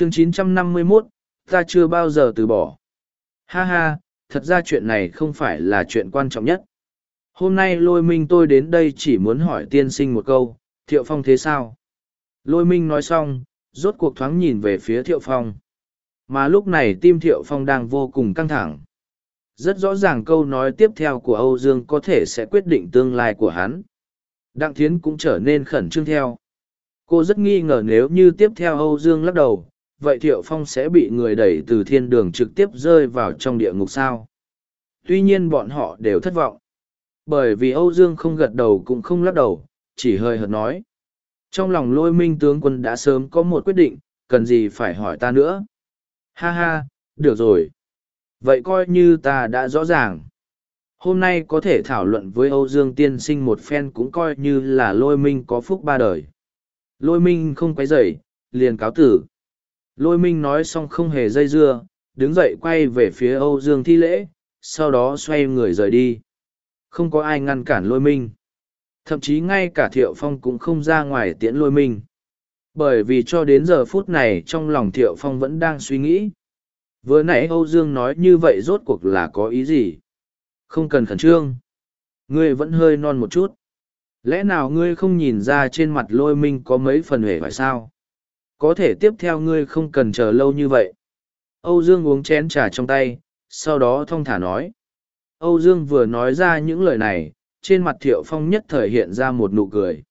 chương 951, ta chưa bao giờ từ bỏ. Ha ha, thật ra chuyện này không phải là chuyện quan trọng nhất. Hôm nay lôi minh tôi đến đây chỉ muốn hỏi tiên sinh một câu, thiệu phong thế sao? Lôi minh nói xong, rốt cuộc thoáng nhìn về phía thiệu phong. Mà lúc này tim thiệu phong đang vô cùng căng thẳng. Rất rõ ràng câu nói tiếp theo của Âu Dương có thể sẽ quyết định tương lai của hắn. Đặng Thiến cũng trở nên khẩn trương theo. Cô rất nghi ngờ nếu như tiếp theo Âu Dương lắc đầu, vậy Thiệu Phong sẽ bị người đẩy từ thiên đường trực tiếp rơi vào trong địa ngục sao. Tuy nhiên bọn họ đều thất vọng. Bởi vì Âu Dương không gật đầu cũng không lắc đầu, chỉ hơi hợt nói. Trong lòng lôi minh tướng quân đã sớm có một quyết định, cần gì phải hỏi ta nữa. Ha ha, được rồi. Vậy coi như ta đã rõ ràng. Hôm nay có thể thảo luận với Âu Dương tiên sinh một phen cũng coi như là lôi minh có phúc ba đời. Lôi minh không quấy dày liền cáo tử. Lôi minh nói xong không hề dây dưa, đứng dậy quay về phía Âu Dương thi lễ, sau đó xoay người rời đi. Không có ai ngăn cản lôi minh. Thậm chí ngay cả Thiệu Phong cũng không ra ngoài tiễn lôi minh. Bởi vì cho đến giờ phút này trong lòng Thiệu Phong vẫn đang suy nghĩ. Vừa nãy Âu Dương nói như vậy rốt cuộc là có ý gì? Không cần khẩn trương. Ngươi vẫn hơi non một chút. Lẽ nào ngươi không nhìn ra trên mặt lôi minh có mấy phần huệ phải sao? Có thể tiếp theo ngươi không cần chờ lâu như vậy. Âu Dương uống chén trà trong tay, sau đó thong thả nói. Âu Dương vừa nói ra những lời này, trên mặt Thiệu Phong nhất thời hiện ra một nụ cười.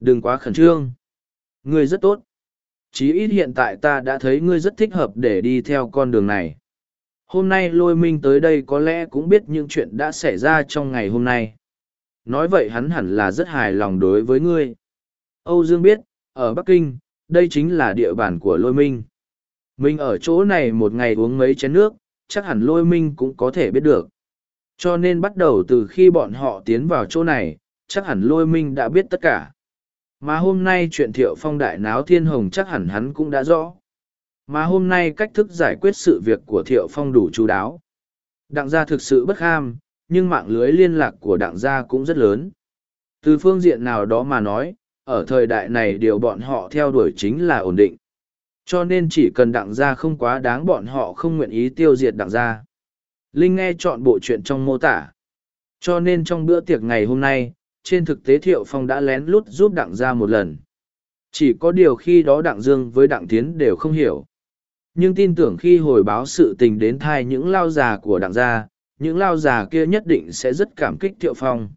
Đừng quá khẩn trương. Ngươi rất tốt. Chí ít hiện tại ta đã thấy ngươi rất thích hợp để đi theo con đường này. Hôm nay lôi minh tới đây có lẽ cũng biết những chuyện đã xảy ra trong ngày hôm nay. Nói vậy hắn hẳn là rất hài lòng đối với ngươi. Âu Dương biết, ở Bắc Kinh, đây chính là địa bàn của lôi minh. Mình ở chỗ này một ngày uống mấy chén nước, chắc hẳn lôi minh cũng có thể biết được. Cho nên bắt đầu từ khi bọn họ tiến vào chỗ này, chắc hẳn lôi minh đã biết tất cả. Mà hôm nay chuyện thiệu phong đại náo thiên hồng chắc hẳn hắn cũng đã rõ. Mà hôm nay cách thức giải quyết sự việc của thiệu phong đủ chú đáo. Đặng gia thực sự bất ham, nhưng mạng lưới liên lạc của đặng gia cũng rất lớn. Từ phương diện nào đó mà nói, ở thời đại này điều bọn họ theo đuổi chính là ổn định. Cho nên chỉ cần đặng gia không quá đáng bọn họ không nguyện ý tiêu diệt đặng gia. Linh nghe chọn bộ chuyện trong mô tả. Cho nên trong bữa tiệc ngày hôm nay, trên thực tế Thiệu Phong đã lén lút giúp đặng gia một lần. Chỉ có điều khi đó đặng dương với đặng tiến đều không hiểu. Nhưng tin tưởng khi hồi báo sự tình đến thai những lao già của đặng gia, những lao già kia nhất định sẽ rất cảm kích Thiệu Phong.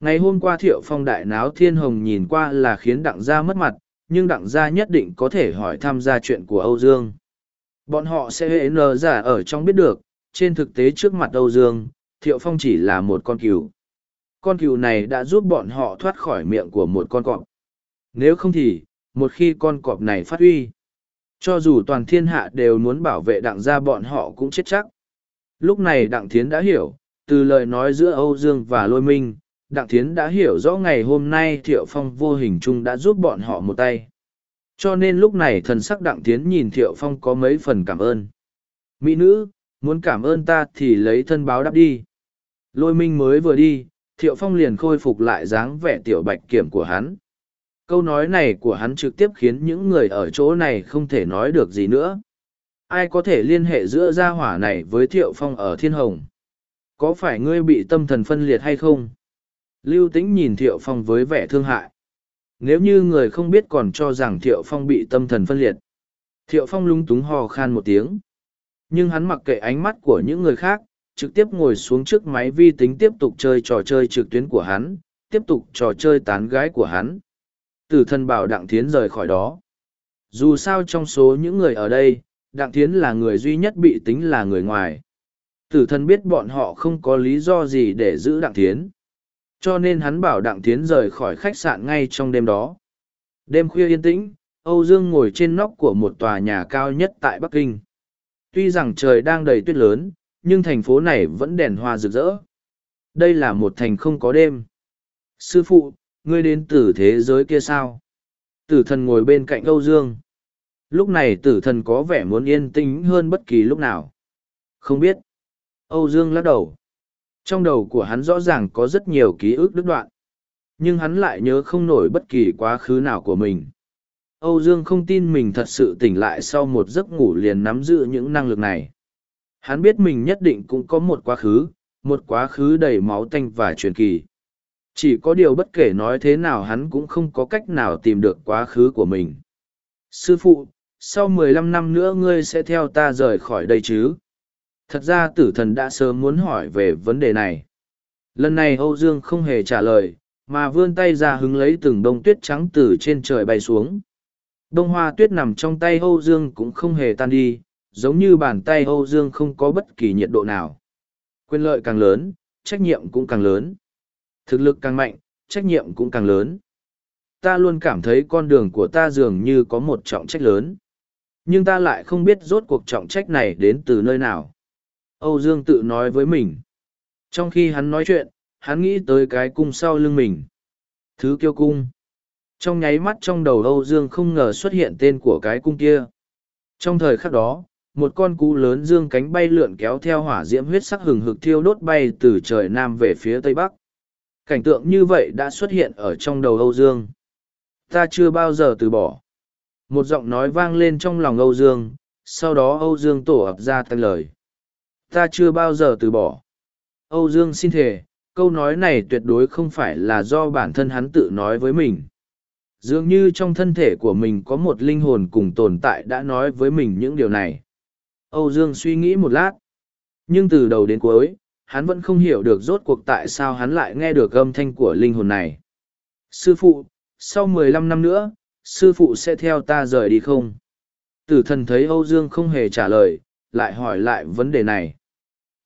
Ngày hôm qua Thiệu Phong đại náo thiên hồng nhìn qua là khiến đặng gia mất mặt, nhưng đặng gia nhất định có thể hỏi tham gia chuyện của Âu Dương. Bọn họ sẽ hệ nờ giả ở trong biết được, trên thực tế trước mặt Âu Dương, Thiệu Phong chỉ là một con cừu. Con cừu này đã giúp bọn họ thoát khỏi miệng của một con cọp. Nếu không thì, một khi con cọp này phát huy, cho dù toàn thiên hạ đều muốn bảo vệ đặng gia bọn họ cũng chết chắc. Lúc này đặng thiến đã hiểu, từ lời nói giữa Âu Dương và Lôi Minh, đặng thiến đã hiểu rõ ngày hôm nay Thiệu Phong vô hình chung đã giúp bọn họ một tay. Cho nên lúc này thần sắc đặng thiến nhìn Thiệu Phong có mấy phần cảm ơn. Mỹ nữ, muốn cảm ơn ta thì lấy thân báo đáp đi. Lôi minh mới vừa đi, thiệu phong liền khôi phục lại dáng vẻ tiểu bạch kiểm của hắn. Câu nói này của hắn trực tiếp khiến những người ở chỗ này không thể nói được gì nữa. Ai có thể liên hệ giữa gia hỏa này với thiệu phong ở thiên hồng? Có phải ngươi bị tâm thần phân liệt hay không? Lưu tĩnh nhìn thiệu phong với vẻ thương hại. Nếu như người không biết còn cho rằng thiệu phong bị tâm thần phân liệt. Thiệu phong lung túng hò khan một tiếng. Nhưng hắn mặc kệ ánh mắt của những người khác, trực tiếp ngồi xuống trước máy vi tính tiếp tục chơi trò chơi trực tuyến của hắn, tiếp tục trò chơi tán gái của hắn. Tử thân bảo Đặng Thiến rời khỏi đó. Dù sao trong số những người ở đây, Đặng Thiến là người duy nhất bị tính là người ngoài. Tử thân biết bọn họ không có lý do gì để giữ Đặng Thiến. Cho nên hắn bảo Đặng Thiến rời khỏi khách sạn ngay trong đêm đó. Đêm khuya yên tĩnh, Âu Dương ngồi trên nóc của một tòa nhà cao nhất tại Bắc Kinh. Tuy rằng trời đang đầy tuyết lớn, nhưng thành phố này vẫn đèn hoa rực rỡ. Đây là một thành không có đêm. Sư phụ, ngươi đến từ thế giới kia sao? Tử thần ngồi bên cạnh Âu Dương. Lúc này tử thần có vẻ muốn yên tĩnh hơn bất kỳ lúc nào. Không biết. Âu Dương lắc đầu. Trong đầu của hắn rõ ràng có rất nhiều ký ức đứt đoạn. Nhưng hắn lại nhớ không nổi bất kỳ quá khứ nào của mình. Âu Dương không tin mình thật sự tỉnh lại sau một giấc ngủ liền nắm giữ những năng lực này. Hắn biết mình nhất định cũng có một quá khứ, một quá khứ đầy máu tanh và truyền kỳ. Chỉ có điều bất kể nói thế nào hắn cũng không có cách nào tìm được quá khứ của mình. Sư phụ, sau mười lăm năm nữa ngươi sẽ theo ta rời khỏi đây chứ? Thật ra tử thần đã sớm muốn hỏi về vấn đề này. Lần này Âu Dương không hề trả lời, mà vươn tay ra hứng lấy từng đông tuyết trắng từ trên trời bay xuống. Đông hoa tuyết nằm trong tay Âu Dương cũng không hề tan đi, giống như bàn tay Âu Dương không có bất kỳ nhiệt độ nào. Quyền lợi càng lớn, trách nhiệm cũng càng lớn. Thực lực càng mạnh, trách nhiệm cũng càng lớn. Ta luôn cảm thấy con đường của ta dường như có một trọng trách lớn. Nhưng ta lại không biết rốt cuộc trọng trách này đến từ nơi nào. Âu Dương tự nói với mình. Trong khi hắn nói chuyện, hắn nghĩ tới cái cung sau lưng mình. Thứ kiêu cung. Trong nháy mắt trong đầu Âu Dương không ngờ xuất hiện tên của cái cung kia. Trong thời khắc đó, một con cú lớn dương cánh bay lượn kéo theo hỏa diễm huyết sắc hừng hực thiêu đốt bay từ trời nam về phía tây bắc. Cảnh tượng như vậy đã xuất hiện ở trong đầu Âu Dương. Ta chưa bao giờ từ bỏ. Một giọng nói vang lên trong lòng Âu Dương, sau đó Âu Dương tổ ập ra tay lời. Ta chưa bao giờ từ bỏ. Âu Dương xin thề, câu nói này tuyệt đối không phải là do bản thân hắn tự nói với mình. Dường như trong thân thể của mình có một linh hồn cùng tồn tại đã nói với mình những điều này. Âu Dương suy nghĩ một lát. Nhưng từ đầu đến cuối, hắn vẫn không hiểu được rốt cuộc tại sao hắn lại nghe được âm thanh của linh hồn này. Sư phụ, sau mười lăm năm nữa, sư phụ sẽ theo ta rời đi không? Tử thần thấy Âu Dương không hề trả lời, lại hỏi lại vấn đề này.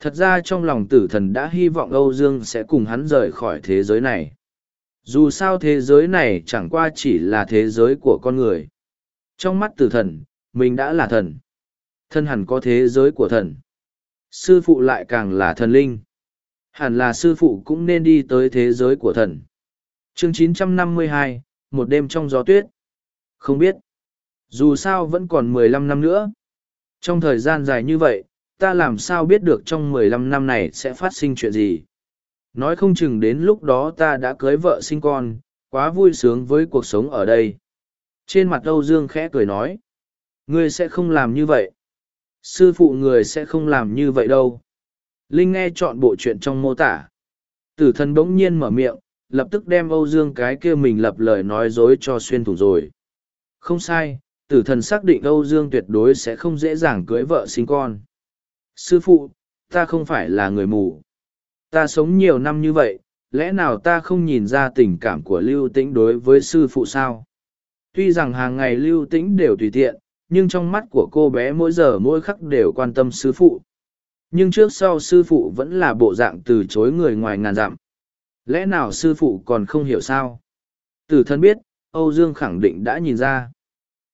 Thật ra trong lòng tử thần đã hy vọng Âu Dương sẽ cùng hắn rời khỏi thế giới này. Dù sao thế giới này chẳng qua chỉ là thế giới của con người. Trong mắt tử thần, mình đã là thần. Thân hẳn có thế giới của thần. Sư phụ lại càng là thần linh. Hẳn là sư phụ cũng nên đi tới thế giới của thần. Chương 952, một đêm trong gió tuyết. Không biết. Dù sao vẫn còn mười lăm năm nữa. Trong thời gian dài như vậy, ta làm sao biết được trong mười lăm năm này sẽ phát sinh chuyện gì. Nói không chừng đến lúc đó ta đã cưới vợ sinh con, quá vui sướng với cuộc sống ở đây. Trên mặt Âu Dương khẽ cười nói. Ngươi sẽ không làm như vậy. Sư phụ người sẽ không làm như vậy đâu. Linh nghe chọn bộ chuyện trong mô tả. Tử thần bỗng nhiên mở miệng, lập tức đem Âu Dương cái kia mình lập lời nói dối cho xuyên thủng rồi. Không sai, tử thần xác định Âu Dương tuyệt đối sẽ không dễ dàng cưới vợ sinh con. Sư phụ, ta không phải là người mù. Ta sống nhiều năm như vậy, lẽ nào ta không nhìn ra tình cảm của Lưu Tĩnh đối với sư phụ sao? Tuy rằng hàng ngày Lưu Tĩnh đều tùy tiện, nhưng trong mắt của cô bé mỗi giờ mỗi khắc đều quan tâm sư phụ. Nhưng trước sau sư phụ vẫn là bộ dạng từ chối người ngoài ngàn dặm. Lẽ nào sư phụ còn không hiểu sao? Tử thân biết, Âu Dương khẳng định đã nhìn ra.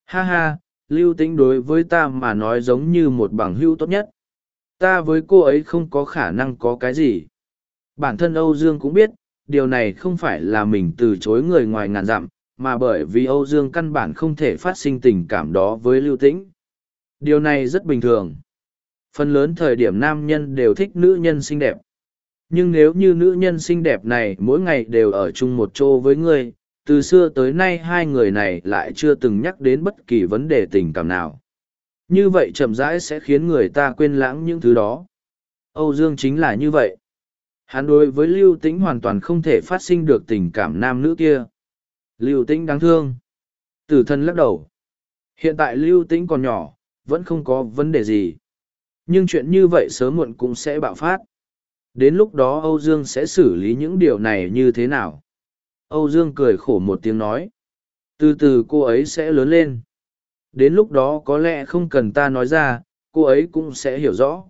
Ha ha, lưu tĩnh đối với ta mà nói giống như một bằng hữu tốt nhất. Ta với cô ấy không có khả năng có cái gì. Bản thân Âu Dương cũng biết, điều này không phải là mình từ chối người ngoài ngàn dặm, mà bởi vì Âu Dương căn bản không thể phát sinh tình cảm đó với Lưu Tĩnh. Điều này rất bình thường. Phần lớn thời điểm nam nhân đều thích nữ nhân xinh đẹp. Nhưng nếu như nữ nhân xinh đẹp này mỗi ngày đều ở chung một chỗ với ngươi, từ xưa tới nay hai người này lại chưa từng nhắc đến bất kỳ vấn đề tình cảm nào. Như vậy chậm rãi sẽ khiến người ta quên lãng những thứ đó. Âu Dương chính là như vậy. Hắn đối với Lưu Tĩnh hoàn toàn không thể phát sinh được tình cảm nam nữ kia. Lưu Tĩnh đáng thương. Tử thân lắc đầu. Hiện tại Lưu Tĩnh còn nhỏ, vẫn không có vấn đề gì. Nhưng chuyện như vậy sớm muộn cũng sẽ bạo phát. Đến lúc đó Âu Dương sẽ xử lý những điều này như thế nào? Âu Dương cười khổ một tiếng nói. Từ từ cô ấy sẽ lớn lên. Đến lúc đó có lẽ không cần ta nói ra, cô ấy cũng sẽ hiểu rõ.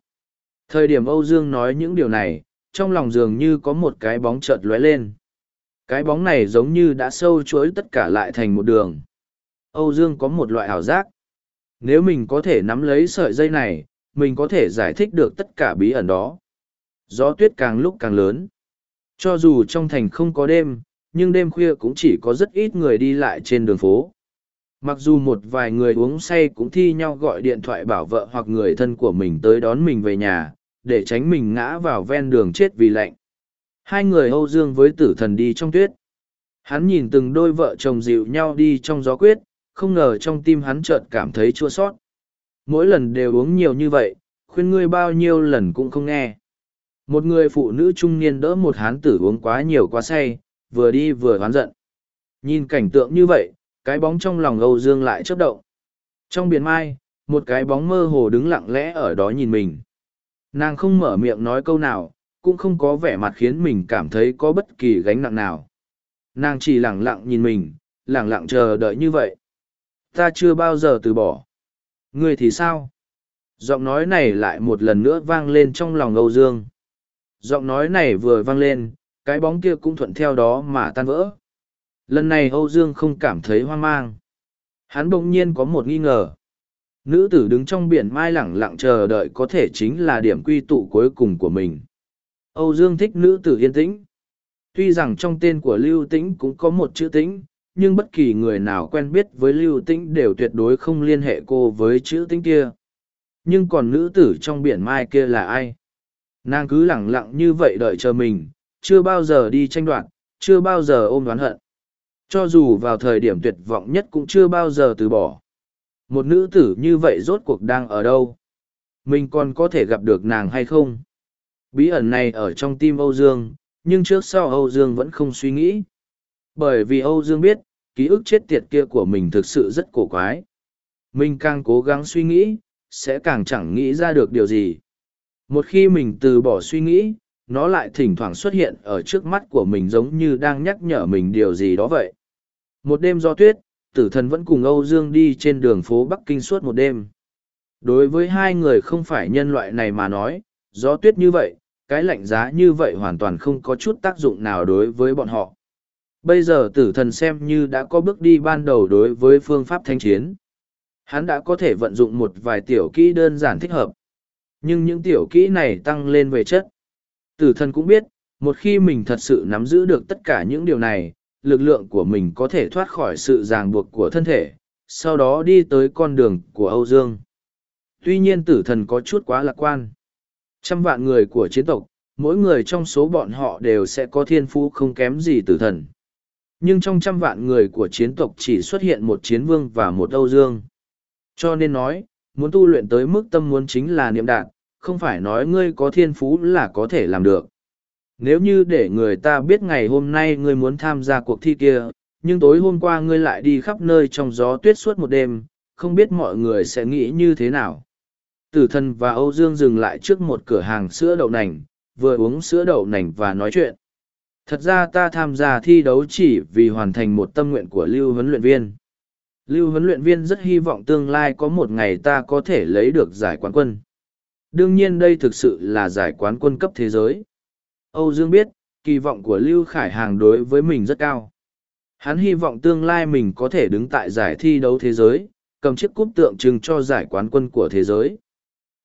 Thời điểm Âu Dương nói những điều này, trong lòng dường như có một cái bóng chợt lóe lên. Cái bóng này giống như đã sâu chuối tất cả lại thành một đường. Âu Dương có một loại ảo giác. Nếu mình có thể nắm lấy sợi dây này, mình có thể giải thích được tất cả bí ẩn đó. Gió tuyết càng lúc càng lớn. Cho dù trong thành không có đêm, nhưng đêm khuya cũng chỉ có rất ít người đi lại trên đường phố. Mặc dù một vài người uống say cũng thi nhau gọi điện thoại bảo vợ hoặc người thân của mình tới đón mình về nhà, để tránh mình ngã vào ven đường chết vì lạnh. Hai người Âu Dương với tử thần đi trong tuyết. Hắn nhìn từng đôi vợ chồng dịu nhau đi trong gió quyết, không ngờ trong tim hắn chợt cảm thấy chua sót. Mỗi lần đều uống nhiều như vậy, khuyên ngươi bao nhiêu lần cũng không nghe. Một người phụ nữ trung niên đỡ một hán tử uống quá nhiều quá say, vừa đi vừa oán giận. Nhìn cảnh tượng như vậy, cái bóng trong lòng Âu Dương lại chớp động. Trong biển mai, một cái bóng mơ hồ đứng lặng lẽ ở đó nhìn mình. Nàng không mở miệng nói câu nào, cũng không có vẻ mặt khiến mình cảm thấy có bất kỳ gánh nặng nào. Nàng chỉ lặng lặng nhìn mình, lặng lặng chờ đợi như vậy. Ta chưa bao giờ từ bỏ. Ngươi thì sao? Giọng nói này lại một lần nữa vang lên trong lòng Âu Dương. Giọng nói này vừa vang lên, cái bóng kia cũng thuận theo đó mà tan vỡ. Lần này Âu Dương không cảm thấy hoang mang. Hắn bỗng nhiên có một nghi ngờ. Nữ tử đứng trong biển mai lẳng lặng chờ đợi có thể chính là điểm quy tụ cuối cùng của mình. Âu Dương thích nữ tử yên tĩnh. Tuy rằng trong tên của Lưu Tĩnh cũng có một chữ tĩnh, nhưng bất kỳ người nào quen biết với Lưu Tĩnh đều tuyệt đối không liên hệ cô với chữ tĩnh kia. Nhưng còn nữ tử trong biển mai kia là ai? Nàng cứ lẳng lặng như vậy đợi chờ mình, chưa bao giờ đi tranh đoạt, chưa bao giờ ôm đoán hận. Cho dù vào thời điểm tuyệt vọng nhất cũng chưa bao giờ từ bỏ. Một nữ tử như vậy rốt cuộc đang ở đâu? Mình còn có thể gặp được nàng hay không? Bí ẩn này ở trong tim Âu Dương, nhưng trước sau Âu Dương vẫn không suy nghĩ. Bởi vì Âu Dương biết, ký ức chết tiệt kia của mình thực sự rất cổ quái. Mình càng cố gắng suy nghĩ, sẽ càng chẳng nghĩ ra được điều gì. Một khi mình từ bỏ suy nghĩ, nó lại thỉnh thoảng xuất hiện ở trước mắt của mình giống như đang nhắc nhở mình điều gì đó vậy. Một đêm do tuyết, tử thần vẫn cùng Âu Dương đi trên đường phố Bắc Kinh suốt một đêm. Đối với hai người không phải nhân loại này mà nói, gió tuyết như vậy, cái lạnh giá như vậy hoàn toàn không có chút tác dụng nào đối với bọn họ. Bây giờ tử thần xem như đã có bước đi ban đầu đối với phương pháp thanh chiến. Hắn đã có thể vận dụng một vài tiểu kỹ đơn giản thích hợp. Nhưng những tiểu kỹ này tăng lên về chất. Tử thần cũng biết, một khi mình thật sự nắm giữ được tất cả những điều này, lực lượng của mình có thể thoát khỏi sự ràng buộc của thân thể, sau đó đi tới con đường của Âu Dương. Tuy nhiên tử thần có chút quá lạc quan. Trăm vạn người của chiến tộc, mỗi người trong số bọn họ đều sẽ có thiên phú không kém gì tử thần. Nhưng trong trăm vạn người của chiến tộc chỉ xuất hiện một chiến vương và một Âu Dương. Cho nên nói, muốn tu luyện tới mức tâm muốn chính là niệm đạt, không phải nói ngươi có thiên phú là có thể làm được. Nếu như để người ta biết ngày hôm nay ngươi muốn tham gia cuộc thi kia, nhưng tối hôm qua ngươi lại đi khắp nơi trong gió tuyết suốt một đêm, không biết mọi người sẽ nghĩ như thế nào. Tử thần và Âu Dương dừng lại trước một cửa hàng sữa đậu nành, vừa uống sữa đậu nành và nói chuyện. Thật ra ta tham gia thi đấu chỉ vì hoàn thành một tâm nguyện của lưu huấn luyện viên. Lưu huấn luyện viên rất hy vọng tương lai có một ngày ta có thể lấy được giải quán quân. Đương nhiên đây thực sự là giải quán quân cấp thế giới. Âu Dương biết, kỳ vọng của Lưu Khải Hàng đối với mình rất cao. Hắn hy vọng tương lai mình có thể đứng tại giải thi đấu thế giới, cầm chiếc cúp tượng trưng cho giải quán quân của thế giới.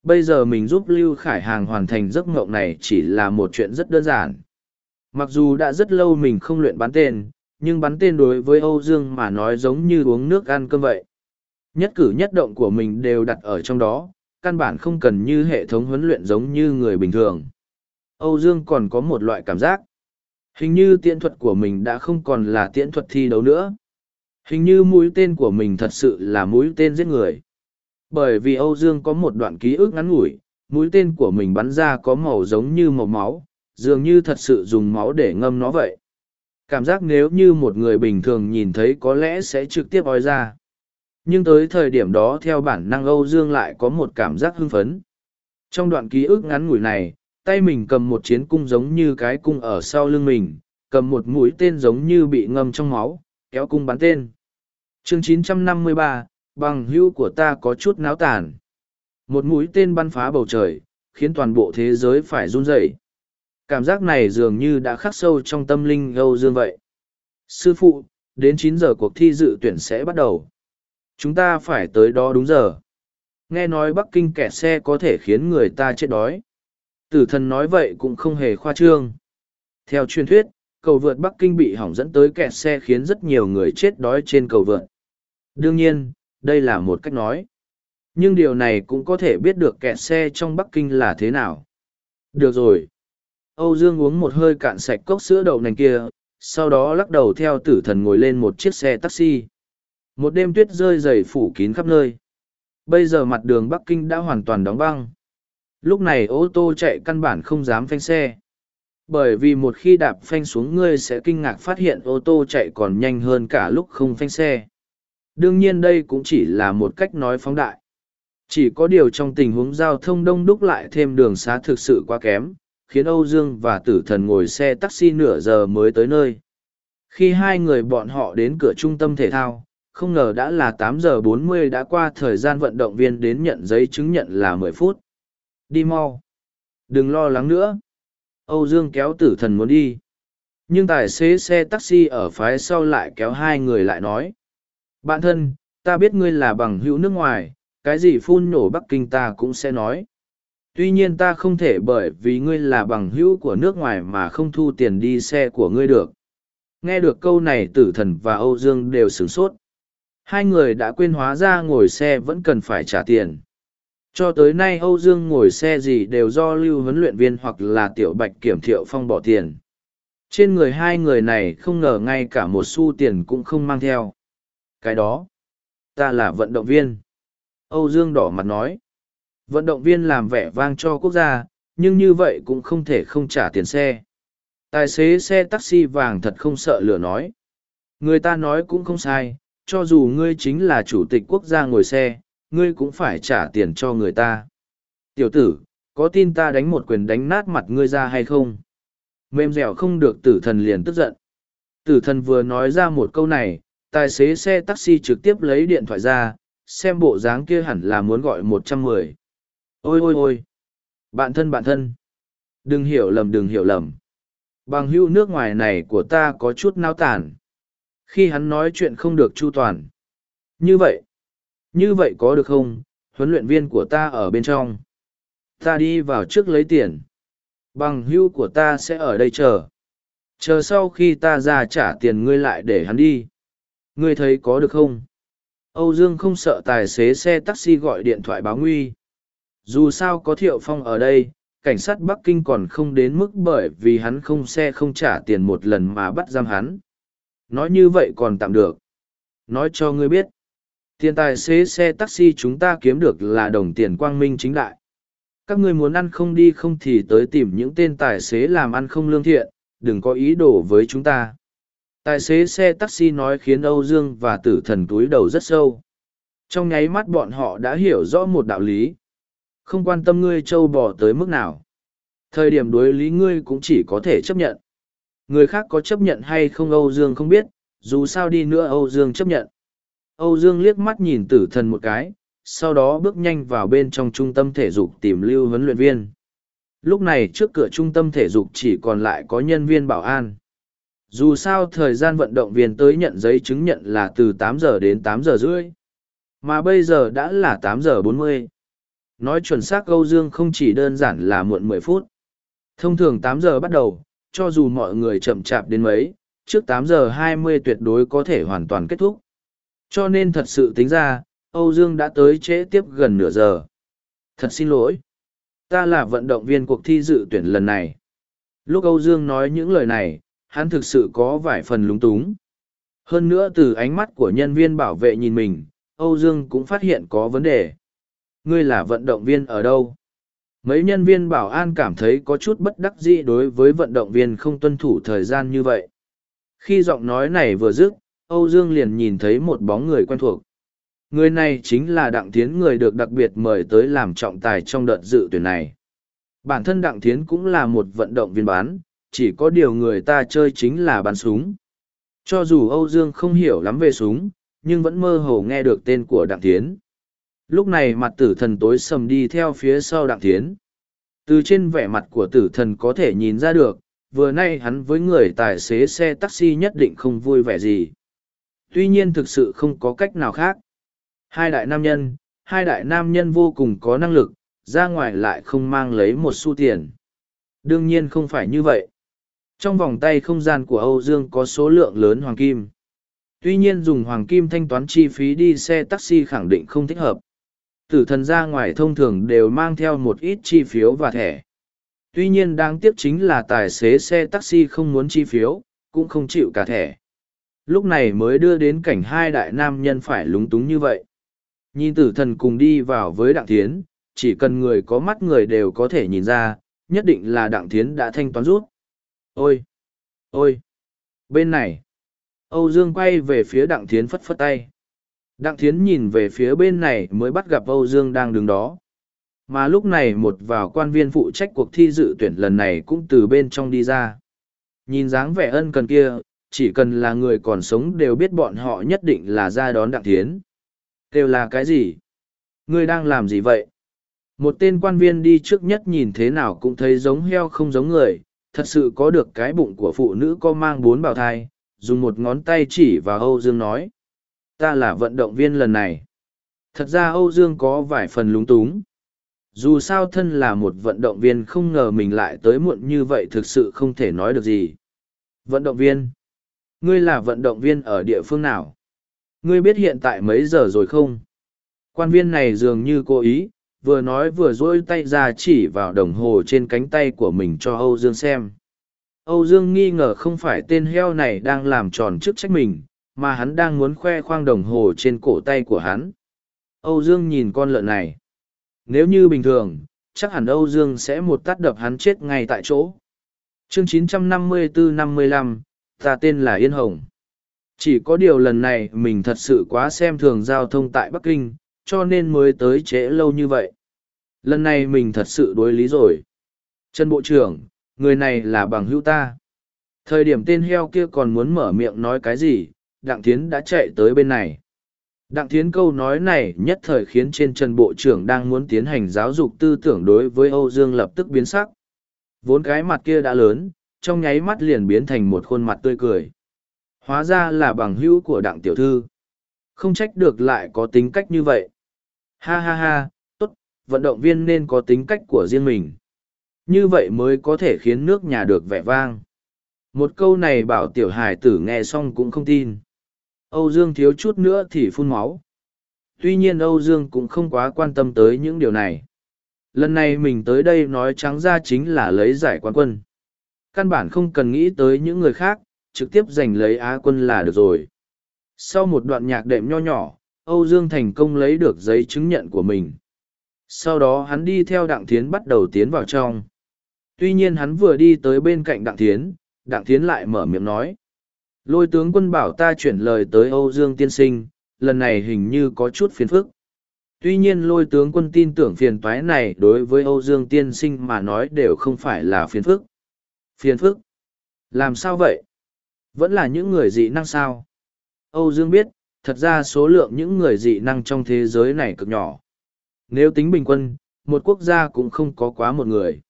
Bây giờ mình giúp Lưu Khải Hàng hoàn thành giấc mộng này chỉ là một chuyện rất đơn giản. Mặc dù đã rất lâu mình không luyện bắn tên, nhưng bắn tên đối với Âu Dương mà nói giống như uống nước ăn cơm vậy. Nhất cử nhất động của mình đều đặt ở trong đó, căn bản không cần như hệ thống huấn luyện giống như người bình thường. Âu Dương còn có một loại cảm giác. Hình như tiễn thuật của mình đã không còn là tiễn thuật thi đấu nữa. Hình như mũi tên của mình thật sự là mũi tên giết người. Bởi vì Âu Dương có một đoạn ký ức ngắn ngủi, mũi tên của mình bắn ra có màu giống như màu máu, dường như thật sự dùng máu để ngâm nó vậy. Cảm giác nếu như một người bình thường nhìn thấy có lẽ sẽ trực tiếp ói ra. Nhưng tới thời điểm đó theo bản năng Âu Dương lại có một cảm giác hưng phấn. Trong đoạn ký ức ngắn ngủi này, tay mình cầm một chiến cung giống như cái cung ở sau lưng mình, cầm một mũi tên giống như bị ngâm trong máu, kéo cung bắn tên. chương 953, bằng hữu của ta có chút náo tàn. Một mũi tên bắn phá bầu trời, khiến toàn bộ thế giới phải run rẩy. Cảm giác này dường như đã khắc sâu trong tâm linh Âu Dương vậy. Sư phụ, đến chín giờ cuộc thi dự tuyển sẽ bắt đầu. Chúng ta phải tới đó đúng giờ. Nghe nói Bắc Kinh kẹt xe có thể khiến người ta chết đói. Tử thần nói vậy cũng không hề khoa trương. Theo truyền thuyết, cầu vượt Bắc Kinh bị hỏng dẫn tới kẹt xe khiến rất nhiều người chết đói trên cầu vượt. Đương nhiên, đây là một cách nói. Nhưng điều này cũng có thể biết được kẹt xe trong Bắc Kinh là thế nào. Được rồi. Âu Dương uống một hơi cạn sạch cốc sữa đậu nành kia, sau đó lắc đầu theo tử thần ngồi lên một chiếc xe taxi. Một đêm tuyết rơi dày phủ kín khắp nơi. Bây giờ mặt đường Bắc Kinh đã hoàn toàn đóng băng. Lúc này ô tô chạy căn bản không dám phanh xe. Bởi vì một khi đạp phanh xuống ngươi sẽ kinh ngạc phát hiện ô tô chạy còn nhanh hơn cả lúc không phanh xe. Đương nhiên đây cũng chỉ là một cách nói phóng đại. Chỉ có điều trong tình huống giao thông đông đúc lại thêm đường xá thực sự quá kém, khiến Âu Dương và tử thần ngồi xe taxi nửa giờ mới tới nơi. Khi hai người bọn họ đến cửa trung tâm thể thao, không ngờ đã là tám giờ bốn mươi đã qua thời gian vận động viên đến nhận giấy chứng nhận là mười phút. Đi mau. Đừng lo lắng nữa. Âu Dương kéo tử thần muốn đi. Nhưng tài xế xe taxi ở phái sau lại kéo hai người lại nói. Bạn thân, ta biết ngươi là bằng hữu nước ngoài, cái gì phun nổ Bắc Kinh ta cũng sẽ nói. Tuy nhiên ta không thể bởi vì ngươi là bằng hữu của nước ngoài mà không thu tiền đi xe của ngươi được. Nghe được câu này tử thần và Âu Dương đều sửng sốt. Hai người đã quên hóa ra ngồi xe vẫn cần phải trả tiền. Cho tới nay Âu Dương ngồi xe gì đều do lưu huấn luyện viên hoặc là tiểu bạch kiểm thiệu phong bỏ tiền. Trên người hai người này không ngờ ngay cả một xu tiền cũng không mang theo. Cái đó, ta là vận động viên. Âu Dương đỏ mặt nói. Vận động viên làm vẻ vang cho quốc gia, nhưng như vậy cũng không thể không trả tiền xe. Tài xế xe taxi vàng thật không sợ lửa nói. Người ta nói cũng không sai, cho dù ngươi chính là chủ tịch quốc gia ngồi xe, ngươi cũng phải trả tiền cho người ta. Tiểu tử, có tin ta đánh một quyền đánh nát mặt ngươi ra hay không? Mềm dẻo không được tử thần liền tức giận. Tử thần vừa nói ra một câu này, tài xế xe taxi trực tiếp lấy điện thoại ra, xem bộ dáng kia hẳn là muốn gọi một trăm mười. Ôi ôi ôi! Bạn thân bạn thân! Đừng hiểu lầm đừng hiểu lầm. Bằng hữu nước ngoài này của ta có chút nao tản. Khi hắn nói chuyện không được chu toàn. Như vậy, như vậy có được không, huấn luyện viên của ta ở bên trong. Ta đi vào trước lấy tiền. Bằng hưu của ta sẽ ở đây chờ. Chờ sau khi ta ra trả tiền ngươi lại để hắn đi. Ngươi thấy có được không? Âu Dương không sợ tài xế xe taxi gọi điện thoại báo nguy. Dù sao có Thiệu Phong ở đây, cảnh sát Bắc Kinh còn không đến mức bởi vì hắn không xe không trả tiền một lần mà bắt giam hắn. Nói như vậy còn tạm được. Nói cho ngươi biết tiền tài xế xe taxi chúng ta kiếm được là đồng tiền quang minh chính đại. Các ngươi muốn ăn không đi không thì tới tìm những tên tài xế làm ăn không lương thiện, đừng có ý đồ với chúng ta. Tài xế xe taxi nói khiến âu dương và tử thần túi đầu rất sâu. Trong nháy mắt bọn họ đã hiểu rõ một đạo lý. Không quan tâm ngươi trâu bò tới mức nào. Thời điểm đối lý ngươi cũng chỉ có thể chấp nhận người khác có chấp nhận hay không âu dương không biết dù sao đi nữa âu dương chấp nhận Âu Dương liếc mắt nhìn tử thần một cái, sau đó bước nhanh vào bên trong trung tâm thể dục tìm lưu huấn luyện viên. Lúc này trước cửa trung tâm thể dục chỉ còn lại có nhân viên bảo an. Dù sao thời gian vận động viên tới nhận giấy chứng nhận là từ 8 giờ đến 8 giờ rưỡi. Mà bây giờ đã là 8 giờ 40. Nói chuẩn xác Âu Dương không chỉ đơn giản là muộn 10 phút. Thông thường 8 giờ bắt đầu, cho dù mọi người chậm chạp đến mấy, trước 8 giờ 20 tuyệt đối có thể hoàn toàn kết thúc. Cho nên thật sự tính ra, Âu Dương đã tới trễ tiếp gần nửa giờ. Thật xin lỗi. Ta là vận động viên cuộc thi dự tuyển lần này. Lúc Âu Dương nói những lời này, hắn thực sự có vài phần lúng túng. Hơn nữa từ ánh mắt của nhân viên bảo vệ nhìn mình, Âu Dương cũng phát hiện có vấn đề. Ngươi là vận động viên ở đâu? Mấy nhân viên bảo an cảm thấy có chút bất đắc dĩ đối với vận động viên không tuân thủ thời gian như vậy. Khi giọng nói này vừa dứt, Âu Dương liền nhìn thấy một bóng người quen thuộc. Người này chính là Đặng Thiến người được đặc biệt mời tới làm trọng tài trong đợt dự tuyển này. Bản thân Đặng Thiến cũng là một vận động viên bán, chỉ có điều người ta chơi chính là bắn súng. Cho dù Âu Dương không hiểu lắm về súng, nhưng vẫn mơ hồ nghe được tên của Đặng Thiến. Lúc này mặt tử thần tối sầm đi theo phía sau Đặng tiến Từ trên vẻ mặt của tử thần có thể nhìn ra được, vừa nay hắn với người tài xế xe taxi nhất định không vui vẻ gì tuy nhiên thực sự không có cách nào khác. Hai đại nam nhân, hai đại nam nhân vô cùng có năng lực, ra ngoài lại không mang lấy một xu tiền. Đương nhiên không phải như vậy. Trong vòng tay không gian của Âu Dương có số lượng lớn hoàng kim. Tuy nhiên dùng hoàng kim thanh toán chi phí đi xe taxi khẳng định không thích hợp. Tử thần ra ngoài thông thường đều mang theo một ít chi phiếu và thẻ. Tuy nhiên đáng tiếc chính là tài xế xe taxi không muốn chi phiếu, cũng không chịu cả thẻ. lúc này mới đưa đến cảnh hai đại nam nhân phải lúng túng như vậy. Nhìn tử thần cùng đi vào với đặng thiến, chỉ cần người có mắt người đều có thể nhìn ra, nhất định là đặng thiến đã thanh toán rút. Ôi! Ôi! Bên này! Âu Dương quay về phía đặng thiến phất phất tay. Đặng thiến nhìn về phía bên này mới bắt gặp Âu Dương đang đứng đó. Mà lúc này một vào quan viên phụ trách cuộc thi dự tuyển lần này cũng từ bên trong đi ra. Nhìn dáng vẻ ân cần kia, chỉ cần là người còn sống đều biết bọn họ nhất định là ra đón đặng thiến. Kêu là cái gì? Ngươi đang làm gì vậy? Một tên quan viên đi trước nhất nhìn thế nào cũng thấy giống heo không giống người, thật sự có được cái bụng của phụ nữ có mang bốn bào thai, dùng một ngón tay chỉ vào Âu Dương nói. Ta là vận động viên lần này. Thật ra Âu Dương có vài phần lúng túng. Dù sao thân là một vận động viên không ngờ mình lại tới muộn như vậy thực sự không thể nói được gì. Vận động viên? Ngươi là vận động viên ở địa phương nào? Ngươi biết hiện tại mấy giờ rồi không? Quan viên này dường như cố ý, vừa nói vừa dỗi tay ra chỉ vào đồng hồ trên cánh tay của mình cho Âu Dương xem. Âu Dương nghi ngờ không phải tên heo này đang làm tròn chức trách mình, mà hắn đang muốn khoe khoang đồng hồ trên cổ tay của hắn. Âu Dương nhìn con lợn này. Nếu như bình thường, chắc hẳn Âu Dương sẽ một tát đập hắn chết ngay tại chỗ. Chương 954-55, ta tên là Yên Hồng. Chỉ có điều lần này mình thật sự quá xem thường giao thông tại Bắc Kinh, cho nên mới tới trễ lâu như vậy. Lần này mình thật sự đối lý rồi. Trần Bộ trưởng, người này là bằng hữu ta. Thời điểm tên heo kia còn muốn mở miệng nói cái gì, Đặng Thiến đã chạy tới bên này. Đặng Thiến câu nói này nhất thời khiến trên Trần Bộ trưởng đang muốn tiến hành giáo dục tư tưởng đối với Âu Dương lập tức biến sắc. Vốn cái mặt kia đã lớn, trong nháy mắt liền biến thành một khuôn mặt tươi cười. Hóa ra là bằng hữu của đặng tiểu thư. Không trách được lại có tính cách như vậy. Ha ha ha, tốt, vận động viên nên có tính cách của riêng mình. Như vậy mới có thể khiến nước nhà được vẻ vang. Một câu này bảo tiểu hải tử nghe xong cũng không tin. Âu Dương thiếu chút nữa thì phun máu. Tuy nhiên Âu Dương cũng không quá quan tâm tới những điều này. Lần này mình tới đây nói trắng ra chính là lấy giải quán quân. Căn bản không cần nghĩ tới những người khác, trực tiếp giành lấy Á quân là được rồi. Sau một đoạn nhạc đệm nho nhỏ, Âu Dương thành công lấy được giấy chứng nhận của mình. Sau đó hắn đi theo Đặng Thiến bắt đầu tiến vào trong. Tuy nhiên hắn vừa đi tới bên cạnh Đặng Thiến, Đặng Thiến lại mở miệng nói. Lôi tướng quân bảo ta chuyển lời tới Âu Dương tiên sinh, lần này hình như có chút phiền phức. Tuy nhiên lôi tướng quân tin tưởng phiền toái này đối với Âu Dương tiên sinh mà nói đều không phải là phiền phức. Phiền phức? Làm sao vậy? Vẫn là những người dị năng sao? Âu Dương biết, thật ra số lượng những người dị năng trong thế giới này cực nhỏ. Nếu tính bình quân, một quốc gia cũng không có quá một người.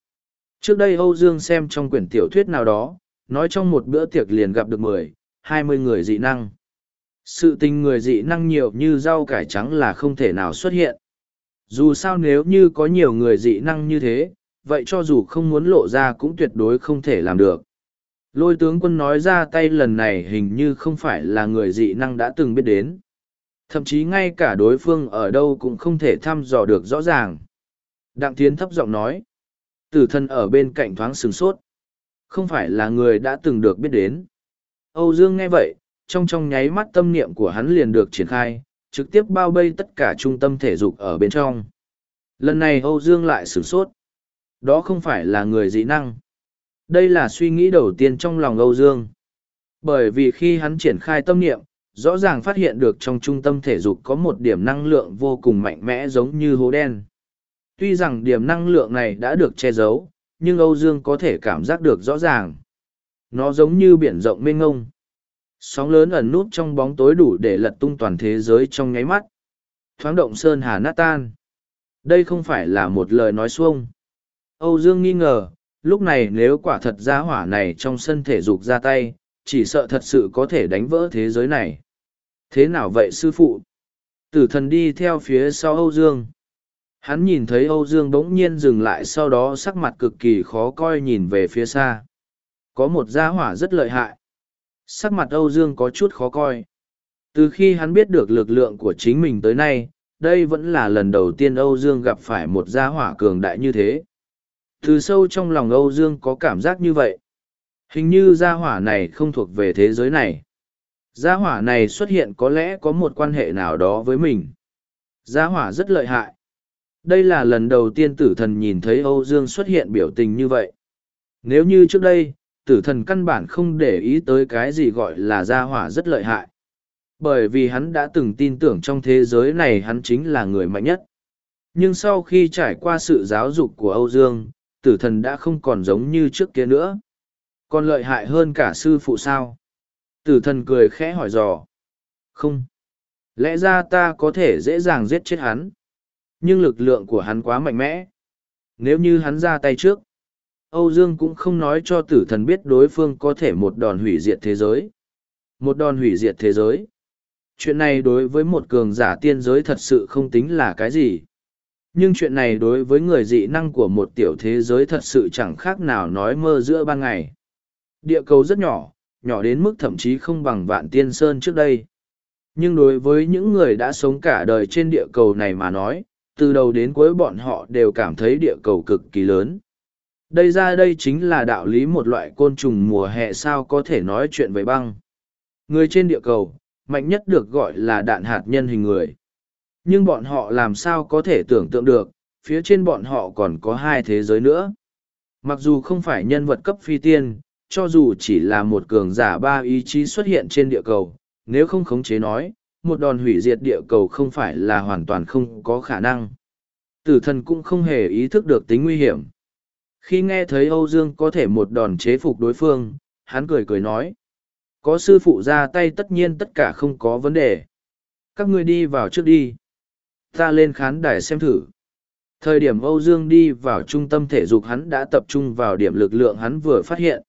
Trước đây Âu Dương xem trong quyển tiểu thuyết nào đó, nói trong một bữa tiệc liền gặp được mười, hai mươi người dị năng. Sự tình người dị năng nhiều như rau cải trắng là không thể nào xuất hiện. Dù sao nếu như có nhiều người dị năng như thế, vậy cho dù không muốn lộ ra cũng tuyệt đối không thể làm được. Lôi tướng quân nói ra tay lần này hình như không phải là người dị năng đã từng biết đến. Thậm chí ngay cả đối phương ở đâu cũng không thể thăm dò được rõ ràng. Đặng Thiến thấp giọng nói. Tử thân ở bên cạnh thoáng sừng sốt. Không phải là người đã từng được biết đến. Âu Dương nghe vậy, trong trong nháy mắt tâm niệm của hắn liền được triển khai, trực tiếp bao vây tất cả trung tâm thể dục ở bên trong. Lần này Âu Dương lại sửng sốt. Đó không phải là người dị năng. Đây là suy nghĩ đầu tiên trong lòng Âu Dương. Bởi vì khi hắn triển khai tâm niệm, rõ ràng phát hiện được trong trung tâm thể dục có một điểm năng lượng vô cùng mạnh mẽ giống như hố đen. Tuy rằng điểm năng lượng này đã được che giấu, nhưng Âu Dương có thể cảm giác được rõ ràng. Nó giống như biển rộng mênh ngông. Sóng lớn ẩn nút trong bóng tối đủ để lật tung toàn thế giới trong nháy mắt. Thoáng động sơn hà nát tan. Đây không phải là một lời nói xuông. Âu Dương nghi ngờ, lúc này nếu quả thật ra hỏa này trong sân thể dục ra tay, chỉ sợ thật sự có thể đánh vỡ thế giới này. Thế nào vậy sư phụ? Tử thần đi theo phía sau Âu Dương. Hắn nhìn thấy Âu Dương bỗng nhiên dừng lại sau đó sắc mặt cực kỳ khó coi nhìn về phía xa. Có một gia hỏa rất lợi hại. Sắc mặt Âu Dương có chút khó coi. Từ khi hắn biết được lực lượng của chính mình tới nay, đây vẫn là lần đầu tiên Âu Dương gặp phải một gia hỏa cường đại như thế. Từ sâu trong lòng Âu Dương có cảm giác như vậy. Hình như gia hỏa này không thuộc về thế giới này. Gia hỏa này xuất hiện có lẽ có một quan hệ nào đó với mình. Gia hỏa rất lợi hại. Đây là lần đầu tiên tử thần nhìn thấy Âu Dương xuất hiện biểu tình như vậy. Nếu như trước đây, tử thần căn bản không để ý tới cái gì gọi là gia hỏa rất lợi hại. Bởi vì hắn đã từng tin tưởng trong thế giới này hắn chính là người mạnh nhất. Nhưng sau khi trải qua sự giáo dục của Âu Dương, tử thần đã không còn giống như trước kia nữa. Còn lợi hại hơn cả sư phụ sao? Tử thần cười khẽ hỏi dò. Không. Lẽ ra ta có thể dễ dàng giết chết hắn. Nhưng lực lượng của hắn quá mạnh mẽ. Nếu như hắn ra tay trước, Âu Dương cũng không nói cho tử thần biết đối phương có thể một đòn hủy diệt thế giới. Một đòn hủy diệt thế giới. Chuyện này đối với một cường giả tiên giới thật sự không tính là cái gì. Nhưng chuyện này đối với người dị năng của một tiểu thế giới thật sự chẳng khác nào nói mơ giữa ban ngày. Địa cầu rất nhỏ, nhỏ đến mức thậm chí không bằng vạn tiên sơn trước đây. Nhưng đối với những người đã sống cả đời trên địa cầu này mà nói, từ đầu đến cuối bọn họ đều cảm thấy địa cầu cực kỳ lớn. Đây ra đây chính là đạo lý một loại côn trùng mùa hè sao có thể nói chuyện với băng. Người trên địa cầu, mạnh nhất được gọi là đạn hạt nhân hình người. Nhưng bọn họ làm sao có thể tưởng tượng được, phía trên bọn họ còn có hai thế giới nữa. Mặc dù không phải nhân vật cấp phi tiên, cho dù chỉ là một cường giả ba ý chí xuất hiện trên địa cầu, nếu không khống chế nói, một đòn hủy diệt địa cầu không phải là hoàn toàn không có khả năng. Tử thần cũng không hề ý thức được tính nguy hiểm. Khi nghe thấy Âu Dương có thể một đòn chế phục đối phương, hắn cười cười nói. Có sư phụ ra tay tất nhiên tất cả không có vấn đề. Các ngươi đi vào trước đi. Ta lên khán đài xem thử. Thời điểm Âu Dương đi vào trung tâm thể dục hắn đã tập trung vào điểm lực lượng hắn vừa phát hiện.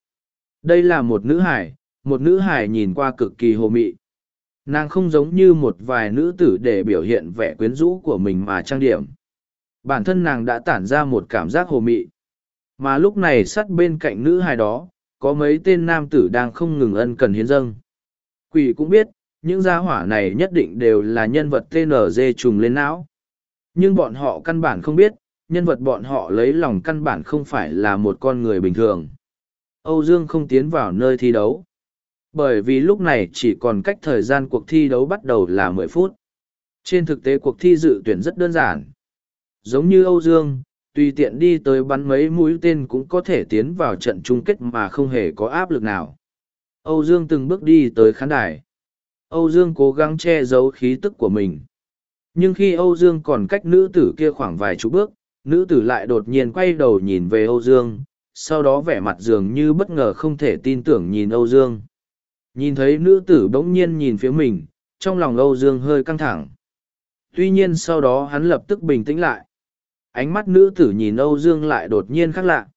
Đây là một nữ hải, một nữ hải nhìn qua cực kỳ hồ mị. Nàng không giống như một vài nữ tử để biểu hiện vẻ quyến rũ của mình mà trang điểm. Bản thân nàng đã tản ra một cảm giác hồ mị. Mà lúc này sát bên cạnh nữ hài đó, có mấy tên nam tử đang không ngừng ân cần hiến dâng. Quỷ cũng biết, những gia hỏa này nhất định đều là nhân vật tnz trùng lên não. Nhưng bọn họ căn bản không biết, nhân vật bọn họ lấy lòng căn bản không phải là một con người bình thường. Âu Dương không tiến vào nơi thi đấu. Bởi vì lúc này chỉ còn cách thời gian cuộc thi đấu bắt đầu là mười phút. Trên thực tế cuộc thi dự tuyển rất đơn giản. Giống như Âu Dương, tùy tiện đi tới bắn mấy mũi tên cũng có thể tiến vào trận chung kết mà không hề có áp lực nào. Âu Dương từng bước đi tới khán đài. Âu Dương cố gắng che giấu khí tức của mình. Nhưng khi Âu Dương còn cách nữ tử kia khoảng vài chục bước, nữ tử lại đột nhiên quay đầu nhìn về Âu Dương, sau đó vẻ mặt dường như bất ngờ không thể tin tưởng nhìn Âu Dương. Nhìn thấy nữ tử bỗng nhiên nhìn phía mình, trong lòng Âu Dương hơi căng thẳng. Tuy nhiên sau đó hắn lập tức bình tĩnh lại. Ánh mắt nữ tử nhìn Âu Dương lại đột nhiên khác lạ.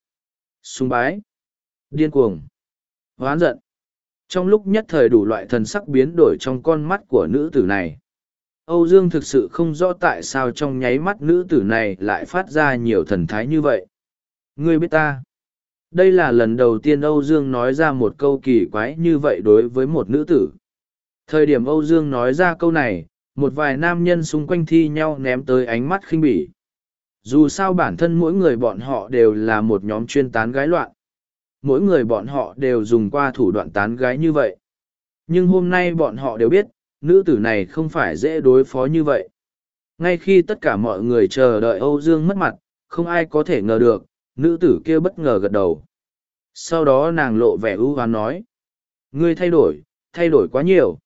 Sùng bái. Điên cuồng. Hoán giận. Trong lúc nhất thời đủ loại thần sắc biến đổi trong con mắt của nữ tử này. Âu Dương thực sự không rõ tại sao trong nháy mắt nữ tử này lại phát ra nhiều thần thái như vậy. Ngươi biết ta. Đây là lần đầu tiên Âu Dương nói ra một câu kỳ quái như vậy đối với một nữ tử. Thời điểm Âu Dương nói ra câu này, một vài nam nhân xung quanh thi nhau ném tới ánh mắt khinh bỉ dù sao bản thân mỗi người bọn họ đều là một nhóm chuyên tán gái loạn. Mỗi người bọn họ đều dùng qua thủ đoạn tán gái như vậy. Nhưng hôm nay bọn họ đều biết, nữ tử này không phải dễ đối phó như vậy. Ngay khi tất cả mọi người chờ đợi âu dương mất mặt, không ai có thể ngờ được, nữ tử kia bất ngờ gật đầu. Sau đó nàng lộ vẻ ưu hoán nói, ngươi thay đổi thay đổi quá nhiều.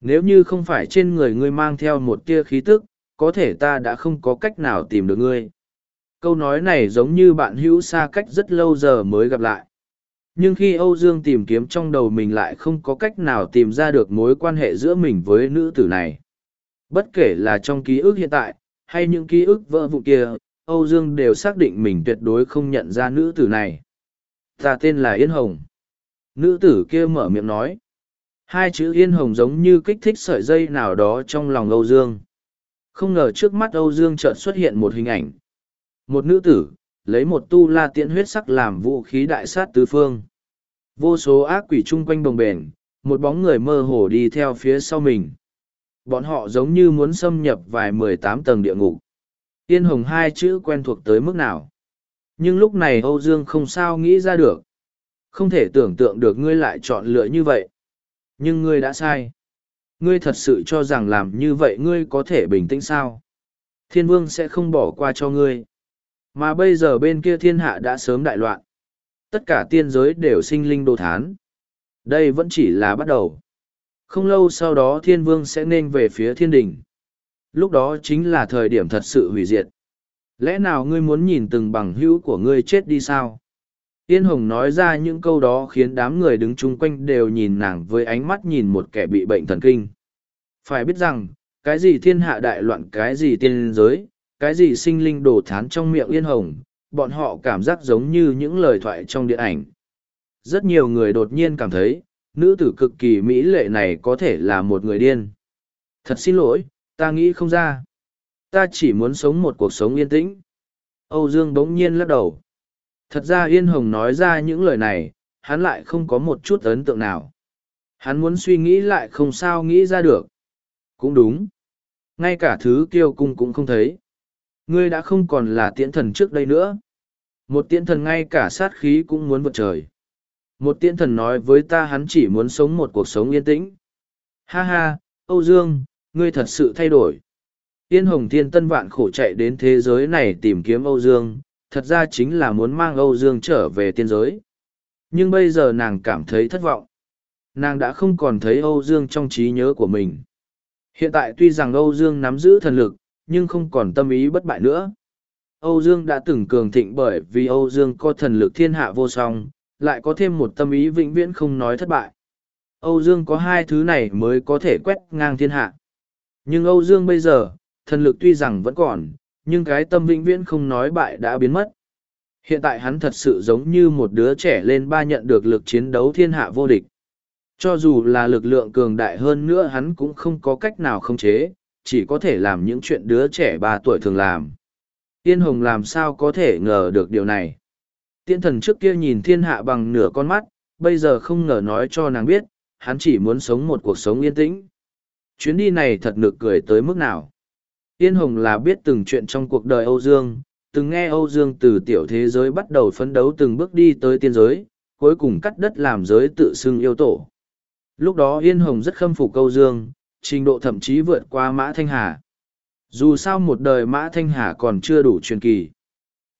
Nếu như không phải trên người ngươi mang theo một tia khí tức có thể ta đã không có cách nào tìm được ngươi. Câu nói này giống như bạn hữu xa cách rất lâu giờ mới gặp lại. Nhưng khi Âu Dương tìm kiếm trong đầu mình lại không có cách nào tìm ra được mối quan hệ giữa mình với nữ tử này. Bất kể là trong ký ức hiện tại, hay những ký ức vỡ vụ kia, Âu Dương đều xác định mình tuyệt đối không nhận ra nữ tử này. Ta tên là Yên Hồng. Nữ tử kia mở miệng nói. Hai chữ Yên Hồng giống như kích thích sợi dây nào đó trong lòng Âu Dương. Không ngờ trước mắt Âu Dương chợt xuất hiện một hình ảnh. Một nữ tử, lấy một tu la tiễn huyết sắc làm vũ khí đại sát tứ phương. Vô số ác quỷ chung quanh bồng bền, một bóng người mơ hồ đi theo phía sau mình. Bọn họ giống như muốn xâm nhập vài mười tám tầng địa ngục. Tiên hồng hai chữ quen thuộc tới mức nào. Nhưng lúc này Âu Dương không sao nghĩ ra được. Không thể tưởng tượng được ngươi lại chọn lựa như vậy. Nhưng ngươi đã sai. Ngươi thật sự cho rằng làm như vậy ngươi có thể bình tĩnh sao? Thiên vương sẽ không bỏ qua cho ngươi. Mà bây giờ bên kia thiên hạ đã sớm đại loạn. Tất cả tiên giới đều sinh linh đồ thán. Đây vẫn chỉ là bắt đầu. Không lâu sau đó thiên vương sẽ nên về phía thiên đình. Lúc đó chính là thời điểm thật sự hủy diệt. Lẽ nào ngươi muốn nhìn từng bằng hữu của ngươi chết đi sao? Yên Hồng nói ra những câu đó khiến đám người đứng chung quanh đều nhìn nàng với ánh mắt nhìn một kẻ bị bệnh thần kinh. Phải biết rằng, cái gì thiên hạ đại loạn cái gì tiên giới, cái gì sinh linh đổ thán trong miệng Yên Hồng, bọn họ cảm giác giống như những lời thoại trong điện ảnh. Rất nhiều người đột nhiên cảm thấy, nữ tử cực kỳ mỹ lệ này có thể là một người điên. Thật xin lỗi, ta nghĩ không ra. Ta chỉ muốn sống một cuộc sống yên tĩnh. Âu Dương bỗng nhiên lắc đầu. Thật ra Yên Hồng nói ra những lời này, hắn lại không có một chút ấn tượng nào. Hắn muốn suy nghĩ lại không sao nghĩ ra được. Cũng đúng. Ngay cả thứ kiêu cung cũng không thấy. Ngươi đã không còn là tiễn thần trước đây nữa. Một tiễn thần ngay cả sát khí cũng muốn vượt trời. Một tiễn thần nói với ta hắn chỉ muốn sống một cuộc sống yên tĩnh. Ha ha, Âu Dương, ngươi thật sự thay đổi. Yên Hồng Thiên Tân vạn khổ chạy đến thế giới này tìm kiếm Âu Dương, thật ra chính là muốn mang Âu Dương trở về tiên giới. Nhưng bây giờ nàng cảm thấy thất vọng. Nàng đã không còn thấy Âu Dương trong trí nhớ của mình. Hiện tại tuy rằng Âu Dương nắm giữ thần lực, nhưng không còn tâm ý bất bại nữa. Âu Dương đã từng cường thịnh bởi vì Âu Dương có thần lực thiên hạ vô song, lại có thêm một tâm ý vĩnh viễn không nói thất bại. Âu Dương có hai thứ này mới có thể quét ngang thiên hạ. Nhưng Âu Dương bây giờ, thần lực tuy rằng vẫn còn, nhưng cái tâm vĩnh viễn không nói bại đã biến mất. Hiện tại hắn thật sự giống như một đứa trẻ lên ba nhận được lực chiến đấu thiên hạ vô địch. Cho dù là lực lượng cường đại hơn nữa hắn cũng không có cách nào khống chế, chỉ có thể làm những chuyện đứa trẻ ba tuổi thường làm. Tiên Hồng làm sao có thể ngờ được điều này. Tiên thần trước kia nhìn thiên hạ bằng nửa con mắt, bây giờ không ngờ nói cho nàng biết, hắn chỉ muốn sống một cuộc sống yên tĩnh. Chuyến đi này thật nực cười tới mức nào. Tiên Hồng là biết từng chuyện trong cuộc đời Âu Dương, từng nghe Âu Dương từ tiểu thế giới bắt đầu phấn đấu từng bước đi tới tiên giới, cuối cùng cắt đất làm giới tự xưng yêu tổ. Lúc đó Yên Hồng rất khâm phục Âu Dương, trình độ thậm chí vượt qua Mã Thanh Hà. Dù sao một đời Mã Thanh Hà còn chưa đủ truyền kỳ.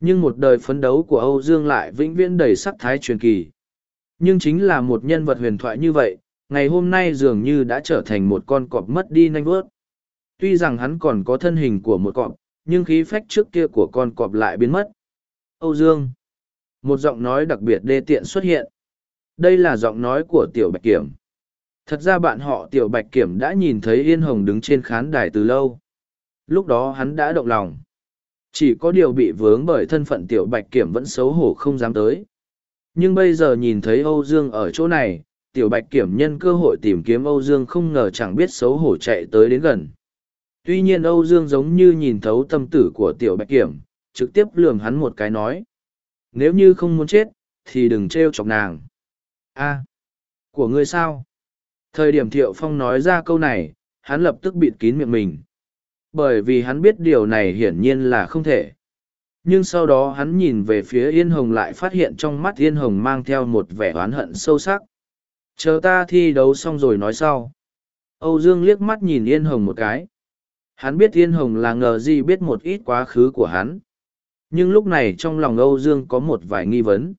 Nhưng một đời phấn đấu của Âu Dương lại vĩnh viễn đầy sắc thái truyền kỳ. Nhưng chính là một nhân vật huyền thoại như vậy, ngày hôm nay dường như đã trở thành một con cọp mất đi nanh vớt. Tuy rằng hắn còn có thân hình của một cọp, nhưng khí phách trước kia của con cọp lại biến mất. Âu Dương. Một giọng nói đặc biệt đê tiện xuất hiện. Đây là giọng nói của Tiểu Bạch Kiểm. Thật ra bạn họ Tiểu Bạch Kiểm đã nhìn thấy Yên Hồng đứng trên khán đài từ lâu. Lúc đó hắn đã động lòng. Chỉ có điều bị vướng bởi thân phận Tiểu Bạch Kiểm vẫn xấu hổ không dám tới. Nhưng bây giờ nhìn thấy Âu Dương ở chỗ này, Tiểu Bạch Kiểm nhân cơ hội tìm kiếm Âu Dương không ngờ chẳng biết xấu hổ chạy tới đến gần. Tuy nhiên Âu Dương giống như nhìn thấu tâm tử của Tiểu Bạch Kiểm, trực tiếp lườm hắn một cái nói. Nếu như không muốn chết, thì đừng trêu chọc nàng. a của ngươi sao? Thời điểm Thiệu Phong nói ra câu này, hắn lập tức bịt kín miệng mình. Bởi vì hắn biết điều này hiển nhiên là không thể. Nhưng sau đó hắn nhìn về phía Yên Hồng lại phát hiện trong mắt Yên Hồng mang theo một vẻ oán hận sâu sắc. Chờ ta thi đấu xong rồi nói sau. Âu Dương liếc mắt nhìn Yên Hồng một cái. Hắn biết Yên Hồng là ngờ gì biết một ít quá khứ của hắn. Nhưng lúc này trong lòng Âu Dương có một vài nghi vấn.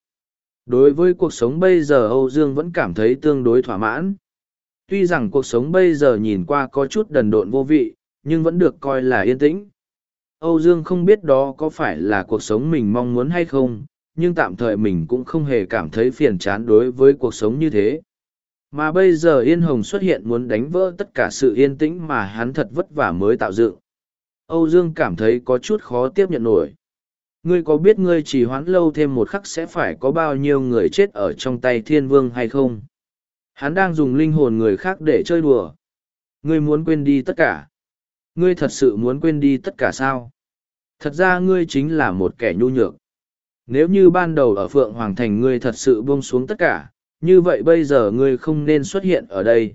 Đối với cuộc sống bây giờ Âu Dương vẫn cảm thấy tương đối thỏa mãn tuy rằng cuộc sống bây giờ nhìn qua có chút đần độn vô vị, nhưng vẫn được coi là yên tĩnh âu dương không biết đó có phải là cuộc sống mình mong muốn hay không, nhưng tạm thời mình cũng không hề cảm thấy phiền chán đối với cuộc sống như thế mà bây giờ yên hồng xuất hiện muốn đánh vỡ tất cả sự yên tĩnh mà hắn thật vất vả mới tạo dựng âu dương cảm thấy có chút khó tiếp nhận nổi ngươi có biết ngươi chỉ hoãn lâu thêm một khắc sẽ phải có bao nhiêu người chết ở trong tay thiên vương hay không Hắn đang dùng linh hồn người khác để chơi đùa. Ngươi muốn quên đi tất cả. Ngươi thật sự muốn quên đi tất cả sao? Thật ra ngươi chính là một kẻ nhu nhược. Nếu như ban đầu ở Phượng Hoàng Thành ngươi thật sự buông xuống tất cả, như vậy bây giờ ngươi không nên xuất hiện ở đây.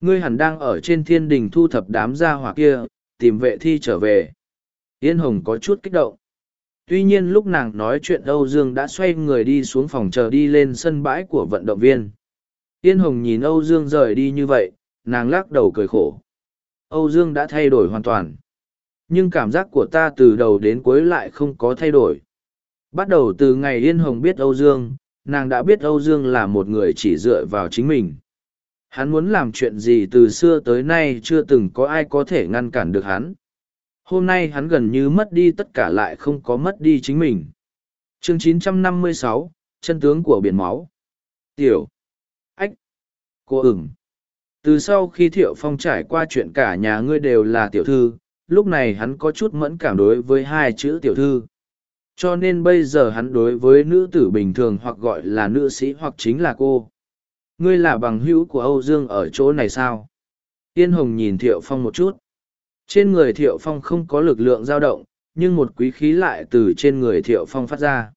Ngươi hẳn đang ở trên thiên đình thu thập đám gia hỏa kia, tìm vệ thi trở về. Yên Hồng có chút kích động. Tuy nhiên lúc nàng nói chuyện Âu Dương đã xoay người đi xuống phòng chờ đi lên sân bãi của vận động viên. Yên Hồng nhìn Âu Dương rời đi như vậy, nàng lắc đầu cười khổ. Âu Dương đã thay đổi hoàn toàn. Nhưng cảm giác của ta từ đầu đến cuối lại không có thay đổi. Bắt đầu từ ngày Yên Hồng biết Âu Dương, nàng đã biết Âu Dương là một người chỉ dựa vào chính mình. Hắn muốn làm chuyện gì từ xưa tới nay chưa từng có ai có thể ngăn cản được hắn. Hôm nay hắn gần như mất đi tất cả lại không có mất đi chính mình. Chương 956, chân tướng của biển máu. Tiểu. Ách. Cô ửng. Từ sau khi Thiệu Phong trải qua chuyện cả nhà ngươi đều là tiểu thư, lúc này hắn có chút mẫn cảm đối với hai chữ tiểu thư. Cho nên bây giờ hắn đối với nữ tử bình thường hoặc gọi là nữ sĩ hoặc chính là cô. Ngươi là bằng hữu của Âu Dương ở chỗ này sao? Yên Hồng nhìn Thiệu Phong một chút. Trên người Thiệu Phong không có lực lượng dao động, nhưng một quý khí lại từ trên người Thiệu Phong phát ra.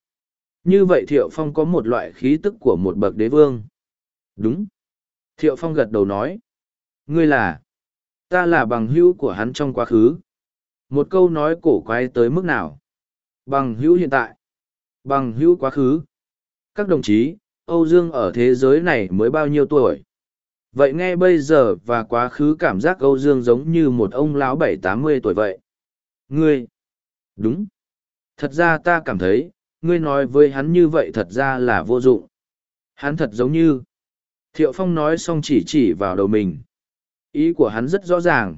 Như vậy Thiệu Phong có một loại khí tức của một bậc đế vương. Đúng. Thiệu Phong gật đầu nói. Ngươi là. Ta là bằng hữu của hắn trong quá khứ. Một câu nói cổ quái tới mức nào? Bằng hữu hiện tại. Bằng hữu quá khứ. Các đồng chí, Âu Dương ở thế giới này mới bao nhiêu tuổi? Vậy nghe bây giờ và quá khứ cảm giác Âu Dương giống như một ông lão bảy tám mươi tuổi vậy. Ngươi! Đúng! Thật ra ta cảm thấy, ngươi nói với hắn như vậy thật ra là vô dụng. Hắn thật giống như... Thiệu Phong nói xong chỉ chỉ vào đầu mình. Ý của hắn rất rõ ràng.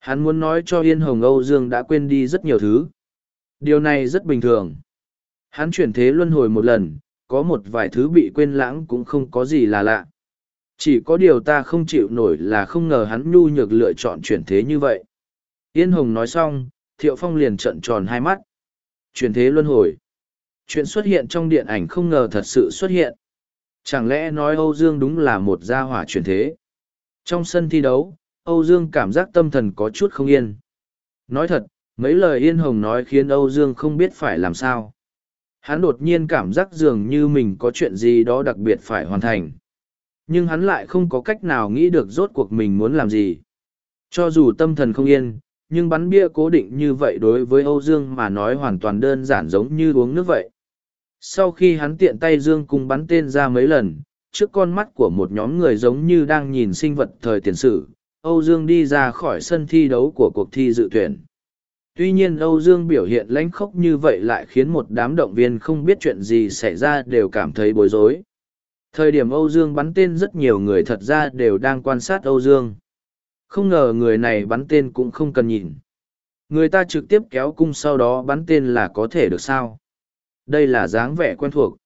Hắn muốn nói cho Yên Hồng Âu Dương đã quên đi rất nhiều thứ. Điều này rất bình thường. Hắn chuyển thế luân hồi một lần, có một vài thứ bị quên lãng cũng không có gì là lạ. Chỉ có điều ta không chịu nổi là không ngờ hắn nhu nhược lựa chọn chuyển thế như vậy. Yên Hồng nói xong, Thiệu Phong liền trận tròn hai mắt. Chuyển thế luân hồi. Chuyện xuất hiện trong điện ảnh không ngờ thật sự xuất hiện. Chẳng lẽ nói Âu Dương đúng là một gia hỏa chuyển thế? Trong sân thi đấu, Âu Dương cảm giác tâm thần có chút không yên. Nói thật, mấy lời Yên Hồng nói khiến Âu Dương không biết phải làm sao. Hắn đột nhiên cảm giác dường như mình có chuyện gì đó đặc biệt phải hoàn thành. Nhưng hắn lại không có cách nào nghĩ được rốt cuộc mình muốn làm gì. Cho dù tâm thần không yên, nhưng bắn bia cố định như vậy đối với Âu Dương mà nói hoàn toàn đơn giản giống như uống nước vậy. Sau khi hắn tiện tay Dương cùng bắn tên ra mấy lần, trước con mắt của một nhóm người giống như đang nhìn sinh vật thời tiền sử, Âu Dương đi ra khỏi sân thi đấu của cuộc thi dự tuyển. Tuy nhiên Âu Dương biểu hiện lãnh khốc như vậy lại khiến một đám động viên không biết chuyện gì xảy ra đều cảm thấy bối rối. Thời điểm Âu Dương bắn tên rất nhiều người thật ra đều đang quan sát Âu Dương. Không ngờ người này bắn tên cũng không cần nhìn. Người ta trực tiếp kéo cung sau đó bắn tên là có thể được sao. Đây là dáng vẻ quen thuộc.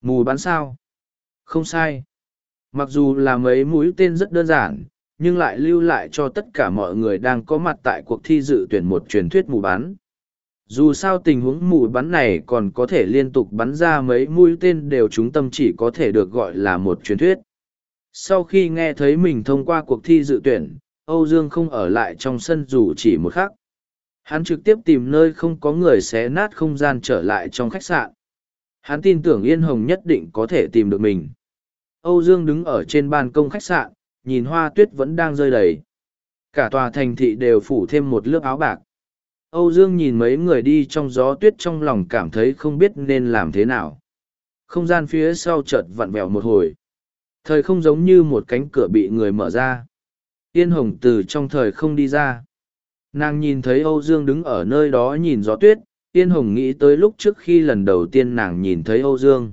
Mù bắn sao? Không sai. Mặc dù là mấy mũi tên rất đơn giản, nhưng lại lưu lại cho tất cả mọi người đang có mặt tại cuộc thi dự tuyển một truyền thuyết mù bắn. Dù sao tình huống mù bắn này còn có thể liên tục bắn ra mấy mũi tên đều trúng tâm chỉ có thể được gọi là một truyền thuyết. Sau khi nghe thấy mình thông qua cuộc thi dự tuyển, Âu Dương không ở lại trong sân dù chỉ một khắc. Hắn trực tiếp tìm nơi không có người xé nát không gian trở lại trong khách sạn. Hắn tin tưởng Yên Hồng nhất định có thể tìm được mình. Âu Dương đứng ở trên ban công khách sạn, nhìn hoa tuyết vẫn đang rơi đầy. Cả tòa thành thị đều phủ thêm một lớp áo bạc. Âu Dương nhìn mấy người đi trong gió tuyết trong lòng cảm thấy không biết nên làm thế nào. Không gian phía sau chợt vặn vẹo một hồi. Thời không giống như một cánh cửa bị người mở ra. Yên Hồng từ trong thời không đi ra. Nàng nhìn thấy Âu Dương đứng ở nơi đó nhìn gió tuyết, Yên Hồng nghĩ tới lúc trước khi lần đầu tiên nàng nhìn thấy Âu Dương.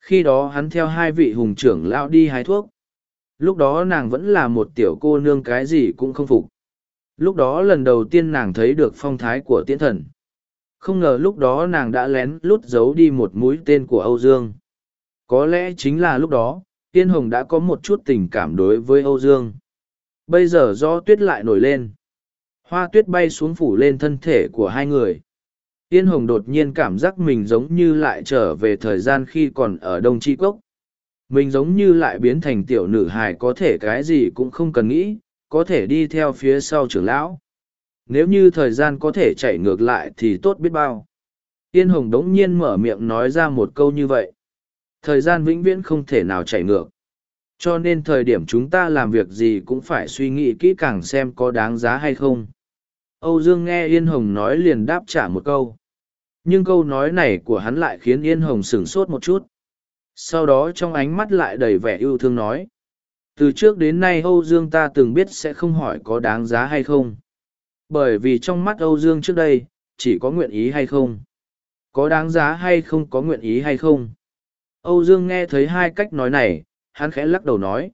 Khi đó hắn theo hai vị hùng trưởng lão đi hái thuốc. Lúc đó nàng vẫn là một tiểu cô nương cái gì cũng không phục. Lúc đó lần đầu tiên nàng thấy được phong thái của tiễn thần. Không ngờ lúc đó nàng đã lén lút giấu đi một mũi tên của Âu Dương. Có lẽ chính là lúc đó, Tiên Hồng đã có một chút tình cảm đối với Âu Dương. Bây giờ do tuyết lại nổi lên. Hoa tuyết bay xuống phủ lên thân thể của hai người. Tiên Hồng đột nhiên cảm giác mình giống như lại trở về thời gian khi còn ở Đông Tri Cốc. Mình giống như lại biến thành tiểu nữ hài có thể cái gì cũng không cần nghĩ, có thể đi theo phía sau trưởng lão. Nếu như thời gian có thể chạy ngược lại thì tốt biết bao. Yên Hồng đống nhiên mở miệng nói ra một câu như vậy. Thời gian vĩnh viễn không thể nào chạy ngược. Cho nên thời điểm chúng ta làm việc gì cũng phải suy nghĩ kỹ càng xem có đáng giá hay không. Âu Dương nghe Yên Hồng nói liền đáp trả một câu. Nhưng câu nói này của hắn lại khiến Yên Hồng sửng sốt một chút. Sau đó trong ánh mắt lại đầy vẻ yêu thương nói. Từ trước đến nay Âu Dương ta từng biết sẽ không hỏi có đáng giá hay không. Bởi vì trong mắt Âu Dương trước đây, chỉ có nguyện ý hay không. Có đáng giá hay không có nguyện ý hay không. Âu Dương nghe thấy hai cách nói này, hắn khẽ lắc đầu nói.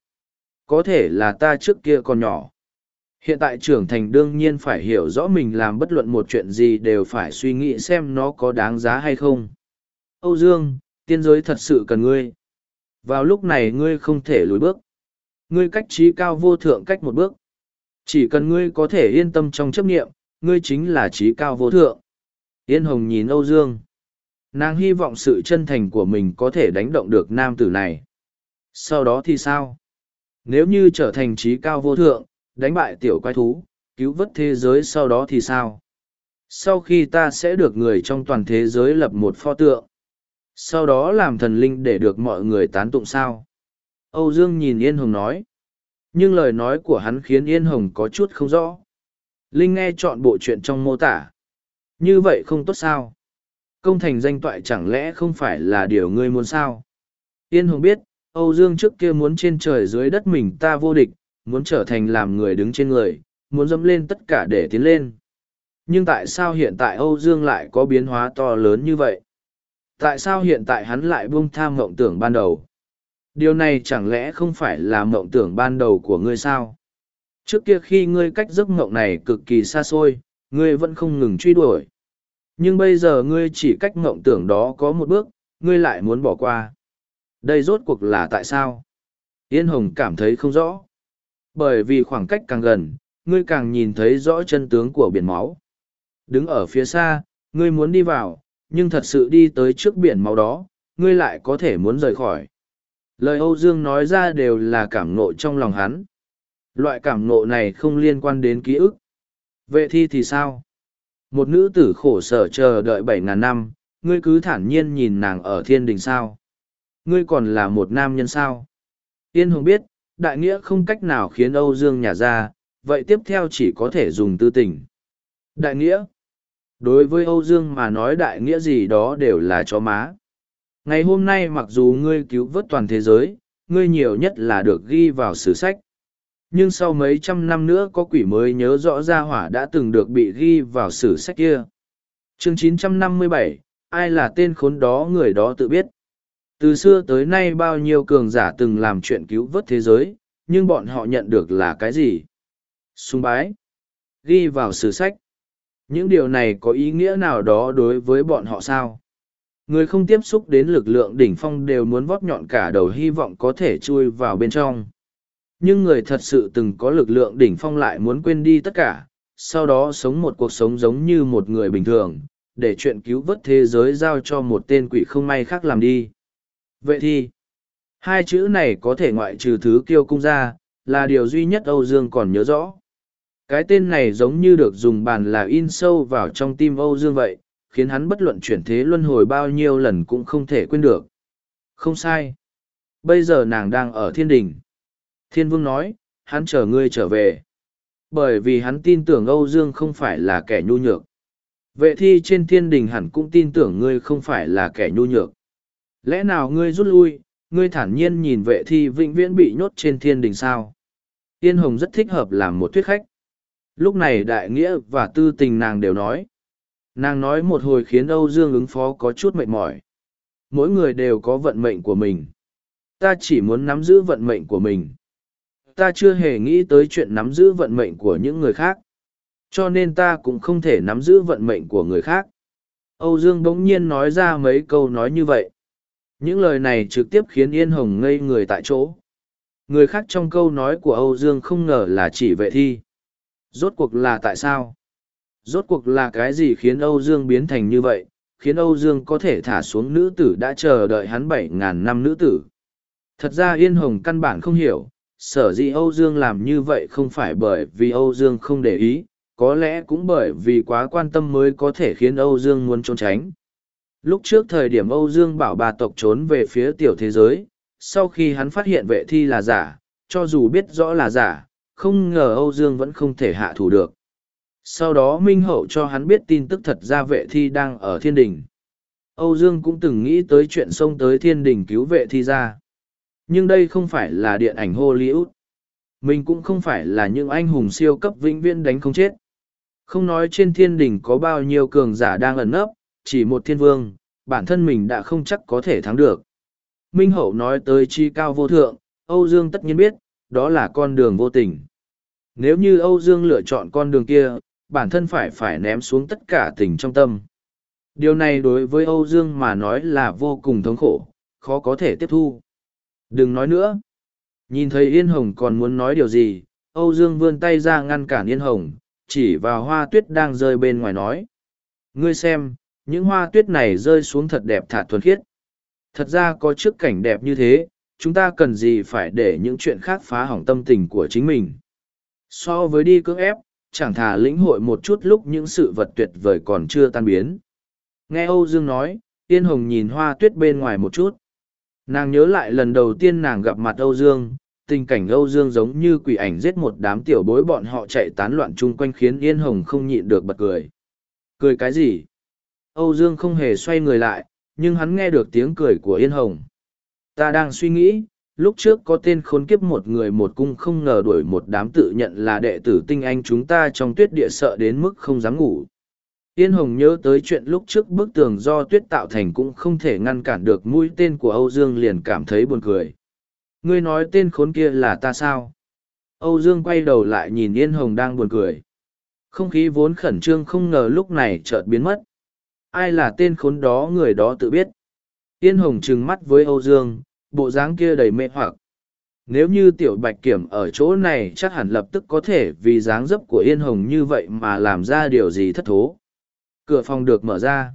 Có thể là ta trước kia còn nhỏ. Hiện tại trưởng thành đương nhiên phải hiểu rõ mình làm bất luận một chuyện gì đều phải suy nghĩ xem nó có đáng giá hay không. Âu Dương, tiên giới thật sự cần ngươi. Vào lúc này ngươi không thể lùi bước. Ngươi cách trí cao vô thượng cách một bước. Chỉ cần ngươi có thể yên tâm trong chấp nghiệm, ngươi chính là trí cao vô thượng. Yên Hồng nhìn Âu Dương. Nàng hy vọng sự chân thành của mình có thể đánh động được nam tử này. Sau đó thì sao? Nếu như trở thành trí cao vô thượng, đánh bại tiểu quái thú, cứu vớt thế giới sau đó thì sao? Sau khi ta sẽ được người trong toàn thế giới lập một pho tượng. Sau đó làm thần linh để được mọi người tán tụng sao? Âu Dương nhìn Yên Hồng nói. Nhưng lời nói của hắn khiến Yên Hồng có chút không rõ. Linh nghe chọn bộ chuyện trong mô tả. Như vậy không tốt sao? Công thành danh toại chẳng lẽ không phải là điều ngươi muốn sao? Yên Hồng biết, Âu Dương trước kia muốn trên trời dưới đất mình ta vô địch, muốn trở thành làm người đứng trên người, muốn dẫm lên tất cả để tiến lên. Nhưng tại sao hiện tại Âu Dương lại có biến hóa to lớn như vậy? Tại sao hiện tại hắn lại buông tham mộng tưởng ban đầu? Điều này chẳng lẽ không phải là mộng tưởng ban đầu của ngươi sao? Trước kia khi ngươi cách giấc mộng này cực kỳ xa xôi, ngươi vẫn không ngừng truy đuổi. Nhưng bây giờ ngươi chỉ cách mộng tưởng đó có một bước, ngươi lại muốn bỏ qua. Đây rốt cuộc là tại sao? Yên Hồng cảm thấy không rõ. Bởi vì khoảng cách càng gần, ngươi càng nhìn thấy rõ chân tướng của biển máu. Đứng ở phía xa, ngươi muốn đi vào, nhưng thật sự đi tới trước biển máu đó, ngươi lại có thể muốn rời khỏi. Lời Âu Dương nói ra đều là cảm nộ trong lòng hắn. Loại cảm nộ này không liên quan đến ký ức. Vệ thi thì sao? Một nữ tử khổ sở chờ đợi bảy ngàn năm, ngươi cứ thản nhiên nhìn nàng ở thiên đình sao? Ngươi còn là một nam nhân sao? Yên Hồng biết, đại nghĩa không cách nào khiến Âu Dương nhả ra, vậy tiếp theo chỉ có thể dùng tư tình. Đại nghĩa? Đối với Âu Dương mà nói đại nghĩa gì đó đều là chó má. Ngày hôm nay mặc dù ngươi cứu vớt toàn thế giới, ngươi nhiều nhất là được ghi vào sử sách. Nhưng sau mấy trăm năm nữa có quỷ mới nhớ rõ ra hỏa đã từng được bị ghi vào sử sách kia. Chương 957, ai là tên khốn đó người đó tự biết. Từ xưa tới nay bao nhiêu cường giả từng làm chuyện cứu vớt thế giới, nhưng bọn họ nhận được là cái gì? Sung bái. Ghi vào sử sách. Những điều này có ý nghĩa nào đó đối với bọn họ sao? Người không tiếp xúc đến lực lượng đỉnh phong đều muốn vót nhọn cả đầu hy vọng có thể chui vào bên trong. Nhưng người thật sự từng có lực lượng đỉnh phong lại muốn quên đi tất cả, sau đó sống một cuộc sống giống như một người bình thường, để chuyện cứu vớt thế giới giao cho một tên quỷ không may khác làm đi. Vậy thì, hai chữ này có thể ngoại trừ thứ kiêu cung ra, là điều duy nhất Âu Dương còn nhớ rõ. Cái tên này giống như được dùng bàn là in sâu vào trong tim Âu Dương vậy, khiến hắn bất luận chuyển thế luân hồi bao nhiêu lần cũng không thể quên được. Không sai. Bây giờ nàng đang ở thiên đình. Thiên vương nói, hắn chờ ngươi trở về. Bởi vì hắn tin tưởng Âu Dương không phải là kẻ nhu nhược. Vệ thi trên thiên đình hẳn cũng tin tưởng ngươi không phải là kẻ nhu nhược. Lẽ nào ngươi rút lui, ngươi thản nhiên nhìn vệ thi vĩnh viễn bị nhốt trên thiên đình sao? Yên Hồng rất thích hợp làm một thuyết khách. Lúc này đại nghĩa và tư tình nàng đều nói. Nàng nói một hồi khiến Âu Dương ứng phó có chút mệt mỏi. Mỗi người đều có vận mệnh của mình. Ta chỉ muốn nắm giữ vận mệnh của mình. Ta chưa hề nghĩ tới chuyện nắm giữ vận mệnh của những người khác. Cho nên ta cũng không thể nắm giữ vận mệnh của người khác. Âu Dương bỗng nhiên nói ra mấy câu nói như vậy. Những lời này trực tiếp khiến Yên Hồng ngây người tại chỗ. Người khác trong câu nói của Âu Dương không ngờ là chỉ vệ thi. Rốt cuộc là tại sao? Rốt cuộc là cái gì khiến Âu Dương biến thành như vậy, khiến Âu Dương có thể thả xuống nữ tử đã chờ đợi hắn bảy ngàn năm nữ tử? Thật ra Yên Hồng căn bản không hiểu, sở dĩ Âu Dương làm như vậy không phải bởi vì Âu Dương không để ý, có lẽ cũng bởi vì quá quan tâm mới có thể khiến Âu Dương muốn trốn tránh. Lúc trước thời điểm Âu Dương bảo bà tộc trốn về phía tiểu thế giới, sau khi hắn phát hiện vệ thi là giả, cho dù biết rõ là giả, không ngờ Âu Dương vẫn không thể hạ thủ được. Sau đó Minh Hậu cho hắn biết tin tức thật ra vệ thi đang ở thiên đình. Âu Dương cũng từng nghĩ tới chuyện xông tới thiên đình cứu vệ thi ra. Nhưng đây không phải là điện ảnh Hollywood. Mình cũng không phải là những anh hùng siêu cấp vĩnh viễn đánh không chết. Không nói trên thiên đình có bao nhiêu cường giả đang ẩn nấp, chỉ một thiên vương, bản thân mình đã không chắc có thể thắng được. Minh Hậu nói tới chi cao vô thượng, Âu Dương tất nhiên biết, đó là con đường vô tình. Nếu như Âu Dương lựa chọn con đường kia, bản thân phải phải ném xuống tất cả tình trong tâm. Điều này đối với Âu Dương mà nói là vô cùng thống khổ, khó có thể tiếp thu. Đừng nói nữa. Nhìn thấy Yên Hồng còn muốn nói điều gì, Âu Dương vươn tay ra ngăn cản Yên Hồng, chỉ vào hoa tuyết đang rơi bên ngoài nói. Ngươi xem, những hoa tuyết này rơi xuống thật đẹp thả thuần khiết. Thật ra có trước cảnh đẹp như thế, chúng ta cần gì phải để những chuyện khác phá hỏng tâm tình của chính mình. So với đi cưỡng ép, chẳng thà lĩnh hội một chút lúc những sự vật tuyệt vời còn chưa tan biến. Nghe Âu Dương nói, Yên Hồng nhìn hoa tuyết bên ngoài một chút. Nàng nhớ lại lần đầu tiên nàng gặp mặt Âu Dương, tình cảnh Âu Dương giống như quỷ ảnh giết một đám tiểu bối bọn họ chạy tán loạn chung quanh khiến Yên Hồng không nhịn được bật cười. Cười cái gì? Âu Dương không hề xoay người lại, nhưng hắn nghe được tiếng cười của Yên Hồng. Ta đang suy nghĩ, lúc trước có tên khốn kiếp một người một cung không ngờ đuổi một đám tự nhận là đệ tử tinh anh chúng ta trong tuyết địa sợ đến mức không dám ngủ. Yên Hồng nhớ tới chuyện lúc trước bức tường do tuyết tạo thành cũng không thể ngăn cản được mũi tên của Âu Dương liền cảm thấy buồn cười. Ngươi nói tên khốn kia là ta sao? Âu Dương quay đầu lại nhìn Yên Hồng đang buồn cười. Không khí vốn khẩn trương không ngờ lúc này chợt biến mất. Ai là tên khốn đó người đó tự biết. Yên Hồng trừng mắt với Âu Dương, bộ dáng kia đầy mê hoặc. Nếu như tiểu bạch kiểm ở chỗ này chắc hẳn lập tức có thể vì dáng dấp của Yên Hồng như vậy mà làm ra điều gì thất thố. Cửa phòng được mở ra.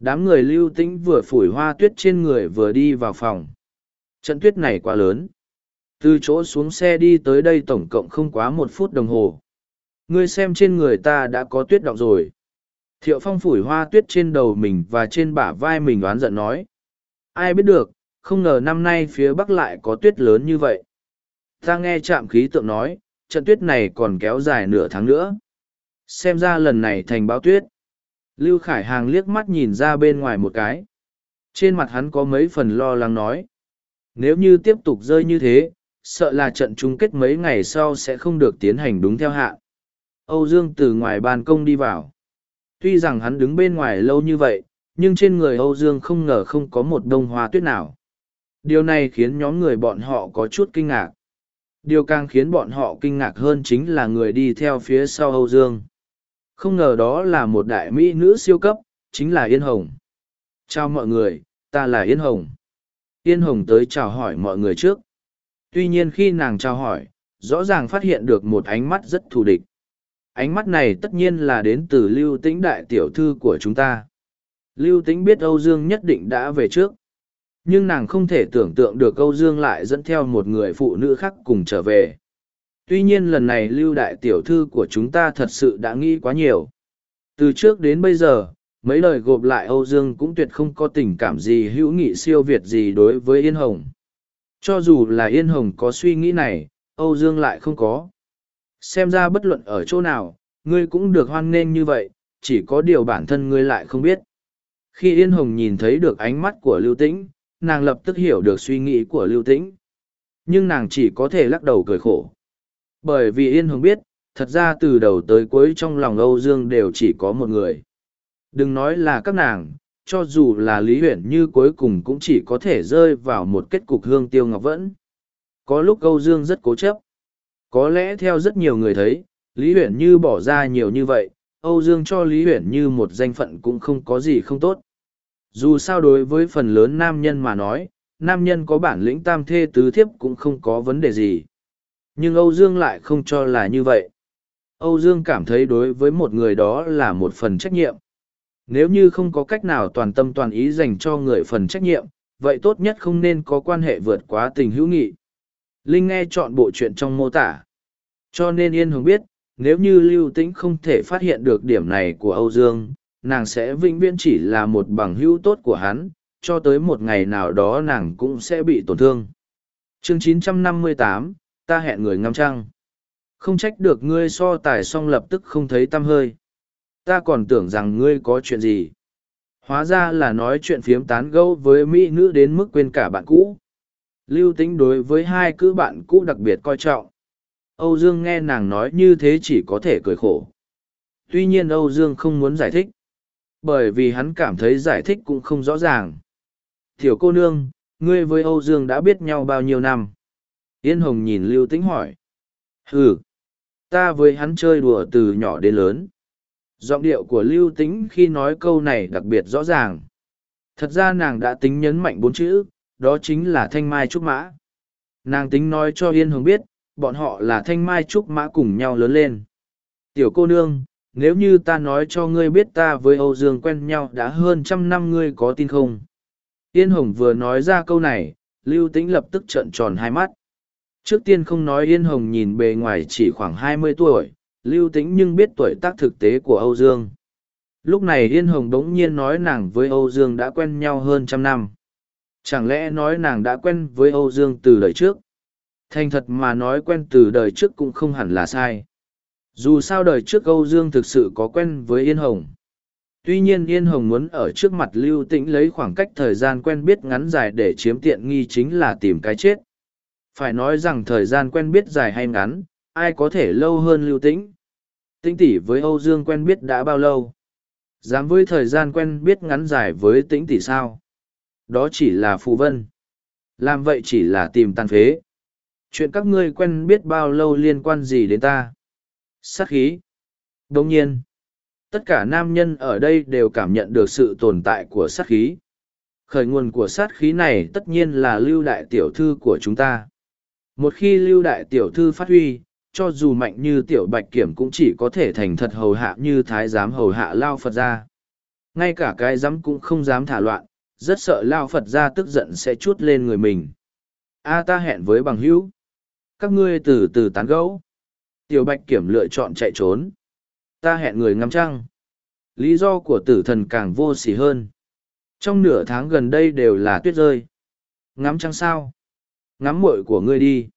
Đám người lưu tĩnh vừa phủi hoa tuyết trên người vừa đi vào phòng. Trận tuyết này quá lớn. Từ chỗ xuống xe đi tới đây tổng cộng không quá một phút đồng hồ. Ngươi xem trên người ta đã có tuyết đọng rồi. Thiệu phong phủi hoa tuyết trên đầu mình và trên bả vai mình đoán giận nói. Ai biết được, không ngờ năm nay phía bắc lại có tuyết lớn như vậy. Ta nghe trạm khí tượng nói, trận tuyết này còn kéo dài nửa tháng nữa. Xem ra lần này thành báo tuyết. Lưu Khải Hàng liếc mắt nhìn ra bên ngoài một cái. Trên mặt hắn có mấy phần lo lắng nói. Nếu như tiếp tục rơi như thế, sợ là trận chung kết mấy ngày sau sẽ không được tiến hành đúng theo hạn. Âu Dương từ ngoài ban công đi vào. Tuy rằng hắn đứng bên ngoài lâu như vậy, nhưng trên người Âu Dương không ngờ không có một đông hoa tuyết nào. Điều này khiến nhóm người bọn họ có chút kinh ngạc. Điều càng khiến bọn họ kinh ngạc hơn chính là người đi theo phía sau Âu Dương. Không ngờ đó là một đại mỹ nữ siêu cấp, chính là Yên Hồng. Chào mọi người, ta là Yên Hồng. Yên Hồng tới chào hỏi mọi người trước. Tuy nhiên khi nàng chào hỏi, rõ ràng phát hiện được một ánh mắt rất thù địch. Ánh mắt này tất nhiên là đến từ lưu tĩnh đại tiểu thư của chúng ta. Lưu tĩnh biết Âu Dương nhất định đã về trước. Nhưng nàng không thể tưởng tượng được Âu Dương lại dẫn theo một người phụ nữ khác cùng trở về. Tuy nhiên lần này lưu đại tiểu thư của chúng ta thật sự đã nghĩ quá nhiều. Từ trước đến bây giờ, mấy lời gộp lại âu dương cũng tuyệt không có tình cảm gì hữu nghị siêu việt gì đối với yên hồng. Cho dù là yên hồng có suy nghĩ này, âu dương lại không có. Xem ra bất luận ở chỗ nào, ngươi cũng được hoan nghênh như vậy, chỉ có điều bản thân ngươi lại không biết khi yên hồng nhìn thấy được ánh mắt của lưu tĩnh nàng lập tức hiểu được suy nghĩ của lưu tĩnh nhưng nàng chỉ có thể lắc đầu cười khổ bởi vì Yên Hồng biết, thật ra từ đầu tới cuối trong lòng Âu Dương đều chỉ có một người. Đừng nói là các nàng, cho dù là Lý Huyền như cuối cùng cũng chỉ có thể rơi vào một kết cục hương tiêu ngọc vẫn. Có lúc Âu Dương rất cố chấp. Có lẽ theo rất nhiều người thấy, Lý Huyền như bỏ ra nhiều như vậy, Âu Dương cho Lý Huyền như một danh phận cũng không có gì không tốt. Dù sao đối với phần lớn nam nhân mà nói, nam nhân có bản lĩnh tam thê tứ thiếp cũng không có vấn đề gì. Nhưng âu dương lại không cho là như vậy. Âu dương cảm thấy đối với một người đó là một phần trách nhiệm. Nếu như không có cách nào toàn tâm toàn ý dành cho người phần trách nhiệm vậy tốt nhất không nên có quan hệ vượt quá tình hữu nghị. Linh nghe chọn bộ chuyện trong mô tả. Cho nên yên hồng biết nếu như lưu tĩnh không thể phát hiện được điểm này của âu dương nàng sẽ vĩnh viễn chỉ là một bằng hữu tốt của hắn cho tới một ngày nào đó nàng cũng sẽ bị tổn thương chương 958, ta hẹn người ngắm trăng. Không trách được ngươi so tài xong lập tức không thấy tâm hơi. Ta còn tưởng rằng ngươi có chuyện gì. Hóa ra là nói chuyện phiếm tán gẫu với mỹ nữ đến mức quên cả bạn cũ. Lưu tính đối với hai cữ bạn cũ đặc biệt coi trọng. Âu Dương nghe nàng nói như thế chỉ có thể cười khổ. Tuy nhiên Âu Dương không muốn giải thích. Bởi vì hắn cảm thấy giải thích cũng không rõ ràng. Tiểu cô nương, ngươi với Âu Dương đã biết nhau bao nhiêu năm? Yên Hồng nhìn Lưu Tĩnh hỏi. Ừ, ta với hắn chơi đùa từ nhỏ đến lớn. Giọng điệu của Lưu Tĩnh khi nói câu này đặc biệt rõ ràng. Thật ra nàng đã tính nhấn mạnh bốn chữ, đó chính là Thanh Mai Trúc Mã. Nàng tính nói cho Yên Hồng biết, bọn họ là Thanh Mai Trúc Mã cùng nhau lớn lên. Tiểu cô nương, nếu như ta nói cho ngươi biết ta với Âu Dương quen nhau đã hơn trăm năm ngươi có tin không? Yên Hồng vừa nói ra câu này, Lưu Tĩnh lập tức trợn tròn hai mắt. Trước tiên không nói Yên Hồng nhìn bề ngoài chỉ khoảng hai mươi tuổi, Lưu Tĩnh nhưng biết tuổi tác thực tế của Âu Dương. Lúc này Yên Hồng đống nhiên nói nàng với Âu Dương đã quen nhau hơn trăm năm. Chẳng lẽ nói nàng đã quen với Âu Dương từ đời trước? Thành thật mà nói quen từ đời trước cũng không hẳn là sai. Dù sao đời trước Âu Dương thực sự có quen với Yên Hồng. Tuy nhiên Yên Hồng muốn ở trước mặt Lưu Tĩnh lấy khoảng cách thời gian quen biết ngắn dài để chiếm tiện nghi chính là tìm cái chết. Phải nói rằng thời gian quen biết dài hay ngắn, ai có thể lâu hơn Lưu Tĩnh. Tĩnh tỷ với Âu Dương quen biết đã bao lâu? Dám với thời gian quen biết ngắn dài với Tĩnh tỷ sao? Đó chỉ là phù vân. Làm vậy chỉ là tìm tàn phế. Chuyện các ngươi quen biết bao lâu liên quan gì đến ta? Sát khí. Đồng nhiên, tất cả nam nhân ở đây đều cảm nhận được sự tồn tại của sát khí. Khởi nguồn của sát khí này tất nhiên là lưu đại tiểu thư của chúng ta. Một khi lưu đại tiểu thư phát huy, cho dù mạnh như tiểu bạch kiểm cũng chỉ có thể thành thật hầu hạ như thái giám hầu hạ lao Phật ra. Ngay cả cái giám cũng không dám thả loạn, rất sợ lao Phật ra tức giận sẽ chút lên người mình. A ta hẹn với bằng hữu. Các ngươi từ từ tán gẫu. Tiểu bạch kiểm lựa chọn chạy trốn. Ta hẹn người ngắm trăng. Lý do của tử thần càng vô sỉ hơn. Trong nửa tháng gần đây đều là tuyết rơi. Ngắm trăng sao? Ngắm muội của ngươi đi.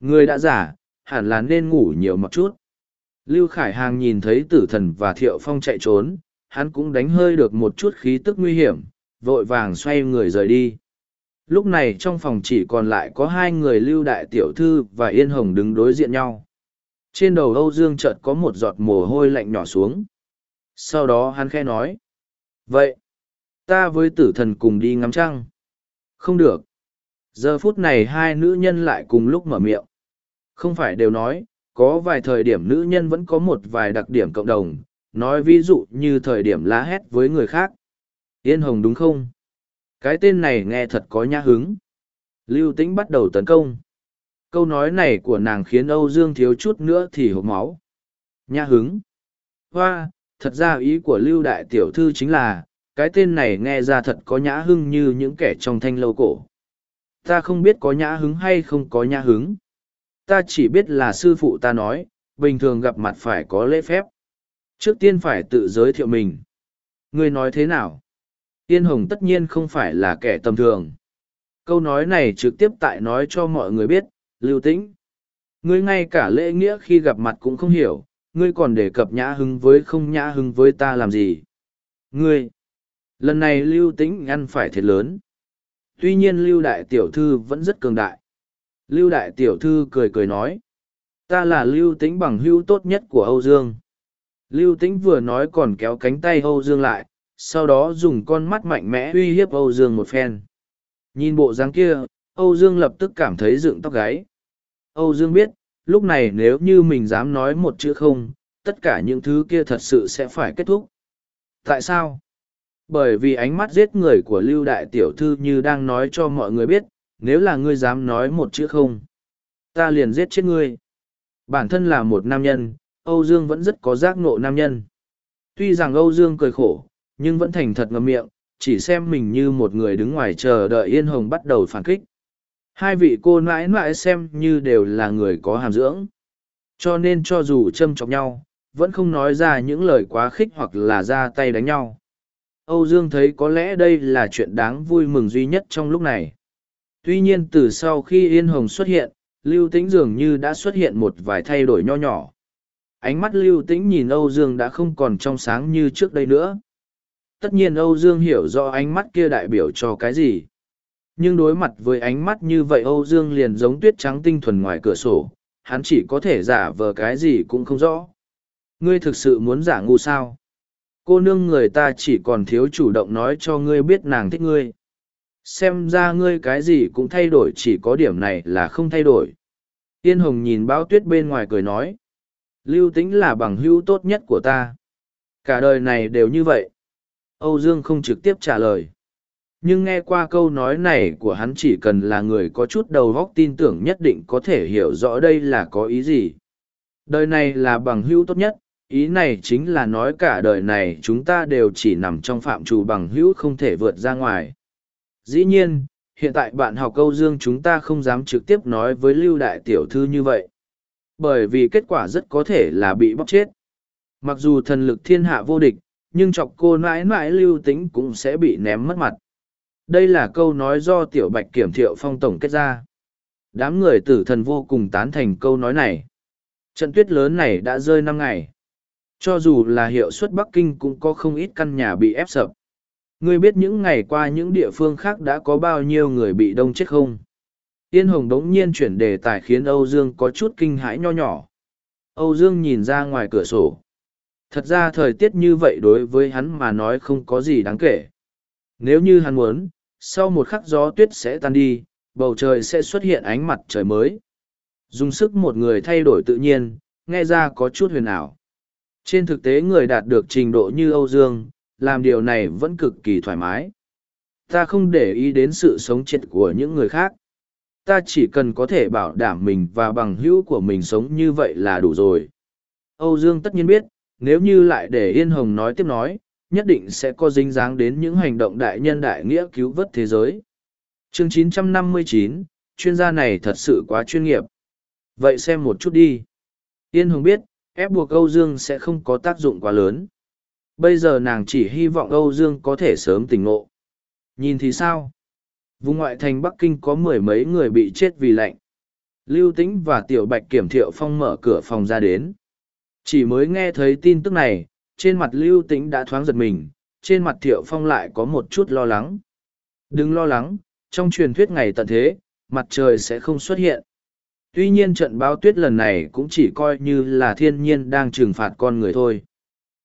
Ngươi đã giả, hẳn là nên ngủ nhiều một chút. Lưu Khải Hàng nhìn thấy tử thần và thiệu phong chạy trốn, hắn cũng đánh hơi được một chút khí tức nguy hiểm, vội vàng xoay người rời đi. Lúc này trong phòng chỉ còn lại có hai người Lưu Đại Tiểu Thư và Yên Hồng đứng đối diện nhau. Trên đầu Âu Dương chợt có một giọt mồ hôi lạnh nhỏ xuống. Sau đó hắn khẽ nói. Vậy, ta với tử thần cùng đi ngắm trăng. Không được. Giờ phút này hai nữ nhân lại cùng lúc mở miệng. Không phải đều nói, có vài thời điểm nữ nhân vẫn có một vài đặc điểm cộng đồng, nói ví dụ như thời điểm lá hét với người khác. Yên Hồng đúng không? Cái tên này nghe thật có nhã hứng. Lưu Tĩnh bắt đầu tấn công. Câu nói này của nàng khiến Âu Dương thiếu chút nữa thì hộp máu. Nhã hứng. Hoa, thật ra ý của Lưu Đại Tiểu Thư chính là, cái tên này nghe ra thật có nhã hưng như những kẻ trong thanh lâu cổ. Ta không biết có nhã hứng hay không có nhã hứng. Ta chỉ biết là sư phụ ta nói, bình thường gặp mặt phải có lễ phép. Trước tiên phải tự giới thiệu mình. Ngươi nói thế nào? Yên Hồng tất nhiên không phải là kẻ tầm thường. Câu nói này trực tiếp tại nói cho mọi người biết, lưu tĩnh. Ngươi ngay cả lễ nghĩa khi gặp mặt cũng không hiểu, ngươi còn đề cập nhã hứng với không nhã hứng với ta làm gì. Ngươi, lần này lưu tĩnh ăn phải thiệt lớn. Tuy nhiên lưu đại tiểu thư vẫn rất cường đại. Lưu đại tiểu thư cười cười nói. Ta là lưu tĩnh bằng hữu tốt nhất của Âu Dương. Lưu tĩnh vừa nói còn kéo cánh tay Âu Dương lại, sau đó dùng con mắt mạnh mẽ uy hiếp Âu Dương một phen. Nhìn bộ dáng kia, Âu Dương lập tức cảm thấy dựng tóc gáy. Âu Dương biết, lúc này nếu như mình dám nói một chữ không, tất cả những thứ kia thật sự sẽ phải kết thúc. Tại sao? Bởi vì ánh mắt giết người của Lưu Đại Tiểu Thư như đang nói cho mọi người biết, nếu là ngươi dám nói một chữ không, ta liền giết chết ngươi. Bản thân là một nam nhân, Âu Dương vẫn rất có giác ngộ nam nhân. Tuy rằng Âu Dương cười khổ, nhưng vẫn thành thật ngậm miệng, chỉ xem mình như một người đứng ngoài chờ đợi Yên Hồng bắt đầu phản kích. Hai vị cô nãi nãi xem như đều là người có hàm dưỡng. Cho nên cho dù châm chọc nhau, vẫn không nói ra những lời quá khích hoặc là ra tay đánh nhau. Âu Dương thấy có lẽ đây là chuyện đáng vui mừng duy nhất trong lúc này. Tuy nhiên từ sau khi Yên Hồng xuất hiện, Lưu Tĩnh dường như đã xuất hiện một vài thay đổi nho nhỏ. Ánh mắt Lưu Tĩnh nhìn Âu Dương đã không còn trong sáng như trước đây nữa. tất nhiên Âu Dương hiểu rõ ánh mắt kia đại biểu cho cái gì. Nhưng đối mặt với ánh mắt như vậy Âu Dương liền giống tuyết trắng tinh thuần ngoài cửa sổ, hắn chỉ có thể giả vờ cái gì cũng không rõ. Ngươi thực sự muốn giả ngu sao? Cô nương người ta chỉ còn thiếu chủ động nói cho ngươi biết nàng thích ngươi. Xem ra ngươi cái gì cũng thay đổi chỉ có điểm này là không thay đổi. Tiên Hồng nhìn bão tuyết bên ngoài cười nói. Lưu tính là bằng hữu tốt nhất của ta. Cả đời này đều như vậy. Âu Dương không trực tiếp trả lời. Nhưng nghe qua câu nói này của hắn chỉ cần là người có chút đầu óc tin tưởng nhất định có thể hiểu rõ đây là có ý gì. Đời này là bằng hữu tốt nhất, ý này chính là nói cả đời này chúng ta đều chỉ nằm trong phạm trù bằng hữu không thể vượt ra ngoài. Dĩ nhiên, hiện tại bạn học câu dương chúng ta không dám trực tiếp nói với lưu đại tiểu thư như vậy. Bởi vì kết quả rất có thể là bị bóc chết. Mặc dù thần lực thiên hạ vô địch, nhưng chọc cô mãi mãi lưu tính cũng sẽ bị ném mất mặt. Đây là câu nói do tiểu bạch kiểm thiệu phong tổng kết ra. Đám người tử thần vô cùng tán thành câu nói này. Trận tuyết lớn này đã rơi năm ngày. Cho dù là hiệu suất Bắc Kinh cũng có không ít căn nhà bị ép sập. Ngươi biết những ngày qua những địa phương khác đã có bao nhiêu người bị đông chết không? Yên Hồng đống nhiên chuyển đề tài khiến Âu Dương có chút kinh hãi nho nhỏ. Âu Dương nhìn ra ngoài cửa sổ. Thật ra thời tiết như vậy đối với hắn mà nói không có gì đáng kể. Nếu như hắn muốn, sau một khắc gió tuyết sẽ tan đi, bầu trời sẽ xuất hiện ánh mặt trời mới. Dùng sức một người thay đổi tự nhiên, nghe ra có chút huyền ảo. Trên thực tế người đạt được trình độ như Âu Dương, làm điều này vẫn cực kỳ thoải mái. Ta không để ý đến sự sống chết của những người khác. Ta chỉ cần có thể bảo đảm mình và bằng hữu của mình sống như vậy là đủ rồi. Âu Dương tất nhiên biết, nếu như lại để Yên Hồng nói tiếp nói, nhất định sẽ có dính dáng đến những hành động đại nhân đại nghĩa cứu vớt thế giới. Chương 959, chuyên gia này thật sự quá chuyên nghiệp. Vậy xem một chút đi. Yên Hồng biết, ép buộc Âu Dương sẽ không có tác dụng quá lớn. Bây giờ nàng chỉ hy vọng Âu Dương có thể sớm tỉnh ngộ. Nhìn thì sao? Vùng ngoại thành Bắc Kinh có mười mấy người bị chết vì lạnh. Lưu Tĩnh và Tiểu Bạch Kiểm Thiệu Phong mở cửa phòng ra đến. Chỉ mới nghe thấy tin tức này, trên mặt Lưu Tĩnh đã thoáng giật mình, trên mặt Thiệu Phong lại có một chút lo lắng. Đừng lo lắng, trong truyền thuyết ngày tận thế, mặt trời sẽ không xuất hiện. Tuy nhiên trận báo tuyết lần này cũng chỉ coi như là thiên nhiên đang trừng phạt con người thôi.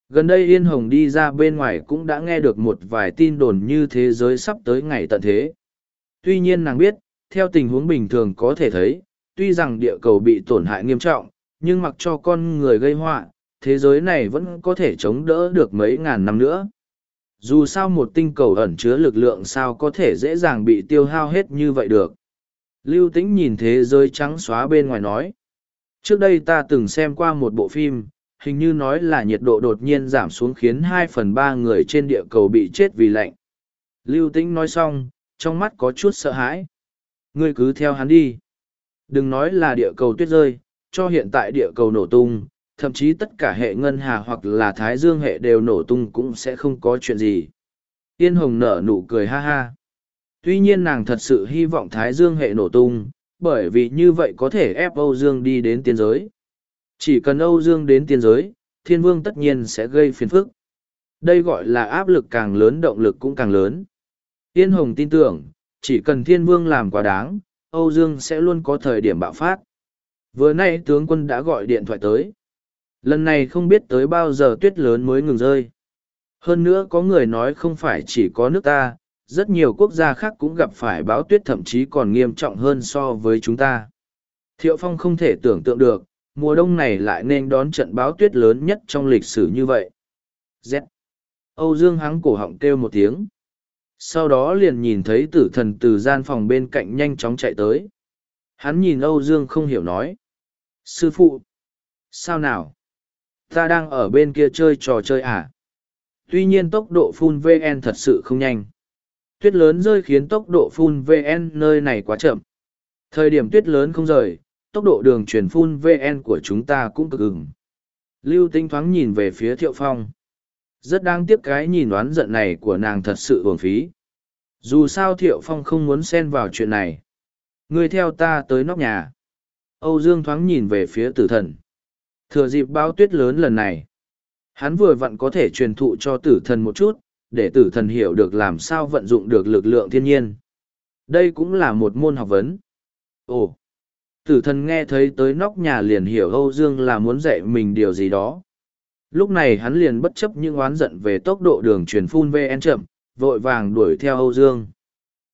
Gần đây Yên Hồng đi ra bên ngoài cũng đã nghe được một vài tin đồn như thế giới sắp tới ngày tận thế. Tuy nhiên nàng biết, theo tình huống bình thường có thể thấy, tuy rằng địa cầu bị tổn hại nghiêm trọng, nhưng mặc cho con người gây họa, thế giới này vẫn có thể chống đỡ được mấy ngàn năm nữa. Dù sao một tinh cầu ẩn chứa lực lượng sao có thể dễ dàng bị tiêu hao hết như vậy được. Lưu Tĩnh nhìn thế giới trắng xóa bên ngoài nói. Trước đây ta từng xem qua một bộ phim, hình như nói là nhiệt độ đột nhiên giảm xuống khiến hai phần ba người trên địa cầu bị chết vì lạnh. Lưu Tĩnh nói xong, trong mắt có chút sợ hãi. Ngươi cứ theo hắn đi. Đừng nói là địa cầu tuyết rơi, cho hiện tại địa cầu nổ tung, thậm chí tất cả hệ ngân hà hoặc là thái dương hệ đều nổ tung cũng sẽ không có chuyện gì. Yên Hồng nở nụ cười ha ha. Tuy nhiên nàng thật sự hy vọng thái dương hệ nổ tung, bởi vì như vậy có thể ép Âu Dương đi đến tiên giới. Chỉ cần Âu Dương đến tiên giới, thiên vương tất nhiên sẽ gây phiền phức. Đây gọi là áp lực càng lớn động lực cũng càng lớn. Yên Hồng tin tưởng, chỉ cần thiên vương làm quá đáng, Âu Dương sẽ luôn có thời điểm bạo phát. Vừa nay tướng quân đã gọi điện thoại tới. Lần này không biết tới bao giờ tuyết lớn mới ngừng rơi. Hơn nữa có người nói không phải chỉ có nước ta, rất nhiều quốc gia khác cũng gặp phải bão tuyết thậm chí còn nghiêm trọng hơn so với chúng ta. Thiệu Phong không thể tưởng tượng được, mùa đông này lại nên đón trận bão tuyết lớn nhất trong lịch sử như vậy. Z. Âu Dương hắng cổ họng kêu một tiếng. Sau đó liền nhìn thấy tử thần từ gian phòng bên cạnh nhanh chóng chạy tới. Hắn nhìn Âu Dương không hiểu nói. Sư phụ! Sao nào? Ta đang ở bên kia chơi trò chơi à? Tuy nhiên tốc độ phun VN thật sự không nhanh. Tuyết lớn rơi khiến tốc độ phun VN nơi này quá chậm. Thời điểm tuyết lớn không rời, tốc độ đường truyền phun VN của chúng ta cũng cực ứng. Lưu tinh thoáng nhìn về phía thiệu phong. Rất đáng tiếc cái nhìn đoán giận này của nàng thật sự uổng phí. Dù sao thiệu phong không muốn xen vào chuyện này. Người theo ta tới nóc nhà. Âu Dương thoáng nhìn về phía tử thần. Thừa dịp bao tuyết lớn lần này. Hắn vừa vặn có thể truyền thụ cho tử thần một chút, để tử thần hiểu được làm sao vận dụng được lực lượng thiên nhiên. Đây cũng là một môn học vấn. Ồ! Tử thần nghe thấy tới nóc nhà liền hiểu Âu Dương là muốn dạy mình điều gì đó. Lúc này hắn liền bất chấp những oán giận về tốc độ đường truyền phun VN chậm, vội vàng đuổi theo Âu Dương.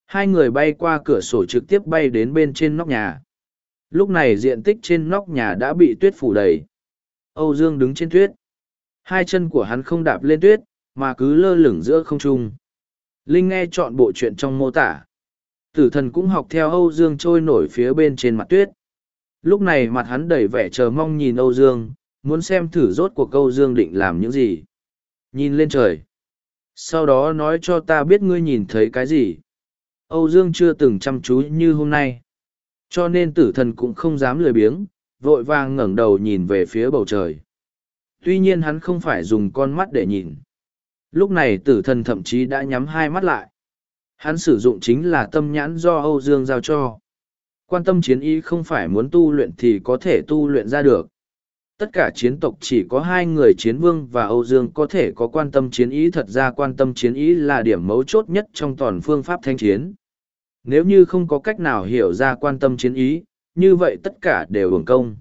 Hai người bay qua cửa sổ trực tiếp bay đến bên trên nóc nhà. Lúc này diện tích trên nóc nhà đã bị tuyết phủ đầy. Âu Dương đứng trên tuyết. Hai chân của hắn không đạp lên tuyết, mà cứ lơ lửng giữa không trung. Linh nghe chọn bộ chuyện trong mô tả. Tử thần cũng học theo Âu Dương trôi nổi phía bên trên mặt tuyết. Lúc này mặt hắn đầy vẻ chờ mong nhìn Âu Dương, muốn xem thử rốt cuộc Âu Dương định làm những gì. Nhìn lên trời. Sau đó nói cho ta biết ngươi nhìn thấy cái gì. Âu Dương chưa từng chăm chú như hôm nay. Cho nên tử thần cũng không dám lười biếng, vội vàng ngẩng đầu nhìn về phía bầu trời. Tuy nhiên hắn không phải dùng con mắt để nhìn. Lúc này tử thần thậm chí đã nhắm hai mắt lại. Hắn sử dụng chính là tâm nhãn do Âu Dương giao cho. Quan tâm chiến ý không phải muốn tu luyện thì có thể tu luyện ra được. Tất cả chiến tộc chỉ có hai người chiến vương và Âu Dương có thể có quan tâm chiến ý thật ra quan tâm chiến ý là điểm mấu chốt nhất trong toàn phương pháp thanh chiến. Nếu như không có cách nào hiểu ra quan tâm chiến ý, như vậy tất cả đều hưởng công.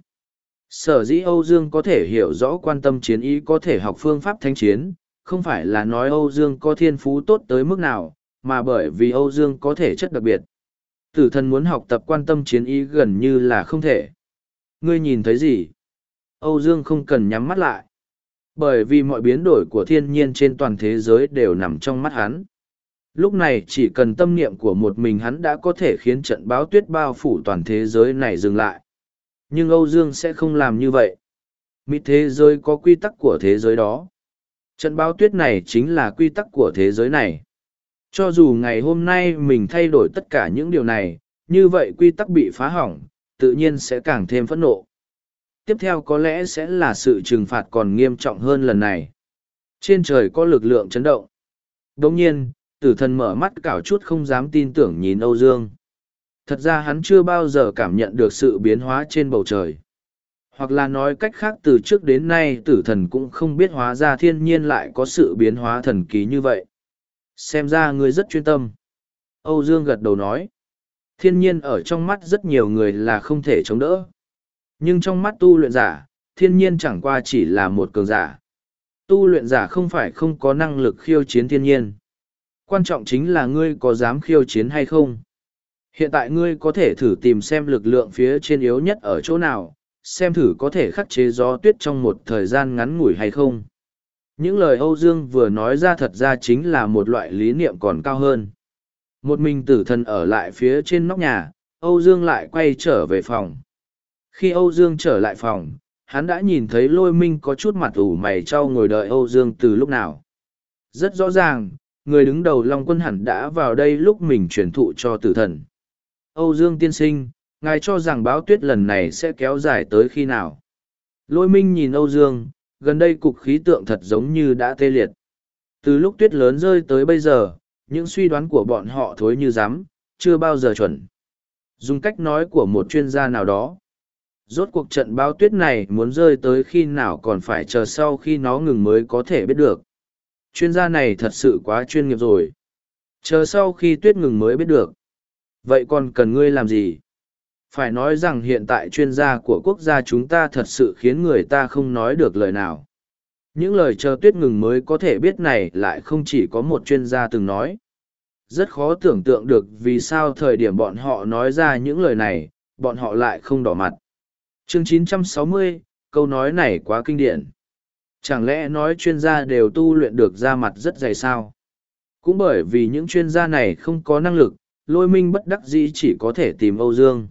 Sở dĩ Âu Dương có thể hiểu rõ quan tâm chiến ý có thể học phương pháp thanh chiến, không phải là nói Âu Dương có thiên phú tốt tới mức nào, mà bởi vì Âu Dương có thể chất đặc biệt. Tử thần muốn học tập quan tâm chiến ý gần như là không thể. Ngươi nhìn thấy gì? Âu Dương không cần nhắm mắt lại. Bởi vì mọi biến đổi của thiên nhiên trên toàn thế giới đều nằm trong mắt hắn. Lúc này chỉ cần tâm niệm của một mình hắn đã có thể khiến trận báo tuyết bao phủ toàn thế giới này dừng lại. Nhưng Âu Dương sẽ không làm như vậy. Mỹ thế giới có quy tắc của thế giới đó. Trận báo tuyết này chính là quy tắc của thế giới này. Cho dù ngày hôm nay mình thay đổi tất cả những điều này, như vậy quy tắc bị phá hỏng, tự nhiên sẽ càng thêm phẫn nộ. Tiếp theo có lẽ sẽ là sự trừng phạt còn nghiêm trọng hơn lần này. Trên trời có lực lượng chấn động. Đồng nhiên, tử thần mở mắt cảo chút không dám tin tưởng nhìn Âu Dương. Thật ra hắn chưa bao giờ cảm nhận được sự biến hóa trên bầu trời. Hoặc là nói cách khác từ trước đến nay tử thần cũng không biết hóa ra thiên nhiên lại có sự biến hóa thần kỳ như vậy. Xem ra ngươi rất chuyên tâm. Âu Dương gật đầu nói. Thiên nhiên ở trong mắt rất nhiều người là không thể chống đỡ. Nhưng trong mắt tu luyện giả, thiên nhiên chẳng qua chỉ là một cường giả. Tu luyện giả không phải không có năng lực khiêu chiến thiên nhiên. Quan trọng chính là ngươi có dám khiêu chiến hay không. Hiện tại ngươi có thể thử tìm xem lực lượng phía trên yếu nhất ở chỗ nào, xem thử có thể khắc chế gió tuyết trong một thời gian ngắn ngủi hay không. Những lời Âu Dương vừa nói ra thật ra chính là một loại lý niệm còn cao hơn. Một mình tử thần ở lại phía trên nóc nhà, Âu Dương lại quay trở về phòng. Khi Âu Dương trở lại phòng, hắn đã nhìn thấy lôi minh có chút mặt ủ mày trao ngồi đợi Âu Dương từ lúc nào. Rất rõ ràng, người đứng đầu Long quân hẳn đã vào đây lúc mình truyền thụ cho tử thần. Âu Dương tiên sinh, ngài cho rằng báo tuyết lần này sẽ kéo dài tới khi nào? Lôi minh nhìn Âu Dương, gần đây cục khí tượng thật giống như đã tê liệt. Từ lúc tuyết lớn rơi tới bây giờ, những suy đoán của bọn họ thối như rắm, chưa bao giờ chuẩn. Dùng cách nói của một chuyên gia nào đó. Rốt cuộc trận báo tuyết này muốn rơi tới khi nào còn phải chờ sau khi nó ngừng mới có thể biết được. Chuyên gia này thật sự quá chuyên nghiệp rồi. Chờ sau khi tuyết ngừng mới biết được. Vậy còn cần ngươi làm gì? phải nói rằng hiện tại chuyên gia của quốc gia chúng ta thật sự khiến người ta không nói được lời nào những lời chờ tuyết ngừng mới có thể biết này lại không chỉ có một chuyên gia từng nói rất khó tưởng tượng được vì sao thời điểm bọn họ nói ra những lời này bọn họ lại không đỏ mặt chương 960, câu nói này quá kinh điển chẳng lẽ nói chuyên gia đều tu luyện được ra mặt rất dày sao cũng bởi vì những chuyên gia này không có năng lực lôi minh bất đắc dĩ chỉ có thể tìm âu dương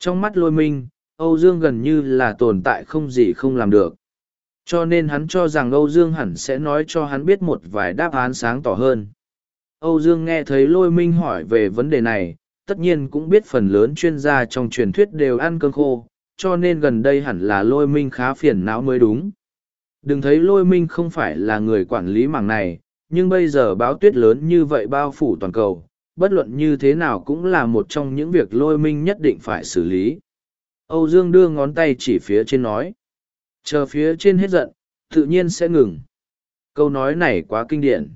trong mắt lôi minh, Âu Dương gần như là tồn tại không gì không làm được. Cho nên hắn cho rằng Âu Dương hẳn sẽ nói cho hắn biết một vài đáp án sáng tỏ hơn. Âu Dương nghe thấy lôi minh hỏi về vấn đề này, tất nhiên cũng biết phần lớn chuyên gia trong truyền thuyết đều ăn cơm khô, cho nên gần đây hẳn là lôi minh khá phiền não mới đúng. Đừng thấy lôi minh không phải là người quản lý mảng này, nhưng bây giờ báo tuyết lớn như vậy bao phủ toàn cầu, bất luận như thế nào cũng là một trong những việc lôi minh nhất định phải xử lý. Âu Dương đưa ngón tay chỉ phía trên nói. Chờ phía trên hết giận, tự nhiên sẽ ngừng. Câu nói này quá kinh điển.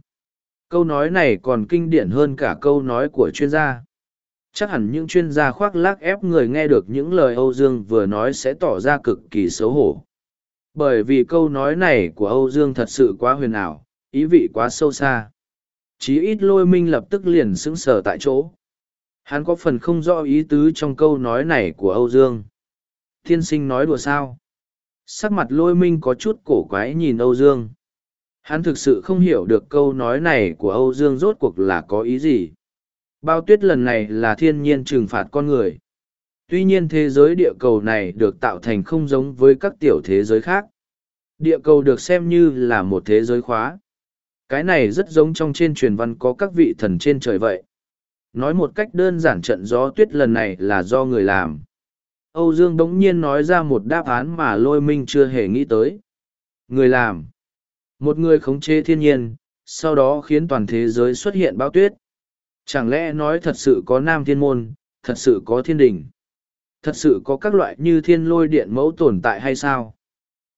Câu nói này còn kinh điển hơn cả câu nói của chuyên gia. Chắc hẳn những chuyên gia khoác lác ép người nghe được những lời Âu Dương vừa nói sẽ tỏ ra cực kỳ xấu hổ. Bởi vì câu nói này của Âu Dương thật sự quá huyền ảo, ý vị quá sâu xa. Chí ít lôi minh lập tức liền sững sờ tại chỗ. Hắn có phần không rõ ý tứ trong câu nói này của Âu Dương. Thiên sinh nói đùa sao? Sắc mặt lôi minh có chút cổ quái nhìn Âu Dương. Hắn thực sự không hiểu được câu nói này của Âu Dương rốt cuộc là có ý gì. Bao tuyết lần này là thiên nhiên trừng phạt con người. Tuy nhiên thế giới địa cầu này được tạo thành không giống với các tiểu thế giới khác. Địa cầu được xem như là một thế giới khóa. Cái này rất giống trong trên truyền văn có các vị thần trên trời vậy. Nói một cách đơn giản trận gió tuyết lần này là do người làm. Âu Dương bỗng nhiên nói ra một đáp án mà lôi minh chưa hề nghĩ tới. Người làm. Một người khống chế thiên nhiên, sau đó khiến toàn thế giới xuất hiện bão tuyết. Chẳng lẽ nói thật sự có nam thiên môn, thật sự có thiên đình? Thật sự có các loại như thiên lôi điện mẫu tồn tại hay sao?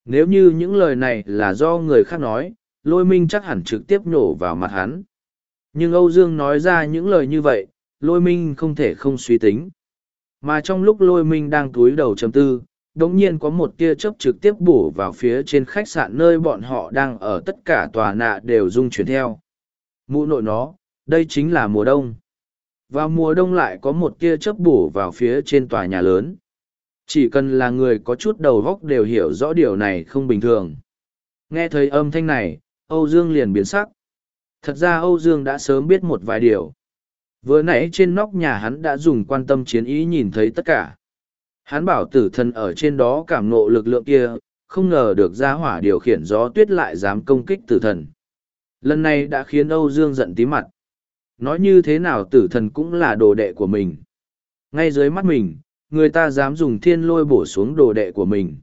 Nếu như những lời này là do người khác nói, lôi minh chắc hẳn trực tiếp nhổ vào mặt hắn. Nhưng Âu Dương nói ra những lời như vậy, lôi minh không thể không suy tính. Mà trong lúc lôi minh đang túi đầu chấm tư, đống nhiên có một tia chớp trực tiếp bổ vào phía trên khách sạn nơi bọn họ đang ở tất cả tòa nạ đều rung chuyển theo. Mũ nội nó, đây chính là mùa đông. Vào mùa đông lại có một tia chớp bổ vào phía trên tòa nhà lớn. Chỉ cần là người có chút đầu góc đều hiểu rõ điều này không bình thường. Nghe thấy âm thanh này, Âu Dương liền biến sắc. Thật ra Âu Dương đã sớm biết một vài điều. Vừa nãy trên nóc nhà hắn đã dùng quan tâm chiến ý nhìn thấy tất cả. Hắn bảo tử thần ở trên đó cảm nộ lực lượng kia, không ngờ được gia hỏa điều khiển gió tuyết lại dám công kích tử thần. Lần này đã khiến Âu Dương giận tí mặt. Nói như thế nào tử thần cũng là đồ đệ của mình. Ngay dưới mắt mình, người ta dám dùng thiên lôi bổ xuống đồ đệ của mình.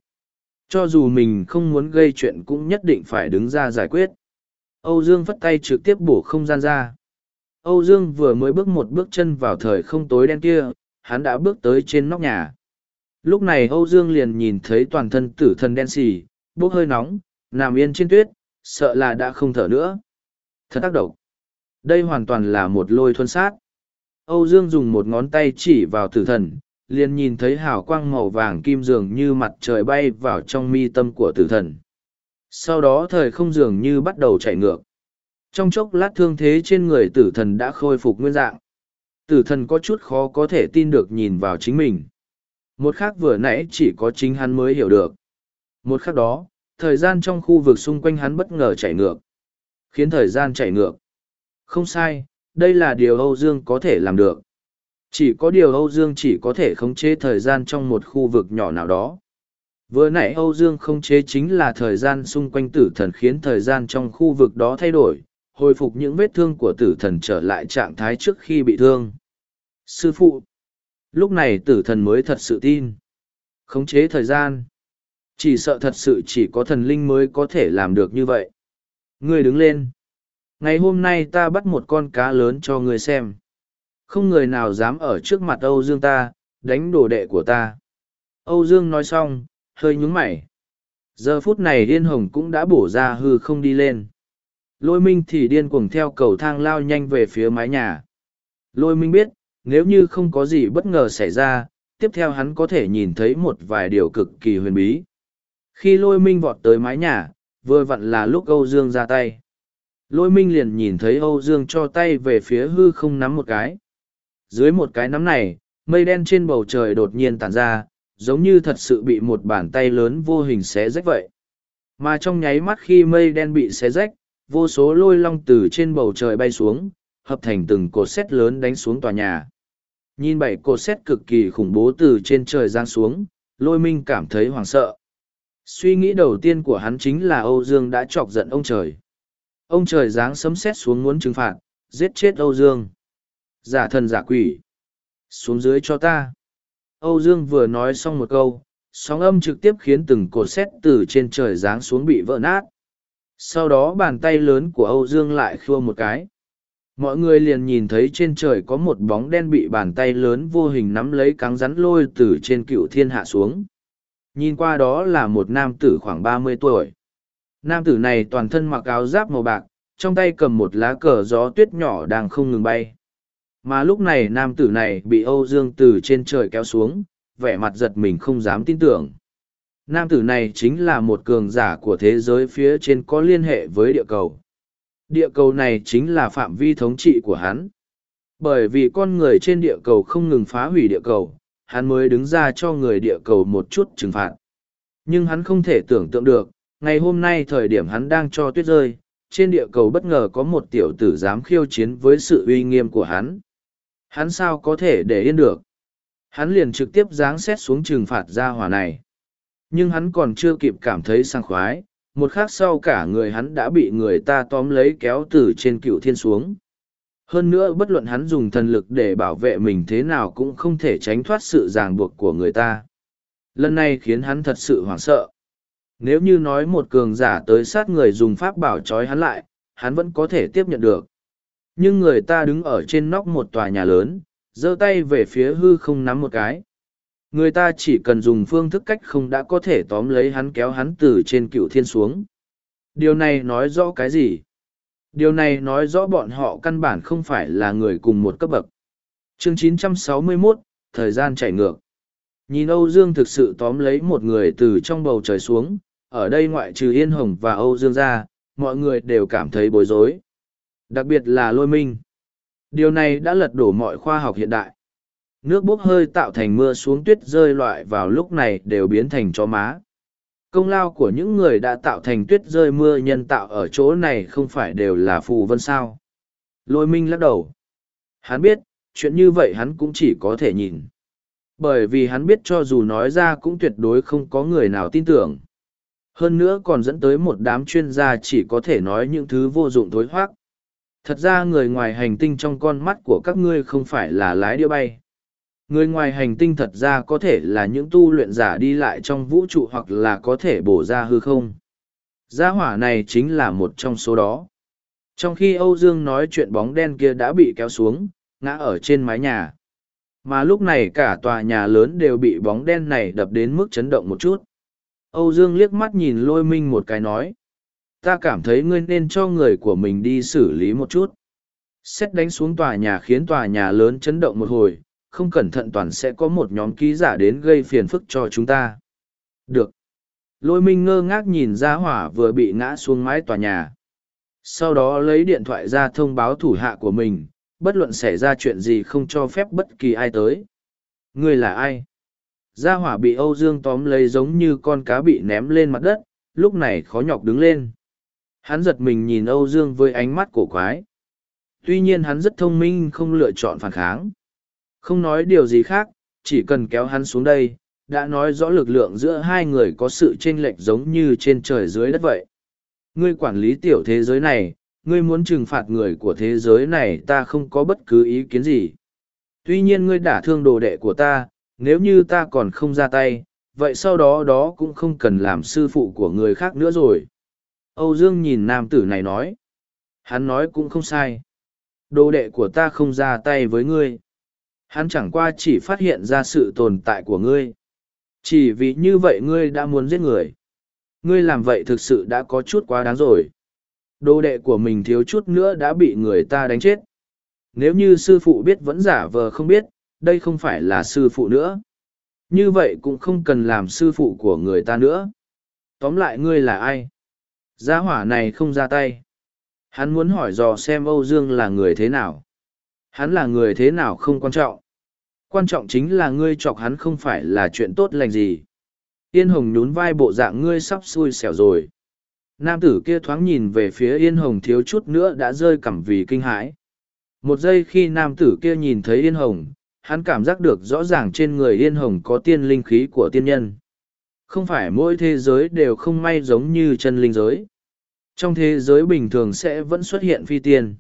Cho dù mình không muốn gây chuyện cũng nhất định phải đứng ra giải quyết. Âu Dương phất tay trực tiếp bổ không gian ra. Âu Dương vừa mới bước một bước chân vào thời không tối đen kia, hắn đã bước tới trên nóc nhà. Lúc này Âu Dương liền nhìn thấy toàn thân tử thần đen xì, bốc hơi nóng, nằm yên trên tuyết, sợ là đã không thở nữa. Thật tác độc. Đây hoàn toàn là một lôi thuân sát. Âu Dương dùng một ngón tay chỉ vào tử thần, liền nhìn thấy hào quang màu vàng kim dường như mặt trời bay vào trong mi tâm của tử thần. Sau đó thời không dường như bắt đầu chạy ngược. Trong chốc lát thương thế trên người tử thần đã khôi phục nguyên dạng. Tử thần có chút khó có thể tin được nhìn vào chính mình. Một khác vừa nãy chỉ có chính hắn mới hiểu được. Một khắc đó, thời gian trong khu vực xung quanh hắn bất ngờ chạy ngược. Khiến thời gian chạy ngược. Không sai, đây là điều Âu Dương có thể làm được. Chỉ có điều Âu Dương chỉ có thể khống chế thời gian trong một khu vực nhỏ nào đó. Vừa nãy Âu Dương khống chế chính là thời gian xung quanh tử thần khiến thời gian trong khu vực đó thay đổi, hồi phục những vết thương của tử thần trở lại trạng thái trước khi bị thương. Sư phụ! Lúc này tử thần mới thật sự tin. Khống chế thời gian. Chỉ sợ thật sự chỉ có thần linh mới có thể làm được như vậy. Ngươi đứng lên. Ngày hôm nay ta bắt một con cá lớn cho ngươi xem. Không người nào dám ở trước mặt Âu Dương ta, đánh đồ đệ của ta. Âu Dương nói xong, hơi nhúng mày. Giờ phút này điên hồng cũng đã bổ ra hư không đi lên. Lôi minh thì điên cuồng theo cầu thang lao nhanh về phía mái nhà. Lôi minh biết, nếu như không có gì bất ngờ xảy ra, tiếp theo hắn có thể nhìn thấy một vài điều cực kỳ huyền bí. Khi lôi minh vọt tới mái nhà, vừa vặn là lúc Âu Dương ra tay. Lôi minh liền nhìn thấy Âu Dương cho tay về phía hư không nắm một cái. Dưới một cái nắm này, mây đen trên bầu trời đột nhiên tàn ra, giống như thật sự bị một bàn tay lớn vô hình xé rách vậy. Mà trong nháy mắt khi mây đen bị xé rách, vô số lôi long từ trên bầu trời bay xuống, hợp thành từng cột xét lớn đánh xuống tòa nhà. Nhìn bảy cột xét cực kỳ khủng bố từ trên trời giáng xuống, lôi minh cảm thấy hoảng sợ. Suy nghĩ đầu tiên của hắn chính là Âu Dương đã chọc giận ông trời. Ông trời giáng sấm sét xuống muốn trừng phạt, giết chết Âu Dương. Giả thần giả quỷ. Xuống dưới cho ta. Âu Dương vừa nói xong một câu, sóng âm trực tiếp khiến từng cột sét từ trên trời giáng xuống bị vỡ nát. Sau đó bàn tay lớn của Âu Dương lại khua một cái. Mọi người liền nhìn thấy trên trời có một bóng đen bị bàn tay lớn vô hình nắm lấy cáng rắn lôi từ trên cựu thiên hạ xuống. Nhìn qua đó là một nam tử khoảng ba mươi tuổi. Nam tử này toàn thân mặc áo giáp màu bạc, trong tay cầm một lá cờ gió tuyết nhỏ đang không ngừng bay. Mà lúc này nam tử này bị Âu Dương từ trên trời kéo xuống, vẻ mặt giật mình không dám tin tưởng. Nam tử này chính là một cường giả của thế giới phía trên có liên hệ với địa cầu. Địa cầu này chính là phạm vi thống trị của hắn. Bởi vì con người trên địa cầu không ngừng phá hủy địa cầu, hắn mới đứng ra cho người địa cầu một chút trừng phạt. Nhưng hắn không thể tưởng tượng được, ngày hôm nay thời điểm hắn đang cho tuyết rơi, trên địa cầu bất ngờ có một tiểu tử dám khiêu chiến với sự uy nghiêm của hắn. Hắn sao có thể để yên được? Hắn liền trực tiếp giáng xét xuống trừng phạt ra hỏa này. Nhưng hắn còn chưa kịp cảm thấy sang khoái, một khắc sau cả người hắn đã bị người ta tóm lấy kéo từ trên cựu thiên xuống. Hơn nữa bất luận hắn dùng thần lực để bảo vệ mình thế nào cũng không thể tránh thoát sự ràng buộc của người ta. Lần này khiến hắn thật sự hoảng sợ. Nếu như nói một cường giả tới sát người dùng pháp bảo trói hắn lại, hắn vẫn có thể tiếp nhận được. Nhưng người ta đứng ở trên nóc một tòa nhà lớn, giơ tay về phía hư không nắm một cái. Người ta chỉ cần dùng phương thức cách không đã có thể tóm lấy hắn kéo hắn từ trên cựu thiên xuống. Điều này nói rõ cái gì? Điều này nói rõ bọn họ căn bản không phải là người cùng một cấp bậc. Chương 961, thời gian chảy ngược. Nhìn Âu Dương thực sự tóm lấy một người từ trong bầu trời xuống, ở đây ngoại trừ Yên Hồng và Âu Dương ra, mọi người đều cảm thấy bối rối. Đặc biệt là lôi minh. Điều này đã lật đổ mọi khoa học hiện đại. Nước bốc hơi tạo thành mưa xuống tuyết rơi loại vào lúc này đều biến thành chó má. Công lao của những người đã tạo thành tuyết rơi mưa nhân tạo ở chỗ này không phải đều là phù vân sao. Lôi minh lắc đầu. Hắn biết, chuyện như vậy hắn cũng chỉ có thể nhìn. Bởi vì hắn biết cho dù nói ra cũng tuyệt đối không có người nào tin tưởng. Hơn nữa còn dẫn tới một đám chuyên gia chỉ có thể nói những thứ vô dụng thối hoác. Thật ra người ngoài hành tinh trong con mắt của các ngươi không phải là lái đĩa bay. Người ngoài hành tinh thật ra có thể là những tu luyện giả đi lại trong vũ trụ hoặc là có thể bổ ra hư không. Gia hỏa này chính là một trong số đó. Trong khi Âu Dương nói chuyện bóng đen kia đã bị kéo xuống, ngã ở trên mái nhà. Mà lúc này cả tòa nhà lớn đều bị bóng đen này đập đến mức chấn động một chút. Âu Dương liếc mắt nhìn lôi minh một cái nói. Ta cảm thấy ngươi nên cho người của mình đi xử lý một chút. Xét đánh xuống tòa nhà khiến tòa nhà lớn chấn động một hồi, không cẩn thận toàn sẽ có một nhóm ký giả đến gây phiền phức cho chúng ta. Được. Lôi minh ngơ ngác nhìn ra hỏa vừa bị ngã xuống mái tòa nhà. Sau đó lấy điện thoại ra thông báo thủ hạ của mình, bất luận xảy ra chuyện gì không cho phép bất kỳ ai tới. Ngươi là ai? Gia hỏa bị Âu Dương tóm lấy giống như con cá bị ném lên mặt đất, lúc này khó nhọc đứng lên. Hắn giật mình nhìn Âu Dương với ánh mắt cổ quái. Tuy nhiên hắn rất thông minh không lựa chọn phản kháng. Không nói điều gì khác, chỉ cần kéo hắn xuống đây, đã nói rõ lực lượng giữa hai người có sự chênh lệch giống như trên trời dưới đất vậy. Ngươi quản lý tiểu thế giới này, ngươi muốn trừng phạt người của thế giới này ta không có bất cứ ý kiến gì. Tuy nhiên ngươi đả thương đồ đệ của ta, nếu như ta còn không ra tay, vậy sau đó đó cũng không cần làm sư phụ của người khác nữa rồi. Âu Dương nhìn nam tử này nói. Hắn nói cũng không sai. Đồ đệ của ta không ra tay với ngươi. Hắn chẳng qua chỉ phát hiện ra sự tồn tại của ngươi. Chỉ vì như vậy ngươi đã muốn giết người. Ngươi làm vậy thực sự đã có chút quá đáng rồi. Đồ đệ của mình thiếu chút nữa đã bị người ta đánh chết. Nếu như sư phụ biết vẫn giả vờ không biết, đây không phải là sư phụ nữa. Như vậy cũng không cần làm sư phụ của người ta nữa. Tóm lại ngươi là ai? Gia hỏa này không ra tay. Hắn muốn hỏi dò xem Âu Dương là người thế nào. Hắn là người thế nào không quan trọng. Quan trọng chính là ngươi chọc hắn không phải là chuyện tốt lành gì. Yên Hồng nhún vai bộ dạng ngươi sắp xui xẻo rồi. Nam tử kia thoáng nhìn về phía Yên Hồng thiếu chút nữa đã rơi cằm vì kinh hãi. Một giây khi nam tử kia nhìn thấy Yên Hồng, hắn cảm giác được rõ ràng trên người Yên Hồng có tiên linh khí của tiên nhân. Không phải mỗi thế giới đều không may giống như chân linh giới. Trong thế giới bình thường sẽ vẫn xuất hiện phi tiên.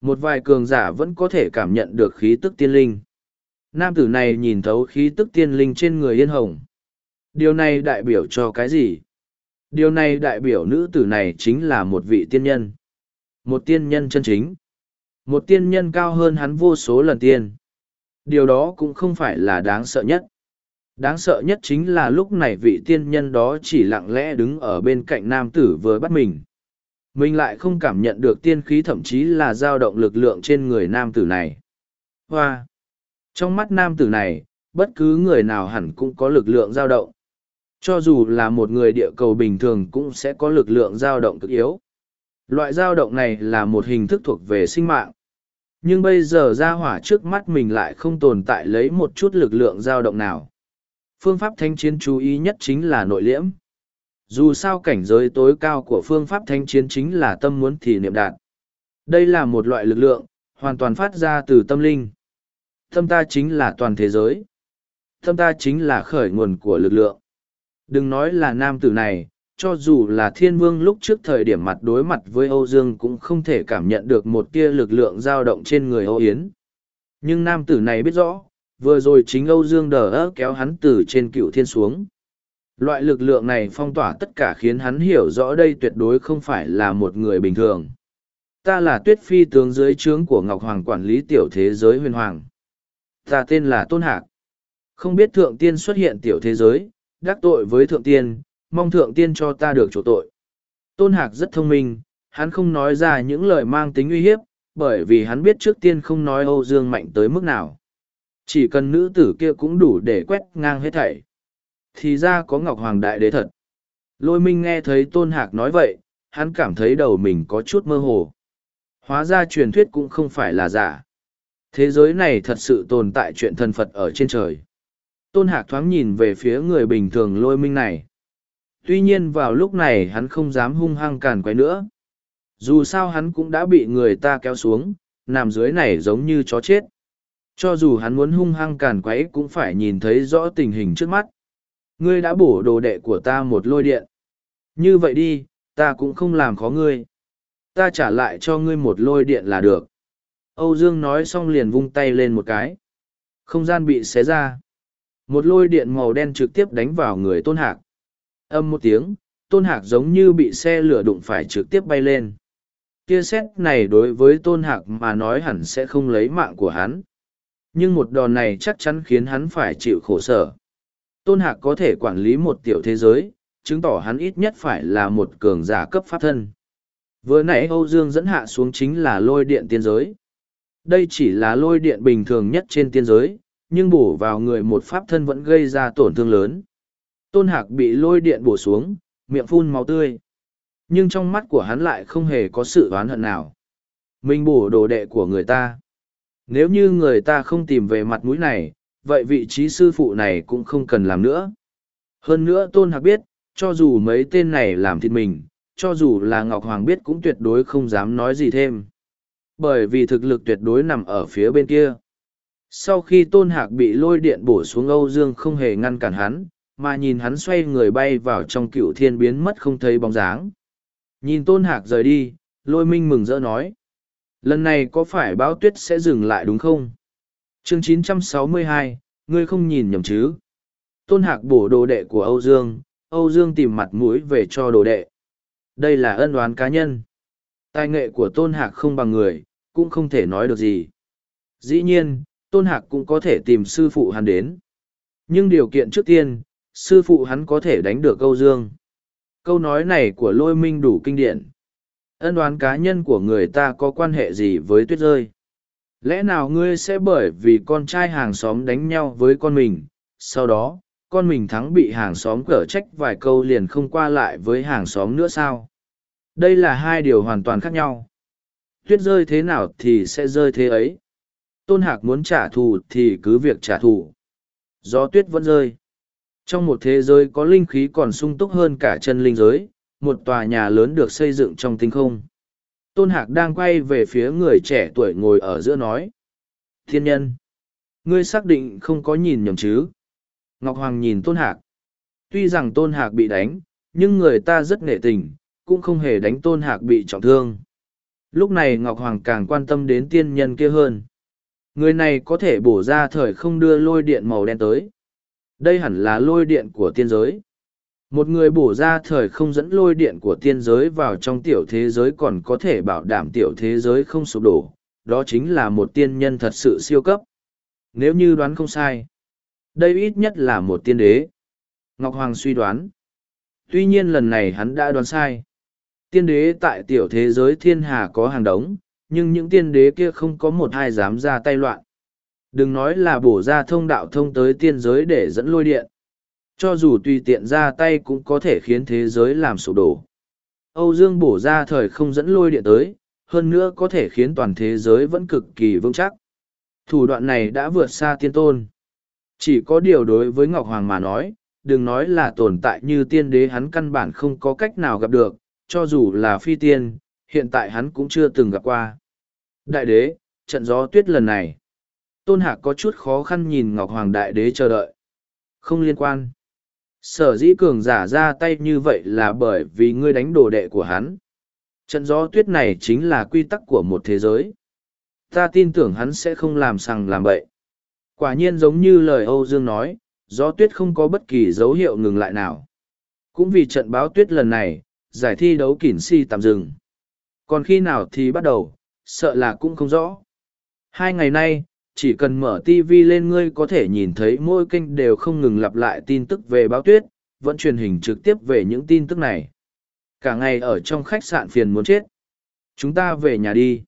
Một vài cường giả vẫn có thể cảm nhận được khí tức tiên linh. Nam tử này nhìn thấu khí tức tiên linh trên người Yên Hồng. Điều này đại biểu cho cái gì? Điều này đại biểu nữ tử này chính là một vị tiên nhân. Một tiên nhân chân chính. Một tiên nhân cao hơn hắn vô số lần tiên. Điều đó cũng không phải là đáng sợ nhất. Đáng sợ nhất chính là lúc này vị tiên nhân đó chỉ lặng lẽ đứng ở bên cạnh nam tử vừa bắt mình. Mình lại không cảm nhận được tiên khí thậm chí là dao động lực lượng trên người nam tử này. Hoa! Trong mắt nam tử này, bất cứ người nào hẳn cũng có lực lượng dao động. Cho dù là một người địa cầu bình thường cũng sẽ có lực lượng dao động cực yếu. Loại dao động này là một hình thức thuộc về sinh mạng. Nhưng bây giờ ra hỏa trước mắt mình lại không tồn tại lấy một chút lực lượng dao động nào. Phương pháp thanh chiến chú ý nhất chính là nội liễm. Dù sao cảnh giới tối cao của phương pháp thanh chiến chính là tâm muốn thì niệm đạt. Đây là một loại lực lượng, hoàn toàn phát ra từ tâm linh. Tâm ta chính là toàn thế giới. Tâm ta chính là khởi nguồn của lực lượng. Đừng nói là nam tử này, cho dù là thiên vương lúc trước thời điểm mặt đối mặt với Âu Dương cũng không thể cảm nhận được một tia lực lượng dao động trên người Âu Yến. Nhưng nam tử này biết rõ, vừa rồi chính Âu Dương đờ kéo hắn từ trên cựu thiên xuống. Loại lực lượng này phong tỏa tất cả khiến hắn hiểu rõ đây tuyệt đối không phải là một người bình thường. Ta là tuyết phi tướng dưới trướng của Ngọc Hoàng quản lý tiểu thế giới huyền hoàng. Ta tên là Tôn Hạc. Không biết thượng tiên xuất hiện tiểu thế giới, đắc tội với thượng tiên, mong thượng tiên cho ta được chỗ tội. Tôn Hạc rất thông minh, hắn không nói ra những lời mang tính uy hiếp, bởi vì hắn biết trước tiên không nói Âu Dương mạnh tới mức nào. Chỉ cần nữ tử kia cũng đủ để quét ngang hết thảy. Thì ra có Ngọc Hoàng Đại Đế thật. Lôi minh nghe thấy Tôn Hạc nói vậy, hắn cảm thấy đầu mình có chút mơ hồ. Hóa ra truyền thuyết cũng không phải là giả. Thế giới này thật sự tồn tại chuyện thần Phật ở trên trời. Tôn Hạc thoáng nhìn về phía người bình thường lôi minh này. Tuy nhiên vào lúc này hắn không dám hung hăng càn quay nữa. Dù sao hắn cũng đã bị người ta kéo xuống, nằm dưới này giống như chó chết. Cho dù hắn muốn hung hăng càn quấy cũng phải nhìn thấy rõ tình hình trước mắt. Ngươi đã bổ đồ đệ của ta một lôi điện. Như vậy đi, ta cũng không làm khó ngươi. Ta trả lại cho ngươi một lôi điện là được. Âu Dương nói xong liền vung tay lên một cái. Không gian bị xé ra. Một lôi điện màu đen trực tiếp đánh vào người tôn hạc. Âm một tiếng, tôn hạc giống như bị xe lửa đụng phải trực tiếp bay lên. Kia xét này đối với tôn hạc mà nói hẳn sẽ không lấy mạng của hắn. Nhưng một đòn này chắc chắn khiến hắn phải chịu khổ sở. Tôn hạc có thể quản lý một tiểu thế giới, chứng tỏ hắn ít nhất phải là một cường giả cấp pháp thân. Vừa nãy Âu Dương dẫn hạ xuống chính là lôi điện tiên giới. Đây chỉ là lôi điện bình thường nhất trên tiên giới, nhưng bổ vào người một pháp thân vẫn gây ra tổn thương lớn. Tôn Hạc bị lôi điện bổ xuống, miệng phun máu tươi. Nhưng trong mắt của hắn lại không hề có sự oán hận nào. Mình bổ đồ đệ của người ta. Nếu như người ta không tìm về mặt mũi này, vậy vị trí sư phụ này cũng không cần làm nữa. Hơn nữa Tôn Hạc biết, cho dù mấy tên này làm thịt mình, cho dù là Ngọc Hoàng biết cũng tuyệt đối không dám nói gì thêm. Bởi vì thực lực tuyệt đối nằm ở phía bên kia. Sau khi Tôn Hạc bị lôi điện bổ xuống Âu Dương không hề ngăn cản hắn, mà nhìn hắn xoay người bay vào trong cựu thiên biến mất không thấy bóng dáng. Nhìn Tôn Hạc rời đi, lôi minh mừng rỡ nói. Lần này có phải báo tuyết sẽ dừng lại đúng không? chương 962, ngươi không nhìn nhầm chứ? Tôn Hạc bổ đồ đệ của Âu Dương, Âu Dương tìm mặt mũi về cho đồ đệ. Đây là ân oán cá nhân. Tài nghệ của Tôn Hạc không bằng người, cũng không thể nói được gì. Dĩ nhiên, Tôn Hạc cũng có thể tìm sư phụ hắn đến. Nhưng điều kiện trước tiên, sư phụ hắn có thể đánh được câu Dương. Câu nói này của lôi minh đủ kinh điển. Ân đoán cá nhân của người ta có quan hệ gì với tuyết rơi? Lẽ nào ngươi sẽ bởi vì con trai hàng xóm đánh nhau với con mình, sau đó, con mình thắng bị hàng xóm cở trách vài câu liền không qua lại với hàng xóm nữa sao? Đây là hai điều hoàn toàn khác nhau. Tuyết rơi thế nào thì sẽ rơi thế ấy. Tôn Hạc muốn trả thù thì cứ việc trả thù. Gió tuyết vẫn rơi. Trong một thế giới có linh khí còn sung túc hơn cả chân linh giới, một tòa nhà lớn được xây dựng trong tinh không. Tôn Hạc đang quay về phía người trẻ tuổi ngồi ở giữa nói. Thiên nhân, ngươi xác định không có nhìn nhầm chứ? Ngọc Hoàng nhìn Tôn Hạc. Tuy rằng Tôn Hạc bị đánh, nhưng người ta rất nghệ tình, cũng không hề đánh Tôn Hạc bị trọng thương. Lúc này Ngọc Hoàng càng quan tâm đến tiên nhân kia hơn. Người này có thể bổ ra thời không đưa lôi điện màu đen tới. Đây hẳn là lôi điện của tiên giới. Một người bổ ra thời không dẫn lôi điện của tiên giới vào trong tiểu thế giới còn có thể bảo đảm tiểu thế giới không sụp đổ. Đó chính là một tiên nhân thật sự siêu cấp. Nếu như đoán không sai, đây ít nhất là một tiên đế. Ngọc Hoàng suy đoán. Tuy nhiên lần này hắn đã đoán sai. tiên đế tại tiểu thế giới thiên hà có hàng đống, nhưng những tiên đế kia không có một ai dám ra tay loạn. Đừng nói là bổ ra thông đạo thông tới tiên giới để dẫn lôi điện. Cho dù tùy tiện ra tay cũng có thể khiến thế giới làm sụp đổ. Âu Dương bổ ra thời không dẫn lôi điện tới, hơn nữa có thể khiến toàn thế giới vẫn cực kỳ vững chắc. Thủ đoạn này đã vượt xa tiên tôn. Chỉ có điều đối với Ngọc Hoàng mà nói, đừng nói là tồn tại như tiên đế hắn căn bản không có cách nào gặp được, cho dù là phi tiên, hiện tại hắn cũng chưa từng gặp qua. Đại đế, trận gió tuyết lần này. Tôn Hạc có chút khó khăn nhìn Ngọc Hoàng Đại Đế chờ đợi. Không liên quan. Sở dĩ cường giả ra tay như vậy là bởi vì ngươi đánh đồ đệ của hắn. Trận gió tuyết này chính là quy tắc của một thế giới. Ta tin tưởng hắn sẽ không làm sằng làm bậy. Quả nhiên giống như lời Âu Dương nói, gió tuyết không có bất kỳ dấu hiệu ngừng lại nào. Cũng vì trận báo tuyết lần này, giải thi đấu kỉn si tạm dừng. Còn khi nào thì bắt đầu, sợ là cũng không rõ. Hai ngày nay, chỉ cần mở TV lên ngươi có thể nhìn thấy mỗi kênh đều không ngừng lặp lại tin tức về báo tuyết, vẫn truyền hình trực tiếp về những tin tức này. Cả ngày ở trong khách sạn phiền muốn chết. Chúng ta về nhà đi.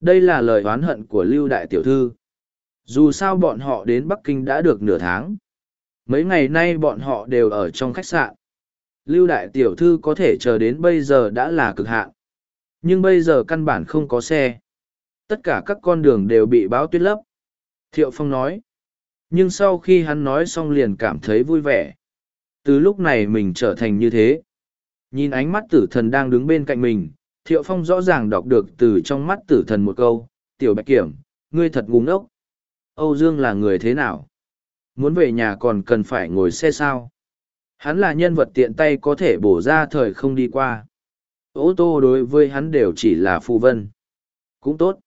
Đây là lời oán hận của Lưu Đại Tiểu Thư. Dù sao bọn họ đến Bắc Kinh đã được nửa tháng. Mấy ngày nay bọn họ đều ở trong khách sạn. Lưu Đại Tiểu Thư có thể chờ đến bây giờ đã là cực hạn. Nhưng bây giờ căn bản không có xe. Tất cả các con đường đều bị báo tuyết lấp. Thiệu Phong nói. Nhưng sau khi hắn nói xong liền cảm thấy vui vẻ. Từ lúc này mình trở thành như thế. Nhìn ánh mắt tử thần đang đứng bên cạnh mình, Thiệu Phong rõ ràng đọc được từ trong mắt tử thần một câu, Tiểu Bạch Kiểm, ngươi thật ngu ngốc. Âu Dương là người thế nào? Muốn về nhà còn cần phải ngồi xe sao? Hắn là nhân vật tiện tay có thể bổ ra thời không đi qua. Ô tô đối với hắn đều chỉ là phù vân. Cũng tốt.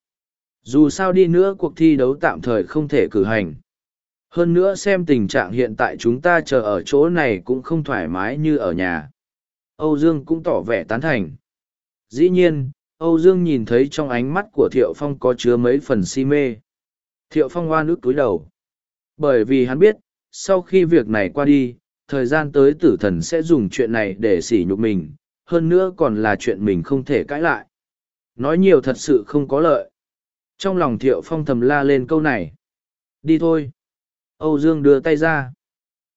Dù sao đi nữa cuộc thi đấu tạm thời không thể cử hành. Hơn nữa xem tình trạng hiện tại chúng ta chờ ở chỗ này cũng không thoải mái như ở nhà. Âu Dương cũng tỏ vẻ tán thành. Dĩ nhiên, Âu Dương nhìn thấy trong ánh mắt của Thiệu Phong có chứa mấy phần si mê. Thiệu Phong oan ức túi đầu. Bởi vì hắn biết, sau khi việc này qua đi, thời gian tới tử thần sẽ dùng chuyện này để sỉ nhục mình, hơn nữa còn là chuyện mình không thể cãi lại. Nói nhiều thật sự không có lợi. Trong lòng Thiệu Phong thầm la lên câu này. Đi thôi. Âu Dương đưa tay ra.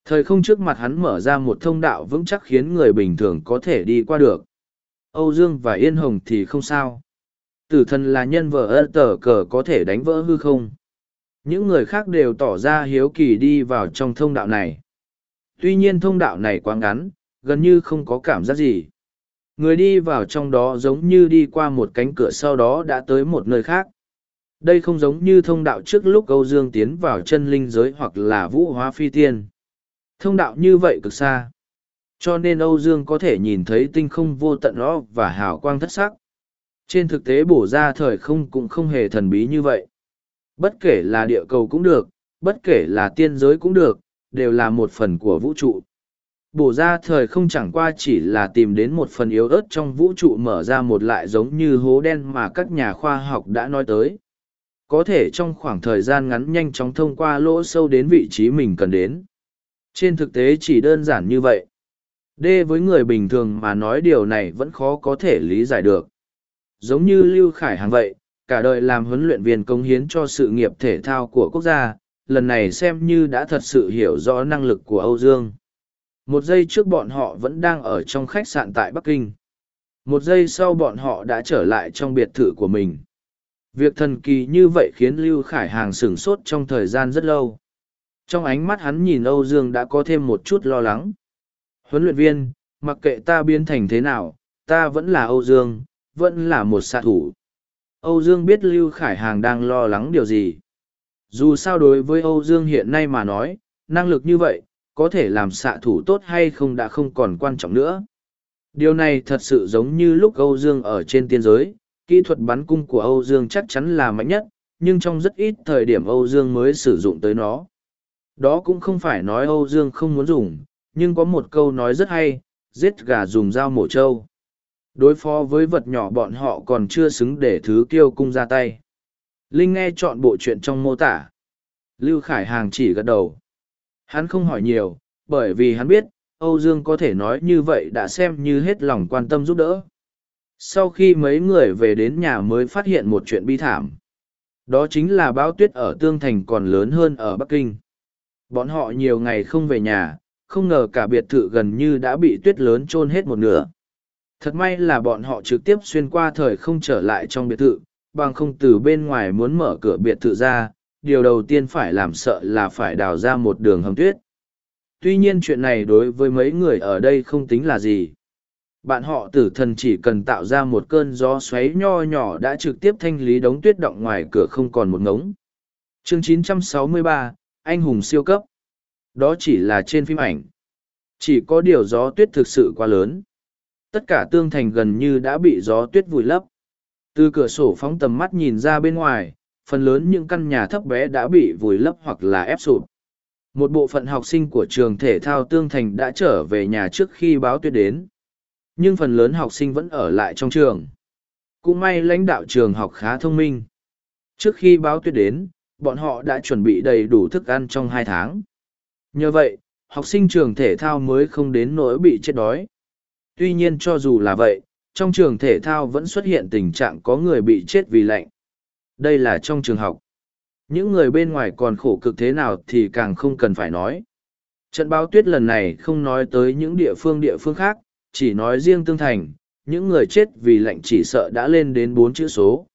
Thời không trước mặt hắn mở ra một thông đạo vững chắc khiến người bình thường có thể đi qua được. Âu Dương và Yên Hồng thì không sao. Tử thần là nhân vợ ơ tờ cờ có thể đánh vỡ hư không. Những người khác đều tỏ ra hiếu kỳ đi vào trong thông đạo này. Tuy nhiên thông đạo này quá ngắn, gần như không có cảm giác gì. Người đi vào trong đó giống như đi qua một cánh cửa sau đó đã tới một nơi khác. Đây không giống như thông đạo trước lúc Âu Dương tiến vào chân linh giới hoặc là vũ hóa phi tiên. Thông đạo như vậy cực xa. Cho nên Âu Dương có thể nhìn thấy tinh không vô tận đó và hào quang thất sắc. Trên thực tế bổ ra thời không cũng không hề thần bí như vậy. Bất kể là địa cầu cũng được, bất kể là tiên giới cũng được, đều là một phần của vũ trụ. Bổ ra thời không chẳng qua chỉ là tìm đến một phần yếu ớt trong vũ trụ mở ra một lại giống như hố đen mà các nhà khoa học đã nói tới. Có thể trong khoảng thời gian ngắn nhanh chóng thông qua lỗ sâu đến vị trí mình cần đến. Trên thực tế chỉ đơn giản như vậy. Đê với người bình thường mà nói điều này vẫn khó có thể lý giải được. Giống như Lưu Khải Hàng vậy, cả đời làm huấn luyện viên công hiến cho sự nghiệp thể thao của quốc gia, lần này xem như đã thật sự hiểu rõ năng lực của Âu Dương. Một giây trước bọn họ vẫn đang ở trong khách sạn tại Bắc Kinh. Một giây sau bọn họ đã trở lại trong biệt thự của mình. Việc thần kỳ như vậy khiến Lưu Khải Hàng sửng sốt trong thời gian rất lâu. Trong ánh mắt hắn nhìn Âu Dương đã có thêm một chút lo lắng. Huấn luyện viên, mặc kệ ta biến thành thế nào, ta vẫn là Âu Dương, vẫn là một xạ thủ. Âu Dương biết Lưu Khải Hàng đang lo lắng điều gì. Dù sao đối với Âu Dương hiện nay mà nói, năng lực như vậy, có thể làm xạ thủ tốt hay không đã không còn quan trọng nữa. Điều này thật sự giống như lúc Âu Dương ở trên tiên giới, kỹ thuật bắn cung của Âu Dương chắc chắn là mạnh nhất, nhưng trong rất ít thời điểm Âu Dương mới sử dụng tới nó. Đó cũng không phải nói Âu Dương không muốn dùng, nhưng có một câu nói rất hay, giết gà dùng dao mổ trâu. Đối phó với vật nhỏ bọn họ còn chưa xứng để thứ kiêu cung ra tay. Linh nghe chọn bộ chuyện trong mô tả. Lưu Khải Hàng chỉ gật đầu. Hắn không hỏi nhiều, bởi vì hắn biết, Âu Dương có thể nói như vậy đã xem như hết lòng quan tâm giúp đỡ. Sau khi mấy người về đến nhà mới phát hiện một chuyện bi thảm. Đó chính là bão tuyết ở Tương Thành còn lớn hơn ở Bắc Kinh. Bọn họ nhiều ngày không về nhà, không ngờ cả biệt thự gần như đã bị tuyết lớn chôn hết một nửa. Thật may là bọn họ trực tiếp xuyên qua thời không trở lại trong biệt thự, bằng không từ bên ngoài muốn mở cửa biệt thự ra, điều đầu tiên phải làm sợ là phải đào ra một đường hầm tuyết. Tuy nhiên chuyện này đối với mấy người ở đây không tính là gì. Bạn họ tử thần chỉ cần tạo ra một cơn gió xoáy nho nhỏ đã trực tiếp thanh lý đống tuyết động ngoài cửa không còn một ngống. Chương 963, Anh hùng siêu cấp. Đó chỉ là trên phim ảnh. Chỉ có điều gió tuyết thực sự quá lớn. Tất cả tương thành gần như đã bị gió tuyết vùi lấp. Từ cửa sổ phóng tầm mắt nhìn ra bên ngoài, phần lớn những căn nhà thấp bé đã bị vùi lấp hoặc là ép sụp. Một bộ phận học sinh của trường thể thao Tương Thành đã trở về nhà trước khi báo tuyết đến. Nhưng phần lớn học sinh vẫn ở lại trong trường. Cũng may lãnh đạo trường học khá thông minh. Trước khi báo tuyết đến, bọn họ đã chuẩn bị đầy đủ thức ăn trong hai tháng. Nhờ vậy, học sinh trường thể thao mới không đến nỗi bị chết đói. Tuy nhiên cho dù là vậy, trong trường thể thao vẫn xuất hiện tình trạng có người bị chết vì lạnh. Đây là trong trường học. Những người bên ngoài còn khổ cực thế nào thì càng không cần phải nói. Trận báo tuyết lần này không nói tới những địa phương địa phương khác, chỉ nói riêng tương thành, những người chết vì lạnh chỉ sợ đã lên đến bốn chữ số.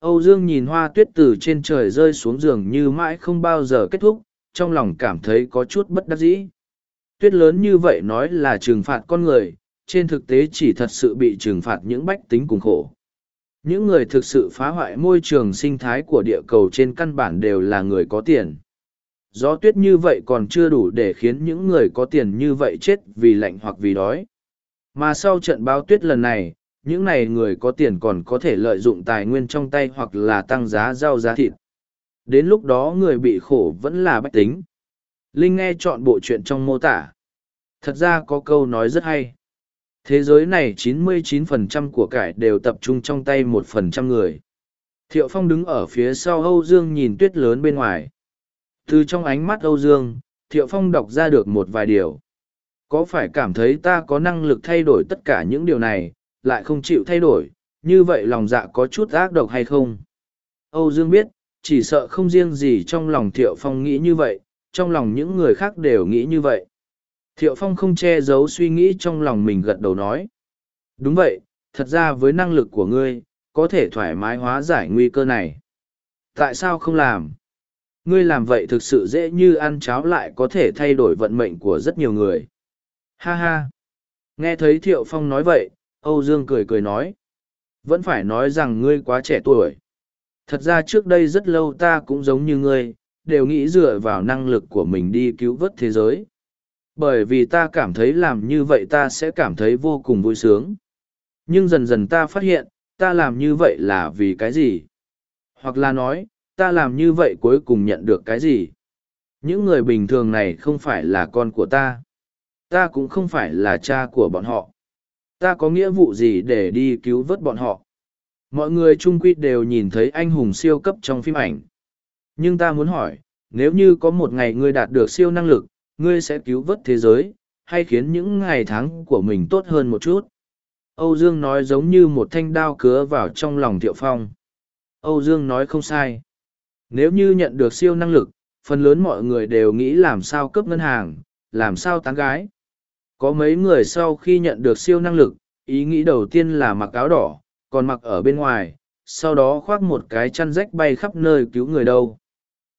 Âu Dương nhìn hoa tuyết từ trên trời rơi xuống giường như mãi không bao giờ kết thúc, trong lòng cảm thấy có chút bất đắc dĩ. Tuyết lớn như vậy nói là trừng phạt con người, trên thực tế chỉ thật sự bị trừng phạt những bách tính cùng khổ. Những người thực sự phá hoại môi trường sinh thái của địa cầu trên căn bản đều là người có tiền. Gió tuyết như vậy còn chưa đủ để khiến những người có tiền như vậy chết vì lạnh hoặc vì đói. Mà sau trận báo tuyết lần này, những này người có tiền còn có thể lợi dụng tài nguyên trong tay hoặc là tăng giá rau giá thịt. Đến lúc đó người bị khổ vẫn là bách tính. Linh nghe chọn bộ chuyện trong mô tả. Thật ra có câu nói rất hay. Thế giới này 99% của cải đều tập trung trong tay 1% người. Thiệu Phong đứng ở phía sau Âu Dương nhìn tuyết lớn bên ngoài. Từ trong ánh mắt Âu Dương, Thiệu Phong đọc ra được một vài điều. Có phải cảm thấy ta có năng lực thay đổi tất cả những điều này, lại không chịu thay đổi, như vậy lòng dạ có chút ác độc hay không? Âu Dương biết, chỉ sợ không riêng gì trong lòng Thiệu Phong nghĩ như vậy, trong lòng những người khác đều nghĩ như vậy. Thiệu Phong không che giấu suy nghĩ trong lòng mình gật đầu nói. Đúng vậy, thật ra với năng lực của ngươi, có thể thoải mái hóa giải nguy cơ này. Tại sao không làm? Ngươi làm vậy thực sự dễ như ăn cháo lại có thể thay đổi vận mệnh của rất nhiều người. Ha ha! Nghe thấy Thiệu Phong nói vậy, Âu Dương cười cười nói. Vẫn phải nói rằng ngươi quá trẻ tuổi. Thật ra trước đây rất lâu ta cũng giống như ngươi, đều nghĩ dựa vào năng lực của mình đi cứu vớt thế giới bởi vì ta cảm thấy làm như vậy ta sẽ cảm thấy vô cùng vui sướng nhưng dần dần ta phát hiện ta làm như vậy là vì cái gì hoặc là nói ta làm như vậy cuối cùng nhận được cái gì những người bình thường này không phải là con của ta ta cũng không phải là cha của bọn họ ta có nghĩa vụ gì để đi cứu vớt bọn họ mọi người trung quy đều nhìn thấy anh hùng siêu cấp trong phim ảnh nhưng ta muốn hỏi nếu như có một ngày ngươi đạt được siêu năng lực ngươi sẽ cứu vớt thế giới, hay khiến những ngày tháng của mình tốt hơn một chút. Âu Dương nói giống như một thanh đao cứa vào trong lòng Thiệu Phong. Âu Dương nói không sai. Nếu như nhận được siêu năng lực, phần lớn mọi người đều nghĩ làm sao cướp ngân hàng, làm sao tán gái. Có mấy người sau khi nhận được siêu năng lực, ý nghĩ đầu tiên là mặc áo đỏ, còn mặc ở bên ngoài, sau đó khoác một cái chăn rách bay khắp nơi cứu người đâu.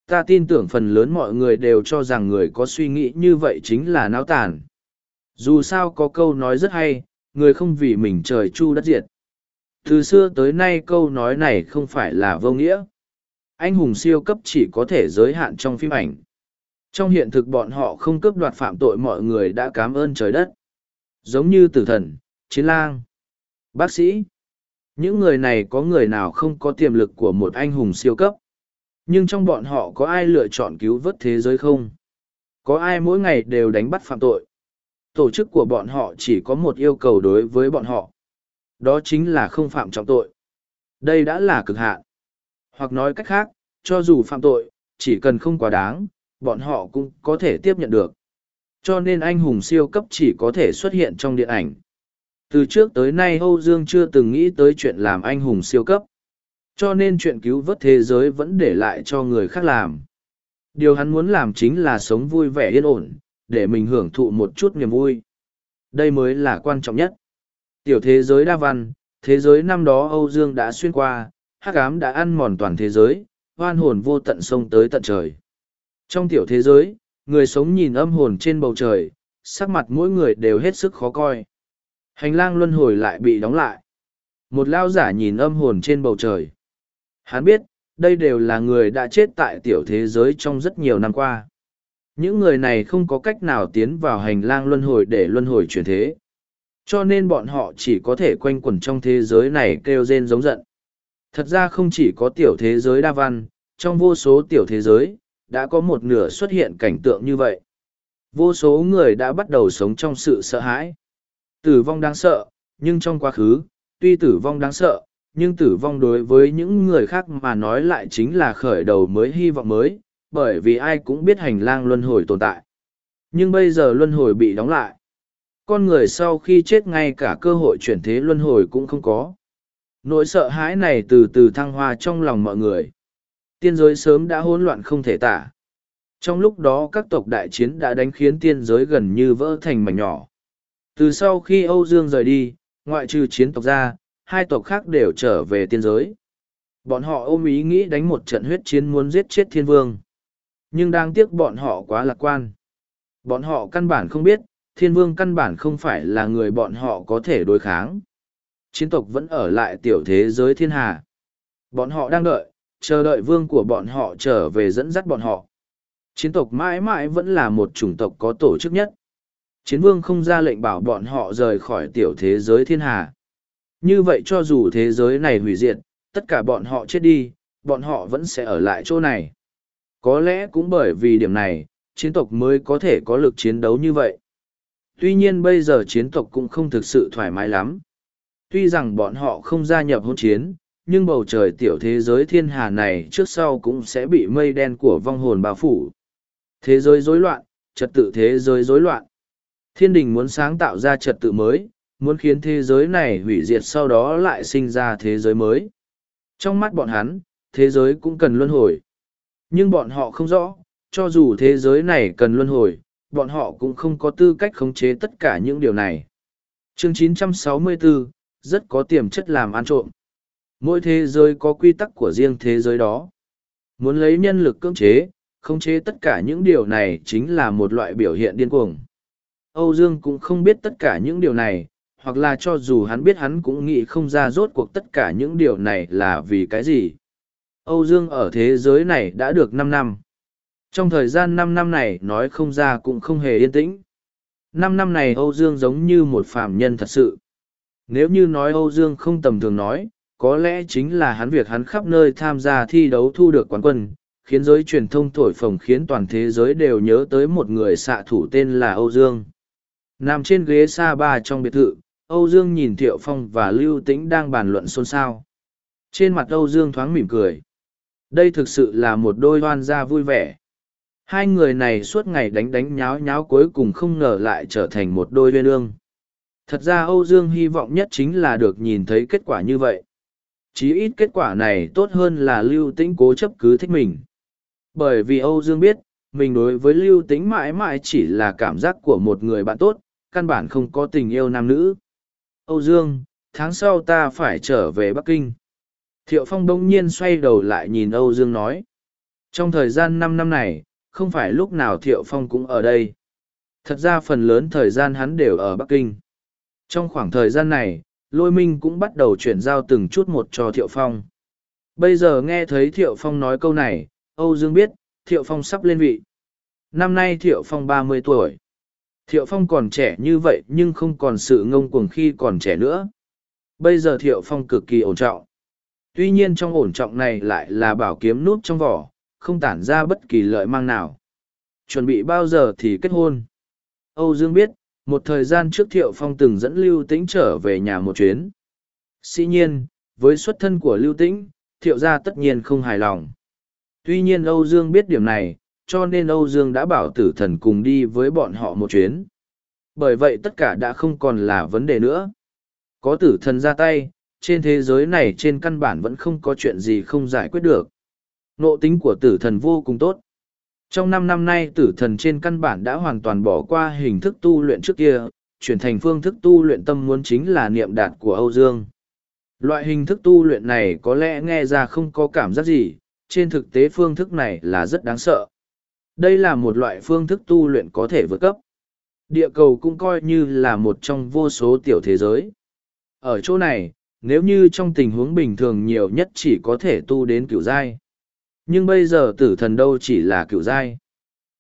Ta tin tưởng phần lớn mọi người đều cho rằng người có suy nghĩ như vậy chính là náo tàn. Dù sao có câu nói rất hay người không vì mình trời chu đất diệt. Từ xưa tới nay câu nói này không phải là vô nghĩa. Anh hùng siêu cấp chỉ có thể giới hạn trong phim ảnh trong hiện thực bọn họ không cướp đoạt phạm tội mọi người đã cảm ơn trời đất. Giống như tử thần, chiến lang, bác sĩ. Những người này có người nào không có tiềm lực của một anh hùng siêu cấp? Nhưng trong bọn họ có ai lựa chọn cứu vớt thế giới không? Có ai mỗi ngày đều đánh bắt phạm tội? Tổ chức của bọn họ chỉ có một yêu cầu đối với bọn họ. Đó chính là không phạm trọng tội. Đây đã là cực hạn. Hoặc nói cách khác, cho dù phạm tội, chỉ cần không quá đáng bọn họ cũng có thể tiếp nhận được cho nên anh hùng siêu cấp chỉ có thể xuất hiện trong điện ảnh Từ trước tới nay Âu Dương chưa từng nghĩ tới chuyện làm anh hùng siêu cấp. Cho nên chuyện cứu vớt thế giới vẫn để lại cho người khác làm. Điều hắn muốn làm chính là sống vui vẻ yên ổn, để mình hưởng thụ một chút niềm vui. Đây mới là quan trọng nhất. Tiểu thế giới đa văn, thế giới năm đó Âu Dương đã xuyên qua, hắc ám đã ăn mòn toàn thế giới, hoan hồn vô tận sông tới tận trời. Trong tiểu thế giới, người sống nhìn âm hồn trên bầu trời, sắc mặt mỗi người đều hết sức khó coi. Hành lang luân hồi lại bị đóng lại. Một lao giả nhìn âm hồn trên bầu trời. Hắn biết, đây đều là người đã chết tại tiểu thế giới trong rất nhiều năm qua. Những người này không có cách nào tiến vào hành lang luân hồi để luân hồi chuyển thế. Cho nên bọn họ chỉ có thể quanh quẩn trong thế giới này kêu rên giống giận. Thật ra không chỉ có tiểu thế giới đa văn, trong vô số tiểu thế giới, đã có một nửa xuất hiện cảnh tượng như vậy. Vô số người đã bắt đầu sống trong sự sợ hãi. Tử vong đáng sợ, nhưng trong quá khứ, tuy tử vong đáng sợ, nhưng tử vong đối với những người khác mà nói lại chính là khởi đầu mới hy vọng mới, bởi vì ai cũng biết hành lang luân hồi tồn tại. Nhưng bây giờ luân hồi bị đóng lại. Con người sau khi chết ngay cả cơ hội chuyển thế luân hồi cũng không có. Nỗi sợ hãi này từ từ thăng hoa trong lòng mọi người. Tiên giới sớm đã hỗn loạn không thể tả. Trong lúc đó các tộc đại chiến đã đánh khiến tiên giới gần như vỡ thành mảnh nhỏ. Từ sau khi Âu Dương rời đi, ngoại trừ chiến tộc ra, hai tộc khác đều trở về tiên giới. Bọn họ ôm ý nghĩ đánh một trận huyết chiến muốn giết chết thiên vương. Nhưng đáng tiếc bọn họ quá lạc quan. Bọn họ căn bản không biết, thiên vương căn bản không phải là người bọn họ có thể đối kháng. Chiến tộc vẫn ở lại tiểu thế giới thiên hà. Bọn họ đang đợi, chờ đợi vương của bọn họ trở về dẫn dắt bọn họ. Chiến tộc mãi mãi vẫn là một chủng tộc có tổ chức nhất. Chiến vương không ra lệnh bảo bọn họ rời khỏi tiểu thế giới thiên hà. Như vậy cho dù thế giới này hủy diệt, tất cả bọn họ chết đi, bọn họ vẫn sẽ ở lại chỗ này. Có lẽ cũng bởi vì điểm này, chiến tộc mới có thể có lực chiến đấu như vậy. Tuy nhiên bây giờ chiến tộc cũng không thực sự thoải mái lắm. Tuy rằng bọn họ không gia nhập hôn chiến, nhưng bầu trời tiểu thế giới thiên hà này trước sau cũng sẽ bị mây đen của vong hồn bao phủ. Thế giới rối loạn, trật tự thế giới rối loạn. Thiên đình muốn sáng tạo ra trật tự mới, muốn khiến thế giới này hủy diệt sau đó lại sinh ra thế giới mới. Trong mắt bọn hắn, thế giới cũng cần luân hồi. Nhưng bọn họ không rõ, cho dù thế giới này cần luân hồi, bọn họ cũng không có tư cách khống chế tất cả những điều này. Chương 964, rất có tiềm chất làm ăn trộm. Mỗi thế giới có quy tắc của riêng thế giới đó. Muốn lấy nhân lực cưỡng chế, khống chế tất cả những điều này chính là một loại biểu hiện điên cuồng. Âu Dương cũng không biết tất cả những điều này, hoặc là cho dù hắn biết hắn cũng nghĩ không ra rốt cuộc tất cả những điều này là vì cái gì. Âu Dương ở thế giới này đã được năm năm. Trong thời gian năm năm này nói không ra cũng không hề yên tĩnh. Năm năm này Âu Dương giống như một phàm nhân thật sự. Nếu như nói Âu Dương không tầm thường nói, có lẽ chính là hắn việc hắn khắp nơi tham gia thi đấu thu được quán quân, khiến giới truyền thông thổi phồng khiến toàn thế giới đều nhớ tới một người xạ thủ tên là Âu Dương. Nằm trên ghế xa ba trong biệt thự, Âu Dương nhìn Thiệu Phong và Lưu Tĩnh đang bàn luận xôn xao. Trên mặt Âu Dương thoáng mỉm cười. Đây thực sự là một đôi hoan gia vui vẻ. Hai người này suốt ngày đánh đánh nháo nháo cuối cùng không ngờ lại trở thành một đôi uyên ương. Thật ra Âu Dương hy vọng nhất chính là được nhìn thấy kết quả như vậy. Chí ít kết quả này tốt hơn là Lưu Tĩnh cố chấp cứ thích mình. Bởi vì Âu Dương biết, mình đối với Lưu Tĩnh mãi mãi chỉ là cảm giác của một người bạn tốt, căn bản không có tình yêu nam nữ. Âu Dương, tháng sau ta phải trở về Bắc Kinh. Thiệu Phong bỗng nhiên xoay đầu lại nhìn Âu Dương nói. Trong thời gian năm năm này, không phải lúc nào Thiệu Phong cũng ở đây. Thật ra phần lớn thời gian hắn đều ở Bắc Kinh. Trong khoảng thời gian này, Lôi Minh cũng bắt đầu chuyển giao từng chút một cho Thiệu Phong. Bây giờ nghe thấy Thiệu Phong nói câu này, Âu Dương biết, Thiệu Phong sắp lên vị. Năm nay Thiệu Phong ba mươi tuổi. Thiệu Phong còn trẻ như vậy nhưng không còn sự ngông cuồng khi còn trẻ nữa. Bây giờ Thiệu Phong cực kỳ ổn trọng. Tuy nhiên trong ổn trọng này lại là bảo kiếm nút trong vỏ, không tản ra bất kỳ lợi mang nào. Chuẩn bị bao giờ thì kết hôn. Âu Dương biết, một thời gian trước Thiệu Phong từng dẫn Lưu Tĩnh trở về nhà một chuyến. Dĩ nhiên, với xuất thân của Lưu Tĩnh, Thiệu gia tất nhiên không hài lòng. Tuy nhiên Âu Dương biết điểm này, cho nên Âu Dương đã bảo tử thần cùng đi với bọn họ một chuyến. Bởi vậy tất cả đã không còn là vấn đề nữa. Có tử thần ra tay, trên thế giới này trên căn bản vẫn không có chuyện gì không giải quyết được. Nộ tính của tử thần vô cùng tốt. Trong năm năm nay tử thần trên căn bản đã hoàn toàn bỏ qua hình thức tu luyện trước kia, chuyển thành phương thức tu luyện tâm muốn chính là niệm đạt của Âu Dương. Loại hình thức tu luyện này có lẽ nghe ra không có cảm giác gì, trên thực tế phương thức này là rất đáng sợ. Đây là một loại phương thức tu luyện có thể vượt cấp. Địa cầu cũng coi như là một trong vô số tiểu thế giới. Ở chỗ này, nếu như trong tình huống bình thường nhiều nhất chỉ có thể tu đến cửu giai. Nhưng bây giờ tử thần đâu chỉ là cựu giai.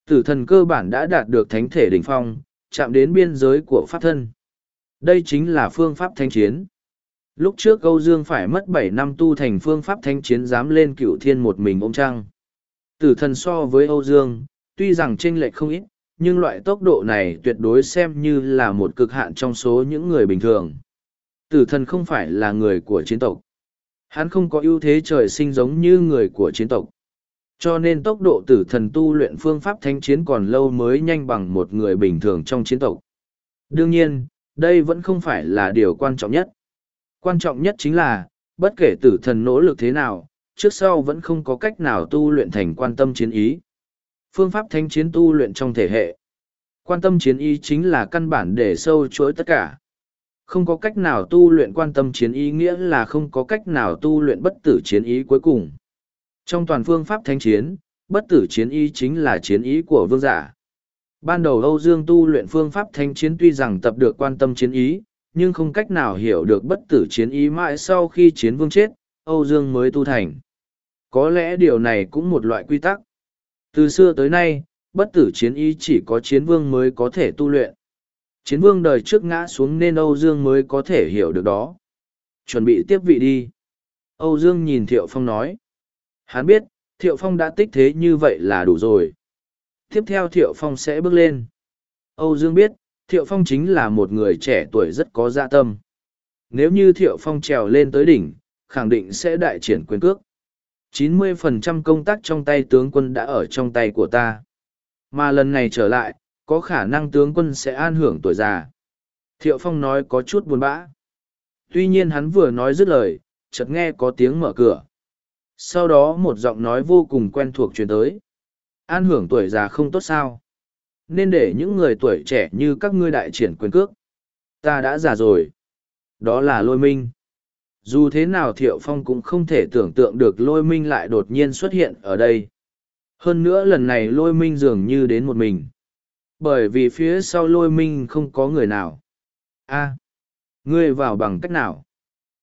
Tử thần cơ bản đã đạt được thánh thể đỉnh phong, chạm đến biên giới của pháp thân. Đây chính là phương pháp thanh chiến. Lúc trước Âu Dương phải mất bảy năm tu thành phương pháp thanh chiến dám lên cựu thiên một mình ôm trăng. Tử thần so với Âu Dương, tuy rằng chênh lệch không ít, nhưng loại tốc độ này tuyệt đối xem như là một cực hạn trong số những người bình thường. Tử thần không phải là người của chiến tộc. Hắn không có ưu thế trời sinh giống như người của chiến tộc. Cho nên tốc độ tử thần tu luyện phương pháp thanh chiến còn lâu mới nhanh bằng một người bình thường trong chiến tộc. Đương nhiên, đây vẫn không phải là điều quan trọng nhất. Quan trọng nhất chính là, bất kể tử thần nỗ lực thế nào, trước sau vẫn không có cách nào tu luyện thành quan tâm chiến ý. Phương pháp thanh chiến tu luyện trong thể hệ. Quan tâm chiến ý chính là căn bản để sâu chuỗi tất cả. Không có cách nào tu luyện quan tâm chiến ý nghĩa là không có cách nào tu luyện bất tử chiến ý cuối cùng. Trong toàn phương pháp thanh chiến, bất tử chiến ý chính là chiến ý của vương giả. Ban đầu Âu Dương tu luyện phương pháp thanh chiến tuy rằng tập được quan tâm chiến ý, nhưng không cách nào hiểu được bất tử chiến ý mãi sau khi chiến vương chết, Âu Dương mới tu thành. Có lẽ điều này cũng một loại quy tắc. Từ xưa tới nay, bất tử chiến ý chỉ có chiến vương mới có thể tu luyện. Chiến vương đời trước ngã xuống nên Âu Dương mới có thể hiểu được đó. Chuẩn bị tiếp vị đi. Âu Dương nhìn Thiệu Phong nói. Hắn biết, Thiệu Phong đã tích thế như vậy là đủ rồi. Tiếp theo Thiệu Phong sẽ bước lên. Âu Dương biết, Thiệu Phong chính là một người trẻ tuổi rất có dạ tâm. Nếu như Thiệu Phong trèo lên tới đỉnh, khẳng định sẽ đại triển quyền cước. 90% công tác trong tay tướng quân đã ở trong tay của ta. Mà lần này trở lại, có khả năng tướng quân sẽ an hưởng tuổi già. Thiệu Phong nói có chút buồn bã. Tuy nhiên hắn vừa nói dứt lời, chợt nghe có tiếng mở cửa. Sau đó một giọng nói vô cùng quen thuộc truyền tới. An hưởng tuổi già không tốt sao? Nên để những người tuổi trẻ như các ngươi đại triển quyền cước. Ta đã già rồi. Đó là lôi minh. Dù thế nào Thiệu Phong cũng không thể tưởng tượng được lôi minh lại đột nhiên xuất hiện ở đây. Hơn nữa lần này lôi minh dường như đến một mình. Bởi vì phía sau lôi minh không có người nào. a, ngươi vào bằng cách nào?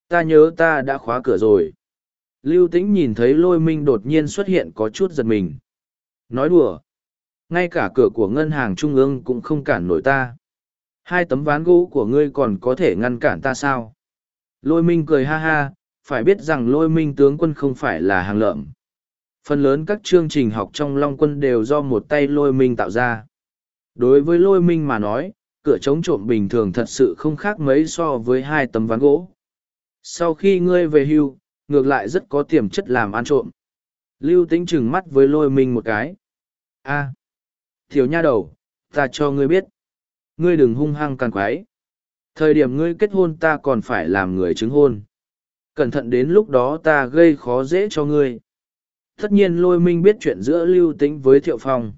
Ta nhớ ta đã khóa cửa rồi. Lưu Tĩnh nhìn thấy lôi minh đột nhiên xuất hiện có chút giật mình. Nói đùa. Ngay cả cửa của ngân hàng trung ương cũng không cản nổi ta. Hai tấm ván gỗ của ngươi còn có thể ngăn cản ta sao? Lôi minh cười ha ha, phải biết rằng lôi minh tướng quân không phải là hàng lợm. Phần lớn các chương trình học trong Long quân đều do một tay lôi minh tạo ra. Đối với lôi minh mà nói, cửa chống trộm bình thường thật sự không khác mấy so với hai tấm ván gỗ. Sau khi ngươi về hưu, ngược lại rất có tiềm chất làm ăn trộm. Lưu tính chừng mắt với lôi minh một cái. a à, thiếu nha đầu, ta cho ngươi biết. Ngươi đừng hung hăng càng quái. Thời điểm ngươi kết hôn ta còn phải làm người chứng hôn. Cẩn thận đến lúc đó ta gây khó dễ cho ngươi. Tất nhiên lôi minh biết chuyện giữa lưu tính với thiệu phong.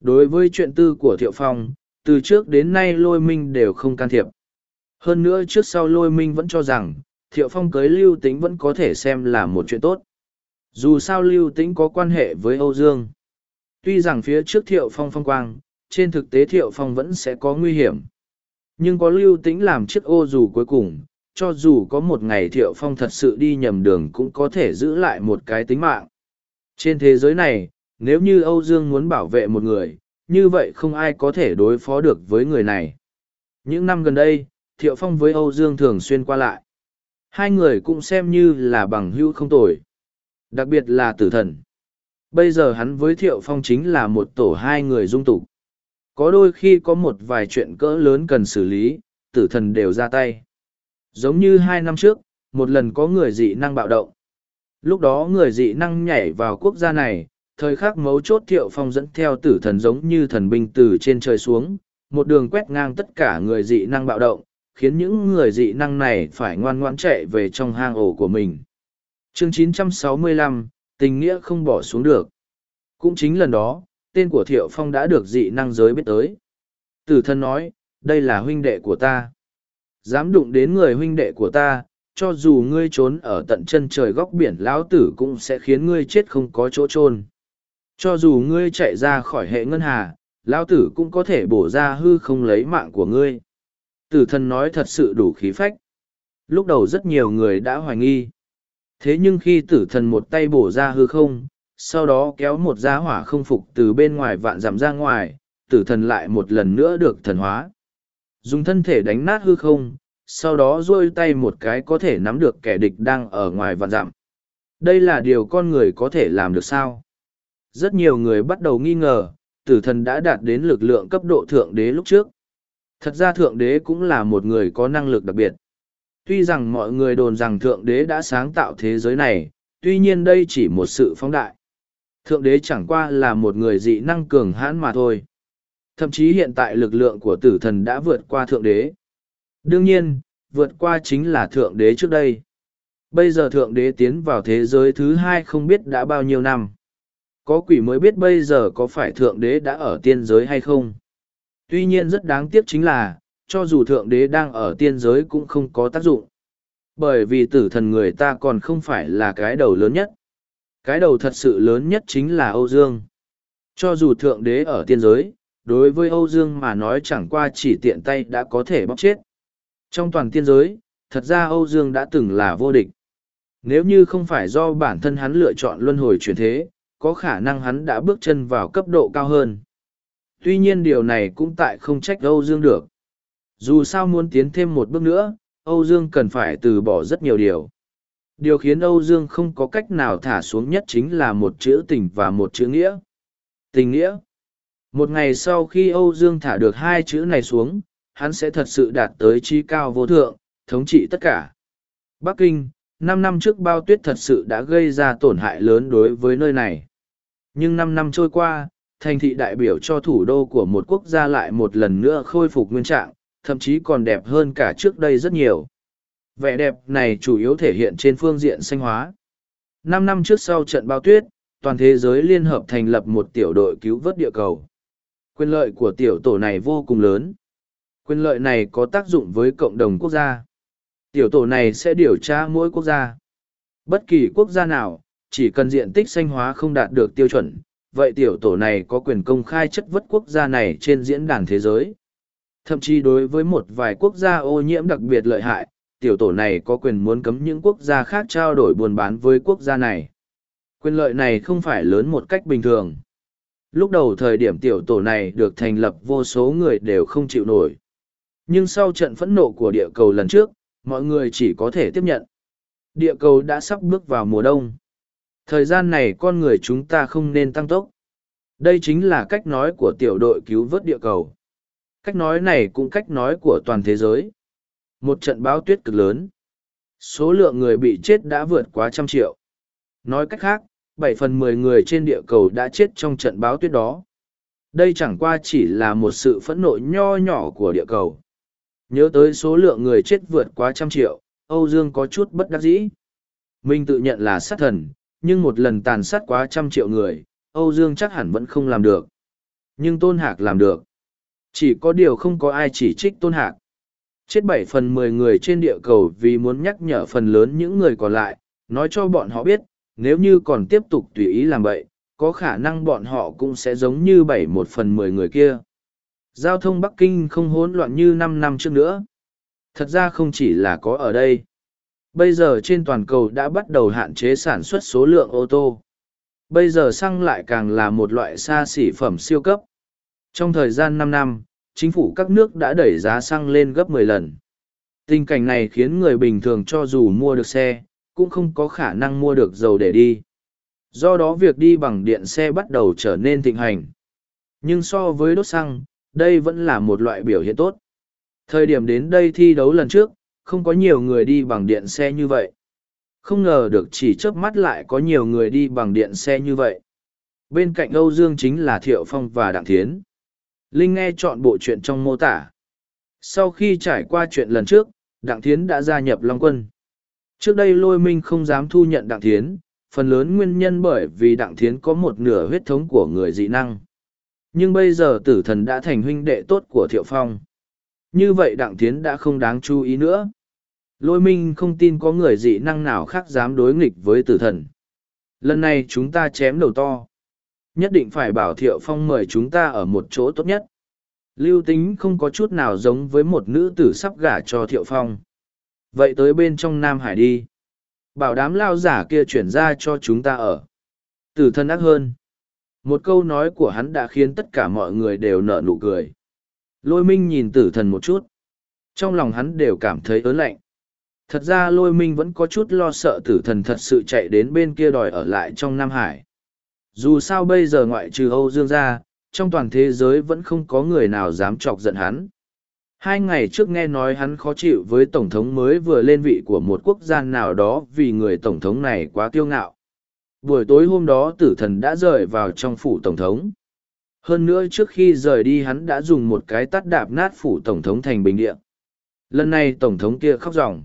Đối với chuyện tư của thiệu phong, từ trước đến nay lôi minh đều không can thiệp. Hơn nữa trước sau lôi minh vẫn cho rằng, thiệu phong cưới lưu Tĩnh vẫn có thể xem là một chuyện tốt. Dù sao lưu Tĩnh có quan hệ với âu dương. Tuy rằng phía trước thiệu phong phong quang, trên thực tế thiệu phong vẫn sẽ có nguy hiểm. Nhưng có lưu Tĩnh làm chiếc ô dù cuối cùng, cho dù có một ngày thiệu phong thật sự đi nhầm đường cũng có thể giữ lại một cái tính mạng. Trên thế giới này, nếu như âu dương muốn bảo vệ một người, như vậy không ai có thể đối phó được với người này. Những năm gần đây, thiệu phong với âu dương thường xuyên qua lại hai người cũng xem như là bằng hữu không tồi. Đặc biệt là tử thần. Bây giờ hắn với thiệu phong chính là một tổ hai người dung tục. Có đôi khi có một vài chuyện cỡ lớn cần xử lý, tử thần đều ra tay. Giống như hai năm trước, một lần có người dị năng bạo động. Lúc đó người dị năng nhảy vào quốc gia này, thời khắc mấu chốt thiệu phong dẫn theo tử thần giống như thần binh từ trên trời xuống, một đường quét ngang tất cả người dị năng bạo động khiến những người dị năng này phải ngoan ngoãn chạy về trong hang ổ của mình. Chương 965, tình nghĩa không bỏ xuống được. Cũng chính lần đó, tên của Thiệu Phong đã được dị năng giới biết tới. Tử thân nói, đây là huynh đệ của ta. Dám đụng đến người huynh đệ của ta, cho dù ngươi trốn ở tận chân trời góc biển lão tử cũng sẽ khiến ngươi chết không có chỗ trôn. Cho dù ngươi chạy ra khỏi hệ ngân hà, lão tử cũng có thể bổ ra hư không lấy mạng của ngươi. Tử thần nói thật sự đủ khí phách. Lúc đầu rất nhiều người đã hoài nghi. Thế nhưng khi tử thần một tay bổ ra hư không, sau đó kéo một giá hỏa không phục từ bên ngoài vạn dặm ra ngoài, tử thần lại một lần nữa được thần hóa. Dùng thân thể đánh nát hư không, sau đó duỗi tay một cái có thể nắm được kẻ địch đang ở ngoài vạn dặm. Đây là điều con người có thể làm được sao? Rất nhiều người bắt đầu nghi ngờ, tử thần đã đạt đến lực lượng cấp độ thượng đế lúc trước. Thật ra thượng đế cũng là một người có năng lực đặc biệt. Tuy rằng mọi người đồn rằng thượng đế đã sáng tạo thế giới này, tuy nhiên đây chỉ một sự phóng đại. Thượng đế chẳng qua là một người dị năng cường hãn mà thôi. Thậm chí hiện tại lực lượng của tử thần đã vượt qua thượng đế. Đương nhiên, vượt qua chính là thượng đế trước đây. Bây giờ thượng đế tiến vào thế giới thứ hai không biết đã bao nhiêu năm. Có quỷ mới biết bây giờ có phải thượng đế đã ở tiên giới hay không. Tuy nhiên rất đáng tiếc chính là, cho dù thượng đế đang ở tiên giới cũng không có tác dụng. Bởi vì tử thần người ta còn không phải là cái đầu lớn nhất. Cái đầu thật sự lớn nhất chính là Âu Dương. Cho dù thượng đế ở tiên giới, đối với Âu Dương mà nói chẳng qua chỉ tiện tay đã có thể bóc chết. Trong toàn tiên giới, thật ra Âu Dương đã từng là vô địch. Nếu như không phải do bản thân hắn lựa chọn luân hồi chuyển thế, có khả năng hắn đã bước chân vào cấp độ cao hơn. Tuy nhiên điều này cũng tại không trách Âu Dương được. Dù sao muốn tiến thêm một bước nữa, Âu Dương cần phải từ bỏ rất nhiều điều. Điều khiến Âu Dương không có cách nào thả xuống nhất chính là một chữ tình và một chữ nghĩa. Tình nghĩa. Một ngày sau khi Âu Dương thả được hai chữ này xuống, hắn sẽ thật sự đạt tới trí cao vô thượng, thống trị tất cả. Bắc Kinh, năm năm trước bao tuyết thật sự đã gây ra tổn hại lớn đối với nơi này. Nhưng năm năm trôi qua, thành thị đại biểu cho thủ đô của một quốc gia lại một lần nữa khôi phục nguyên trạng, thậm chí còn đẹp hơn cả trước đây rất nhiều. Vẻ đẹp này chủ yếu thể hiện trên phương diện xanh hóa. Năm năm trước sau trận bao tuyết, toàn thế giới liên hợp thành lập một tiểu đội cứu vớt địa cầu. Quyền lợi của tiểu tổ này vô cùng lớn. Quyền lợi này có tác dụng với cộng đồng quốc gia. Tiểu tổ này sẽ điều tra mỗi quốc gia. Bất kỳ quốc gia nào, chỉ cần diện tích xanh hóa không đạt được tiêu chuẩn, vậy tiểu tổ này có quyền công khai chất vất quốc gia này trên diễn đàn thế giới. Thậm chí đối với một vài quốc gia ô nhiễm đặc biệt lợi hại, tiểu tổ này có quyền muốn cấm những quốc gia khác trao đổi buôn bán với quốc gia này. Quyền lợi này không phải lớn một cách bình thường. Lúc đầu thời điểm tiểu tổ này được thành lập vô số người đều không chịu nổi. Nhưng sau trận phẫn nộ của địa cầu lần trước, mọi người chỉ có thể tiếp nhận. Địa cầu đã sắp bước vào mùa đông. Thời gian này con người chúng ta không nên tăng tốc. Đây chính là cách nói của tiểu đội cứu vớt địa cầu. Cách nói này cũng cách nói của toàn thế giới. Một trận báo tuyết cực lớn. Số lượng người bị chết đã vượt quá trăm triệu. Nói cách khác, bảy phần mười người trên địa cầu đã chết trong trận báo tuyết đó. Đây chẳng qua chỉ là một sự phẫn nộ nho nhỏ của địa cầu. Nhớ tới số lượng người chết vượt quá trăm triệu, Âu Dương có chút bất đắc dĩ. Mình tự nhận là sát thần, nhưng một lần tàn sát quá trăm triệu người, Âu Dương chắc hẳn vẫn không làm được. Nhưng Tôn Hạc làm được. Chỉ có điều không có ai chỉ trích Tôn Hạc. Chết bảy phần mười người trên địa cầu vì muốn nhắc nhở phần lớn những người còn lại, nói cho bọn họ biết, nếu như còn tiếp tục tùy ý làm vậy, có khả năng bọn họ cũng sẽ giống như bảy một phần mười người kia. Giao thông Bắc Kinh không hỗn loạn như năm năm trước nữa. Thật ra không chỉ là có ở đây. Bây giờ trên toàn cầu đã bắt đầu hạn chế sản xuất số lượng ô tô. Bây giờ xăng lại càng là một loại xa xỉ phẩm siêu cấp. Trong thời gian năm năm, chính phủ các nước đã đẩy giá xăng lên gấp 10 lần. Tình cảnh này khiến người bình thường cho dù mua được xe, cũng không có khả năng mua được dầu để đi. Do đó việc đi bằng điện xe bắt đầu trở nên thịnh hành. Nhưng so với đốt xăng, đây vẫn là một loại biểu hiện tốt. Thời điểm đến đây thi đấu lần trước, không có nhiều người đi bằng điện xe như vậy. Không ngờ được chỉ chớp mắt lại có nhiều người đi bằng điện xe như vậy. Bên cạnh Âu Dương chính là Thiệu Phong và Đặng Thiến. Linh nghe chọn bộ chuyện trong mô tả. Sau khi trải qua chuyện lần trước, Đặng Thiến đã gia nhập Long Quân. Trước đây Lôi Minh không dám thu nhận Đặng Thiến, phần lớn nguyên nhân bởi vì Đặng Thiến có một nửa huyết thống của người dị năng. Nhưng bây giờ tử thần đã thành huynh đệ tốt của Thiệu Phong. Như vậy Đặng Thiến đã không đáng chú ý nữa. Lôi Minh không tin có người dị năng nào khác dám đối nghịch với tử thần. Lần này chúng ta chém đầu to. Nhất định phải bảo Thiệu Phong mời chúng ta ở một chỗ tốt nhất. Lưu tính không có chút nào giống với một nữ tử sắp gả cho Thiệu Phong. Vậy tới bên trong Nam Hải đi. Bảo đám lao giả kia chuyển ra cho chúng ta ở. Tử thân ác hơn. Một câu nói của hắn đã khiến tất cả mọi người đều nở nụ cười. Lôi minh nhìn tử thần một chút. Trong lòng hắn đều cảm thấy ớn lạnh. Thật ra lôi minh vẫn có chút lo sợ tử thần thật sự chạy đến bên kia đòi ở lại trong Nam Hải. Dù sao bây giờ ngoại trừ Âu Dương ra, trong toàn thế giới vẫn không có người nào dám chọc giận hắn. Hai ngày trước nghe nói hắn khó chịu với Tổng thống mới vừa lên vị của một quốc gia nào đó vì người Tổng thống này quá kiêu ngạo. Buổi tối hôm đó tử thần đã rời vào trong phủ Tổng thống. Hơn nữa trước khi rời đi hắn đã dùng một cái tắt đạp nát phủ Tổng thống thành bình địa. Lần này Tổng thống kia khóc ròng.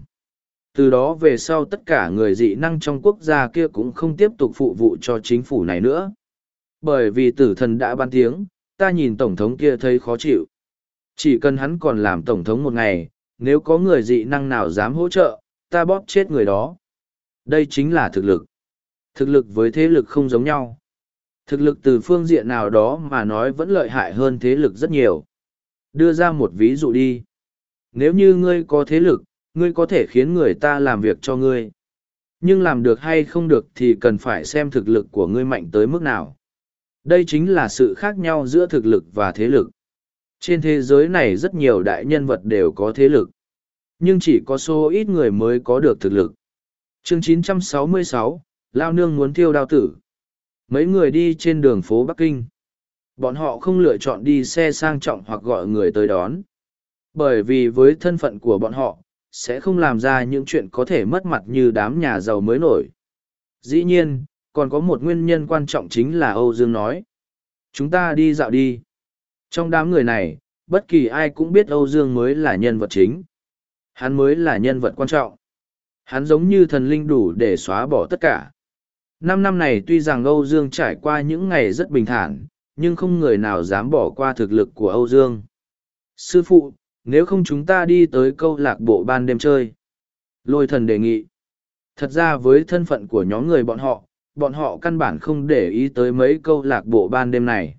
Từ đó về sau tất cả người dị năng trong quốc gia kia cũng không tiếp tục phụ vụ cho chính phủ này nữa. Bởi vì tử thần đã ban tiếng, ta nhìn Tổng thống kia thấy khó chịu. Chỉ cần hắn còn làm Tổng thống một ngày, nếu có người dị năng nào dám hỗ trợ, ta bóp chết người đó. Đây chính là thực lực. Thực lực với thế lực không giống nhau. Thực lực từ phương diện nào đó mà nói vẫn lợi hại hơn thế lực rất nhiều. Đưa ra một ví dụ đi. Nếu như ngươi có thế lực, ngươi có thể khiến người ta làm việc cho ngươi. Nhưng làm được hay không được thì cần phải xem thực lực của ngươi mạnh tới mức nào. Đây chính là sự khác nhau giữa thực lực và thế lực. Trên thế giới này rất nhiều đại nhân vật đều có thế lực. Nhưng chỉ có số ít người mới có được thực lực. chương 966, Lao Nương muốn thiêu đao tử. Mấy người đi trên đường phố Bắc Kinh. Bọn họ không lựa chọn đi xe sang trọng hoặc gọi người tới đón. Bởi vì với thân phận của bọn họ, sẽ không làm ra những chuyện có thể mất mặt như đám nhà giàu mới nổi. Dĩ nhiên, còn có một nguyên nhân quan trọng chính là Âu Dương nói. Chúng ta đi dạo đi. Trong đám người này, bất kỳ ai cũng biết Âu Dương mới là nhân vật chính. Hắn mới là nhân vật quan trọng. Hắn giống như thần linh đủ để xóa bỏ tất cả. Năm năm này tuy rằng Âu Dương trải qua những ngày rất bình thản, nhưng không người nào dám bỏ qua thực lực của Âu Dương. Sư phụ, nếu không chúng ta đi tới câu lạc bộ ban đêm chơi. Lôi thần đề nghị. Thật ra với thân phận của nhóm người bọn họ, bọn họ căn bản không để ý tới mấy câu lạc bộ ban đêm này.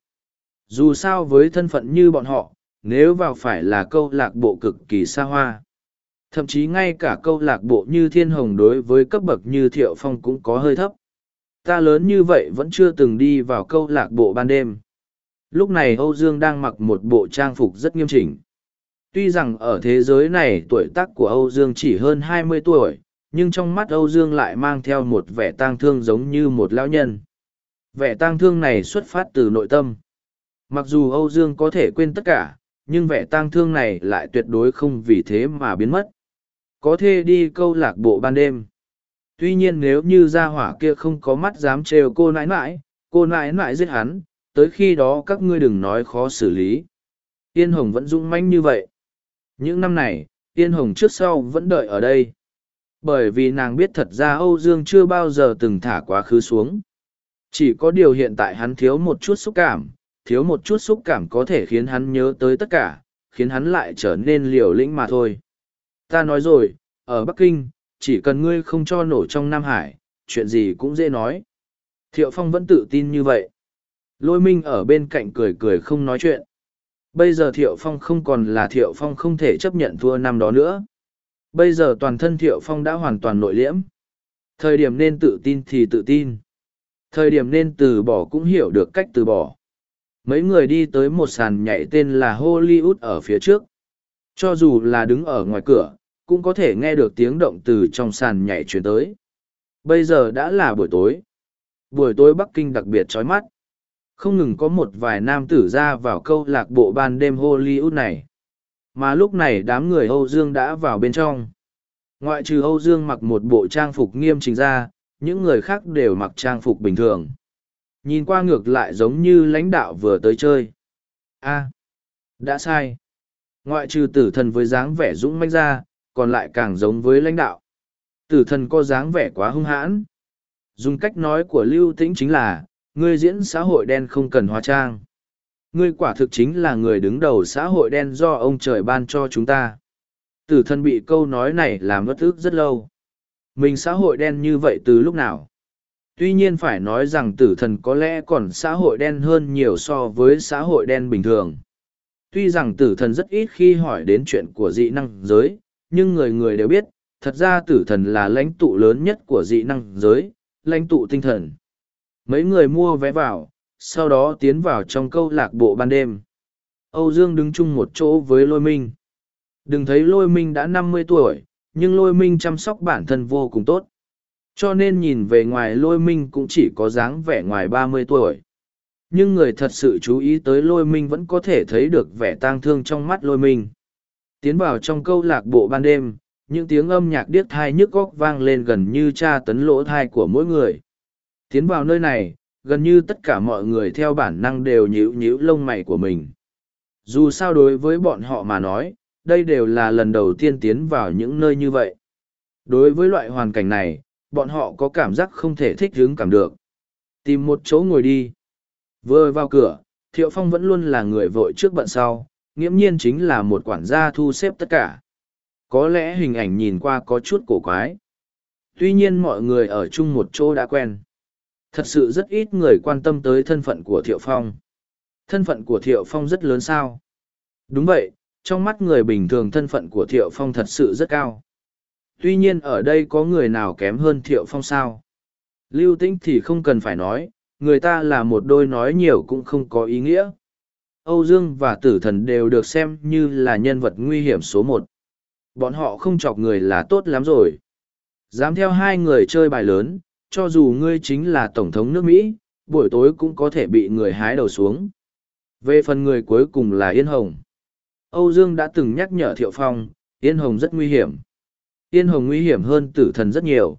Dù sao với thân phận như bọn họ, nếu vào phải là câu lạc bộ cực kỳ xa hoa. Thậm chí ngay cả câu lạc bộ như thiên hồng đối với cấp bậc như thiệu phong cũng có hơi thấp. Ta lớn như vậy vẫn chưa từng đi vào câu lạc bộ ban đêm. Lúc này Âu Dương đang mặc một bộ trang phục rất nghiêm chỉnh. Tuy rằng ở thế giới này tuổi tác của Âu Dương chỉ hơn hai mươi tuổi, nhưng trong mắt Âu Dương lại mang theo một vẻ tang thương giống như một lão nhân. Vẻ tang thương này xuất phát từ nội tâm. Mặc dù Âu Dương có thể quên tất cả, nhưng vẻ tang thương này lại tuyệt đối không vì thế mà biến mất. Có thể đi câu lạc bộ ban đêm. Tuy nhiên nếu như gia hỏa kia không có mắt dám trêu cô nãi nãi, cô nãi nãi giết hắn, tới khi đó các ngươi đừng nói khó xử lý. Yên Hồng vẫn dũng mãnh như vậy. Những năm này, Tiên Hồng trước sau vẫn đợi ở đây. Bởi vì nàng biết thật ra Âu Dương chưa bao giờ từng thả quá khứ xuống. Chỉ có điều hiện tại hắn thiếu một chút xúc cảm, thiếu một chút xúc cảm có thể khiến hắn nhớ tới tất cả, khiến hắn lại trở nên liều lĩnh mà thôi. Ta nói rồi, ở Bắc Kinh, chỉ cần ngươi không cho nổ trong Nam Hải, chuyện gì cũng dễ nói. Thiệu Phong vẫn tự tin như vậy. Lôi Minh ở bên cạnh cười cười không nói chuyện. Bây giờ Thiệu Phong không còn là Thiệu Phong không thể chấp nhận thua năm đó nữa. Bây giờ toàn thân Thiệu Phong đã hoàn toàn nội liễm. Thời điểm nên tự tin thì tự tin. Thời điểm nên từ bỏ cũng hiểu được cách từ bỏ. Mấy người đi tới một sàn nhảy tên là Hollywood ở phía trước. Cho dù là đứng ở ngoài cửa, cũng có thể nghe được tiếng động từ trong sàn nhảy chuyển tới. Bây giờ đã là buổi tối. Buổi tối Bắc Kinh đặc biệt chói mắt. Không ngừng có một vài nam tử ra vào câu lạc bộ ban đêm Hollywood này. Mà lúc này đám người Âu Dương đã vào bên trong. Ngoại trừ Âu Dương mặc một bộ trang phục nghiêm chỉnh ra, những người khác đều mặc trang phục bình thường. Nhìn qua ngược lại giống như lãnh đạo vừa tới chơi. a đã sai. Ngoại trừ tử thần với dáng vẻ dũng mãnh ra, còn lại càng giống với lãnh đạo. Tử thần có dáng vẻ quá hung hãn. Dùng cách nói của Lưu Tĩnh chính là, ngươi diễn xã hội đen không cần hóa trang. Ngươi quả thực chính là người đứng đầu xã hội đen do ông trời ban cho chúng ta. Tử thần bị câu nói này làm bất ức rất lâu. Mình xã hội đen như vậy từ lúc nào? Tuy nhiên phải nói rằng tử thần có lẽ còn xã hội đen hơn nhiều so với xã hội đen bình thường. Tuy rằng tử thần rất ít khi hỏi đến chuyện của dị năng giới, nhưng người người đều biết, thật ra tử thần là lãnh tụ lớn nhất của dị năng giới, lãnh tụ tinh thần. Mấy người mua vé vào, sau đó tiến vào trong câu lạc bộ ban đêm. Âu Dương đứng chung một chỗ với Lôi Minh. Đừng thấy Lôi Minh đã năm mươi tuổi, nhưng Lôi Minh chăm sóc bản thân vô cùng tốt. Cho nên nhìn về ngoài Lôi Minh cũng chỉ có dáng vẻ ngoài ba mươi tuổi. Nhưng người thật sự chú ý tới Lôi Minh vẫn có thể thấy được vẻ tang thương trong mắt Lôi Minh. Tiến vào trong câu lạc bộ ban đêm, những tiếng âm nhạc điếc thai nhức góc vang lên gần như tra tấn lỗ thai của mỗi người. Tiến vào nơi này, gần như tất cả mọi người theo bản năng đều nhíu nhíu lông mày của mình. Dù sao đối với bọn họ mà nói, đây đều là lần đầu tiên tiến vào những nơi như vậy. Đối với loại hoàn cảnh này, bọn họ có cảm giác không thể thích hứng cảm được. Tìm một chỗ ngồi đi. Vừa vào cửa, Thiệu Phong vẫn luôn là người vội trước bận sau, nghiễm nhiên chính là một quản gia thu xếp tất cả. Có lẽ hình ảnh nhìn qua có chút cổ quái. Tuy nhiên mọi người ở chung một chỗ đã quen. Thật sự rất ít người quan tâm tới thân phận của Thiệu Phong. Thân phận của Thiệu Phong rất lớn sao? Đúng vậy, trong mắt người bình thường thân phận của Thiệu Phong thật sự rất cao. Tuy nhiên ở đây có người nào kém hơn Thiệu Phong sao? Lưu Tĩnh thì không cần phải nói, người ta là một đôi nói nhiều cũng không có ý nghĩa. Âu Dương và Tử Thần đều được xem như là nhân vật nguy hiểm số một. Bọn họ không chọc người là tốt lắm rồi. Dám theo hai người chơi bài lớn, cho dù ngươi chính là Tổng thống nước Mỹ, buổi tối cũng có thể bị người hái đầu xuống. Về phần người cuối cùng là Yên Hồng. Âu Dương đã từng nhắc nhở Thiệu Phong, Yên Hồng rất nguy hiểm. Yên Hồng nguy hiểm hơn tử thần rất nhiều.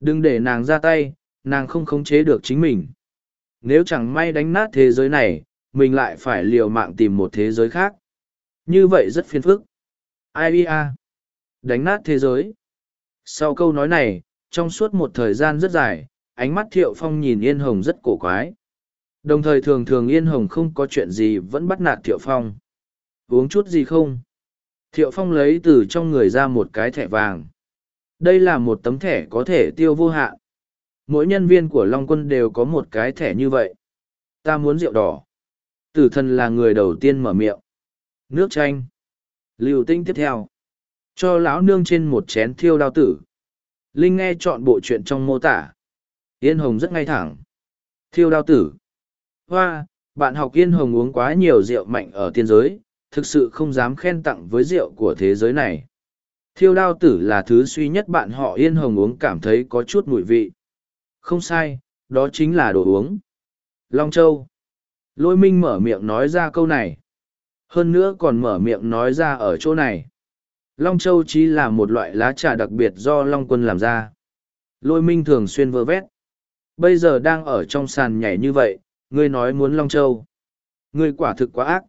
Đừng để nàng ra tay, nàng không khống chế được chính mình. Nếu chẳng may đánh nát thế giới này, mình lại phải liều mạng tìm một thế giới khác. Như vậy rất phiền phức. Ai à? Đánh nát thế giới. Sau câu nói này, trong suốt một thời gian rất dài, ánh mắt Thiệu Phong nhìn Yên Hồng rất cổ quái. Đồng thời thường thường Yên Hồng không có chuyện gì vẫn bắt nạt Thiệu Phong. Uống chút gì không? Thiệu Phong lấy từ trong người ra một cái thẻ vàng. Đây là một tấm thẻ có thể tiêu vô hạn. Mỗi nhân viên của Long Quân đều có một cái thẻ như vậy. Ta muốn rượu đỏ. Tử thần là người đầu tiên mở miệng. Nước chanh. liều tinh tiếp theo. Cho lão nương trên một chén thiêu đao tử. Linh nghe chọn bộ chuyện trong mô tả. Yên Hồng rất ngay thẳng. Thiêu đao tử. Hoa, bạn học Yên Hồng uống quá nhiều rượu mạnh ở tiên giới, thực sự không dám khen tặng với rượu của thế giới này. Thiêu đao tử là thứ suy nhất bạn họ Yên Hồng uống cảm thấy có chút mùi vị. Không sai, đó chính là đồ uống. Long Châu. Lôi minh mở miệng nói ra câu này. Hơn nữa còn mở miệng nói ra ở chỗ này. Long Châu chỉ là một loại lá trà đặc biệt do Long Quân làm ra. Lôi minh thường xuyên vơ vét. Bây giờ đang ở trong sàn nhảy như vậy, ngươi nói muốn Long Châu. Ngươi quả thực quá ác.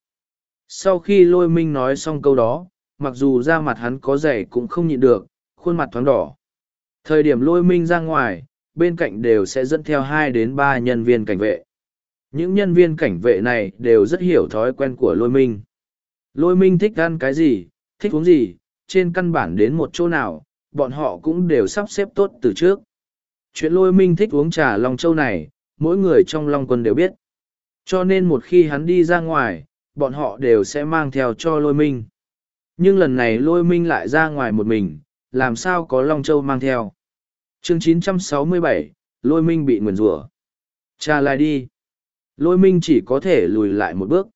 Sau khi lôi minh nói xong câu đó, mặc dù da mặt hắn có dày cũng không nhịn được, khuôn mặt thoáng đỏ. Thời điểm lôi minh ra ngoài, bên cạnh đều sẽ dẫn theo hai đến ba nhân viên cảnh vệ. Những nhân viên cảnh vệ này đều rất hiểu thói quen của lôi minh. Lôi minh thích ăn cái gì, thích uống gì, trên căn bản đến một chỗ nào, bọn họ cũng đều sắp xếp tốt từ trước. Chuyện lôi minh thích uống trà Long Châu này, mỗi người trong Long quân đều biết. Cho nên một khi hắn đi ra ngoài, bọn họ đều sẽ mang theo cho lôi minh. Nhưng lần này lôi minh lại ra ngoài một mình, làm sao có Long Châu mang theo. chương 967, lôi minh bị nguyền rủa Trà lại đi. Lôi minh chỉ có thể lùi lại một bước.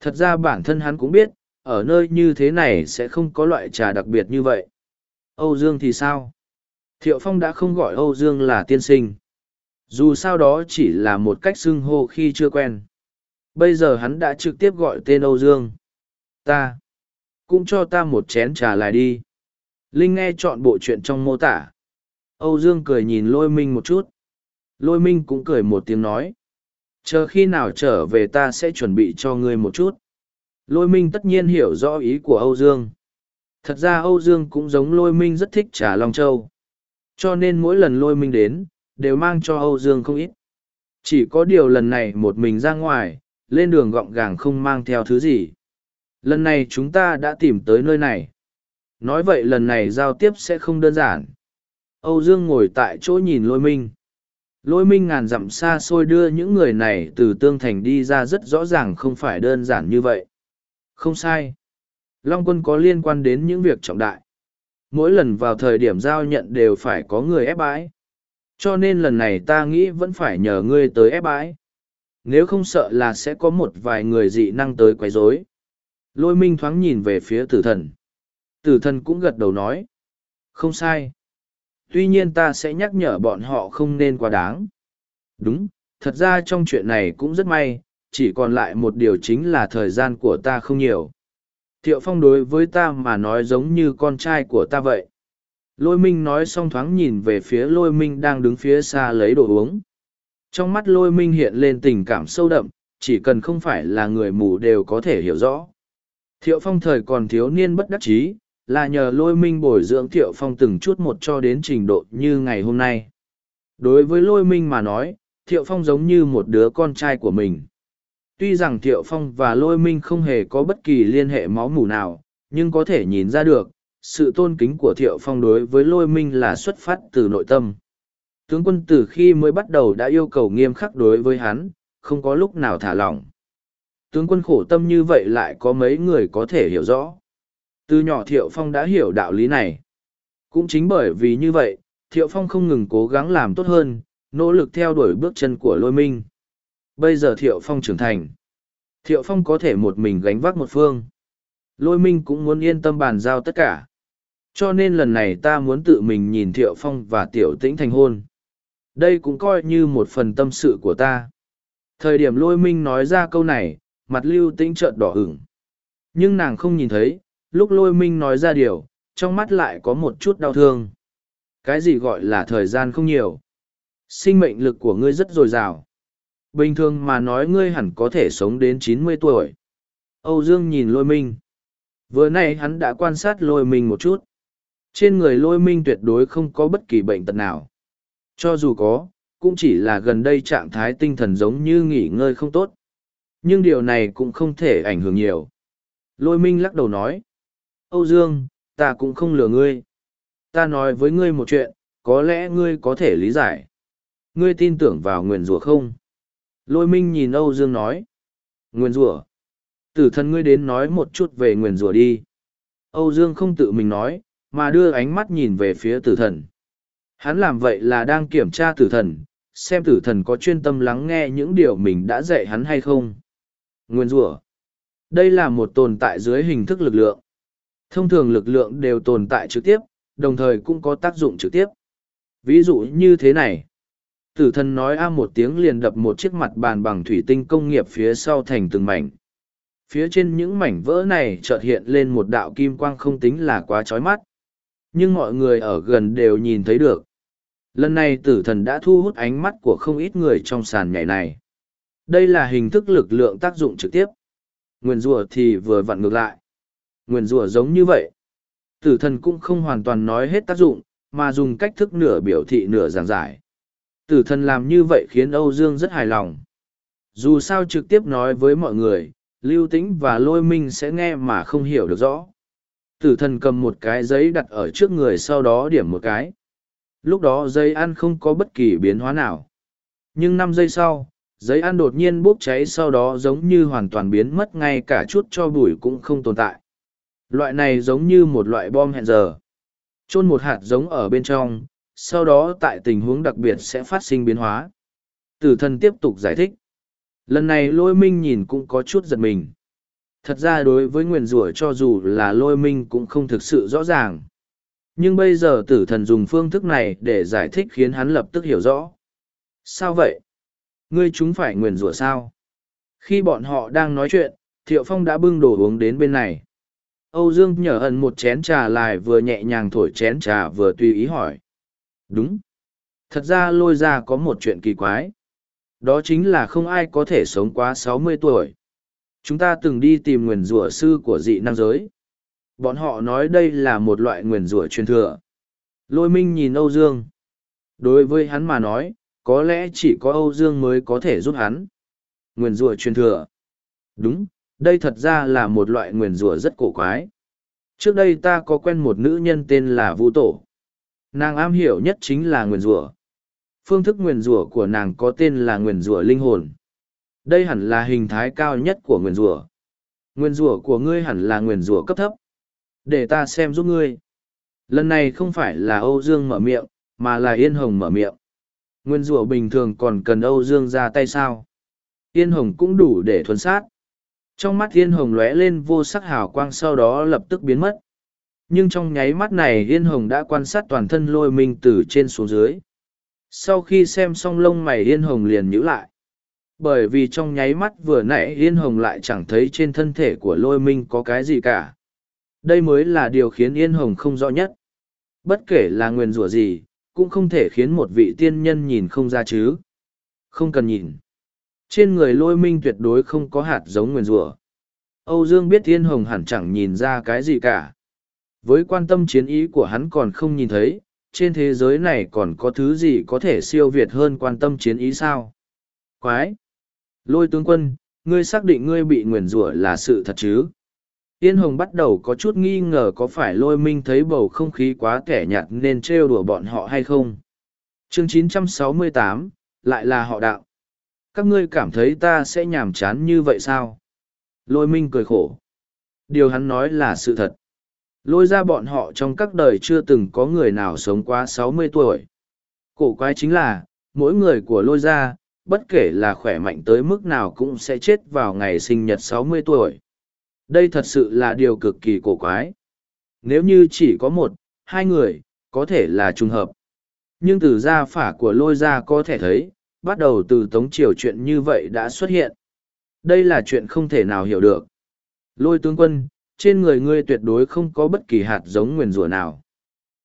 Thật ra bản thân hắn cũng biết, ở nơi như thế này sẽ không có loại trà đặc biệt như vậy. Âu Dương thì sao? Thiệu Phong đã không gọi Âu Dương là tiên sinh. Dù sao đó chỉ là một cách xưng hô khi chưa quen. Bây giờ hắn đã trực tiếp gọi tên Âu Dương. Ta. Cũng cho ta một chén trà lại đi. Linh nghe chọn bộ chuyện trong mô tả. Âu Dương cười nhìn lôi minh một chút. Lôi minh cũng cười một tiếng nói. Chờ khi nào trở về ta sẽ chuẩn bị cho ngươi một chút. Lôi minh tất nhiên hiểu rõ ý của Âu Dương. Thật ra Âu Dương cũng giống lôi minh rất thích trà Long Châu. Cho nên mỗi lần lôi minh đến, đều mang cho Âu Dương không ít. Chỉ có điều lần này một mình ra ngoài, lên đường gọng gàng không mang theo thứ gì. Lần này chúng ta đã tìm tới nơi này. Nói vậy lần này giao tiếp sẽ không đơn giản. Âu Dương ngồi tại chỗ nhìn lôi minh. Lôi minh ngàn dặm xa xôi đưa những người này từ tương thành đi ra rất rõ ràng không phải đơn giản như vậy. Không sai. Long quân có liên quan đến những việc trọng đại. Mỗi lần vào thời điểm giao nhận đều phải có người ép bãi. Cho nên lần này ta nghĩ vẫn phải nhờ ngươi tới ép bãi. Nếu không sợ là sẽ có một vài người dị năng tới quấy rối. Lôi minh thoáng nhìn về phía tử thần. Tử thần cũng gật đầu nói. Không sai. Tuy nhiên ta sẽ nhắc nhở bọn họ không nên quá đáng. Đúng, thật ra trong chuyện này cũng rất may, chỉ còn lại một điều chính là thời gian của ta không nhiều. Thiệu Phong đối với ta mà nói giống như con trai của ta vậy. Lôi Minh nói xong thoáng nhìn về phía Lôi Minh đang đứng phía xa lấy đồ uống. Trong mắt Lôi Minh hiện lên tình cảm sâu đậm, chỉ cần không phải là người mù đều có thể hiểu rõ. Thiệu Phong thời còn thiếu niên bất đắc chí, là nhờ Lôi Minh bồi dưỡng Thiệu Phong từng chút một cho đến trình độ như ngày hôm nay. Đối với Lôi Minh mà nói, Thiệu Phong giống như một đứa con trai của mình tuy rằng thiệu phong và lôi minh không hề có bất kỳ liên hệ máu mủ nào, nhưng có thể nhìn ra được, sự tôn kính của thiệu phong đối với lôi minh là xuất phát từ nội tâm. Tướng quân từ khi mới bắt đầu đã yêu cầu nghiêm khắc đối với hắn, không có lúc nào thả lỏng. Tướng quân khổ tâm như vậy lại có mấy người có thể hiểu rõ. Từ nhỏ thiệu phong đã hiểu đạo lý này. Cũng chính bởi vì như vậy, thiệu phong không ngừng cố gắng làm tốt hơn, nỗ lực theo đuổi bước chân của lôi minh. Bây giờ Thiệu Phong trưởng thành. Thiệu Phong có thể một mình gánh vác một phương. Lôi minh cũng muốn yên tâm bàn giao tất cả. Cho nên lần này ta muốn tự mình nhìn Thiệu Phong và Tiểu Tĩnh thành hôn. Đây cũng coi như một phần tâm sự của ta. Thời điểm lôi minh nói ra câu này, mặt lưu tĩnh trợn đỏ ửng. Nhưng nàng không nhìn thấy, lúc lôi minh nói ra điều, trong mắt lại có một chút đau thương. Cái gì gọi là thời gian không nhiều. Sinh mệnh lực của ngươi rất dồi dào. Bình thường mà nói ngươi hẳn có thể sống đến chín mươi tuổi. Âu Dương nhìn lôi minh. Vừa nay hắn đã quan sát lôi minh một chút. Trên người lôi minh tuyệt đối không có bất kỳ bệnh tật nào. Cho dù có, cũng chỉ là gần đây trạng thái tinh thần giống như nghỉ ngơi không tốt. Nhưng điều này cũng không thể ảnh hưởng nhiều. Lôi minh lắc đầu nói. Âu Dương, ta cũng không lừa ngươi. Ta nói với ngươi một chuyện, có lẽ ngươi có thể lý giải. Ngươi tin tưởng vào nguyền rủa không? Lôi minh nhìn Âu Dương nói. Nguyên rủa Tử thần ngươi đến nói một chút về nguyền rủa đi. Âu Dương không tự mình nói, mà đưa ánh mắt nhìn về phía tử thần. Hắn làm vậy là đang kiểm tra tử thần, xem tử thần có chuyên tâm lắng nghe những điều mình đã dạy hắn hay không. Nguyên rủa Đây là một tồn tại dưới hình thức lực lượng. Thông thường lực lượng đều tồn tại trực tiếp, đồng thời cũng có tác dụng trực tiếp. Ví dụ như thế này. Tử thần nói a một tiếng liền đập một chiếc mặt bàn bằng thủy tinh công nghiệp phía sau thành từng mảnh. Phía trên những mảnh vỡ này chợt hiện lên một đạo kim quang không tính là quá chói mắt. Nhưng mọi người ở gần đều nhìn thấy được. Lần này tử thần đã thu hút ánh mắt của không ít người trong sàn nhảy này. Đây là hình thức lực lượng tác dụng trực tiếp. Nguyên rùa thì vừa vặn ngược lại. Nguyên rùa giống như vậy. Tử thần cũng không hoàn toàn nói hết tác dụng, mà dùng cách thức nửa biểu thị nửa giảng giải. Tử thần làm như vậy khiến Âu Dương rất hài lòng. Dù sao trực tiếp nói với mọi người, Lưu Tĩnh và Lôi Minh sẽ nghe mà không hiểu được rõ. Tử thần cầm một cái giấy đặt ở trước người sau đó điểm một cái. Lúc đó giấy ăn không có bất kỳ biến hóa nào. Nhưng năm giây sau, giấy ăn đột nhiên bốc cháy sau đó giống như hoàn toàn biến mất ngay cả chút cho bụi cũng không tồn tại. Loại này giống như một loại bom hẹn giờ. Chôn một hạt giống ở bên trong, sau đó tại tình huống đặc biệt sẽ phát sinh biến hóa. Tử thần tiếp tục giải thích. Lần này lôi minh nhìn cũng có chút giật mình. Thật ra đối với nguyền rủa cho dù là lôi minh cũng không thực sự rõ ràng. Nhưng bây giờ tử thần dùng phương thức này để giải thích khiến hắn lập tức hiểu rõ. Sao vậy? Ngươi chúng phải nguyền rủa sao? Khi bọn họ đang nói chuyện, Thiệu Phong đã bưng đồ uống đến bên này. Âu Dương nhở ẩn một chén trà lại vừa nhẹ nhàng thổi chén trà vừa tùy ý hỏi. Đúng. Thật ra lôi ra có một chuyện kỳ quái. Đó chính là không ai có thể sống quá sáu mươi tuổi. Chúng ta từng đi tìm nguyền rủa sư của dị năng giới. Bọn họ nói đây là một loại nguyền rủa truyền thừa. Lôi minh nhìn Âu Dương. Đối với hắn mà nói, có lẽ chỉ có Âu Dương mới có thể giúp hắn. Nguyền rủa truyền thừa. Đúng, đây thật ra là một loại nguyền rủa rất cổ quái. Trước đây ta có quen một nữ nhân tên là Vũ Tổ. Nàng am hiểu nhất chính là nguyền rủa. Phương thức nguyền rủa của nàng có tên là nguyền rủa linh hồn. Đây hẳn là hình thái cao nhất của nguyền rủa. Nguyền rủa của ngươi hẳn là nguyền rủa cấp thấp. Để ta xem giúp ngươi. Lần này không phải là Âu Dương mở miệng, mà là Yên Hồng mở miệng. Nguyên rủa bình thường còn cần Âu Dương ra tay sao? Yên Hồng cũng đủ để thuần sát. Trong mắt Yên Hồng lóe lên vô sắc hào quang sau đó lập tức biến mất. Nhưng trong nháy mắt này Yên Hồng đã quan sát toàn thân lôi minh từ trên xuống dưới. Sau khi xem xong lông mày Yên Hồng liền nhíu lại. Bởi vì trong nháy mắt vừa nãy Yên Hồng lại chẳng thấy trên thân thể của lôi minh có cái gì cả. Đây mới là điều khiến Yên Hồng không rõ nhất. Bất kể là nguyền rủa gì, cũng không thể khiến một vị tiên nhân nhìn không ra chứ. Không cần nhìn. Trên người lôi minh tuyệt đối không có hạt giống nguyền rủa. Âu Dương biết Yên Hồng hẳn chẳng nhìn ra cái gì cả. Với quan tâm chiến ý của hắn còn không nhìn thấy, trên thế giới này còn có thứ gì có thể siêu việt hơn quan tâm chiến ý sao? Quái! Lôi tướng quân, ngươi xác định ngươi bị nguyền rủa là sự thật chứ? Yên Hồng bắt đầu có chút nghi ngờ có phải lôi minh thấy bầu không khí quá kẻ nhạt nên trêu đùa bọn họ hay không. Chương 968, lại là họ đạo. Các ngươi cảm thấy ta sẽ nhàm chán như vậy sao? Lôi minh cười khổ. Điều hắn nói là sự thật. Lôi ra bọn họ trong các đời chưa từng có người nào sống quá sáu mươi tuổi. Cổ quái chính là, mỗi người của lôi ra, bất kể là khỏe mạnh tới mức nào cũng sẽ chết vào ngày sinh nhật sáu mươi tuổi. Đây thật sự là điều cực kỳ cổ quái. Nếu như chỉ có một hai người có thể là trùng hợp. Nhưng từ gia phả của lôi gia có thể thấy bắt đầu từ tống triều chuyện như vậy đã xuất hiện. Đây là chuyện không thể nào hiểu được. Lôi tướng quân trên người ngươi tuyệt đối không có bất kỳ hạt giống nguyền rủa nào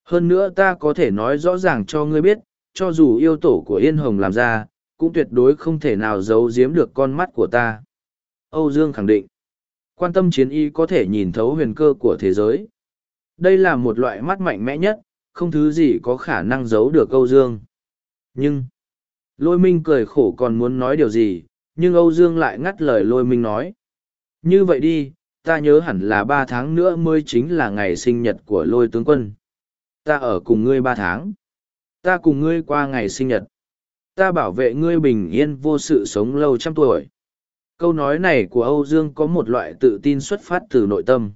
hơn nữa ta có thể nói rõ ràng cho ngươi biết cho dù yêu tổ của yên hồng làm ra cũng tuyệt đối không thể nào giấu giếm được con mắt của ta âu dương khẳng định Quan tâm chiến y có thể nhìn thấu huyền cơ của thế giới. Đây là một loại mắt mạnh mẽ nhất, không thứ gì có khả năng giấu được Âu Dương. Nhưng, lôi minh cười khổ còn muốn nói điều gì, nhưng Âu Dương lại ngắt lời lôi minh nói. Như vậy đi, ta nhớ hẳn là ba tháng nữa mới chính là ngày sinh nhật của lôi tướng quân. Ta ở cùng ngươi ba tháng. Ta cùng ngươi qua ngày sinh nhật. Ta bảo vệ ngươi bình yên vô sự sống lâu trăm tuổi. Câu nói này của Âu Dương có một loại tự tin xuất phát từ nội tâm.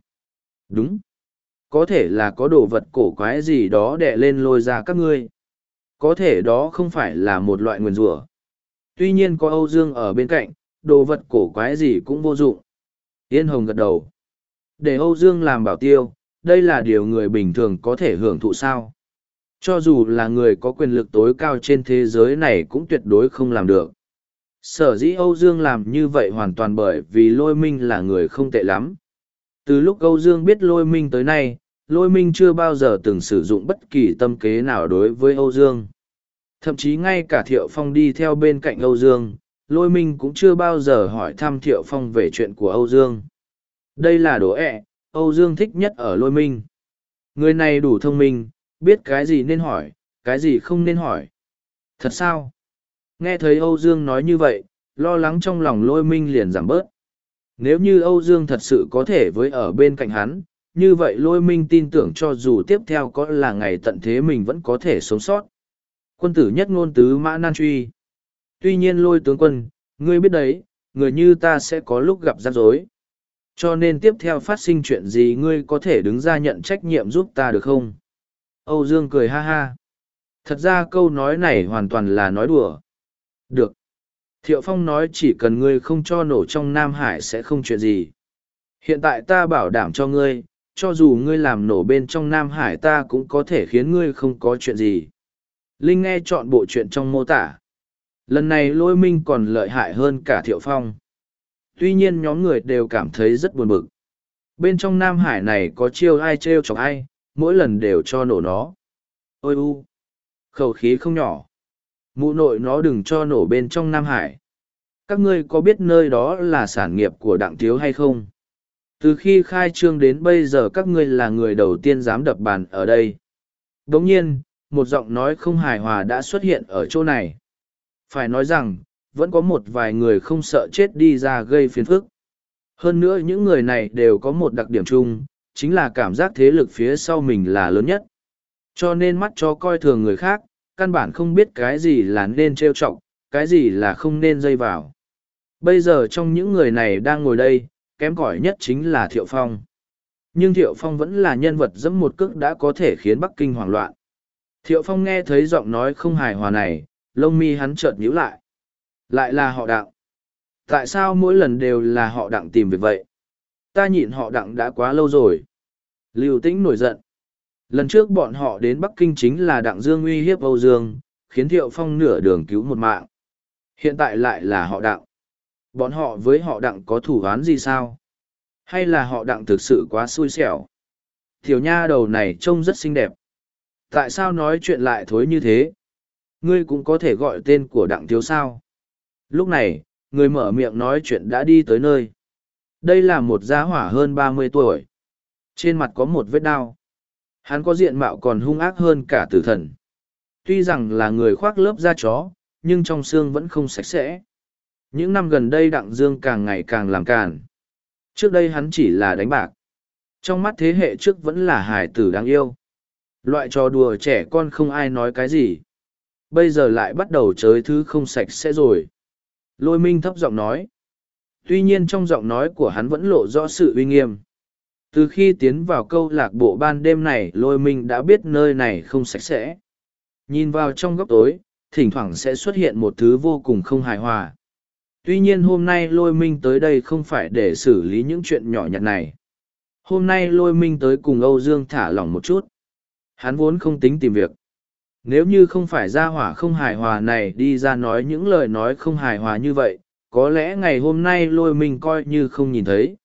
Đúng. Có thể là có đồ vật cổ quái gì đó đè lên lôi ra các ngươi. Có thể đó không phải là một loại nguyền rủa. Tuy nhiên có Âu Dương ở bên cạnh, đồ vật cổ quái gì cũng vô dụng. Yên Hồng gật đầu. Để Âu Dương làm bảo tiêu, đây là điều người bình thường có thể hưởng thụ sao. Cho dù là người có quyền lực tối cao trên thế giới này cũng tuyệt đối không làm được sở dĩ âu dương làm như vậy hoàn toàn bởi vì lôi minh là người không tệ lắm từ lúc âu dương biết lôi minh tới nay lôi minh chưa bao giờ từng sử dụng bất kỳ tâm kế nào đối với âu dương thậm chí ngay cả thiệu phong đi theo bên cạnh âu dương lôi minh cũng chưa bao giờ hỏi thăm thiệu phong về chuyện của âu dương đây là đồ ẹ âu dương thích nhất ở lôi minh người này đủ thông minh biết cái gì nên hỏi cái gì không nên hỏi thật sao Nghe thấy Âu Dương nói như vậy, lo lắng trong lòng lôi minh liền giảm bớt. Nếu như Âu Dương thật sự có thể với ở bên cạnh hắn, như vậy lôi minh tin tưởng cho dù tiếp theo có là ngày tận thế mình vẫn có thể sống sót. Quân tử nhất ngôn tứ mã nan truy. Tuy nhiên lôi tướng quân, ngươi biết đấy, người như ta sẽ có lúc gặp rắc rối. Cho nên tiếp theo phát sinh chuyện gì ngươi có thể đứng ra nhận trách nhiệm giúp ta được không? Âu Dương cười ha ha. Thật ra câu nói này hoàn toàn là nói đùa. Được. Thiệu Phong nói chỉ cần ngươi không cho nổ trong Nam Hải sẽ không chuyện gì. Hiện tại ta bảo đảm cho ngươi, cho dù ngươi làm nổ bên trong Nam Hải ta cũng có thể khiến ngươi không có chuyện gì. Linh nghe chọn bộ chuyện trong mô tả. Lần này lôi minh còn lợi hại hơn cả Thiệu Phong. Tuy nhiên nhóm người đều cảm thấy rất buồn bực. Bên trong Nam Hải này có chiêu ai trêu chọc ai, mỗi lần đều cho nổ nó. Ôi u! Khẩu khí không nhỏ mụ nội nó đừng cho nổ bên trong Nam Hải. các ngươi có biết nơi đó là sản nghiệp của đặng thiếu hay không từ khi khai trương đến bây giờ các ngươi là người đầu tiên dám đập bàn ở đây đ ỗ n g nhiên một giọng nói không hài hòa đã xuất hiện ở chỗ này phải nói rằng vẫn có một vài người không sợ chết đi ra gây phiền phức hơn nữa những người này đều có một đặc điểm chung chính là cảm giác thế lực phía sau mình là lớn nhất cho nên mắt cho coi thường người khác căn bản không biết cái gì là nên trêu chọc cái gì là không nên dây vào bây giờ trong những người này đang ngồi đây kém cỏi nhất chính là Thiệu Phong. Nhưng Thiệu Phong vẫn là nhân vật dẫm một cước đã có thể khiến Bắc Kinh hoảng loạn. Thiệu Phong nghe thấy giọng nói không hài hòa này, lông mi hắn chợt nhíu lại. Lại là họ đặng. Tại sao mỗi lần đều là họ đặng tìm việc vậy? Ta nhịn họ đặng đã quá lâu rồi. Lưu Tĩnh nổi giận. Lần trước bọn họ đến Bắc Kinh chính là đặng Dương uy hiếp Âu Dương, khiến Thiệu Phong nửa đường cứu một mạng. Hiện tại lại là họ đặng bọn họ với họ đặng có thủ án gì sao hay là họ đặng thực sự quá xui xẻo tiểu nha đầu này trông rất xinh đẹp tại sao nói chuyện lại thối như thế ngươi cũng có thể gọi tên của đặng thiếu sao lúc này, người mở miệng nói chuyện đã đi tới nơi đây là một gia hỏa hơn ba mươi tuổi trên mặt có một vết đau hắn có diện mạo còn hung ác hơn cả tử thần tuy rằng là người khoác lớp da chó, nhưng trong xương vẫn không sạch sẽ những năm gần đây Đặng Dương càng ngày càng làm càn. Trước đây hắn chỉ là đánh bạc. Trong mắt thế hệ trước vẫn là hải tử đáng yêu. Loại trò đùa trẻ con không ai nói cái gì. Bây giờ lại bắt đầu chới thứ không sạch sẽ rồi. Lôi minh thấp giọng nói. Tuy nhiên trong giọng nói của hắn vẫn lộ rõ sự uy nghiêm. Từ khi tiến vào câu lạc bộ ban đêm này lôi minh đã biết nơi này không sạch sẽ. Nhìn vào trong góc tối, thỉnh thoảng sẽ xuất hiện một thứ vô cùng không hài hòa Tuy nhiên hôm nay lôi minh tới đây không phải để xử lý những chuyện nhỏ nhặt này. Hôm nay lôi minh tới cùng Âu Dương thả lỏng một chút. Hắn vốn không tính tìm việc. Nếu như không phải ra hỏa không hài hòa này đi ra nói những lời nói không hài hòa như vậy, có lẽ ngày hôm nay lôi mình coi như không nhìn thấy.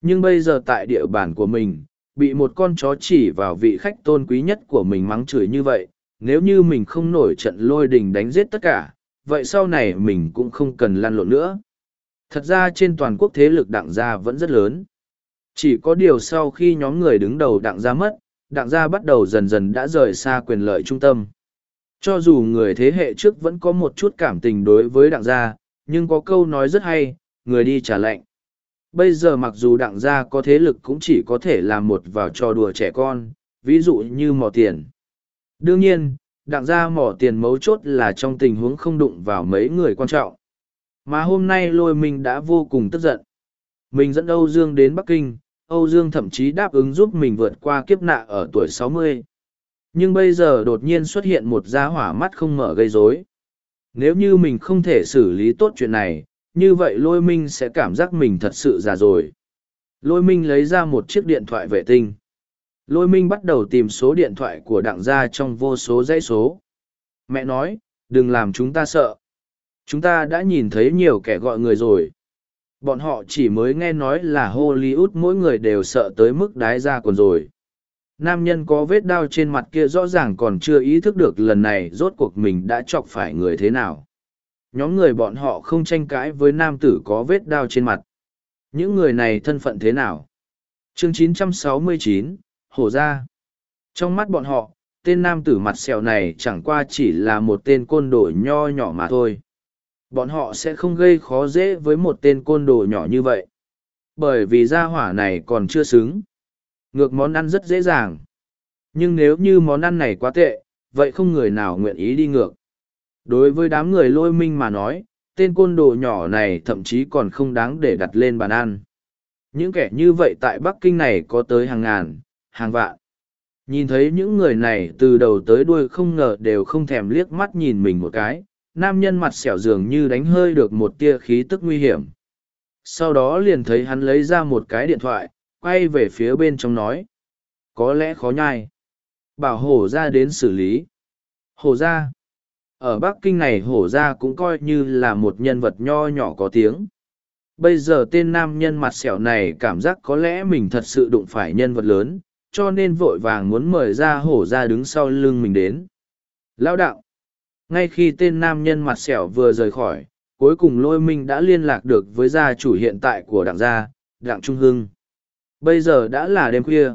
Nhưng bây giờ tại địa bàn của mình, bị một con chó chỉ vào vị khách tôn quý nhất của mình mắng chửi như vậy, nếu như mình không nổi trận lôi đình đánh giết tất cả, vậy sau này mình cũng không cần lăn lộn nữa. Thật ra trên toàn quốc thế lực đặng gia vẫn rất lớn. Chỉ có điều sau khi nhóm người đứng đầu đặng gia mất, đặng gia bắt đầu dần dần đã rời xa quyền lợi trung tâm. Cho dù người thế hệ trước vẫn có một chút cảm tình đối với đặng gia, nhưng có câu nói rất hay, người đi trả lệnh. Bây giờ mặc dù đặng gia có thế lực cũng chỉ có thể làm một vào trò đùa trẻ con, ví dụ như mỏ tiền. Đương nhiên, đặng Gia mỏ tiền mấu chốt là trong tình huống không đụng vào mấy người quan trọng. Mà hôm nay lôi mình đã vô cùng tức giận. Mình dẫn Âu Dương đến Bắc Kinh, Âu Dương thậm chí đáp ứng giúp mình vượt qua kiếp nạ ở tuổi sáu mươi. Nhưng bây giờ đột nhiên xuất hiện một gia hỏa mắt không mở gây rối. Nếu như mình không thể xử lý tốt chuyện này, như vậy lôi minh sẽ cảm giác mình thật sự già rồi. Lôi minh lấy ra một chiếc điện thoại vệ tinh. Lôi minh bắt đầu tìm số điện thoại của đặng gia trong vô số dãy số. Mẹ nói, đừng làm chúng ta sợ. Chúng ta đã nhìn thấy nhiều kẻ gọi người rồi. Bọn họ chỉ mới nghe nói là Hollywood mỗi người đều sợ tới mức đái ra quần rồi. Nam nhân có vết đau trên mặt kia rõ ràng còn chưa ý thức được lần này rốt cuộc mình đã chọc phải người thế nào. Nhóm người bọn họ không tranh cãi với nam tử có vết đau trên mặt. Những người này thân phận thế nào? Chương 969, hổ Gia. Trong mắt bọn họ, tên nam tử mặt sẹo này chẳng qua chỉ là một tên côn đồ nho nhỏ mà thôi. Bọn họ sẽ không gây khó dễ với một tên côn đồ nhỏ như vậy. Bởi vì gia hỏa này còn chưa xứng. Ngược món ăn rất dễ dàng. Nhưng nếu như món ăn này quá tệ, vậy không người nào nguyện ý đi ngược. Đối với đám người lôi minh mà nói, tên côn đồ nhỏ này thậm chí còn không đáng để đặt lên bàn ăn. Những kẻ như vậy tại Bắc Kinh này có tới hàng ngàn, hàng vạn. Nhìn thấy những người này từ đầu tới đuôi không ngờ đều không thèm liếc mắt nhìn mình một cái, nam nhân mặt xẻo dường như đánh hơi được một tia khí tức nguy hiểm. Sau đó liền thấy hắn lấy ra một cái điện thoại, quay về phía bên trong nói. Có lẽ khó nhai. Bảo hổ ra đến xử lý. Hổ ra. Ở Bắc Kinh này hổ ra cũng coi như là một nhân vật nho nhỏ có tiếng. Bây giờ tên nam nhân mặt sẹo này cảm giác có lẽ mình thật sự đụng phải nhân vật lớn, cho nên vội vàng muốn mời ra hổ ra đứng sau lưng mình đến. Lão đạo! Ngay khi tên nam nhân mặt sẹo vừa rời khỏi, cuối cùng lôi minh đã liên lạc được với gia chủ hiện tại của đảng gia, đặng Trung Hưng. Bây giờ đã là đêm khuya.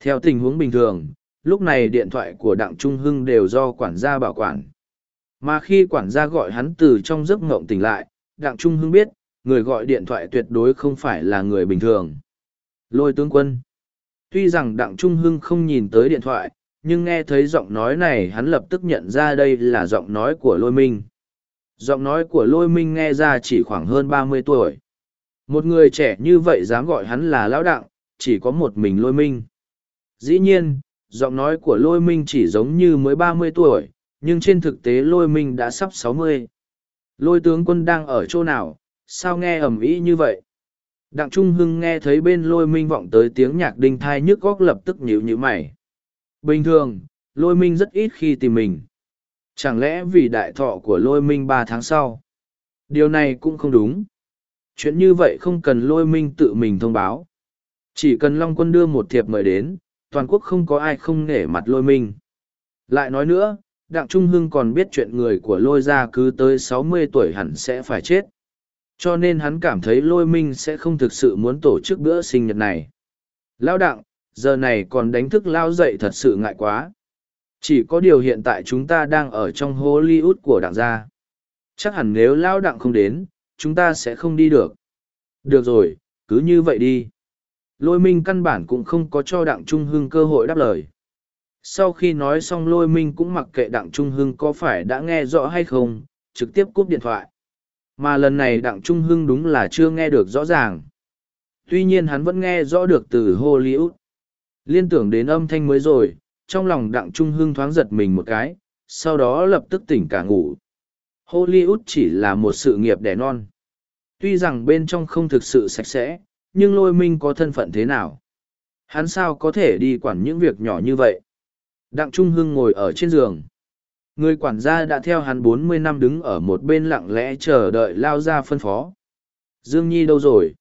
Theo tình huống bình thường, lúc này điện thoại của đặng Trung Hưng đều do quản gia bảo quản. Mà khi quản gia gọi hắn từ trong giấc ngộng tỉnh lại, đặng Trung Hưng biết, người gọi điện thoại tuyệt đối không phải là người bình thường. Lôi tướng quân. Tuy rằng đặng Trung Hưng không nhìn tới điện thoại, nhưng nghe thấy giọng nói này, hắn lập tức nhận ra đây là giọng nói của lôi minh. Giọng nói của lôi minh nghe ra chỉ khoảng hơn ba mươi tuổi. Một người trẻ như vậy dám gọi hắn là lão đặng, chỉ có một mình lôi minh. Dĩ nhiên, giọng nói của lôi minh chỉ giống như mới ba mươi tuổi, nhưng trên thực tế lôi minh đã sắp sáu mươi. Lôi tướng quân đang ở chỗ nào? Sao nghe ầm ĩ như vậy? Đặng trung hưng nghe thấy bên lôi minh vọng tới tiếng nhạc đinh thai nhức góc lập tức nhịu nhịu mày bình thường, lôi minh rất ít khi tìm mình. Chẳng lẽ vì đại thọ của lôi minh ba tháng sau? Điều này cũng không đúng. Chuyện như vậy không cần lôi minh tự mình thông báo. Chỉ cần long quân đưa một thiệp mời đến, toàn quốc không có ai không nể mặt lôi minh. Lại nói nữa, đặng trung hưng còn biết chuyện người của lôi gia cứ tới sáu mươi tuổi hẳn sẽ phải chết. Cho nên hắn cảm thấy lôi minh sẽ không thực sự muốn tổ chức bữa sinh nhật này. Lão đặng giờ này còn đánh thức lao dậy thật sự ngại quá. Chỉ có điều hiện tại chúng ta đang ở trong hollywood của đặng gia. Chắc hẳn nếu lao đặng không đến, chúng ta sẽ không đi được. Được rồi, cứ như vậy đi. Lôi minh căn bản cũng không có cho đặng trung hưng cơ hội đáp lời. Sau khi nói xong lôi minh cũng mặc kệ đặng trung hưng có phải đã nghe rõ hay không, trực tiếp cúp điện thoại. Mà lần này đặng trung hưng đúng là chưa nghe được rõ ràng. Tuy nhiên hắn vẫn nghe rõ được từ hollywood liên tưởng đến âm thanh mới rồi, trong lòng đặng trung hưng thoáng giật mình một cái, sau đó lập tức tỉnh cả ngủ. Hollywood chỉ là một sự nghiệp đẻ non. Tuy rằng bên trong không thực sự sạch sẽ, nhưng lôi minh có thân phận thế nào? Hắn sao có thể đi quản những việc nhỏ như vậy? Đặng trung hưng ngồi ở trên giường. Người quản gia đã theo hắn bốn mươi năm đứng ở một bên lặng lẽ chờ đợi lao ra phân phó. Dương nhi đâu rồi?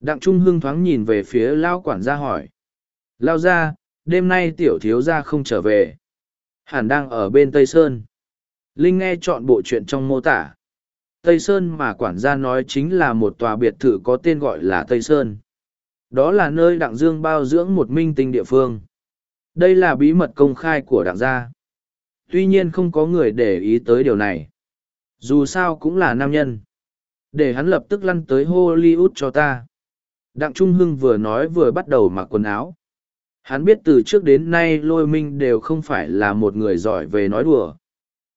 Đặng trung hưng thoáng nhìn về phía lao quản gia hỏi lao ra, đêm nay tiểu thiếu gia không trở về. Hẳn đang ở bên tây sơn. Linh nghe chọn bộ chuyện trong mô tả. Tây sơn mà quản gia nói chính là một tòa biệt thự có tên gọi là tây sơn. Đó là nơi đặng dương bao dưỡng một minh tinh địa phương. Đây là bí mật công khai của đặng gia. Tuy nhiên không có người để ý tới điều này. Dù sao cũng là nam nhân. Để hắn lập tức lăn tới hollywood cho ta. Đặng trung hưng vừa nói vừa bắt đầu mặc quần áo. Hắn biết từ trước đến nay lôi minh đều không phải là một người giỏi về nói đùa.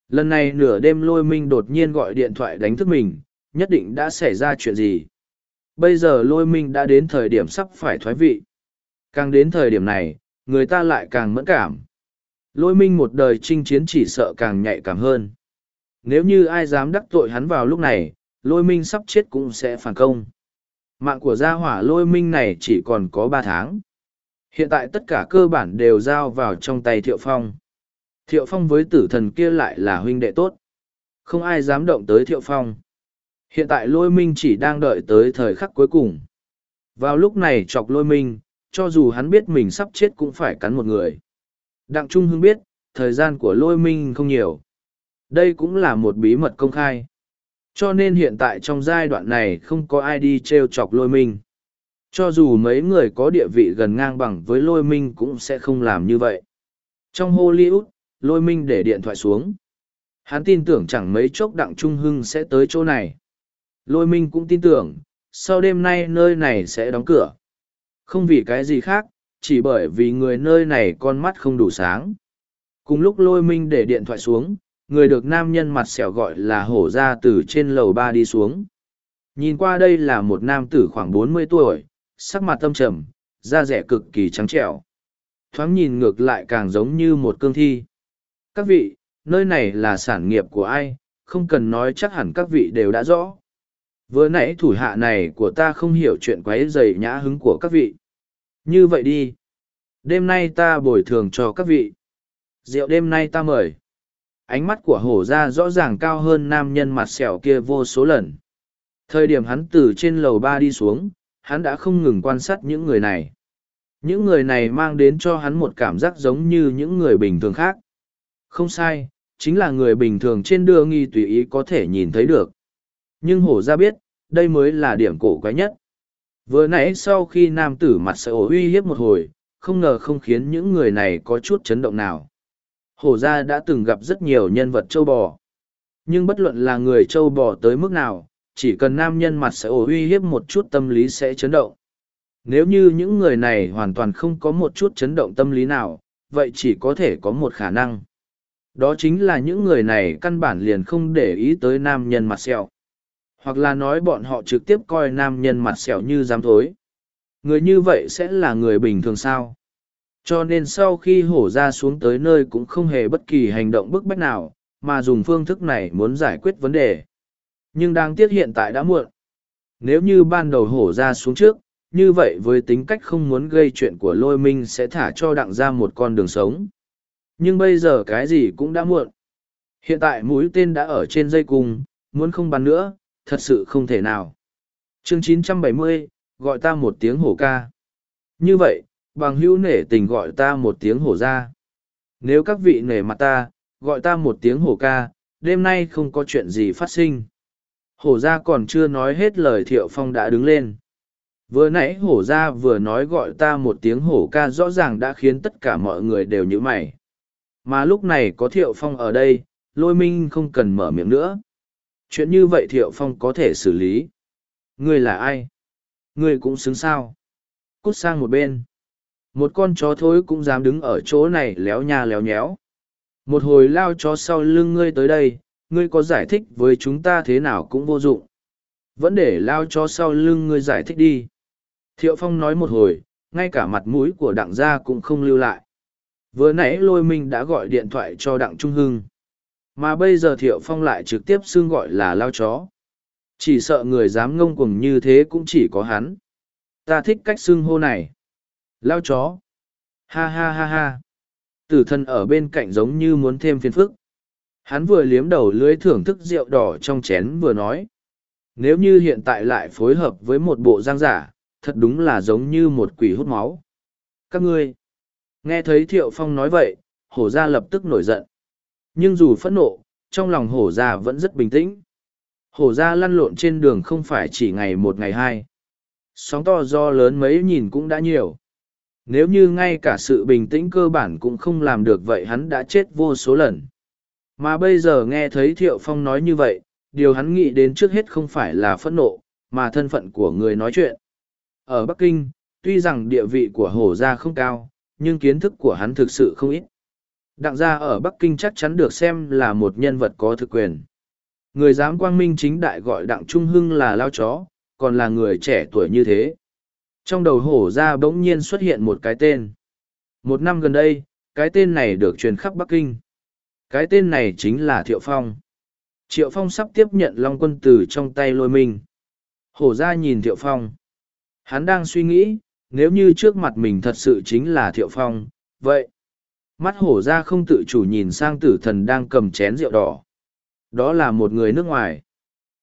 Lần này nửa đêm lôi minh đột nhiên gọi điện thoại đánh thức mình, nhất định đã xảy ra chuyện gì. Bây giờ lôi minh đã đến thời điểm sắp phải thoái vị. Càng đến thời điểm này, người ta lại càng mẫn cảm. Lôi minh một đời chinh chiến chỉ sợ càng nhạy cảm hơn. Nếu như ai dám đắc tội hắn vào lúc này, lôi minh sắp chết cũng sẽ phản công. Mạng của gia hỏa lôi minh này chỉ còn có ba tháng. Hiện tại tất cả cơ bản đều giao vào trong tay Thiệu Phong. Thiệu Phong với tử thần kia lại là huynh đệ tốt. Không ai dám động tới Thiệu Phong. Hiện tại lôi minh chỉ đang đợi tới thời khắc cuối cùng. Vào lúc này chọc lôi minh, cho dù hắn biết mình sắp chết cũng phải cắn một người. Đặng Trung Hưng biết, thời gian của lôi minh không nhiều. Đây cũng là một bí mật công khai. Cho nên hiện tại trong giai đoạn này không có ai đi treo chọc lôi minh. Cho dù mấy người có địa vị gần ngang bằng với lôi minh cũng sẽ không làm như vậy. Trong Hollywood, lôi minh để điện thoại xuống. Hắn tin tưởng chẳng mấy chốc đặng trung hưng sẽ tới chỗ này. Lôi minh cũng tin tưởng, sau đêm nay nơi này sẽ đóng cửa. Không vì cái gì khác, chỉ bởi vì người nơi này con mắt không đủ sáng. Cùng lúc lôi minh để điện thoại xuống, người được nam nhân mặt sẹo gọi là hổ ra từ trên lầu ba đi xuống. Nhìn qua đây là một nam tử khoảng bốn mươi tuổi, sắc mặt tâm trầm, da rẻ cực kỳ trắng trẻo. Thoáng nhìn ngược lại càng giống như một cương thi. Các vị, nơi này là sản nghiệp của ai, không cần nói chắc hẳn các vị đều đã rõ. Vừa nãy thủ hạ này của ta không hiểu chuyện quấy dày nhã hứng của các vị. Như vậy đi. Đêm nay ta bồi thường cho các vị. Rượu đêm nay ta mời. Ánh mắt của hổ ra rõ ràng cao hơn nam nhân mặt sẹo kia vô số lần. Thời điểm hắn từ trên lầu ba đi xuống, hắn đã không ngừng quan sát những người này. Những người này mang đến cho hắn một cảm giác giống như những người bình thường khác. Không sai, chính là người bình thường trên đường nghi tùy ý có thể nhìn thấy được. Nhưng hổ ra biết, đây mới là điểm cổ quái nhất. Vừa nãy sau khi nam tử mặt sợ uy hiếp một hồi, không ngờ không khiến những người này có chút chấn động nào. Hổ gia đã từng gặp rất nhiều nhân vật châu bò. Nhưng bất luận là người châu bò tới mức nào, chỉ cần nam nhân mặt sẽ uy hiếp một chút tâm lý sẽ chấn động. Nếu như những người này hoàn toàn không có một chút chấn động tâm lý nào, vậy chỉ có thể có một khả năng. Đó chính là những người này căn bản liền không để ý tới nam nhân mặt sẹo. Hoặc là nói bọn họ trực tiếp coi nam nhân mặt sẹo như dám thối. Người như vậy sẽ là người bình thường sao? Cho nên sau khi hổ ra xuống tới nơi cũng không hề bất kỳ hành động bức bách nào, mà dùng phương thức này muốn giải quyết vấn đề. Nhưng đáng tiếc hiện tại đã muộn. Nếu như ban đầu hổ ra xuống trước, như vậy với tính cách không muốn gây chuyện của lôi minh sẽ thả cho đặng ra một con đường sống. Nhưng bây giờ cái gì cũng đã muộn. Hiện tại mũi tên đã ở trên dây cung, muốn không bắn nữa, thật sự không thể nào. chương 970, gọi ta một tiếng hổ ca. Như vậy, bằng hữu nể tình gọi ta một tiếng hổ ra. Nếu các vị nể mặt ta, gọi ta một tiếng hổ ca, đêm nay không có chuyện gì phát sinh. Hổ ra còn chưa nói hết lời thiệu phong đã đứng lên. Vừa nãy hổ ra vừa nói gọi ta một tiếng hổ ca rõ ràng đã khiến tất cả mọi người đều nhữ mày. Mà lúc này có thiệu phong ở đây, lôi minh không cần mở miệng nữa. Chuyện như vậy thiệu phong có thể xử lý. Ngươi là ai? Ngươi cũng xứng sao? Cút sang một bên. Một con chó thối cũng dám đứng ở chỗ này léo nha léo nhéo. Một hồi lao chó sau lưng ngươi tới đây, ngươi có giải thích với chúng ta thế nào cũng vô dụng. Vẫn để lao chó sau lưng ngươi giải thích đi. Thiệu Phong nói một hồi, ngay cả mặt mũi của đặng gia cũng không lưu lại. Vừa nãy lôi minh đã gọi điện thoại cho đặng Trung Hưng. Mà bây giờ Thiệu Phong lại trực tiếp xưng gọi là lao chó. Chỉ sợ người dám ngông cuồng như thế cũng chỉ có hắn. Ta thích cách xưng hô này. Lao chó. Ha ha ha ha. Tử thần ở bên cạnh giống như muốn thêm phiền phức. Hắn vừa liếm đầu lưới thưởng thức rượu đỏ trong chén vừa nói. Nếu như hiện tại lại phối hợp với một bộ giang giả, thật đúng là giống như một quỷ hút máu. Các ngươi, nghe thấy Thiệu Phong nói vậy, hổ gia lập tức nổi giận. Nhưng dù phẫn nộ, trong lòng hổ gia vẫn rất bình tĩnh. Hổ gia lăn lộn trên đường không phải chỉ ngày một ngày hai. Sóng to do lớn mấy nhìn cũng đã nhiều. Nếu như ngay cả sự bình tĩnh cơ bản cũng không làm được vậy hắn đã chết vô số lần. Mà bây giờ nghe thấy Thiệu Phong nói như vậy, điều hắn nghĩ đến trước hết không phải là phẫn nộ, mà thân phận của người nói chuyện. Ở Bắc Kinh, tuy rằng địa vị của hổ gia không cao, nhưng kiến thức của hắn thực sự không ít. Đặng gia ở Bắc Kinh chắc chắn được xem là một nhân vật có thực quyền. Người dám quang minh chính đại gọi Đặng Trung Hưng là lao chó, còn là người trẻ tuổi như thế. Trong đầu hổ gia bỗng nhiên xuất hiện một cái tên. Một năm gần đây, cái tên này được truyền khắp Bắc Kinh. Cái tên này chính là Thiệu Phong. Triệu Phong sắp tiếp nhận Long quân từ trong tay lôi mình. Hổ gia nhìn Thiệu Phong. Hắn đang suy nghĩ, nếu như trước mặt mình thật sự chính là Thiệu Phong, vậy. Mắt hổ ra không tự chủ nhìn sang tử thần đang cầm chén rượu đỏ. Đó là một người nước ngoài.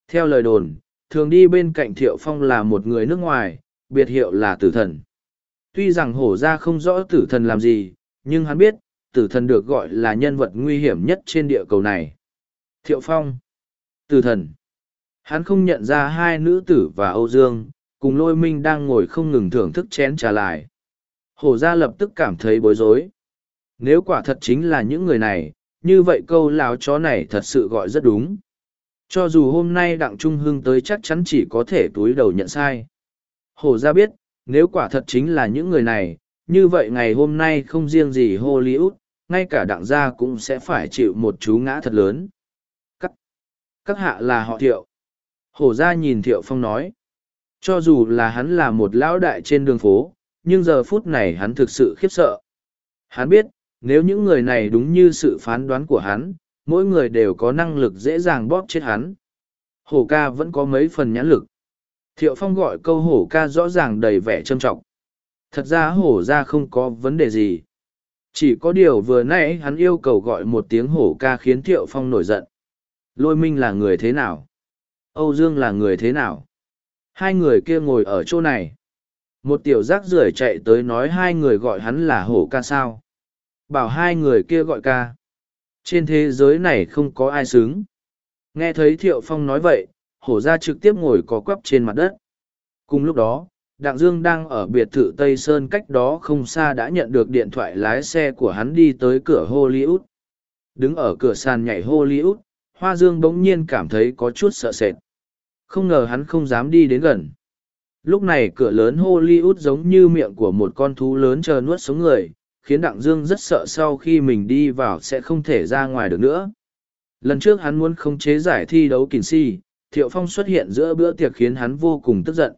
Theo lời đồn, thường đi bên cạnh Thiệu Phong là một người nước ngoài, biệt hiệu là tử thần. Tuy rằng hổ ra không rõ tử thần làm gì, nhưng hắn biết, tử thần được gọi là nhân vật nguy hiểm nhất trên địa cầu này. Thiệu Phong. Tử thần. Hắn không nhận ra hai nữ tử và Âu Dương, cùng lôi minh đang ngồi không ngừng thưởng thức chén trà lại. Hổ ra lập tức cảm thấy bối rối. Nếu quả thật chính là những người này, như vậy câu láo chó này thật sự gọi rất đúng. Cho dù hôm nay Đặng Trung Hưng tới chắc chắn chỉ có thể túi đầu nhận sai. Hổ ra biết, nếu quả thật chính là những người này, như vậy ngày hôm nay không riêng gì Hollywood, ngay cả đặng gia cũng sẽ phải chịu một chú ngã thật lớn. Các, các hạ là họ thiệu. Hổ ra nhìn thiệu phong nói. Cho dù là hắn là một lão đại trên đường phố, nhưng giờ phút này hắn thực sự khiếp sợ. Hắn biết, nếu những người này đúng như sự phán đoán của hắn, mỗi người đều có năng lực dễ dàng bóp chết hắn. Hổ ca vẫn có mấy phần nhãn lực. Thiệu Phong gọi câu hổ ca rõ ràng đầy vẻ trâm trọng. Thật ra hổ ra không có vấn đề gì. Chỉ có điều vừa nãy hắn yêu cầu gọi một tiếng hổ ca khiến Thiệu Phong nổi giận. Lôi Minh là người thế nào? Âu Dương là người thế nào? Hai người kia ngồi ở chỗ này. Một tiểu rác rưởi chạy tới nói hai người gọi hắn là hổ ca sao. Bảo hai người kia gọi ca. Trên thế giới này không có ai xứng. Nghe thấy Thiệu Phong nói vậy, hổ ra trực tiếp ngồi có quắp trên mặt đất. Cùng lúc đó, Đặng Dương đang ở biệt thự Tây Sơn cách đó không xa đã nhận được điện thoại lái xe của hắn đi tới cửa Hollywood. Đứng ở cửa sàn nhảy Hollywood, Hoa Dương bỗng nhiên cảm thấy có chút sợ sệt. Không ngờ hắn không dám đi đến gần. Lúc này cửa lớn Hollywood giống như miệng của một con thú lớn chờ nuốt sống người, khiến Đặng Dương rất sợ sau khi mình đi vào sẽ không thể ra ngoài được nữa. Lần trước hắn muốn khống chế giải thi đấu kình si, Thiệu Phong xuất hiện giữa bữa tiệc khiến hắn vô cùng tức giận.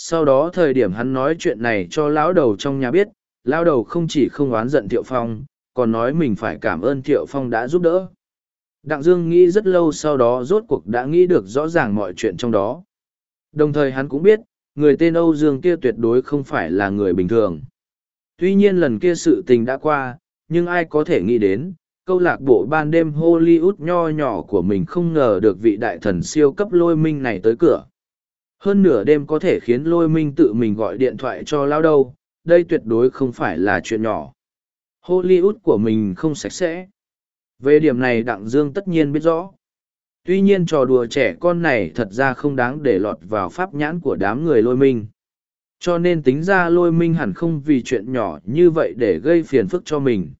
Sau đó thời điểm hắn nói chuyện này cho lão đầu trong nhà biết, lão đầu không chỉ không oán giận Thiệu Phong, còn nói mình phải cảm ơn Thiệu Phong đã giúp đỡ. Đặng Dương nghĩ rất lâu sau đó rốt cuộc đã nghĩ được rõ ràng mọi chuyện trong đó. Đồng thời hắn cũng biết, người tên Âu Dương kia tuyệt đối không phải là người bình thường. Tuy nhiên lần kia sự tình đã qua, nhưng ai có thể nghĩ đến, câu lạc bộ ban đêm Hollywood nho nhỏ của mình không ngờ được vị đại thần siêu cấp lôi minh này tới cửa. Hơn nửa đêm có thể khiến lôi minh tự mình gọi điện thoại cho lao đâu, đây tuyệt đối không phải là chuyện nhỏ. Hollywood của mình không sạch sẽ. Về điểm này Đặng Dương tất nhiên biết rõ. Tuy nhiên trò đùa trẻ con này thật ra không đáng để lọt vào pháp nhãn của đám người lôi minh. Cho nên tính ra lôi minh hẳn không vì chuyện nhỏ như vậy để gây phiền phức cho mình.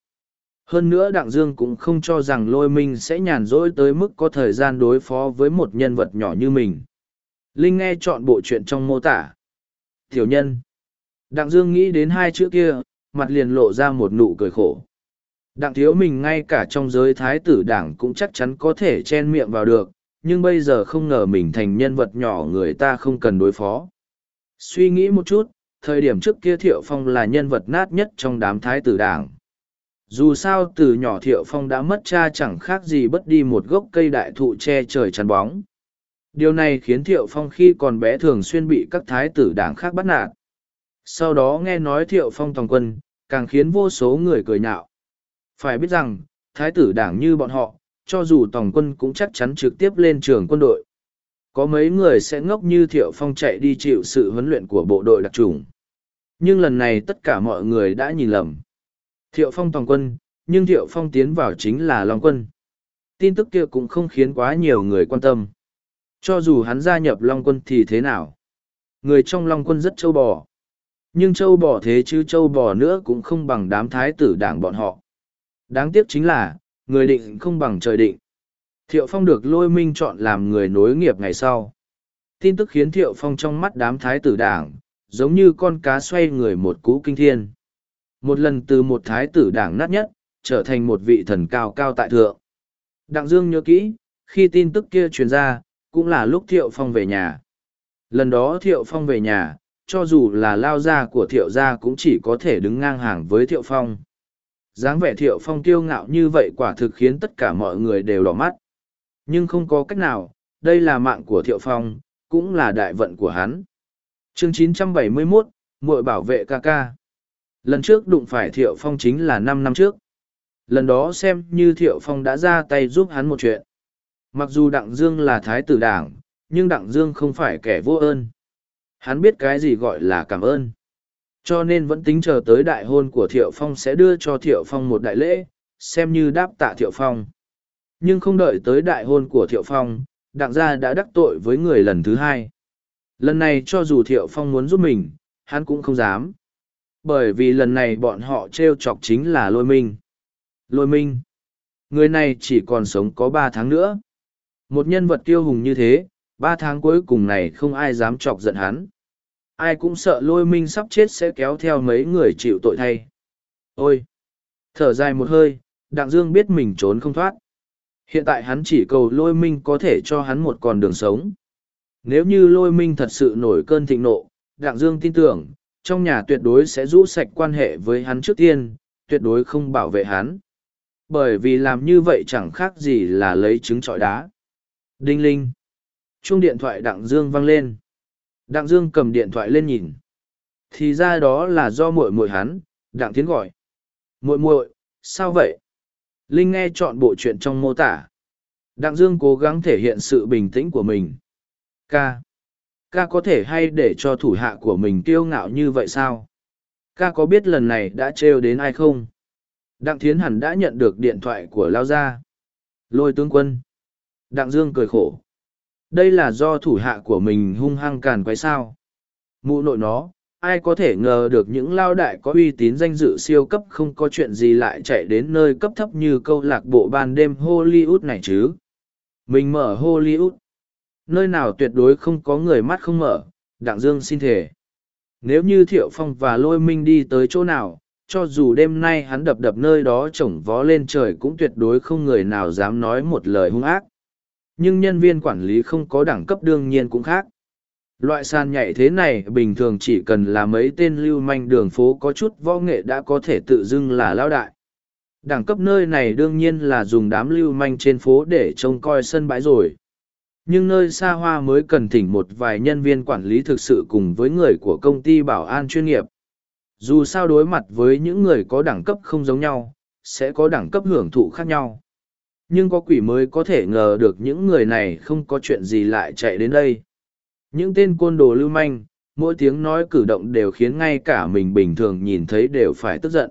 Hơn nữa Đặng Dương cũng không cho rằng lôi minh sẽ nhàn rỗi tới mức có thời gian đối phó với một nhân vật nhỏ như mình. Linh nghe chọn bộ chuyện trong mô tả. Tiểu nhân. Đặng Dương nghĩ đến hai chữ kia, mặt liền lộ ra một nụ cười khổ. Đặng thiếu mình ngay cả trong giới thái tử đảng cũng chắc chắn có thể chen miệng vào được, nhưng bây giờ không ngờ mình thành nhân vật nhỏ người ta không cần đối phó. Suy nghĩ một chút, thời điểm trước kia Thiệu Phong là nhân vật nát nhất trong đám thái tử đảng. Dù sao từ nhỏ Thiệu Phong đã mất cha chẳng khác gì bất đi một gốc cây đại thụ che trời chắn bóng. Điều này khiến Thiệu Phong khi còn bé thường xuyên bị các thái tử đảng khác bắt nạt. Sau đó nghe nói Thiệu Phong tòng quân, càng khiến vô số người cười nhạo. Phải biết rằng, thái tử đảng như bọn họ, cho dù tòng quân cũng chắc chắn trực tiếp lên trường quân đội. Có mấy người sẽ ngốc như Thiệu Phong chạy đi chịu sự huấn luyện của bộ đội đặc trùng. Nhưng lần này tất cả mọi người đã nhìn lầm. Thiệu Phong tòng quân, nhưng Thiệu Phong tiến vào chính là Long quân. Tin tức kia cũng không khiến quá nhiều người quan tâm. Cho dù hắn gia nhập Long quân thì thế nào? Người trong Long quân rất châu bò. Nhưng châu bò thế chứ châu bò nữa cũng không bằng đám thái tử đảng bọn họ. Đáng tiếc chính là, người định không bằng trời định. Thiệu Phong được lôi minh chọn làm người nối nghiệp ngày sau. Tin tức khiến Thiệu Phong trong mắt đám thái tử đảng, giống như con cá xoay người một cú kinh thiên. Một lần từ một thái tử đảng nát nhất, trở thành một vị thần cao cao tại thượng. Đặng Dương nhớ kỹ, khi tin tức kia truyền ra, cũng là lúc Thiệu Phong về nhà. Lần đó Thiệu Phong về nhà, cho dù là lao gia của Thiệu gia cũng chỉ có thể đứng ngang hàng với Thiệu Phong. Dáng vẻ thiệu phong kiêu ngạo như vậy quả thực khiến tất cả mọi người đều đỏ mắt. Nhưng không có cách nào đây là mạng của thiệu phong cũng là đại vận của hắn. Chương 971, muội bảo vệ ca ca. Lần trước đụng phải thiệu phong chính là năm năm trước. Lần đó xem như thiệu phong đã ra tay giúp hắn một chuyện mặc dù đặng dương là thái tử đảng nhưng đặng dương không phải kẻ vô ơn hắn biết cái gì gọi là cảm ơn cho nên vẫn tính chờ tới đại hôn của Thiệu Phong sẽ đưa cho Thiệu Phong một đại lễ, xem như đáp tạ Thiệu Phong. Nhưng không đợi tới đại hôn của Thiệu Phong, đặng gia đã đắc tội với người lần thứ hai. Lần này cho dù Thiệu Phong muốn giúp mình, hắn cũng không dám. Bởi vì lần này bọn họ trêu chọc chính là Lôi Minh. Lôi Minh. Người này chỉ còn sống có ba tháng nữa. Một nhân vật tiêu hùng như thế, ba tháng cuối cùng này không ai dám chọc giận hắn ai cũng sợ lôi minh sắp chết sẽ kéo theo mấy người chịu tội thay. Ôi! Thở dài một hơi, Đặng Dương biết mình trốn không thoát. Hiện tại hắn chỉ cầu lôi minh có thể cho hắn một con đường sống. Nếu như lôi minh thật sự nổi cơn thịnh nộ, Đặng Dương tin tưởng, trong nhà tuyệt đối sẽ rũ sạch quan hệ với hắn trước tiên, tuyệt đối không bảo vệ hắn. Bởi vì làm như vậy chẳng khác gì là lấy trứng trọi đá. Đinh linh. Chuông điện thoại Đặng Dương vang lên. Đặng Dương cầm điện thoại lên nhìn. Thì ra đó là do muội muội hắn, Đặng Thiến gọi. Muội muội, sao vậy? Linh nghe chọn bộ chuyện trong mô tả. Đặng Dương cố gắng thể hiện sự bình tĩnh của mình. Ca. Ca có thể hay để cho thủ hạ của mình kiêu ngạo như vậy sao? Ca có biết lần này đã trêu đến ai không? Đặng Thiến hẳn đã nhận được điện thoại của Lao Gia. Lôi tướng quân. Đặng Dương cười khổ. Đây là do thủ hạ của mình hung hăng càn quấy sao. Mụ nội nó, ai có thể ngờ được những lao đại có uy tín danh dự siêu cấp không có chuyện gì lại chạy đến nơi cấp thấp như câu lạc bộ ban đêm Hollywood này chứ. Mình mở Hollywood. Nơi nào tuyệt đối không có người mắt không mở, Đặng Dương xin thể. Nếu như Thiệu Phong và Lôi Minh đi tới chỗ nào, cho dù đêm nay hắn đập đập nơi đó trổng vó lên trời cũng tuyệt đối không người nào dám nói một lời hung ác. Nhưng nhân viên quản lý không có đẳng cấp đương nhiên cũng khác. Loại sàn nhảy thế này bình thường chỉ cần là mấy tên lưu manh đường phố có chút võ nghệ đã có thể tự dưng là lao đại. Đẳng cấp nơi này đương nhiên là dùng đám lưu manh trên phố để trông coi sân bãi rồi. Nhưng nơi xa hoa mới cần thỉnh một vài nhân viên quản lý thực sự cùng với người của công ty bảo an chuyên nghiệp. Dù sao đối mặt với những người có đẳng cấp không giống nhau, sẽ có đẳng cấp hưởng thụ khác nhau. Nhưng có quỷ mới có thể ngờ được những người này không có chuyện gì lại chạy đến đây. Những tên côn đồ lưu manh, mỗi tiếng nói cử động đều khiến ngay cả mình bình thường nhìn thấy đều phải tức giận.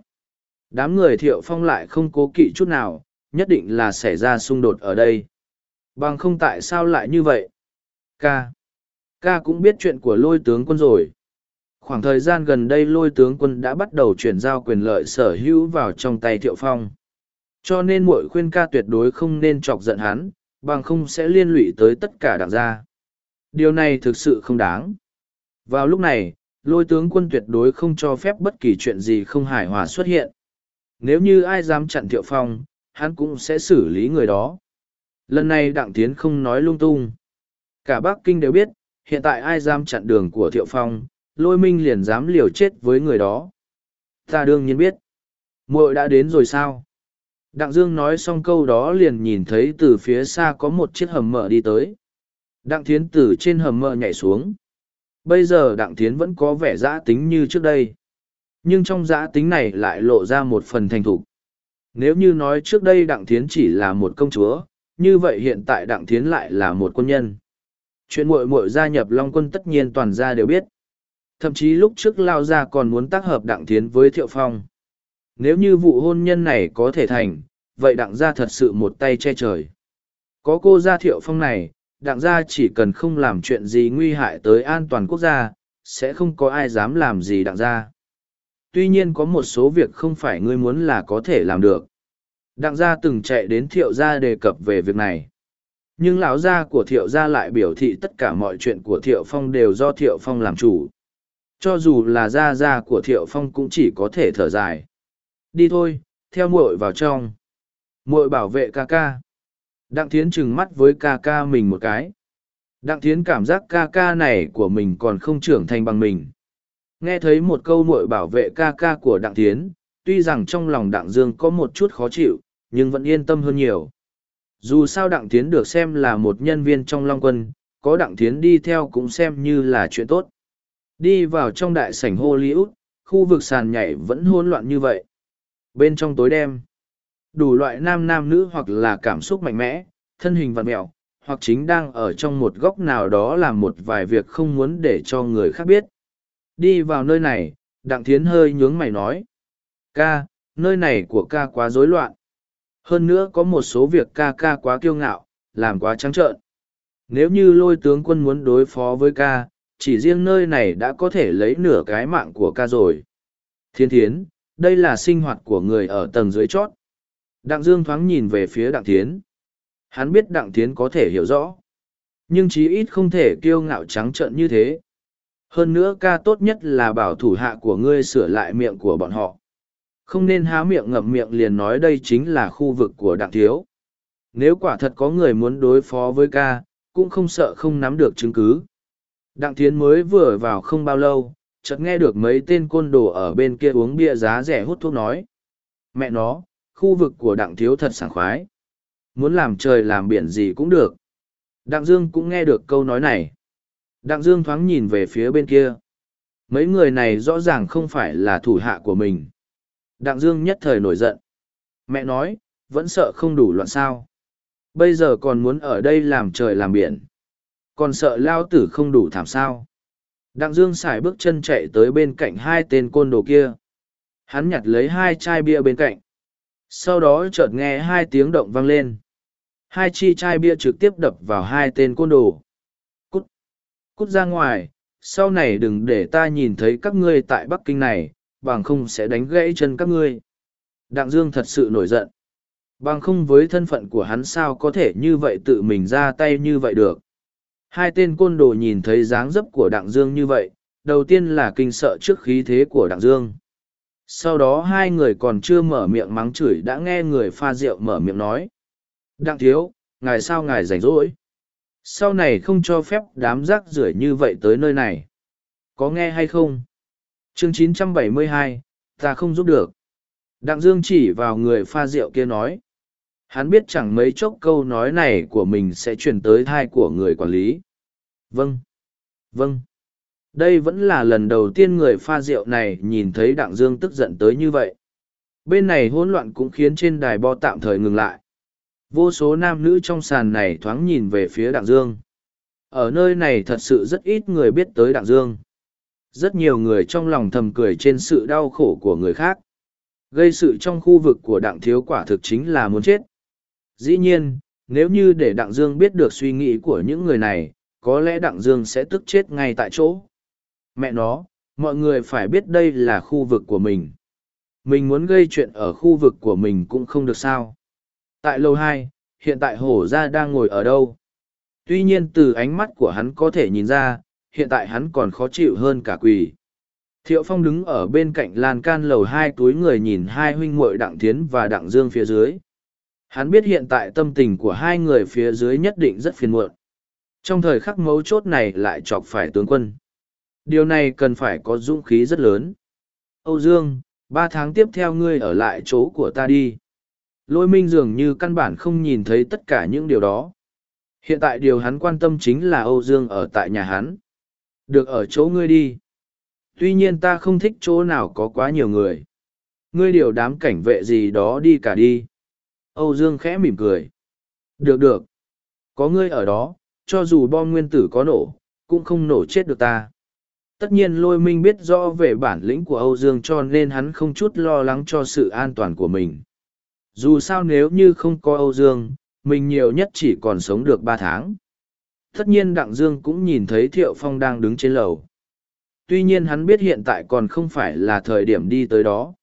Đám người thiệu phong lại không cố kỵ chút nào, nhất định là xảy ra xung đột ở đây. Bằng không tại sao lại như vậy? Ca. Ca cũng biết chuyện của lôi tướng quân rồi. Khoảng thời gian gần đây lôi tướng quân đã bắt đầu chuyển giao quyền lợi sở hữu vào trong tay thiệu phong. Cho nên muội khuyên ca tuyệt đối không nên chọc giận hắn, bằng không sẽ liên lụy tới tất cả đảng gia. Điều này thực sự không đáng. Vào lúc này, lôi tướng quân tuyệt đối không cho phép bất kỳ chuyện gì không hài hòa xuất hiện. Nếu như ai dám chặn thiệu phong, hắn cũng sẽ xử lý người đó. Lần này đặng tiến không nói lung tung. Cả Bắc Kinh đều biết, hiện tại ai dám chặn đường của thiệu phong, lôi minh liền dám liều chết với người đó. Ta đương nhiên biết. muội đã đến rồi sao? Đặng Dương nói xong câu đó liền nhìn thấy từ phía xa có một chiếc hầm mở đi tới. Đặng Thiến từ trên hầm mở nhảy xuống. Bây giờ Đặng Thiến vẫn có vẻ giã tính như trước đây. Nhưng trong giã tính này lại lộ ra một phần thành thục. Nếu như nói trước đây Đặng Thiến chỉ là một công chúa, như vậy hiện tại Đặng Thiến lại là một quân nhân. Chuyện muội muội gia nhập Long quân tất nhiên toàn gia đều biết. Thậm chí lúc trước Lao Gia còn muốn tác hợp Đặng Thiến với Thiệu Phong. Nếu như vụ hôn nhân này có thể thành, vậy Đặng gia thật sự một tay che trời. Có cô gia Thiệu Phong này, đặng gia chỉ cần không làm chuyện gì nguy hại tới an toàn quốc gia, sẽ không có ai dám làm gì đặng gia. Tuy nhiên có một số việc không phải ngươi muốn là có thể làm được. Đặng gia từng chạy đến thiệu gia đề cập về việc này. Nhưng lão gia của thiệu gia lại biểu thị tất cả mọi chuyện của thiệu phong đều do thiệu phong làm chủ. Cho dù là gia gia của thiệu phong cũng chỉ có thể thở dài. Đi thôi, theo muội vào trong muội bảo vệ ca ca. Đặng thiến trừng mắt với ca ca mình một cái. Đặng thiến cảm giác ca ca này của mình còn không trưởng thành bằng mình. Nghe thấy một câu muội bảo vệ ca ca của đặng thiến, tuy rằng trong lòng đặng dương có một chút khó chịu, nhưng vẫn yên tâm hơn nhiều. Dù sao đặng thiến được xem là một nhân viên trong long quân, có đặng thiến đi theo cũng xem như là chuyện tốt. Đi vào trong đại sảnh Hollywood, khu vực sàn nhảy vẫn hỗn loạn như vậy. Bên trong tối đêm, đủ loại nam nam nữ hoặc là cảm xúc mạnh mẽ, thân hình vặn mẹo, hoặc chính đang ở trong một góc nào đó làm một vài việc không muốn để cho người khác biết. Đi vào nơi này, Đặng Thiến hơi nhướng mày nói. Ca, nơi này của ca quá rối loạn. Hơn nữa có một số việc ca ca quá kiêu ngạo, làm quá trắng trợn. Nếu như lôi tướng quân muốn đối phó với ca, chỉ riêng nơi này đã có thể lấy nửa cái mạng của ca rồi. Thiên thiến, đây là sinh hoạt của người ở tầng dưới chót, Đặng Dương thoáng nhìn về phía Đặng Thiến. Hắn biết Đặng Thiến có thể hiểu rõ. Nhưng chí ít không thể kiêu ngạo trắng trợn như thế. Hơn nữa ca tốt nhất là bảo thủ hạ của ngươi sửa lại miệng của bọn họ. Không nên há miệng ngậm miệng liền nói đây chính là khu vực của Đặng Thiếu. Nếu quả thật có người muốn đối phó với ca, cũng không sợ không nắm được chứng cứ. Đặng Thiến mới vừa vào không bao lâu, chợt nghe được mấy tên côn đồ ở bên kia uống bia giá rẻ hút thuốc nói. Mẹ nó, khu vực của đặng thiếu thật sảng khoái. Muốn làm trời làm biển gì cũng được. Đặng Dương cũng nghe được câu nói này. Đặng Dương thoáng nhìn về phía bên kia. Mấy người này rõ ràng không phải là thủ hạ của mình. Đặng Dương nhất thời nổi giận. Mẹ nói, vẫn sợ không đủ loạn sao. Bây giờ còn muốn ở đây làm trời làm biển. Còn sợ lao tử không đủ thảm sao. Đặng Dương xài bước chân chạy tới bên cạnh hai tên côn đồ kia. Hắn nhặt lấy hai chai bia bên cạnh sau đó chợt nghe hai tiếng động vang lên hai chi chai bia trực tiếp đập vào hai tên côn đồ Cút cút ra ngoài, sau này đừng để ta nhìn thấy các ngươi tại Bắc Kinh này, bằng không sẽ đánh gãy chân các ngươi. Đặng Dương thật sự nổi giận. Bằng không với thân phận của hắn sao có thể như vậy tự mình ra tay như vậy được. Hai tên côn đồ nhìn thấy dáng dấp của Đặng Dương như vậy, đầu tiên là kinh sợ trước khí thế của Đặng Dương. Sau đó hai người còn chưa mở miệng mắng chửi đã nghe người pha rượu mở miệng nói. Đặng thiếu, ngài sao ngài rảnh rỗi? Sau này không cho phép đám rác rưởi như vậy tới nơi này. Có nghe hay không? Chương 972, ta không giúp được. Đặng Dương chỉ vào người pha rượu kia nói. Hắn biết chẳng mấy chốc câu nói này của mình sẽ truyền tới thai của người quản lý. Vâng. Vâng. Đây vẫn là lần đầu tiên người pha rượu này nhìn thấy Đặng Dương tức giận tới như vậy. Bên này hỗn loạn cũng khiến trên đài bo tạm thời ngừng lại. Vô số nam nữ trong sàn này thoáng nhìn về phía Đặng Dương. Ở nơi này thật sự rất ít người biết tới Đặng Dương. Rất nhiều người trong lòng thầm cười trên sự đau khổ của người khác. Gây sự trong khu vực của Đặng Thiếu quả thực chính là muốn chết. Dĩ nhiên, nếu như để Đặng Dương biết được suy nghĩ của những người này, có lẽ Đặng Dương sẽ tức chết ngay tại chỗ. Mẹ nó, mọi người phải biết đây là khu vực của mình. Mình muốn gây chuyện ở khu vực của mình cũng không được sao. Tại lầu hai, hiện tại hổ ra đang ngồi ở đâu? Tuy nhiên từ ánh mắt của hắn có thể nhìn ra, hiện tại hắn còn khó chịu hơn cả quỳ. Thiệu Phong đứng ở bên cạnh lan can lầu hai túi người nhìn hai huynh muội Đặng Thiến và Đặng Dương phía dưới. Hắn biết hiện tại tâm tình của hai người phía dưới nhất định rất phiền muộn. Trong thời khắc mấu chốt này lại chọc phải tướng quân. Điều này cần phải có dũng khí rất lớn. Âu Dương, ba tháng tiếp theo ngươi ở lại chỗ của ta đi. Lôi minh dường như căn bản không nhìn thấy tất cả những điều đó. Hiện tại điều hắn quan tâm chính là Âu Dương ở tại nhà hắn. Được ở chỗ ngươi đi. Tuy nhiên ta không thích chỗ nào có quá nhiều người. Ngươi điều đám cảnh vệ gì đó đi cả đi. Âu Dương khẽ mỉm cười. Được được. Có ngươi ở đó, cho dù bom nguyên tử có nổ, cũng không nổ chết được ta. Tất nhiên lôi minh biết rõ về bản lĩnh của Âu Dương cho nên hắn không chút lo lắng cho sự an toàn của mình. Dù sao nếu như không có Âu Dương, mình nhiều nhất chỉ còn sống được ba tháng. Tất nhiên Đặng Dương cũng nhìn thấy Thiệu Phong đang đứng trên lầu. Tuy nhiên hắn biết hiện tại còn không phải là thời điểm đi tới đó.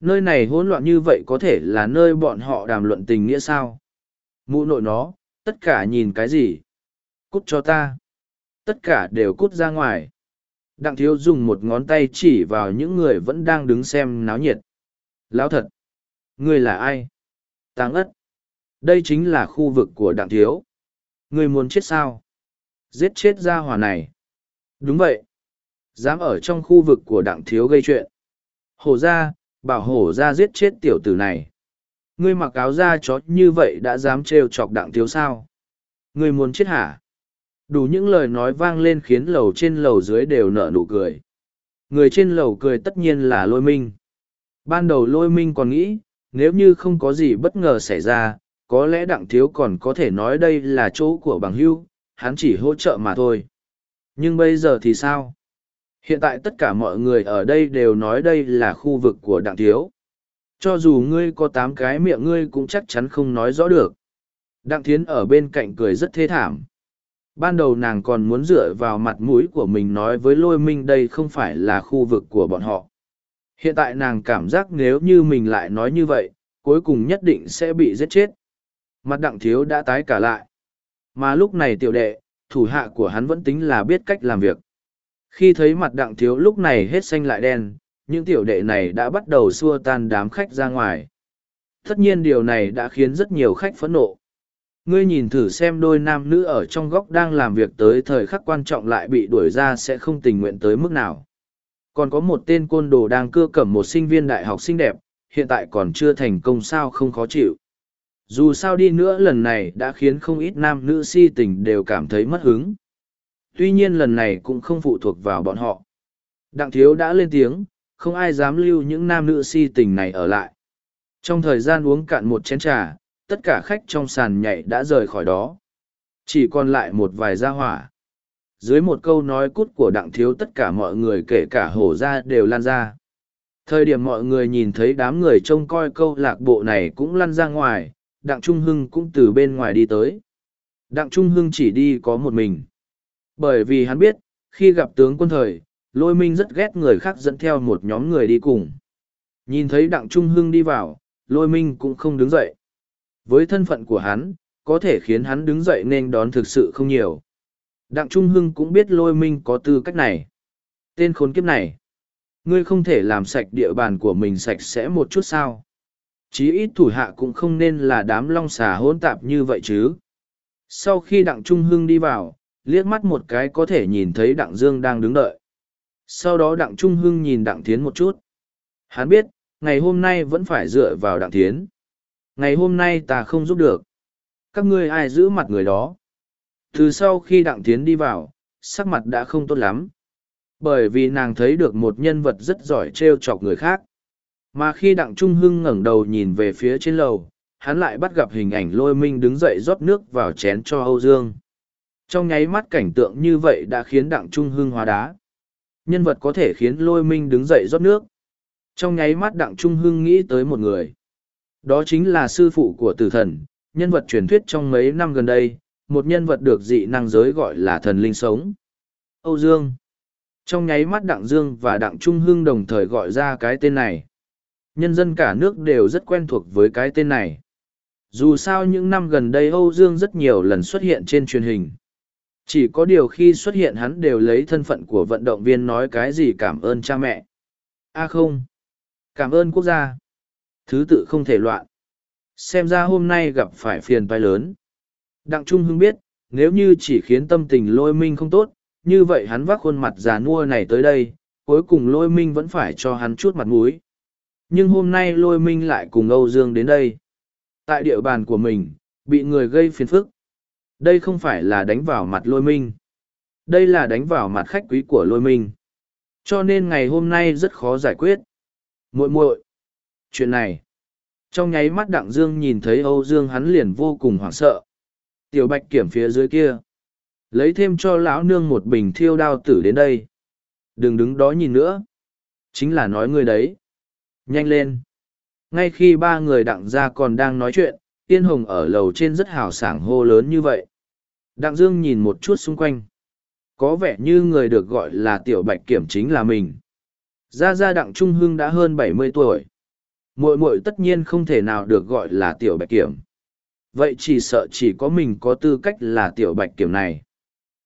Nơi này hỗn loạn như vậy có thể là nơi bọn họ đàm luận tình nghĩa sao? Mụ nội nó, tất cả nhìn cái gì? Cút cho ta. Tất cả đều cút ra ngoài. Đặng thiếu dùng một ngón tay chỉ vào những người vẫn đang đứng xem náo nhiệt. Lão thật. Ngươi là ai? Táng ất. Đây chính là khu vực của đặng thiếu. Ngươi muốn chết sao? Giết chết ra hỏa này. Đúng vậy. Dám ở trong khu vực của đặng thiếu gây chuyện. Hổ ra, bảo hổ ra giết chết tiểu tử này. Ngươi mặc áo da chó như vậy đã dám trêu chọc đặng thiếu sao? Ngươi muốn chết hả? Đủ những lời nói vang lên khiến lầu trên lầu dưới đều nở nụ cười. Người trên lầu cười tất nhiên là lôi minh. Ban đầu lôi minh còn nghĩ, nếu như không có gì bất ngờ xảy ra, có lẽ đặng thiếu còn có thể nói đây là chỗ của bằng hưu, hắn chỉ hỗ trợ mà thôi. Nhưng bây giờ thì sao? Hiện tại tất cả mọi người ở đây đều nói đây là khu vực của đặng thiếu. Cho dù ngươi có tám cái miệng ngươi cũng chắc chắn không nói rõ được. Đặng thiến ở bên cạnh cười rất thê thảm. Ban đầu nàng còn muốn dựa vào mặt mũi của mình nói với lôi minh đây không phải là khu vực của bọn họ. Hiện tại nàng cảm giác nếu như mình lại nói như vậy, cuối cùng nhất định sẽ bị giết chết. Mặt đặng thiếu đã tái cả lại. Mà lúc này tiểu đệ, thủ hạ của hắn vẫn tính là biết cách làm việc. Khi thấy mặt đặng thiếu lúc này hết xanh lại đen, những tiểu đệ này đã bắt đầu xua tan đám khách ra ngoài. Tất nhiên điều này đã khiến rất nhiều khách phẫn nộ. Ngươi nhìn thử xem đôi nam nữ ở trong góc đang làm việc tới thời khắc quan trọng lại bị đuổi ra sẽ không tình nguyện tới mức nào. Còn có một tên côn đồ đang cưa cẩm một sinh viên đại học xinh đẹp, hiện tại còn chưa thành công sao không khó chịu. Dù sao đi nữa lần này đã khiến không ít nam nữ si tình đều cảm thấy mất hứng. Tuy nhiên lần này cũng không phụ thuộc vào bọn họ. Đặng thiếu đã lên tiếng, không ai dám lưu những nam nữ si tình này ở lại. Trong thời gian uống cạn một chén trà, tất cả khách trong sàn nhảy đã rời khỏi đó. Chỉ còn lại một vài gia hỏa. Dưới một câu nói cút của đặng thiếu tất cả mọi người kể cả hổ ra đều lan ra. Thời điểm mọi người nhìn thấy đám người trông coi câu lạc bộ này cũng lăn ra ngoài, đặng Trung Hưng cũng từ bên ngoài đi tới. Đặng Trung Hưng chỉ đi có một mình. Bởi vì hắn biết, khi gặp tướng quân thời, lôi minh rất ghét người khác dẫn theo một nhóm người đi cùng. Nhìn thấy đặng trung hưng đi vào, lôi minh cũng không đứng dậy. Với thân phận của hắn, có thể khiến hắn đứng dậy nên đón thực sự không nhiều. Đặng Trung Hưng cũng biết lôi minh có tư cách này. Tên khốn kiếp này. Ngươi không thể làm sạch địa bàn của mình sạch sẽ một chút sao. Chí ít thủ hạ cũng không nên là đám long xà hỗn tạp như vậy chứ. Sau khi Đặng Trung Hưng đi vào, liếc mắt một cái có thể nhìn thấy Đặng Dương đang đứng đợi. Sau đó Đặng Trung Hưng nhìn Đặng Thiến một chút. Hắn biết, ngày hôm nay vẫn phải dựa vào Đặng Thiến. Ngày hôm nay ta không giúp được. Các ngươi ai giữ mặt người đó? Từ sau khi Đặng tiến đi vào, sắc mặt đã không tốt lắm. Bởi vì nàng thấy được một nhân vật rất giỏi trêu chọc người khác. Mà khi Đặng Trung Hưng ngẩng đầu nhìn về phía trên lầu, hắn lại bắt gặp hình ảnh lôi minh đứng dậy rót nước vào chén cho Âu Dương. Trong nháy mắt cảnh tượng như vậy đã khiến Đặng Trung Hưng hóa đá. Nhân vật có thể khiến lôi minh đứng dậy rót nước. Trong nháy mắt Đặng Trung Hưng nghĩ tới một người. Đó chính là sư phụ của tử thần, nhân vật truyền thuyết trong mấy năm gần đây, một nhân vật được dị năng giới gọi là thần linh sống. Âu Dương. Trong nháy mắt Đặng Dương và Đặng Trung Hưng đồng thời gọi ra cái tên này. Nhân dân cả nước đều rất quen thuộc với cái tên này. Dù sao những năm gần đây Âu Dương rất nhiều lần xuất hiện trên truyền hình. Chỉ có điều khi xuất hiện hắn đều lấy thân phận của vận động viên nói cái gì cảm ơn cha mẹ. a không. Cảm ơn quốc gia. Thứ tự không thể loạn. Xem ra hôm nay gặp phải phiền tai lớn. Đặng Trung Hưng biết, nếu như chỉ khiến tâm tình lôi minh không tốt, như vậy hắn vác khuôn mặt già nua này tới đây, cuối cùng lôi minh vẫn phải cho hắn chút mặt mũi. Nhưng hôm nay lôi minh lại cùng Âu Dương đến đây. Tại địa bàn của mình, bị người gây phiền phức. Đây không phải là đánh vào mặt lôi minh. Đây là đánh vào mặt khách quý của lôi minh. Cho nên ngày hôm nay rất khó giải quyết. muội muội Chuyện này. Trong nháy mắt Đặng Dương nhìn thấy Âu Dương hắn liền vô cùng hoảng sợ. Tiểu bạch kiểm phía dưới kia. Lấy thêm cho lão nương một bình thiêu đao tử đến đây. Đừng đứng đó nhìn nữa. Chính là nói người đấy. Nhanh lên. Ngay khi ba người đặng ra còn đang nói chuyện, Tiên Hồng ở lầu trên rất hào sảng hô lớn như vậy. Đặng Dương nhìn một chút xung quanh. Có vẻ như người được gọi là tiểu bạch kiểm chính là mình. Gia Gia Đặng Trung Hưng đã hơn bảy mươi tuổi. Muội muội tất nhiên không thể nào được gọi là tiểu bạch kiểm. Vậy chỉ sợ chỉ có mình có tư cách là tiểu bạch kiểm này.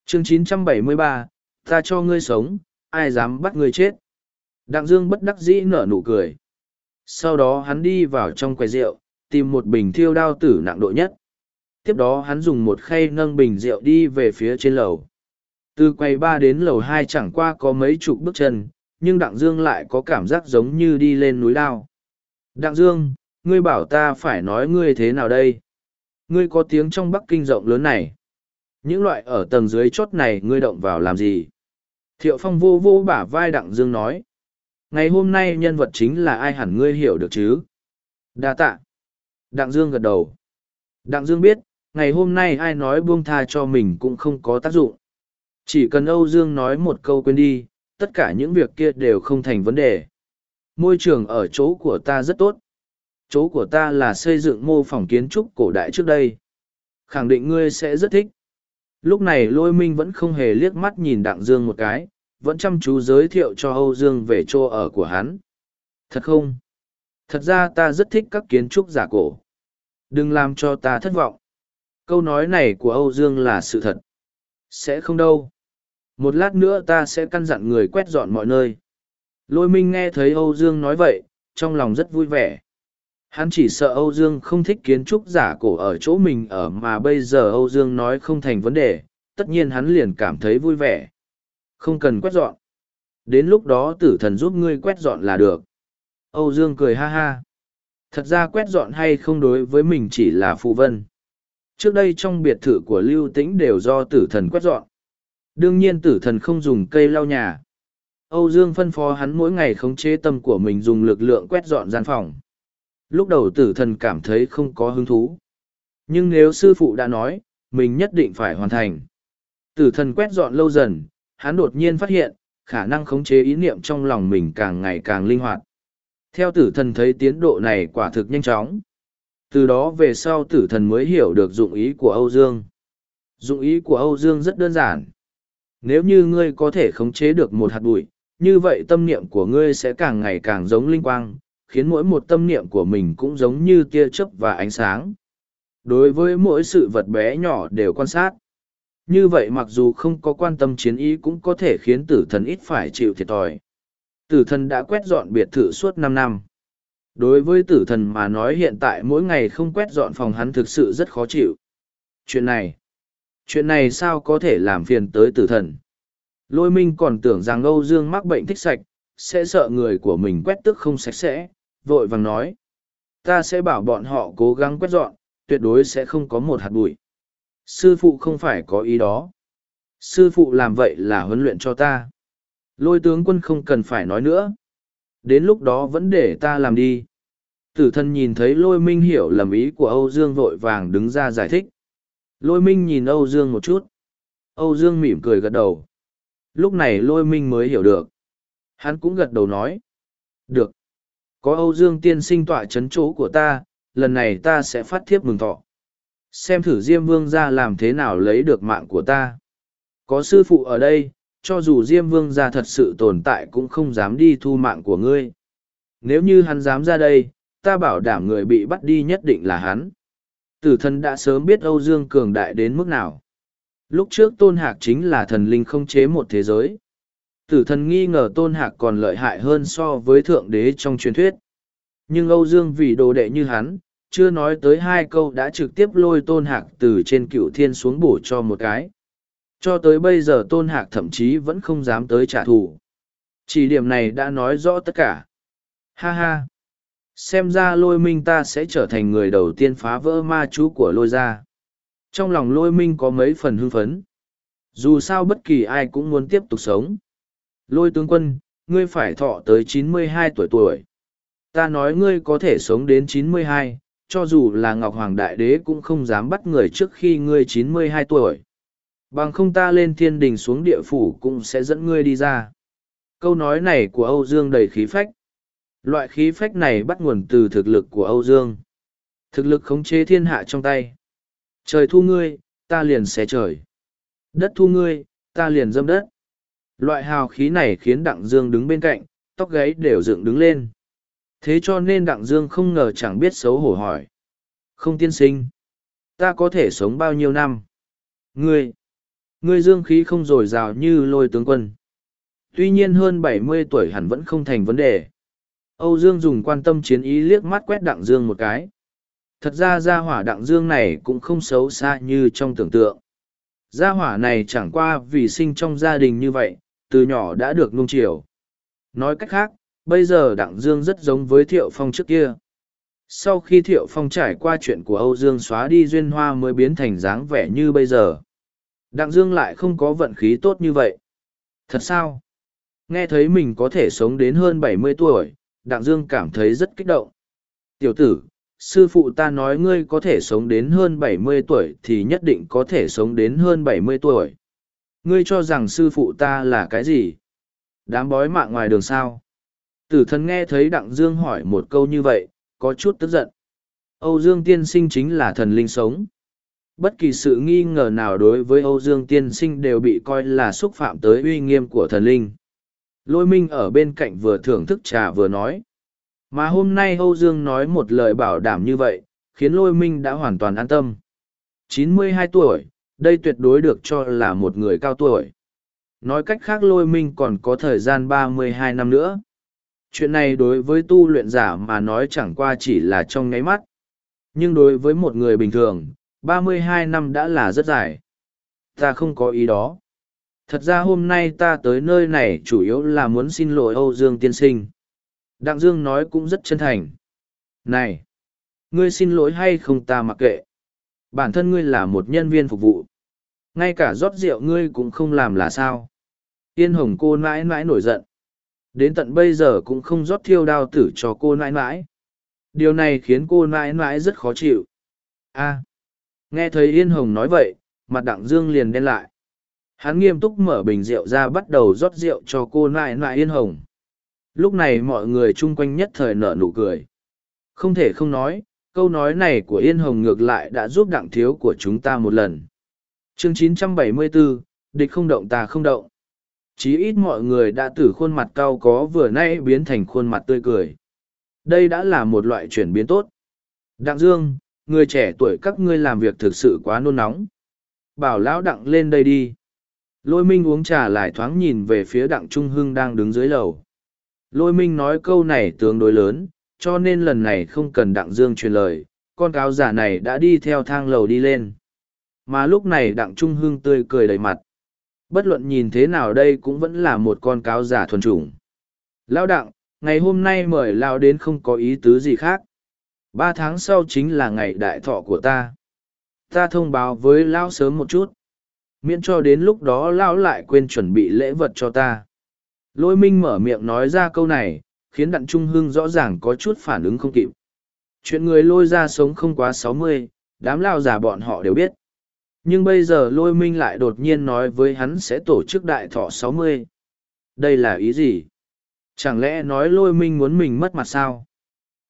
Chương 973, ta cho ngươi sống, ai dám bắt ngươi chết. Đặng Dương bất đắc dĩ nở nụ cười. Sau đó hắn đi vào trong quầy rượu, tìm một bình thiêu đao tử nặng độ nhất. Tiếp đó hắn dùng một khay nâng bình rượu đi về phía trên lầu. Từ quầy ba đến lầu hai chẳng qua có mấy chục bước chân, nhưng Đặng Dương lại có cảm giác giống như đi lên núi đao. Đặng Dương, ngươi bảo ta phải nói ngươi thế nào đây? Ngươi có tiếng trong Bắc Kinh rộng lớn này. Những loại ở tầng dưới chốt này ngươi động vào làm gì? Thiệu Phong vô vô bả vai Đặng Dương nói. Ngày hôm nay nhân vật chính là ai hẳn ngươi hiểu được chứ? Đa tạ. Đặng Dương gật đầu. Đặng Dương biết, ngày hôm nay ai nói buông tha cho mình cũng không có tác dụng. Chỉ cần Âu Dương nói một câu quên đi, tất cả những việc kia đều không thành vấn đề. Môi trường ở chỗ của ta rất tốt. Chỗ của ta là xây dựng mô phỏng kiến trúc cổ đại trước đây. Khẳng định ngươi sẽ rất thích. Lúc này lôi minh vẫn không hề liếc mắt nhìn Đặng Dương một cái, vẫn chăm chú giới thiệu cho Âu Dương về chỗ ở của hắn. Thật không? Thật ra ta rất thích các kiến trúc giả cổ. Đừng làm cho ta thất vọng. Câu nói này của Âu Dương là sự thật. Sẽ không đâu. Một lát nữa ta sẽ căn dặn người quét dọn mọi nơi. Lôi minh nghe thấy Âu Dương nói vậy, trong lòng rất vui vẻ. Hắn chỉ sợ Âu Dương không thích kiến trúc giả cổ ở chỗ mình ở mà bây giờ Âu Dương nói không thành vấn đề, tất nhiên hắn liền cảm thấy vui vẻ. Không cần quét dọn. Đến lúc đó tử thần giúp ngươi quét dọn là được. Âu Dương cười ha ha. Thật ra quét dọn hay không đối với mình chỉ là phụ vân. Trước đây trong biệt thự của Lưu Tĩnh đều do tử thần quét dọn. Đương nhiên tử thần không dùng cây lau nhà. Âu Dương phân phó hắn mỗi ngày khống chế tâm của mình dùng lực lượng quét dọn gian phòng. Lúc đầu tử thần cảm thấy không có hứng thú. Nhưng nếu sư phụ đã nói, mình nhất định phải hoàn thành. Tử thần quét dọn lâu dần, hắn đột nhiên phát hiện, khả năng khống chế ý niệm trong lòng mình càng ngày càng linh hoạt. Theo tử thần thấy tiến độ này quả thực nhanh chóng. Từ đó về sau tử thần mới hiểu được dụng ý của Âu Dương. Dụng ý của Âu Dương rất đơn giản. Nếu như ngươi có thể khống chế được một hạt bụi, như vậy tâm niệm của ngươi sẽ càng ngày càng giống linh quang, khiến mỗi một tâm niệm của mình cũng giống như tia chớp và ánh sáng. Đối với mỗi sự vật bé nhỏ đều quan sát. Như vậy mặc dù không có quan tâm chiến ý cũng có thể khiến tử thần ít phải chịu thiệt thòi. Tử thần đã quét dọn biệt thự suốt năm năm. Đối với tử thần mà nói hiện tại mỗi ngày không quét dọn phòng hắn thực sự rất khó chịu. Chuyện này, chuyện này sao có thể làm phiền tới tử thần? Lôi minh còn tưởng rằng Âu Dương mắc bệnh thích sạch, sẽ sợ người của mình quét tức không sạch sẽ, vội vàng nói. Ta sẽ bảo bọn họ cố gắng quét dọn, tuyệt đối sẽ không có một hạt bụi. Sư phụ không phải có ý đó. Sư phụ làm vậy là huấn luyện cho ta. Lôi tướng quân không cần phải nói nữa. Đến lúc đó vẫn để ta làm đi. Tử thân nhìn thấy lôi minh hiểu lầm ý của Âu Dương vội vàng đứng ra giải thích. Lôi minh nhìn Âu Dương một chút. Âu Dương mỉm cười gật đầu. Lúc này lôi minh mới hiểu được. Hắn cũng gật đầu nói. Được. Có Âu Dương tiên sinh tọa chấn chỗ của ta, lần này ta sẽ phát thiếp mừng thọ. Xem thử Diêm Vương ra làm thế nào lấy được mạng của ta. Có sư phụ ở đây, cho dù Diêm Vương ra thật sự tồn tại cũng không dám đi thu mạng của ngươi. Nếu như hắn dám ra đây, ta bảo đảm người bị bắt đi nhất định là hắn. Tử thần đã sớm biết Âu Dương cường đại đến mức nào. Lúc trước Tôn Hạc chính là thần linh không chế một thế giới. Tử thần nghi ngờ Tôn Hạc còn lợi hại hơn so với Thượng Đế trong truyền thuyết. Nhưng Âu Dương vì đồ đệ như hắn, chưa nói tới hai câu đã trực tiếp lôi Tôn Hạc từ trên cựu thiên xuống bổ cho một cái. Cho tới bây giờ Tôn Hạc thậm chí vẫn không dám tới trả thù. Chỉ điểm này đã nói rõ tất cả. Ha ha! Xem ra lôi minh ta sẽ trở thành người đầu tiên phá vỡ ma chú của lôi gia. Trong lòng lôi minh có mấy phần hưng phấn. Dù sao bất kỳ ai cũng muốn tiếp tục sống. Lôi tướng quân, ngươi phải thọ tới chín mươi hai tuổi tuổi. Ta nói ngươi có thể sống đến chín mươi hai, cho dù là Ngọc Hoàng Đại Đế cũng không dám bắt người trước khi ngươi chín mươi hai tuổi. Bằng không ta lên thiên đình xuống địa phủ cũng sẽ dẫn ngươi đi ra. Câu nói này của Âu Dương đầy khí phách. Loại khí phách này bắt nguồn từ thực lực của Âu Dương. Thực lực khống chế thiên hạ trong tay. Trời thu ngươi, ta liền xé trời. Đất thu ngươi, ta liền dâm đất. Loại hào khí này khiến Đặng Dương đứng bên cạnh, tóc gáy đều dựng đứng lên. Thế cho nên Đặng Dương không ngờ chẳng biết xấu hổ hỏi. Không tiên sinh. Ta có thể sống bao nhiêu năm? Ngươi. Ngươi dương khí không dồi dào như lôi tướng quân. Tuy nhiên hơn bảy mươi tuổi hẳn vẫn không thành vấn đề. Âu Dương dùng quan tâm chiến ý liếc mắt quét Đặng Dương một cái. Thật ra gia hỏa Đặng Dương này cũng không xấu xa như trong tưởng tượng. Gia hỏa này chẳng qua vì sinh trong gia đình như vậy, từ nhỏ đã được nung chiều. Nói cách khác, bây giờ Đặng Dương rất giống với Thiệu Phong trước kia. Sau khi Thiệu Phong trải qua chuyện của Âu Dương xóa đi duyên hoa mới biến thành dáng vẻ như bây giờ. Đặng Dương lại không có vận khí tốt như vậy. Thật sao? Nghe thấy mình có thể sống đến hơn bảy mươi tuổi, Đặng Dương cảm thấy rất kích động. Tiểu tử, sư phụ ta nói ngươi có thể sống đến hơn bảy mươi tuổi thì nhất định có thể sống đến hơn bảy mươi tuổi. Ngươi cho rằng sư phụ ta là cái gì? Đám bói mạng ngoài đường sao? Tử thần nghe thấy Đặng Dương hỏi một câu như vậy, có chút tức giận. Âu Dương tiên sinh chính là thần linh sống. Bất kỳ sự nghi ngờ nào đối với Âu Dương tiên sinh đều bị coi là xúc phạm tới uy nghiêm của thần linh. Lôi minh ở bên cạnh vừa thưởng thức trà vừa nói. Mà hôm nay Âu Dương nói một lời bảo đảm như vậy, khiến lôi minh đã hoàn toàn an tâm. 92 tuổi, đây tuyệt đối được cho là một người cao tuổi. Nói cách khác lôi minh còn có thời gian 32 năm nữa. Chuyện này đối với tu luyện giả mà nói chẳng qua chỉ là trong ngáy mắt. Nhưng đối với một người bình thường, 32 năm đã là rất dài. Ta không có ý đó. Thật ra hôm nay ta tới nơi này chủ yếu là muốn xin lỗi Âu Dương tiên sinh. Đặng Dương nói cũng rất chân thành. Này! Ngươi xin lỗi hay không ta mặc kệ. Bản thân ngươi là một nhân viên phục vụ. Ngay cả rót rượu ngươi cũng không làm là sao. Yên hồng cô mãi mãi nổi giận. Đến tận bây giờ cũng không rót thiêu đao tử cho cô mãi mãi. Điều này khiến cô mãi mãi rất khó chịu. a nghe thấy Yên hồng nói vậy, mặt đặng dương liền đen lại. Hắn nghiêm túc mở bình rượu ra bắt đầu rót rượu cho cô nãi nãi Yên hồng lúc này mọi người chung quanh nhất thời nở nụ cười không thể không nói câu nói này của yên hồng ngược lại đã giúp đặng thiếu của chúng ta một lần chương 974, địch không động ta không động. Chí ít mọi người đã từ khuôn mặt cao có vừa nay biến thành khuôn mặt tươi cười. Đây đã là một loại chuyển biến tốt. Đặng Dương, người trẻ tuổi các ngươi làm việc thực sự quá nôn nóng. Bảo lão đặng lên đây đi. Lôi minh uống trà lại thoáng nhìn về phía đặng Trung Hưng đang đứng dưới lầu. Lôi minh nói câu này tương đối lớn, cho nên lần này không cần đặng Dương truyền lời, con cáo giả này đã đi theo thang lầu đi lên. Mà lúc này đặng Trung hương tươi cười đầy mặt. Bất luận nhìn thế nào đây cũng vẫn là một con cáo giả thuần chủng. Lão đặng, ngày hôm nay mời Lão đến không có ý tứ gì khác. Ba tháng sau chính là ngày đại thọ của ta. Ta thông báo với Lão sớm một chút. Miễn cho đến lúc đó Lão lại quên chuẩn bị lễ vật cho ta. Lôi minh mở miệng nói ra câu này, khiến đặng trung hưng rõ ràng có chút phản ứng không kịp. Chuyện người lôi ra sống không quá sáu mươi, đám lao già bọn họ đều biết. Nhưng bây giờ lôi minh lại đột nhiên nói với hắn sẽ tổ chức đại thọ sáu mươi. Đây là ý gì? Chẳng lẽ nói lôi minh muốn mình mất mặt sao?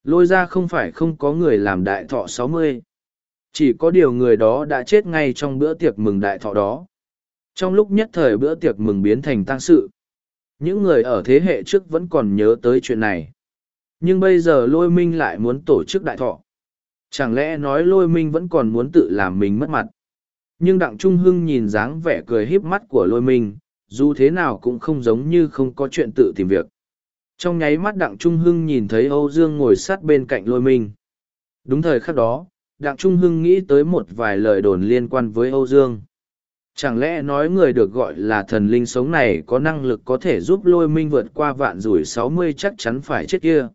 Lôi ra không phải không có người làm đại thọ sáu mươi. Chỉ có điều người đó đã chết ngay trong bữa tiệc mừng đại thọ đó. Trong lúc nhất thời bữa tiệc mừng biến thành tang sự. Những người ở thế hệ trước vẫn còn nhớ tới chuyện này. Nhưng bây giờ lôi minh lại muốn tổ chức đại thọ. Chẳng lẽ nói lôi minh vẫn còn muốn tự làm mình mất mặt. Nhưng đặng trung hưng nhìn dáng vẻ cười híp mắt của lôi minh, dù thế nào cũng không giống như không có chuyện tự tìm việc. Trong nháy mắt đặng trung hưng nhìn thấy Âu Dương ngồi sát bên cạnh lôi minh. Đúng thời khắc đó, đặng trung hưng nghĩ tới một vài lời đồn liên quan với Âu Dương. Chẳng lẽ nói người được gọi là thần linh sống này có năng lực có thể giúp lôi minh vượt qua vạn rủi sáu mươi chắc chắn phải chết kia.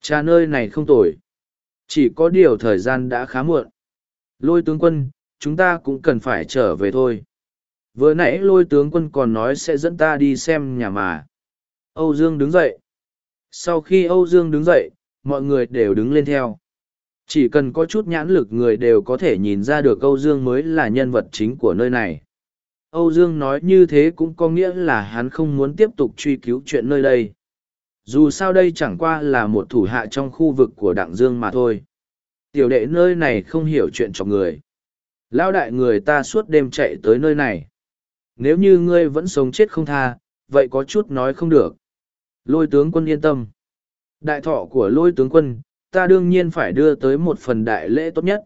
Cha nơi này không tồi. Chỉ có điều thời gian đã khá muộn. Lôi tướng quân, chúng ta cũng cần phải trở về thôi. Vừa nãy lôi tướng quân còn nói sẽ dẫn ta đi xem nhà mà. Âu Dương đứng dậy. Sau khi Âu Dương đứng dậy, mọi người đều đứng lên theo. Chỉ cần có chút nhãn lực người đều có thể nhìn ra được Âu Dương mới là nhân vật chính của nơi này. Âu Dương nói như thế cũng có nghĩa là hắn không muốn tiếp tục truy cứu chuyện nơi đây. Dù sao đây chẳng qua là một thủ hạ trong khu vực của Đặng Dương mà thôi. Tiểu đệ nơi này không hiểu chuyện cho người. Lao đại người ta suốt đêm chạy tới nơi này. Nếu như ngươi vẫn sống chết không tha, vậy có chút nói không được. Lôi tướng quân yên tâm. Đại thọ của lôi tướng quân, ta đương nhiên phải đưa tới một phần đại lễ tốt nhất.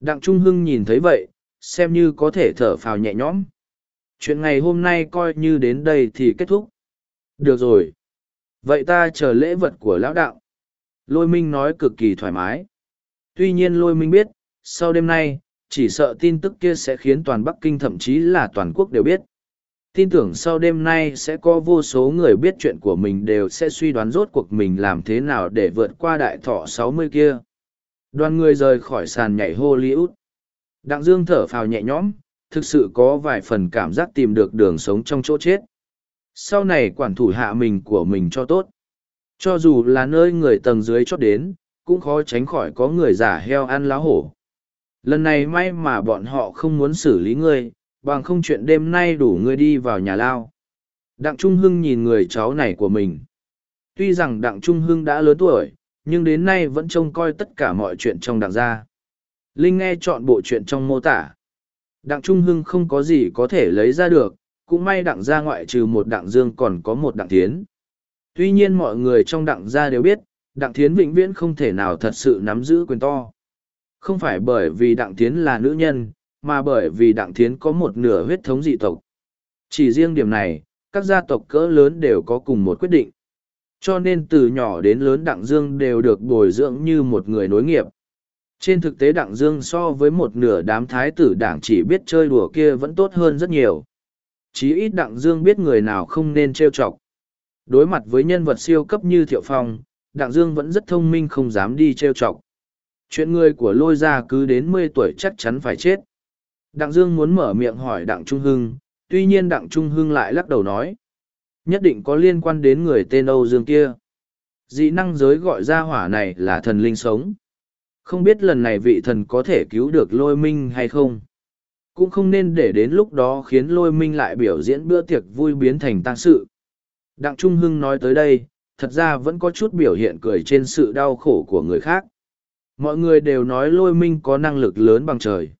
Đặng Trung Hưng nhìn thấy vậy, xem như có thể thở phào nhẹ nhõm. Chuyện ngày hôm nay coi như đến đây thì kết thúc. Được rồi. Vậy ta chờ lễ vật của lão đạo. Lôi Minh nói cực kỳ thoải mái. Tuy nhiên Lôi Minh biết, sau đêm nay, chỉ sợ tin tức kia sẽ khiến toàn Bắc Kinh thậm chí là toàn quốc đều biết. Tin tưởng sau đêm nay sẽ có vô số người biết chuyện của mình đều sẽ suy đoán rốt cuộc mình làm thế nào để vượt qua đại thọ sáu mươi kia. Đoàn người rời khỏi sàn nhảy Hollywood. Đặng Dương thở phào nhẹ nhõm, thực sự có vài phần cảm giác tìm được đường sống trong chỗ chết. Sau này quản thủ hạ mình của mình cho tốt. Cho dù là nơi người tầng dưới chót đến, cũng khó tránh khỏi có người giả heo ăn lá hổ. Lần này may mà bọn họ không muốn xử lý ngươi, bằng không chuyện đêm nay đủ ngươi đi vào nhà lao. Đặng Trung Hưng nhìn người cháu này của mình. Tuy rằng Đặng Trung Hưng đã lớn tuổi, nhưng đến nay vẫn trông coi tất cả mọi chuyện trong đặng gia. Linh nghe chọn bộ chuyện trong mô tả. Đặng Trung Hưng không có gì có thể lấy ra được, cũng may đặng gia ngoại trừ một đặng dương còn có một đặng thiến. Tuy nhiên mọi người trong đặng gia đều biết, đặng thiến vĩnh viễn không thể nào thật sự nắm giữ quyền to. Không phải bởi vì đặng thiến là nữ nhân, mà bởi vì đặng thiến có một nửa huyết thống dị tộc. Chỉ riêng điểm này, các gia tộc cỡ lớn đều có cùng một quyết định. Cho nên từ nhỏ đến lớn đặng dương đều được bồi dưỡng như một người nối nghiệp. Trên thực tế đặng dương so với một nửa đám thái tử đảng chỉ biết chơi đùa kia vẫn tốt hơn rất nhiều. Chí ít đặng dương biết người nào không nên trêu chọc. Đối mặt với nhân vật siêu cấp như thiệu phong, đặng dương vẫn rất thông minh không dám đi trêu chọc. Chuyện người của lôi gia cứ đến mười tuổi chắc chắn phải chết. Đặng dương muốn mở miệng hỏi đặng trung hưng, tuy nhiên đặng trung hưng lại lắc đầu nói, nhất định có liên quan đến người tên âu dương kia. Dị năng giới gọi ra hỏa này là thần linh sống không biết lần này vị thần có thể cứu được lôi minh hay không cũng không nên để đến lúc đó khiến lôi minh lại biểu diễn bữa tiệc vui biến thành tang sự đặng trung hưng nói tới đây thật ra vẫn có chút biểu hiện cười trên sự đau khổ của người khác mọi người đều nói lôi minh có năng lực lớn bằng trời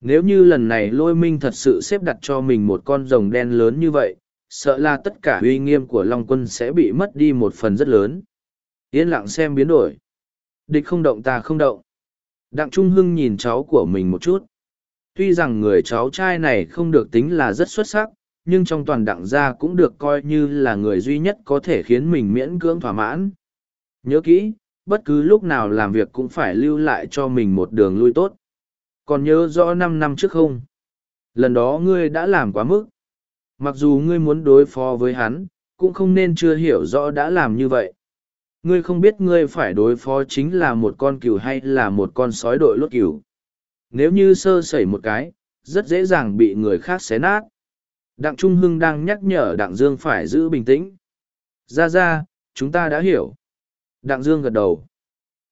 Nếu như lần này lôi minh thật sự xếp đặt cho mình một con rồng đen lớn như vậy, sợ là tất cả uy nghiêm của Long quân sẽ bị mất đi một phần rất lớn. Yên lặng xem biến đổi. Địch không động ta không động. Đặng Trung Hưng nhìn cháu của mình một chút. Tuy rằng người cháu trai này không được tính là rất xuất sắc, nhưng trong toàn đặng gia cũng được coi như là người duy nhất có thể khiến mình miễn cưỡng thỏa mãn. Nhớ kỹ, bất cứ lúc nào làm việc cũng phải lưu lại cho mình một đường lui tốt. Còn nhớ rõ năm năm trước không? Lần đó ngươi đã làm quá mức. Mặc dù ngươi muốn đối phó với hắn, cũng không nên chưa hiểu rõ đã làm như vậy. Ngươi không biết ngươi phải đối phó chính là một con cừu hay là một con sói đội lốt cừu. Nếu như sơ sẩy một cái, rất dễ dàng bị người khác xé nát. Đặng Trung Hưng đang nhắc nhở Đặng Dương phải giữ bình tĩnh. Ra ra, chúng ta đã hiểu. Đặng Dương gật đầu.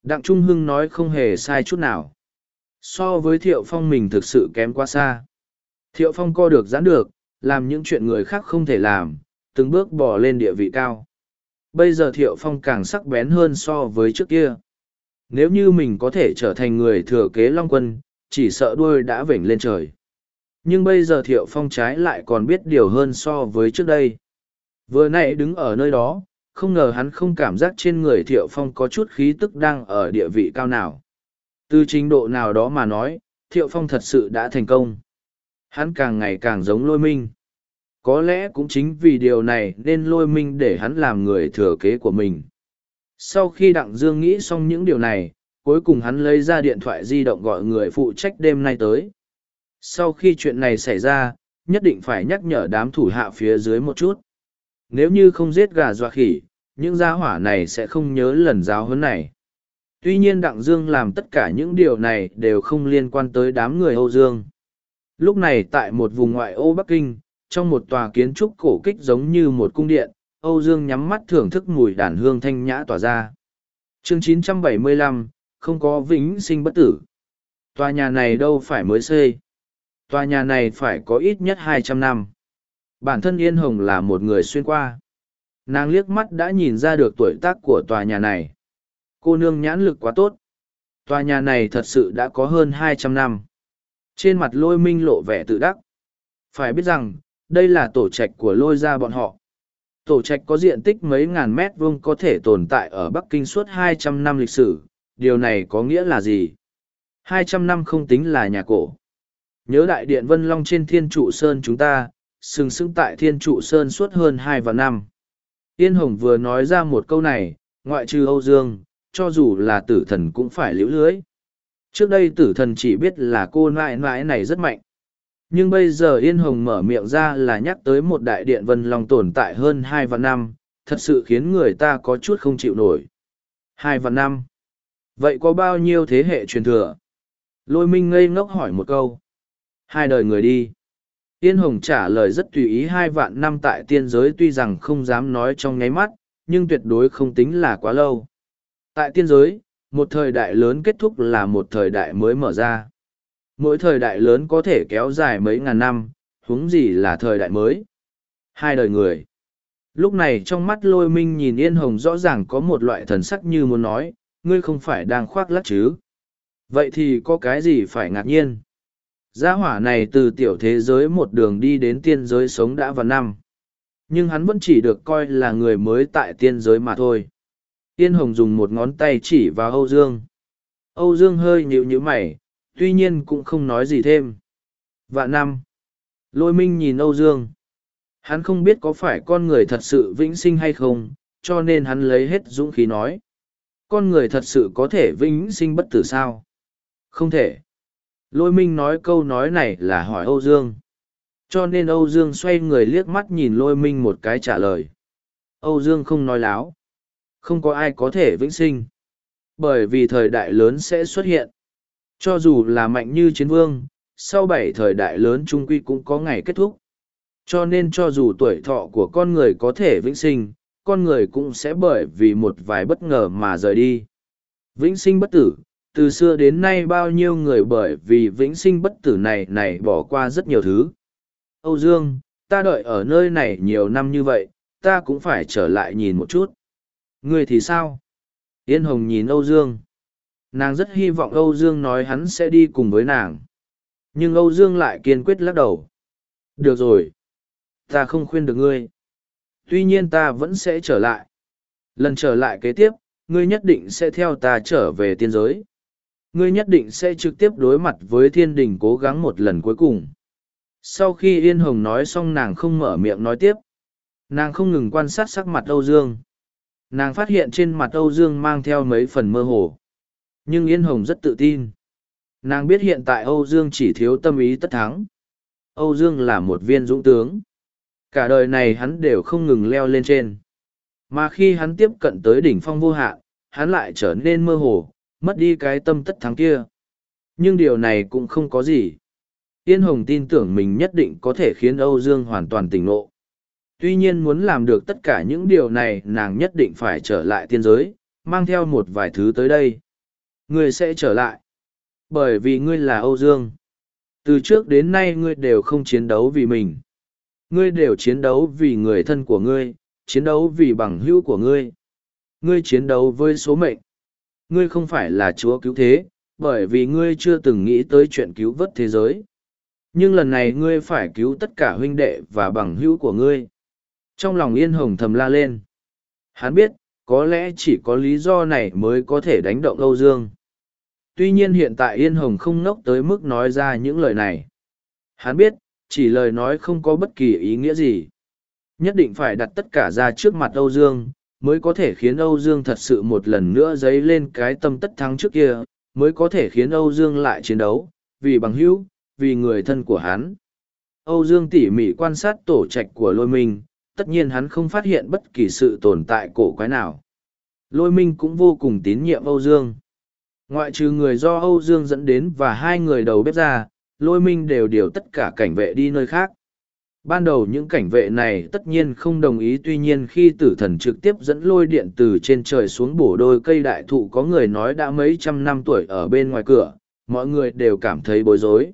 Đặng Trung Hưng nói không hề sai chút nào. So với Thiệu Phong mình thực sự kém quá xa. Thiệu Phong co được giãn được, làm những chuyện người khác không thể làm, từng bước bỏ lên địa vị cao. Bây giờ Thiệu Phong càng sắc bén hơn so với trước kia. Nếu như mình có thể trở thành người thừa kế Long Quân, chỉ sợ đuôi đã vểnh lên trời. Nhưng bây giờ Thiệu Phong trái lại còn biết điều hơn so với trước đây. Vừa nãy đứng ở nơi đó, không ngờ hắn không cảm giác trên người Thiệu Phong có chút khí tức đang ở địa vị cao nào. Từ trình độ nào đó mà nói, Thiệu Phong thật sự đã thành công. Hắn càng ngày càng giống lôi minh. Có lẽ cũng chính vì điều này nên lôi minh để hắn làm người thừa kế của mình. Sau khi Đặng Dương nghĩ xong những điều này, cuối cùng hắn lấy ra điện thoại di động gọi người phụ trách đêm nay tới. Sau khi chuyện này xảy ra, nhất định phải nhắc nhở đám thủ hạ phía dưới một chút. Nếu như không giết gà dọa khỉ, những gia hỏa này sẽ không nhớ lần giáo huấn này. Tuy nhiên Đặng Dương làm tất cả những điều này đều không liên quan tới đám người Âu Dương. Lúc này tại một vùng ngoại ô Bắc Kinh, trong một tòa kiến trúc cổ kích giống như một cung điện, Âu Dương nhắm mắt thưởng thức mùi đàn hương thanh nhã tỏa ra. chương 975, không có vĩnh sinh bất tử. Tòa nhà này đâu phải mới xây. Tòa nhà này phải có ít nhất hai trăm năm. Bản thân Yên Hồng là một người xuyên qua. Nàng liếc mắt đã nhìn ra được tuổi tác của tòa nhà này. Cô nương nhãn lực quá tốt. Tòa nhà này thật sự đã có hơn hai trăm năm. Trên mặt lôi minh lộ vẻ tự đắc. Phải biết rằng, đây là tổ trạch của lôi gia bọn họ. Tổ trạch có diện tích mấy ngàn mét vuông có thể tồn tại ở Bắc Kinh suốt hai trăm năm lịch sử. Điều này có nghĩa là gì? Hai trăm năm không tính là nhà cổ. Nhớ đại điện Vân Long trên thiên trụ sơn chúng ta, sừng sững tại thiên trụ sơn suốt hơn hai và năm. Yên Hồng vừa nói ra một câu này, ngoại trừ Âu Dương, cho dù là tử thần cũng phải liễu lưới. Trước đây tử thần chỉ biết là cô nãi nãi này rất mạnh. Nhưng bây giờ Yên Hồng mở miệng ra là nhắc tới một đại điện Vân Long tồn tại hơn hai vạn năm, thật sự khiến người ta có chút không chịu nổi. Hai vạn năm. Vậy có bao nhiêu thế hệ truyền thừa? Lôi Minh ngây ngốc hỏi một câu. Hai đời người đi. Yên Hồng trả lời rất tùy ý hai vạn năm tại tiên giới tuy rằng không dám nói trong nháy mắt, nhưng tuyệt đối không tính là quá lâu. Tại tiên giới, một thời đại lớn kết thúc là một thời đại mới mở ra. Mỗi thời đại lớn có thể kéo dài mấy ngàn năm, huống gì là thời đại mới. Hai đời người. Lúc này trong mắt lôi minh nhìn Yên Hồng rõ ràng có một loại thần sắc như muốn nói, ngươi không phải đang khoác lắc chứ. Vậy thì có cái gì phải ngạc nhiên? Gia hỏa này từ tiểu thế giới một đường đi đến tiên giới sống đã vào năm. Nhưng hắn vẫn chỉ được coi là người mới tại tiên giới mà thôi. yên Hồng dùng một ngón tay chỉ vào Âu Dương. Âu Dương hơi nhịu nhữ mày, tuy nhiên cũng không nói gì thêm. Vạn năm. Lôi minh nhìn Âu Dương. Hắn không biết có phải con người thật sự vĩnh sinh hay không, cho nên hắn lấy hết dũng khí nói. Con người thật sự có thể vĩnh sinh bất tử sao? Không thể. Lôi minh nói câu nói này là hỏi Âu Dương. Cho nên Âu Dương xoay người liếc mắt nhìn lôi minh một cái trả lời. Âu Dương không nói láo. Không có ai có thể vĩnh sinh. Bởi vì thời đại lớn sẽ xuất hiện. Cho dù là mạnh như chiến vương, sau bảy thời đại lớn trung quy cũng có ngày kết thúc. Cho nên cho dù tuổi thọ của con người có thể vĩnh sinh, con người cũng sẽ bởi vì một vài bất ngờ mà rời đi. Vĩnh sinh bất tử, từ xưa đến nay bao nhiêu người bởi vì vĩnh sinh bất tử này này bỏ qua rất nhiều thứ. Âu Dương, ta đợi ở nơi này nhiều năm như vậy, ta cũng phải trở lại nhìn một chút. Người thì sao? Yên Hồng nhìn Âu Dương. Nàng rất hy vọng Âu Dương nói hắn sẽ đi cùng với nàng. Nhưng Âu Dương lại kiên quyết lắc đầu. Được rồi. Ta không khuyên được ngươi. Tuy nhiên ta vẫn sẽ trở lại. Lần trở lại kế tiếp, ngươi nhất định sẽ theo ta trở về tiên giới. Ngươi nhất định sẽ trực tiếp đối mặt với thiên đình cố gắng một lần cuối cùng. Sau khi Yên Hồng nói xong nàng không mở miệng nói tiếp. Nàng không ngừng quan sát sắc mặt Âu Dương. Nàng phát hiện trên mặt Âu Dương mang theo mấy phần mơ hồ. Nhưng Yên Hồng rất tự tin. Nàng biết hiện tại Âu Dương chỉ thiếu tâm ý tất thắng. Âu Dương là một viên dũng tướng. Cả đời này hắn đều không ngừng leo lên trên. Mà khi hắn tiếp cận tới đỉnh phong vô hạn, hắn lại trở nên mơ hồ, mất đi cái tâm tất thắng kia. Nhưng điều này cũng không có gì. Yên Hồng tin tưởng mình nhất định có thể khiến Âu Dương hoàn toàn tỉnh ngộ. Tuy nhiên muốn làm được tất cả những điều này nàng nhất định phải trở lại tiên giới, mang theo một vài thứ tới đây. Ngươi sẽ trở lại. Bởi vì ngươi là Âu Dương. Từ trước đến nay ngươi đều không chiến đấu vì mình. Ngươi đều chiến đấu vì người thân của ngươi, chiến đấu vì bằng hữu của ngươi. Ngươi chiến đấu với số mệnh. Ngươi không phải là chúa cứu thế, bởi vì ngươi chưa từng nghĩ tới chuyện cứu vớt thế giới. Nhưng lần này ngươi phải cứu tất cả huynh đệ và bằng hữu của ngươi. Trong lòng Yên Hồng thầm la lên. Hắn biết, có lẽ chỉ có lý do này mới có thể đánh động Âu Dương. Tuy nhiên hiện tại Yên Hồng không nốc tới mức nói ra những lời này. Hắn biết, chỉ lời nói không có bất kỳ ý nghĩa gì. Nhất định phải đặt tất cả ra trước mặt Âu Dương, mới có thể khiến Âu Dương thật sự một lần nữa dấy lên cái tâm tất thắng trước kia, mới có thể khiến Âu Dương lại chiến đấu, vì bằng hữu, vì người thân của hắn. Âu Dương tỉ mỉ quan sát tổ trạch của lôi minh, tất nhiên hắn không phát hiện bất kỳ sự tồn tại cổ quái nào. Lôi minh cũng vô cùng tín nhiệm Âu Dương. Ngoại trừ người do Âu Dương dẫn đến và hai người đầu bếp ra, lôi minh đều điều tất cả cảnh vệ đi nơi khác. Ban đầu những cảnh vệ này tất nhiên không đồng ý tuy nhiên khi tử thần trực tiếp dẫn lôi điện từ trên trời xuống bổ đôi cây đại thụ có người nói đã mấy trăm năm tuổi ở bên ngoài cửa, mọi người đều cảm thấy bối rối.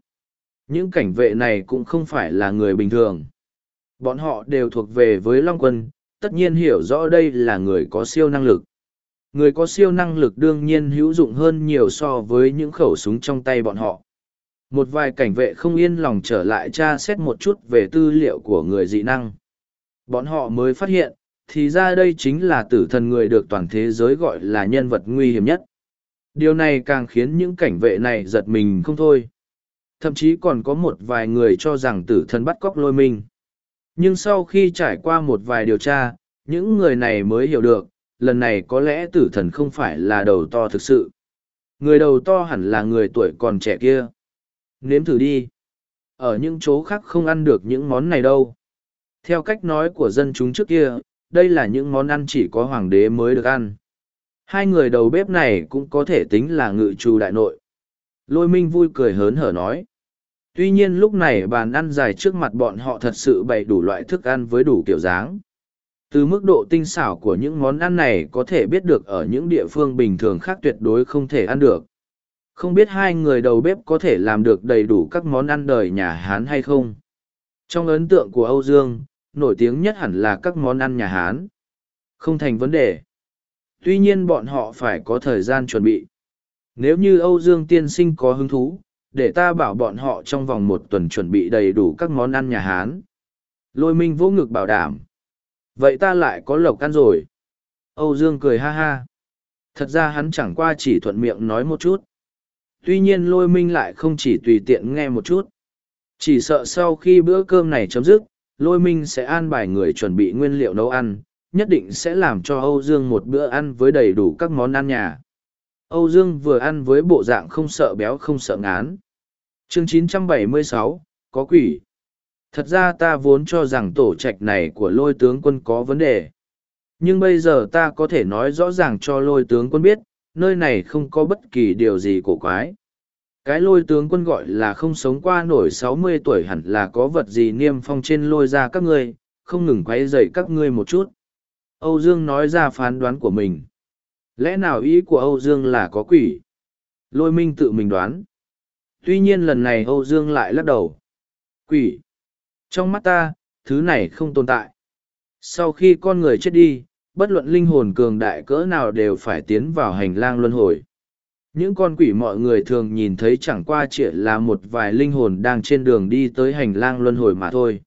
Những cảnh vệ này cũng không phải là người bình thường. Bọn họ đều thuộc về với Long Quân, tất nhiên hiểu rõ đây là người có siêu năng lực. Người có siêu năng lực đương nhiên hữu dụng hơn nhiều so với những khẩu súng trong tay bọn họ. Một vài cảnh vệ không yên lòng trở lại tra xét một chút về tư liệu của người dị năng. Bọn họ mới phát hiện, thì ra đây chính là tử thần người được toàn thế giới gọi là nhân vật nguy hiểm nhất. Điều này càng khiến những cảnh vệ này giật mình không thôi. Thậm chí còn có một vài người cho rằng tử thần bắt cóc lôi mình nhưng sau khi trải qua một vài điều tra, những người này mới hiểu được lần này có lẽ tử thần không phải là đầu to thực sự. Người đầu to hẳn là người tuổi còn trẻ kia. Nếm thử đi. Ở những chỗ khác không ăn được những món này đâu. Theo cách nói của dân chúng trước kia, đây là những món ăn chỉ có hoàng đế mới được ăn. Hai người đầu bếp này cũng có thể tính là ngự trù đại nội. Lôi minh vui cười hớn hở nói. Tuy nhiên lúc này bàn ăn dài trước mặt bọn họ thật sự bày đủ loại thức ăn với đủ kiểu dáng từ mức độ tinh xảo của những món ăn này có thể biết được ở những địa phương bình thường khác tuyệt đối không thể ăn được không biết hai người đầu bếp có thể làm được đầy đủ các món ăn đời nhà Hán hay không? Trong ấn tượng của Âu Dương, nổi tiếng nhất hẳn là các món ăn nhà Hán. Không thành vấn đề. Tuy nhiên bọn họ phải có thời gian chuẩn bị. Nếu như Âu Dương tiên sinh có hứng thú, để ta bảo bọn họ trong vòng một tuần chuẩn bị đầy đủ các món ăn nhà Hán. Lôi minh vỗ ngực bảo đảm. Vậy ta lại có lộc ăn rồi. Âu Dương cười ha ha. Thật ra hắn chẳng qua chỉ thuận miệng nói một chút. Tuy nhiên lôi minh lại không chỉ tùy tiện nghe một chút. Chỉ sợ sau khi bữa cơm này chấm dứt lôi minh sẽ an bài người chuẩn bị nguyên liệu nấu ăn nhất định sẽ làm cho âu dương một bữa ăn với đầy đủ các món ăn nhà. Âu dương vừa ăn với bộ dạng không sợ béo không sợ ngán. Chương 976, có quỷ thật ra ta vốn cho rằng tổ trạch này của lôi tướng quân có vấn đề nhưng bây giờ ta có thể nói rõ ràng cho lôi tướng quân biết nơi này không có bất kỳ điều gì cổ quái. Cái lôi tướng quân gọi là không sống qua nổi sáu mươi tuổi hẳn là có vật gì niêm phong trên lôi ra các ngươi, không ngừng quay dậy các ngươi một chút. Âu Dương nói ra phán đoán của mình. Lẽ nào ý của Âu Dương là có quỷ? Lôi minh tự mình đoán. Tuy nhiên lần này Âu Dương lại lắc đầu. Quỷ. Trong mắt ta, thứ này không tồn tại. Sau khi con người chết đi, bất luận linh hồn cường đại cỡ nào đều phải tiến vào hành lang luân hồi. những con quỷ mọi người thường nhìn thấy chẳng qua chỉ là một vài linh hồn đang trên đường đi tới hành lang luân hồi mà thôi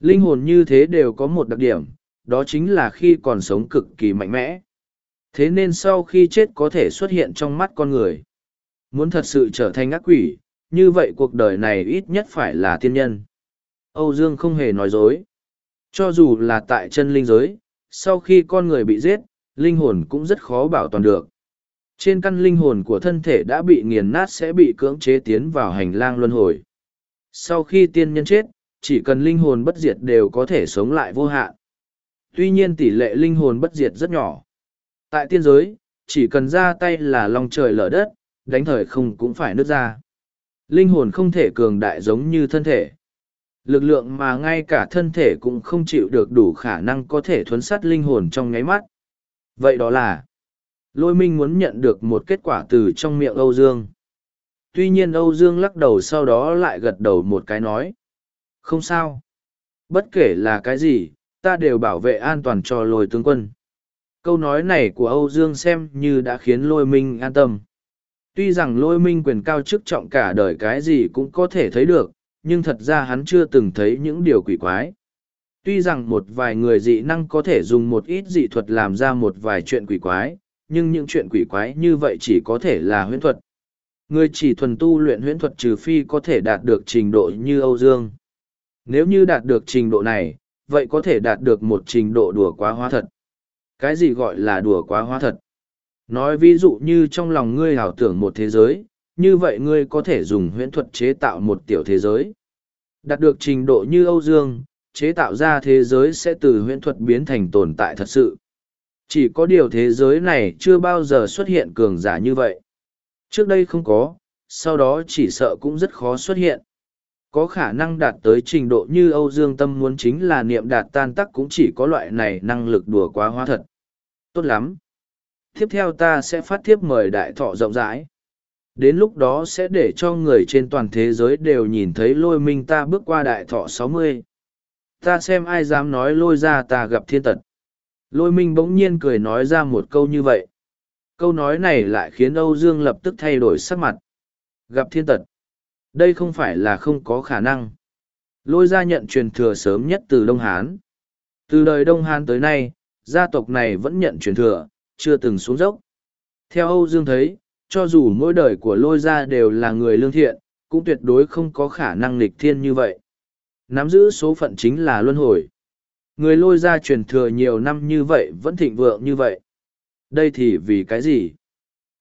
linh hồn như thế đều có một đặc điểm đó chính là khi còn sống cực kỳ mạnh mẽ thế nên sau khi chết có thể xuất hiện trong mắt con người muốn thật sự trở thành ác quỷ như vậy cuộc đời này ít nhất phải là tiên nhân âu dương không hề nói dối. Cho dù là tại chân linh giới, sau khi con người bị giết, linh hồn cũng rất khó bảo toàn được. Trên căn linh hồn của thân thể đã bị nghiền nát sẽ bị cưỡng chế tiến vào hành lang luân hồi. Sau khi tiên nhân chết, chỉ cần linh hồn bất diệt đều có thể sống lại vô hạn. Tuy nhiên tỷ lệ linh hồn bất diệt rất nhỏ. Tại tiên giới, chỉ cần ra tay là lòng trời lở đất, đánh thời không cũng phải nứt ra. Linh hồn không thể cường đại giống như thân thể lực lượng mà ngay cả thân thể cũng không chịu được đủ khả năng có thể thuấn sát linh hồn trong nháy mắt. Vậy đó là, lôi minh muốn nhận được một kết quả từ trong miệng âu dương. Tuy nhiên âu dương lắc đầu sau đó lại gật đầu một cái nói, không sao. Bất kể là cái gì, ta đều bảo vệ an toàn cho lôi tướng quân. Câu nói này của âu dương xem như đã khiến lôi minh an tâm. Tuy rằng lôi minh quyền cao chức trọng cả đời cái gì cũng có thể thấy được nhưng thật ra hắn chưa từng thấy những điều quỷ quái. Tuy rằng một vài người dị năng có thể dùng một ít dị thuật làm ra một vài chuyện quỷ quái, nhưng những chuyện quỷ quái như vậy chỉ có thể là huyễn thuật. Người chỉ thuần tu luyện huyễn thuật trừ phi có thể đạt được trình độ như âu dương. Nếu như đạt được trình độ này, vậy có thể đạt được một trình độ đùa quá hóa thật. Cái gì gọi là đùa quá hóa thật? Nói ví dụ như trong lòng ngươi ảo tưởng một thế giới như vậy ngươi có thể dùng huyễn thuật chế tạo một tiểu thế giới. Đạt được trình độ như âu dương, chế tạo ra thế giới sẽ từ huyễn thuật biến thành tồn tại thật sự. Chỉ có điều thế giới này chưa bao giờ xuất hiện cường giả như vậy. Trước đây không có, sau đó chỉ sợ cũng rất khó xuất hiện. Có khả năng đạt tới trình độ như âu dương tâm muốn chính là niệm đạt tan tắc cũng chỉ có loại này năng lực đùa quá hóa thật. Tốt lắm. Tiếp theo ta sẽ phát thiếp mời đại thọ rộng rãi đến lúc đó sẽ để cho người trên toàn thế giới đều nhìn thấy lôi minh ta bước qua đại thọ sáu mươi. Ta xem ai dám nói lôi ra ta gặp thiên tật. Lôi minh bỗng nhiên cười nói ra một câu như vậy. Câu nói này lại khiến âu dương lập tức thay đổi sắc mặt. Gặp thiên tật. Đây không phải là không có khả năng. Lôi ra nhận truyền thừa sớm nhất từ đông hán. Từ đời đông hán tới nay, gia tộc này vẫn nhận truyền thừa, chưa từng xuống dốc. Theo âu dương thấy cho dù mỗi đời của lôi gia đều là người lương thiện, cũng tuyệt đối không có khả năng lịch thiên như vậy. Nắm giữ số phận chính là luân hồi. Người lôi ra truyền thừa nhiều năm như vậy vẫn thịnh vượng như vậy. Đây thì vì cái gì?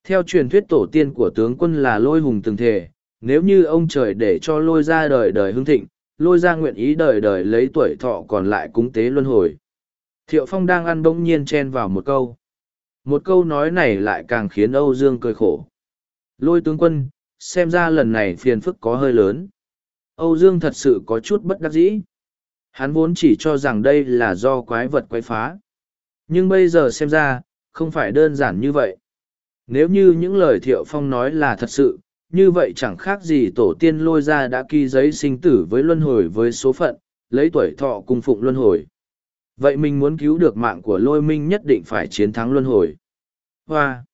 Theo truyền thuyết tổ tiên của tướng quân là lôi hùng từng thể, nếu như ông trời để cho lôi ra đời đời hưng thịnh, lôi ra nguyện ý đời đời lấy tuổi thọ còn lại cúng tế luân hồi. Thiệu phong đang ăn bỗng nhiên chen vào một câu một câu nói này lại càng khiến âu dương cười khổ. Lôi tướng quân, xem ra lần này phiền phức có hơi lớn. Âu dương thật sự có chút bất đắc dĩ. Hắn vốn chỉ cho rằng đây là do quái vật quái phá. Nhưng bây giờ xem ra, không phải đơn giản như vậy. Nếu như những lời thiệu phong nói là thật sự, như vậy chẳng khác gì tổ tiên lôi ra đã ký giấy sinh tử với luân hồi với số phận, lấy tuổi thọ cung phụng luân hồi vậy mình muốn cứu được mạng của lôi minh nhất định phải chiến thắng luân hồi. Hoa.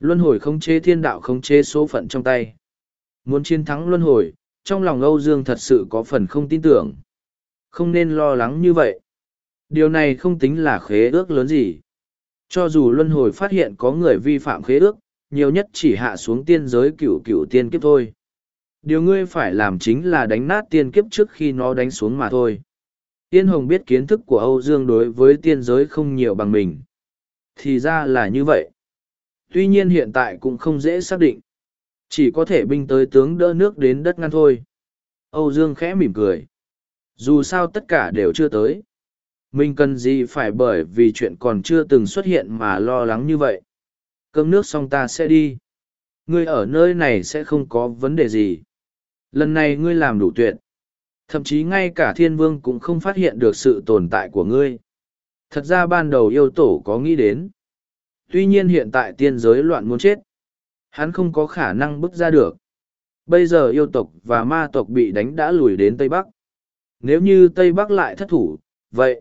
Luân hồi không chế thiên đạo không chế số phận trong tay. Muốn chiến thắng luân hồi, trong lòng âu dương thật sự có phần không tin tưởng. Không nên lo lắng như vậy. Điều này không tính là khế ước lớn gì. Cho dù luân hồi phát hiện có người vi phạm khế ước, nhiều nhất chỉ hạ xuống tiên giới cựu cựu tiên kiếp thôi. Điều ngươi phải làm chính là đánh nát tiên kiếp trước khi nó đánh xuống mà thôi tiên hồng biết kiến thức của âu dương đối với tiên giới không nhiều bằng mình. Thì ra là như vậy. Tuy nhiên hiện tại cũng không dễ xác định. Chỉ có thể binh tới tướng đỡ nước đến đất ngăn thôi. Âu dương khẽ mỉm cười. Dù sao tất cả đều chưa tới. Mình cần gì phải bởi vì chuyện còn chưa từng xuất hiện mà lo lắng như vậy. Cơm nước xong ta sẽ đi. Ngươi ở nơi này sẽ không có vấn đề gì. Lần này ngươi làm đủ tuyệt thậm chí ngay cả thiên vương cũng không phát hiện được sự tồn tại của ngươi. Thật ra ban đầu yêu tổ có nghĩ đến. Tuy nhiên hiện tại tiên giới loạn muốn chết. Hắn không có khả năng bước ra được. Bây giờ yêu tộc và ma tộc bị đánh đã lùi đến tây bắc. Nếu như tây bắc lại thất thủ, vậy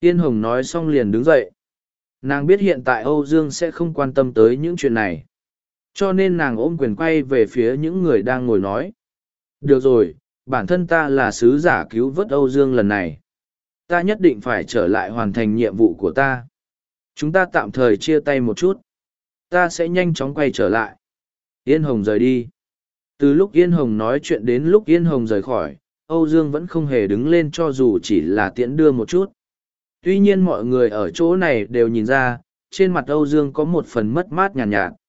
tiên hồng nói xong liền đứng dậy. Nàng biết hiện tại âu dương sẽ không quan tâm tới những chuyện này. Cho nên nàng ôm quyền quay về phía những người đang ngồi nói. Được rồi bản thân ta là sứ giả cứu vớt âu dương lần này. Ta nhất định phải trở lại hoàn thành nhiệm vụ của ta. Chúng ta tạm thời chia tay một chút. Ta sẽ nhanh chóng quay trở lại. Yên hồng rời đi. Từ lúc yên hồng nói chuyện đến lúc yên hồng rời khỏi âu dương vẫn không hề đứng lên cho dù chỉ là tiễn đưa một chút. Tuy nhiên mọi người ở chỗ này đều nhìn ra trên mặt âu dương có một phần mất mát nhàn nhạt, nhạt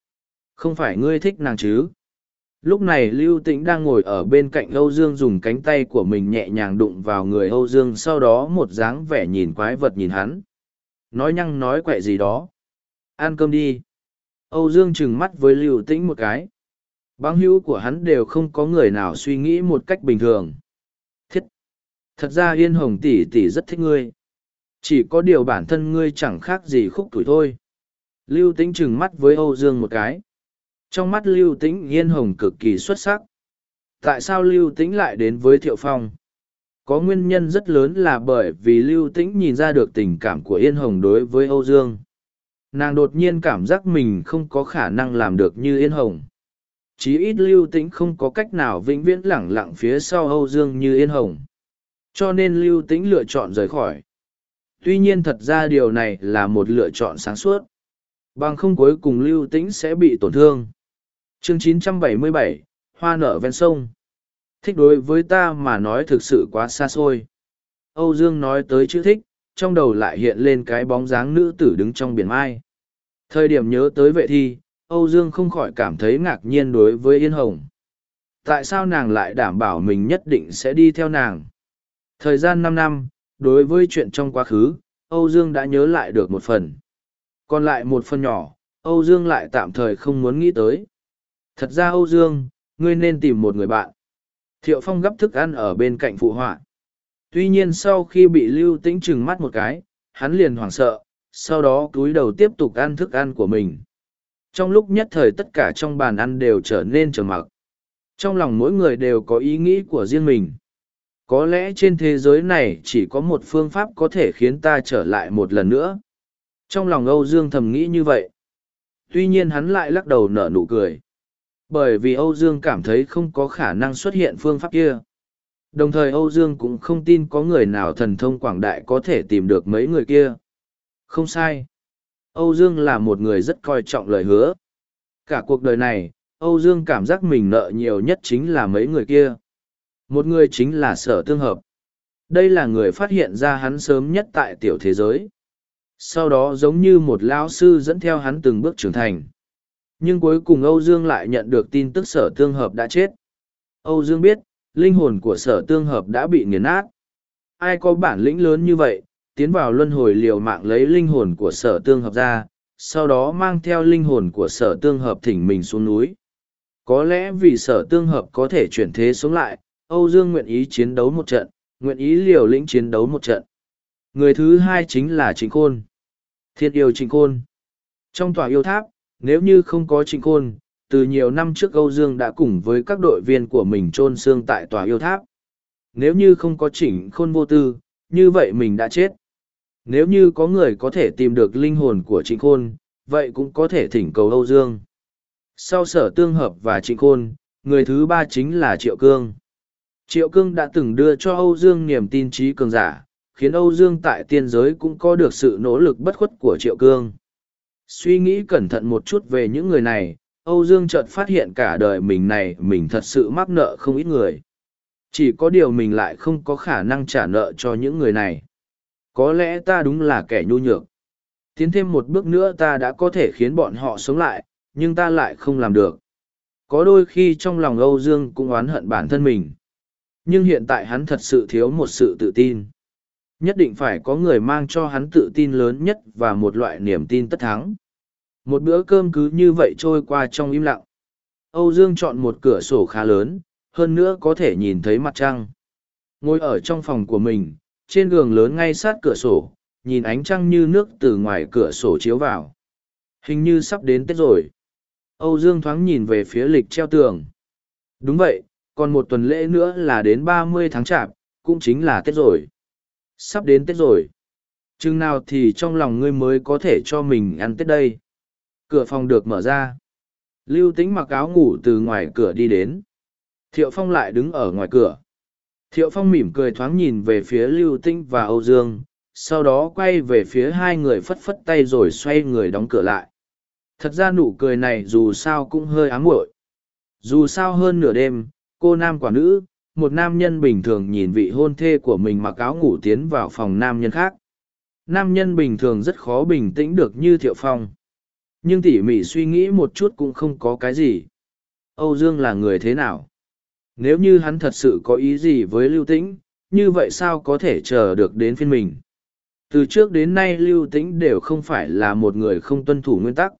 không phải ngươi thích nàng chứ? Lúc này lưu tĩnh đang ngồi ở bên cạnh âu dương dùng cánh tay của mình nhẹ nhàng đụng vào người âu dương, sau đó một dáng vẻ nhìn quái vật nhìn hắn. Nói nhăng nói quẹ gì đó. Ăn cơm đi. Âu dương trừng mắt với lưu tĩnh một cái. Băng hữu của hắn đều không có người nào suy nghĩ một cách bình thường. Thiết. Thật ra yên hồng tỷ tỷ rất thích ngươi. Chỉ có điều bản thân ngươi chẳng khác gì khúc tuổi thôi. Lưu tĩnh trừng mắt với âu dương một cái trong mắt lưu tĩnh yên hồng cực kỳ xuất sắc. Tại sao lưu tĩnh lại đến với thiệu phong? Có nguyên nhân rất lớn là bởi vì lưu tĩnh nhìn ra được tình cảm của yên hồng đối với âu dương. Nàng đột nhiên cảm giác mình không có khả năng làm được như yên hồng. Chí ít lưu tĩnh không có cách nào vĩnh viễn lẳng lặng phía sau âu dương như yên hồng. Cho nên lưu tĩnh lựa chọn rời khỏi. Tuy nhiên thật ra điều này là một lựa chọn sáng suốt. Bằng không cuối cùng lưu tĩnh sẽ bị tổn thương chương 977, hoa nở ven sông. Thích đối với ta mà nói thực sự quá xa xôi. Âu dương nói tới chữ thích trong đầu lại hiện lên cái bóng dáng nữ tử đứng trong biển mai. Thời điểm nhớ tới vệ thi âu dương không khỏi cảm thấy ngạc nhiên đối với yên hồng. Tại sao nàng lại đảm bảo mình nhất định sẽ đi theo nàng? Thời gian năm năm đối với chuyện trong quá khứ âu dương đã nhớ lại được một phần. Còn lại một phần nhỏ âu dương lại tạm thời không muốn nghĩ tới thật ra âu dương, ngươi nên tìm một người bạn. Thiệu phong gấp thức ăn ở bên cạnh phụ họa. Tuy nhiên sau khi bị lưu tĩnh trừng mắt một cái, hắn liền hoảng sợ, sau đó cúi đầu tiếp tục ăn thức ăn của mình. Trong lúc nhất thời tất cả trong bàn ăn đều trở nên trầm mặc. Trong lòng mỗi người đều có ý nghĩ của riêng mình. Có lẽ trên thế giới này chỉ có một phương pháp có thể khiến ta trở lại một lần nữa. Trong lòng âu dương thầm nghĩ như vậy. Tuy nhiên hắn lại lắc đầu nở nụ cười bởi vì âu dương cảm thấy không có khả năng xuất hiện phương pháp kia. Đồng thời âu dương cũng không tin có người nào thần thông quảng đại có thể tìm được mấy người kia. Không sai. Âu dương là một người rất coi trọng lời hứa. Cả cuộc đời này, âu dương cảm giác mình nợ nhiều nhất chính là mấy người kia. Một người chính là sở tương hợp. Đây là người phát hiện ra hắn sớm nhất tại tiểu thế giới. Sau đó giống như một lão sư dẫn theo hắn từng bước trưởng thành nhưng cuối cùng âu dương lại nhận được tin tức sở tương hợp đã chết. Âu dương biết, linh hồn của sở tương hợp đã bị nghiền nát. Ai có bản lĩnh lớn như vậy, tiến vào luân hồi liều mạng lấy linh hồn của sở tương hợp ra, sau đó mang theo linh hồn của sở tương hợp thỉnh mình xuống núi. Có lẽ vì sở tương hợp có thể chuyển thế sống lại, âu dương nguyện ý chiến đấu một trận, nguyện ý liều lĩnh chiến đấu một trận. Người thứ hai chính là trịnh khôn. Thiên yêu trịnh khôn. Trong tòa yêu tháp nếu như không có trịnh khôn, từ nhiều năm trước âu dương đã cùng với các đội viên của mình chôn xương tại tòa yêu tháp. Nếu như không có trịnh khôn vô tư, như vậy mình đã chết. Nếu như có người có thể tìm được linh hồn của trịnh khôn, vậy cũng có thể thỉnh cầu âu dương. Sau sở tương hợp và trịnh khôn, người thứ ba chính là triệu cương. Triệu cương đã từng đưa cho âu dương niềm tin trí cường giả, khiến âu dương tại tiên giới cũng có được sự nỗ lực bất khuất của triệu cương suy nghĩ cẩn thận một chút về những người này, âu dương chợt phát hiện cả đời mình này mình thật sự mắc nợ không ít người. Chỉ có điều mình lại không có khả năng trả nợ cho những người này. Có lẽ ta đúng là kẻ nhu nhược. Tiến thêm một bước nữa ta đã có thể khiến bọn họ sống lại, nhưng ta lại không làm được. Có đôi khi trong lòng âu dương cũng oán hận bản thân mình. Nhưng hiện tại hắn thật sự thiếu một sự tự tin nhất định phải có người mang cho hắn tự tin lớn nhất và một loại niềm tin tất thắng. Một bữa cơm cứ như vậy trôi qua trong im lặng. Âu dương chọn một cửa sổ khá lớn, hơn nữa có thể nhìn thấy mặt trăng. Ngồi ở trong phòng của mình, trên giường lớn ngay sát cửa sổ, nhìn ánh trăng như nước từ ngoài cửa sổ chiếu vào. Hình như sắp đến tết rồi. Âu dương thoáng nhìn về phía lịch treo tường. Đúng vậy, còn một tuần lễ nữa là đến ba mươi tháng chạp, cũng chính là tết rồi sắp đến tết rồi chừng nào thì trong lòng ngươi mới có thể cho mình ăn tết đây cửa phòng được mở ra Lưu Tĩnh mặc áo ngủ từ ngoài cửa đi đến. Thiệu Phong lại đứng ở ngoài cửa. Thiệu Phong mỉm cười thoáng nhìn về phía Lưu Tĩnh và Âu Dương, sau đó quay về phía hai người phất phất tay rồi xoay người đóng cửa lại. Thật ra nụ cười này dù sao cũng hơi ám muội. Dù sao hơn nửa đêm, cô nam quả nữ, một nam nhân bình thường nhìn vị hôn thê của mình mặc áo ngủ tiến vào phòng nam nhân khác. Nam nhân bình thường rất khó bình tĩnh được như Thiệu Phong. Nhưng tỉ mỉ suy nghĩ một chút cũng không có cái gì. Âu Dương là người thế nào? Nếu như hắn thật sự có ý gì với Lưu Tĩnh, như vậy sao có thể chờ được đến phiên mình? Từ trước đến nay Lưu Tĩnh đều không phải là một người không tuân thủ nguyên tắc.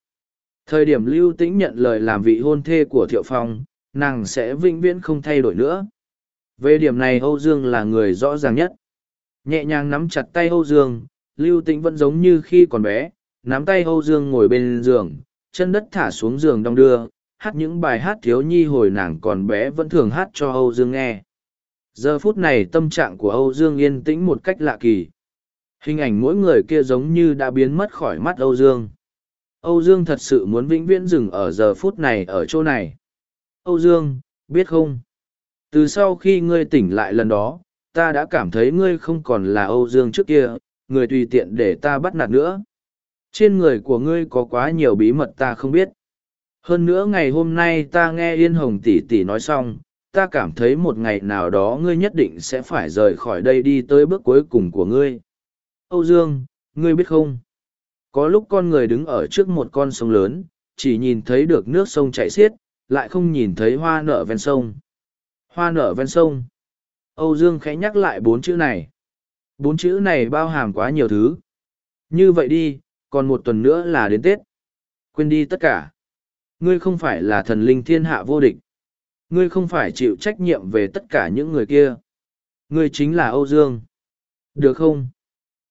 Thời điểm Lưu Tĩnh nhận lời làm vị hôn thê của Thiệu Phong, nàng sẽ vĩnh viễn không thay đổi nữa. Về điểm này Âu Dương là người rõ ràng nhất. Nhẹ nhàng nắm chặt tay Âu Dương, Lưu Tĩnh vẫn giống như khi còn bé, nắm tay Âu Dương ngồi bên giường, chân đất thả xuống giường đong đưa, hát những bài hát thiếu nhi hồi nàng còn bé vẫn thường hát cho Âu Dương nghe. Giờ phút này tâm trạng của Âu Dương yên tĩnh một cách lạ kỳ. Hình ảnh mỗi người kia giống như đã biến mất khỏi mắt Âu Dương. Âu Dương thật sự muốn vĩnh viễn dừng ở giờ phút này ở chỗ này. Âu Dương, biết không? Từ sau khi ngươi tỉnh lại lần đó, ta đã cảm thấy ngươi không còn là Âu Dương trước kia, người tùy tiện để ta bắt nạt nữa. Trên người của ngươi có quá nhiều bí mật ta không biết. Hơn nữa ngày hôm nay ta nghe Yên Hồng tỷ tỷ nói xong, ta cảm thấy một ngày nào đó ngươi nhất định sẽ phải rời khỏi đây đi tới bước cuối cùng của ngươi. Âu Dương, ngươi biết không? Có lúc con người đứng ở trước một con sông lớn, chỉ nhìn thấy được nước sông chảy xiết, lại không nhìn thấy hoa nở ven sông. Hoa nở ven sông. Âu Dương khẽ nhắc lại bốn chữ này. Bốn chữ này bao hàm quá nhiều thứ. Như vậy đi, còn một tuần nữa là đến Tết. Quên đi tất cả. Ngươi không phải là thần linh thiên hạ vô địch. Ngươi không phải chịu trách nhiệm về tất cả những người kia. Ngươi chính là Âu Dương. Được không?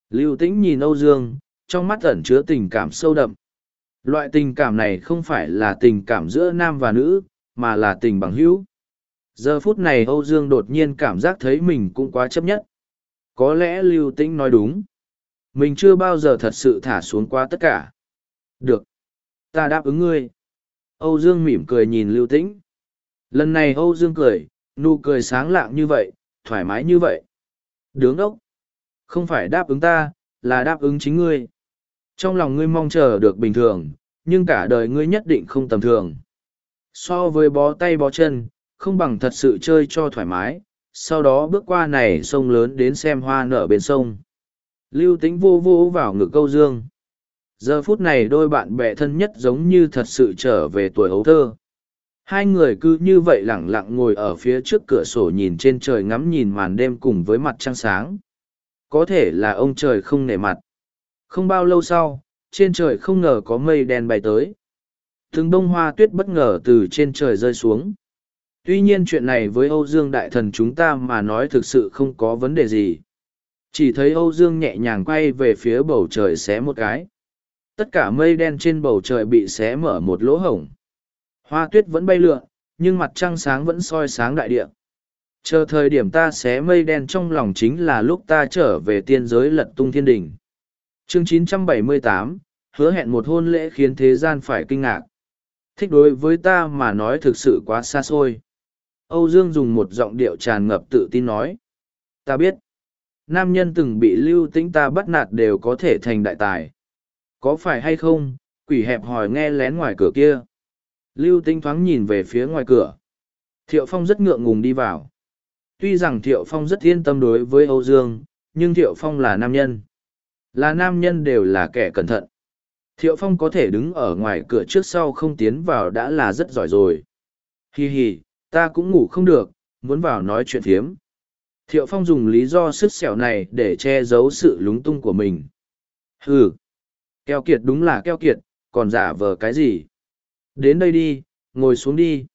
Lưu Tĩnh nhìn Âu Dương, trong mắt ẩn chứa tình cảm sâu đậm. Loại tình cảm này không phải là tình cảm giữa nam và nữ, mà là tình bằng hữu. Giờ phút này Âu Dương đột nhiên cảm giác thấy mình cũng quá chấp nhất. Có lẽ Lưu Tĩnh nói đúng. Mình chưa bao giờ thật sự thả xuống qua tất cả. Được. Ta đáp ứng ngươi. Âu Dương mỉm cười nhìn Lưu Tĩnh. Lần này Âu Dương cười, nụ cười sáng lạng như vậy, thoải mái như vậy. Đứng ốc. Không phải đáp ứng ta, là đáp ứng chính ngươi. Trong lòng ngươi mong chờ được bình thường, nhưng cả đời ngươi nhất định không tầm thường. So với bó tay bó chân, không bằng thật sự chơi cho thoải mái, sau đó bước qua này sông lớn đến xem hoa nở bên sông. Lưu tính vô vô vào ngực câu dương. Giờ phút này đôi bạn bè thân nhất giống như thật sự trở về tuổi ấu thơ. Hai người cứ như vậy lẳng lặng ngồi ở phía trước cửa sổ nhìn trên trời ngắm nhìn màn đêm cùng với mặt trăng sáng. Có thể là ông trời không nể mặt. Không bao lâu sau, trên trời không ngờ có mây đen bay tới. Từng bông hoa tuyết bất ngờ từ trên trời rơi xuống. Tuy nhiên chuyện này với Âu Dương Đại Thần chúng ta mà nói thực sự không có vấn đề gì. Chỉ thấy Âu Dương nhẹ nhàng quay về phía bầu trời xé một cái. Tất cả mây đen trên bầu trời bị xé mở một lỗ hổng. Hoa tuyết vẫn bay lượn, nhưng mặt trăng sáng vẫn soi sáng đại địa. Chờ thời điểm ta xé mây đen trong lòng chính là lúc ta trở về tiên giới lật tung thiên đỉnh. Chương 978, hứa hẹn một hôn lễ khiến thế gian phải kinh ngạc. Thích đối với ta mà nói thực sự quá xa xôi. Âu Dương dùng một giọng điệu tràn ngập tự tin nói. Ta biết, nam nhân từng bị lưu tĩnh ta bắt nạt đều có thể thành đại tài. Có phải hay không, quỷ hẹp hỏi nghe lén ngoài cửa kia. Lưu tĩnh thoáng nhìn về phía ngoài cửa. Thiệu Phong rất ngượng ngùng đi vào. Tuy rằng Thiệu Phong rất yên tâm đối với Âu Dương, nhưng Thiệu Phong là nam nhân. Là nam nhân đều là kẻ cẩn thận. Thiệu Phong có thể đứng ở ngoài cửa trước sau không tiến vào đã là rất giỏi rồi. Hi hi, ta cũng ngủ không được, muốn vào nói chuyện thiếm. Thiệu Phong dùng lý do sức sẹo này để che giấu sự lúng tung của mình. Hừ, keo kiệt đúng là keo kiệt, còn giả vờ cái gì? Đến đây đi, ngồi xuống đi.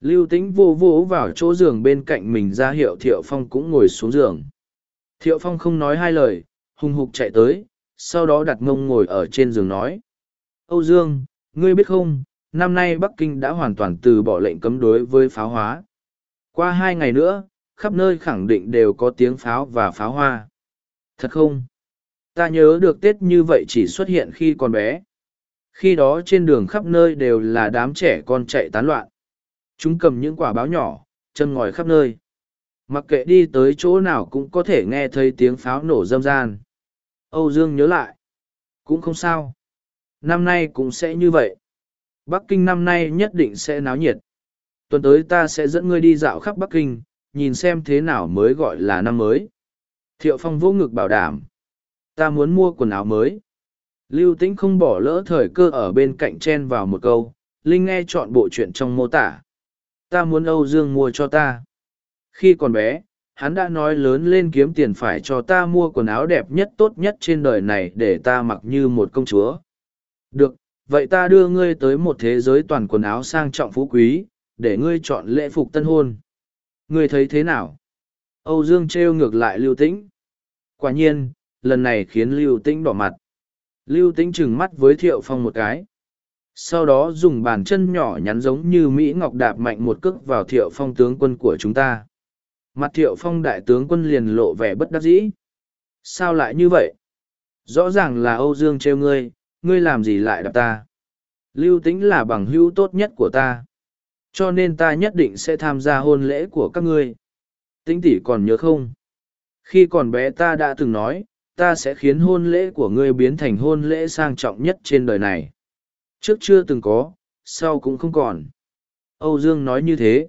Lưu tĩnh vô vô vào chỗ giường bên cạnh mình ra hiệu Thiệu Phong cũng ngồi xuống giường. Thiệu Phong không nói hai lời, hùng hục chạy tới, sau đó đặt mông ngồi ở trên giường nói. Âu Dương, ngươi biết không, năm nay Bắc Kinh đã hoàn toàn từ bỏ lệnh cấm đối với pháo hóa. Qua hai ngày nữa, khắp nơi khẳng định đều có tiếng pháo và pháo hoa. Thật không? Ta nhớ được Tết như vậy chỉ xuất hiện khi còn bé. Khi đó trên đường khắp nơi đều là đám trẻ con chạy tán loạn. Chúng cầm những quả báo nhỏ, chân ngòi khắp nơi. Mặc kệ đi tới chỗ nào cũng có thể nghe thấy tiếng pháo nổ râm ran. Âu Dương nhớ lại. Cũng không sao. Năm nay cũng sẽ như vậy. Bắc Kinh năm nay nhất định sẽ náo nhiệt. Tuần tới ta sẽ dẫn ngươi đi dạo khắp Bắc Kinh, nhìn xem thế nào mới gọi là năm mới. Thiệu Phong vô ngực bảo đảm. Ta muốn mua quần áo mới. Lưu Tĩnh không bỏ lỡ thời cơ ở bên cạnh chen vào một câu, Linh nghe chọn bộ chuyện trong mô tả. Ta muốn Âu Dương mua cho ta. Khi còn bé, hắn đã nói lớn lên kiếm tiền phải cho ta mua quần áo đẹp nhất tốt nhất trên đời này để ta mặc như một công chúa. Được, vậy ta đưa ngươi tới một thế giới toàn quần áo sang trọng phú quý, để ngươi chọn lễ phục tân hôn. Ngươi thấy thế nào? Âu Dương trêu ngược lại Lưu Tĩnh. Quả nhiên, lần này khiến Lưu Tĩnh đỏ mặt. Lưu Tĩnh trừng mắt với Thiệu Phong một cái. Sau đó dùng bàn chân nhỏ nhắn giống như Mỹ Ngọc đạp mạnh một cước vào Thiệu Phong tướng quân của chúng ta. Mặt Thiệu Phong đại tướng quân liền lộ vẻ bất đắc dĩ. Sao lại như vậy? Rõ ràng là Âu Dương trêu ngươi, ngươi làm gì lại đạp ta? Lưu Tĩnh là bằng hữu tốt nhất của ta. Cho nên ta nhất định sẽ tham gia hôn lễ của các ngươi. Tĩnh tỷ còn nhớ không? Khi còn bé ta đã từng nói, ta sẽ khiến hôn lễ của ngươi biến thành hôn lễ sang trọng nhất trên đời này. Trước chưa từng có, sau cũng không còn. Âu Dương nói như thế.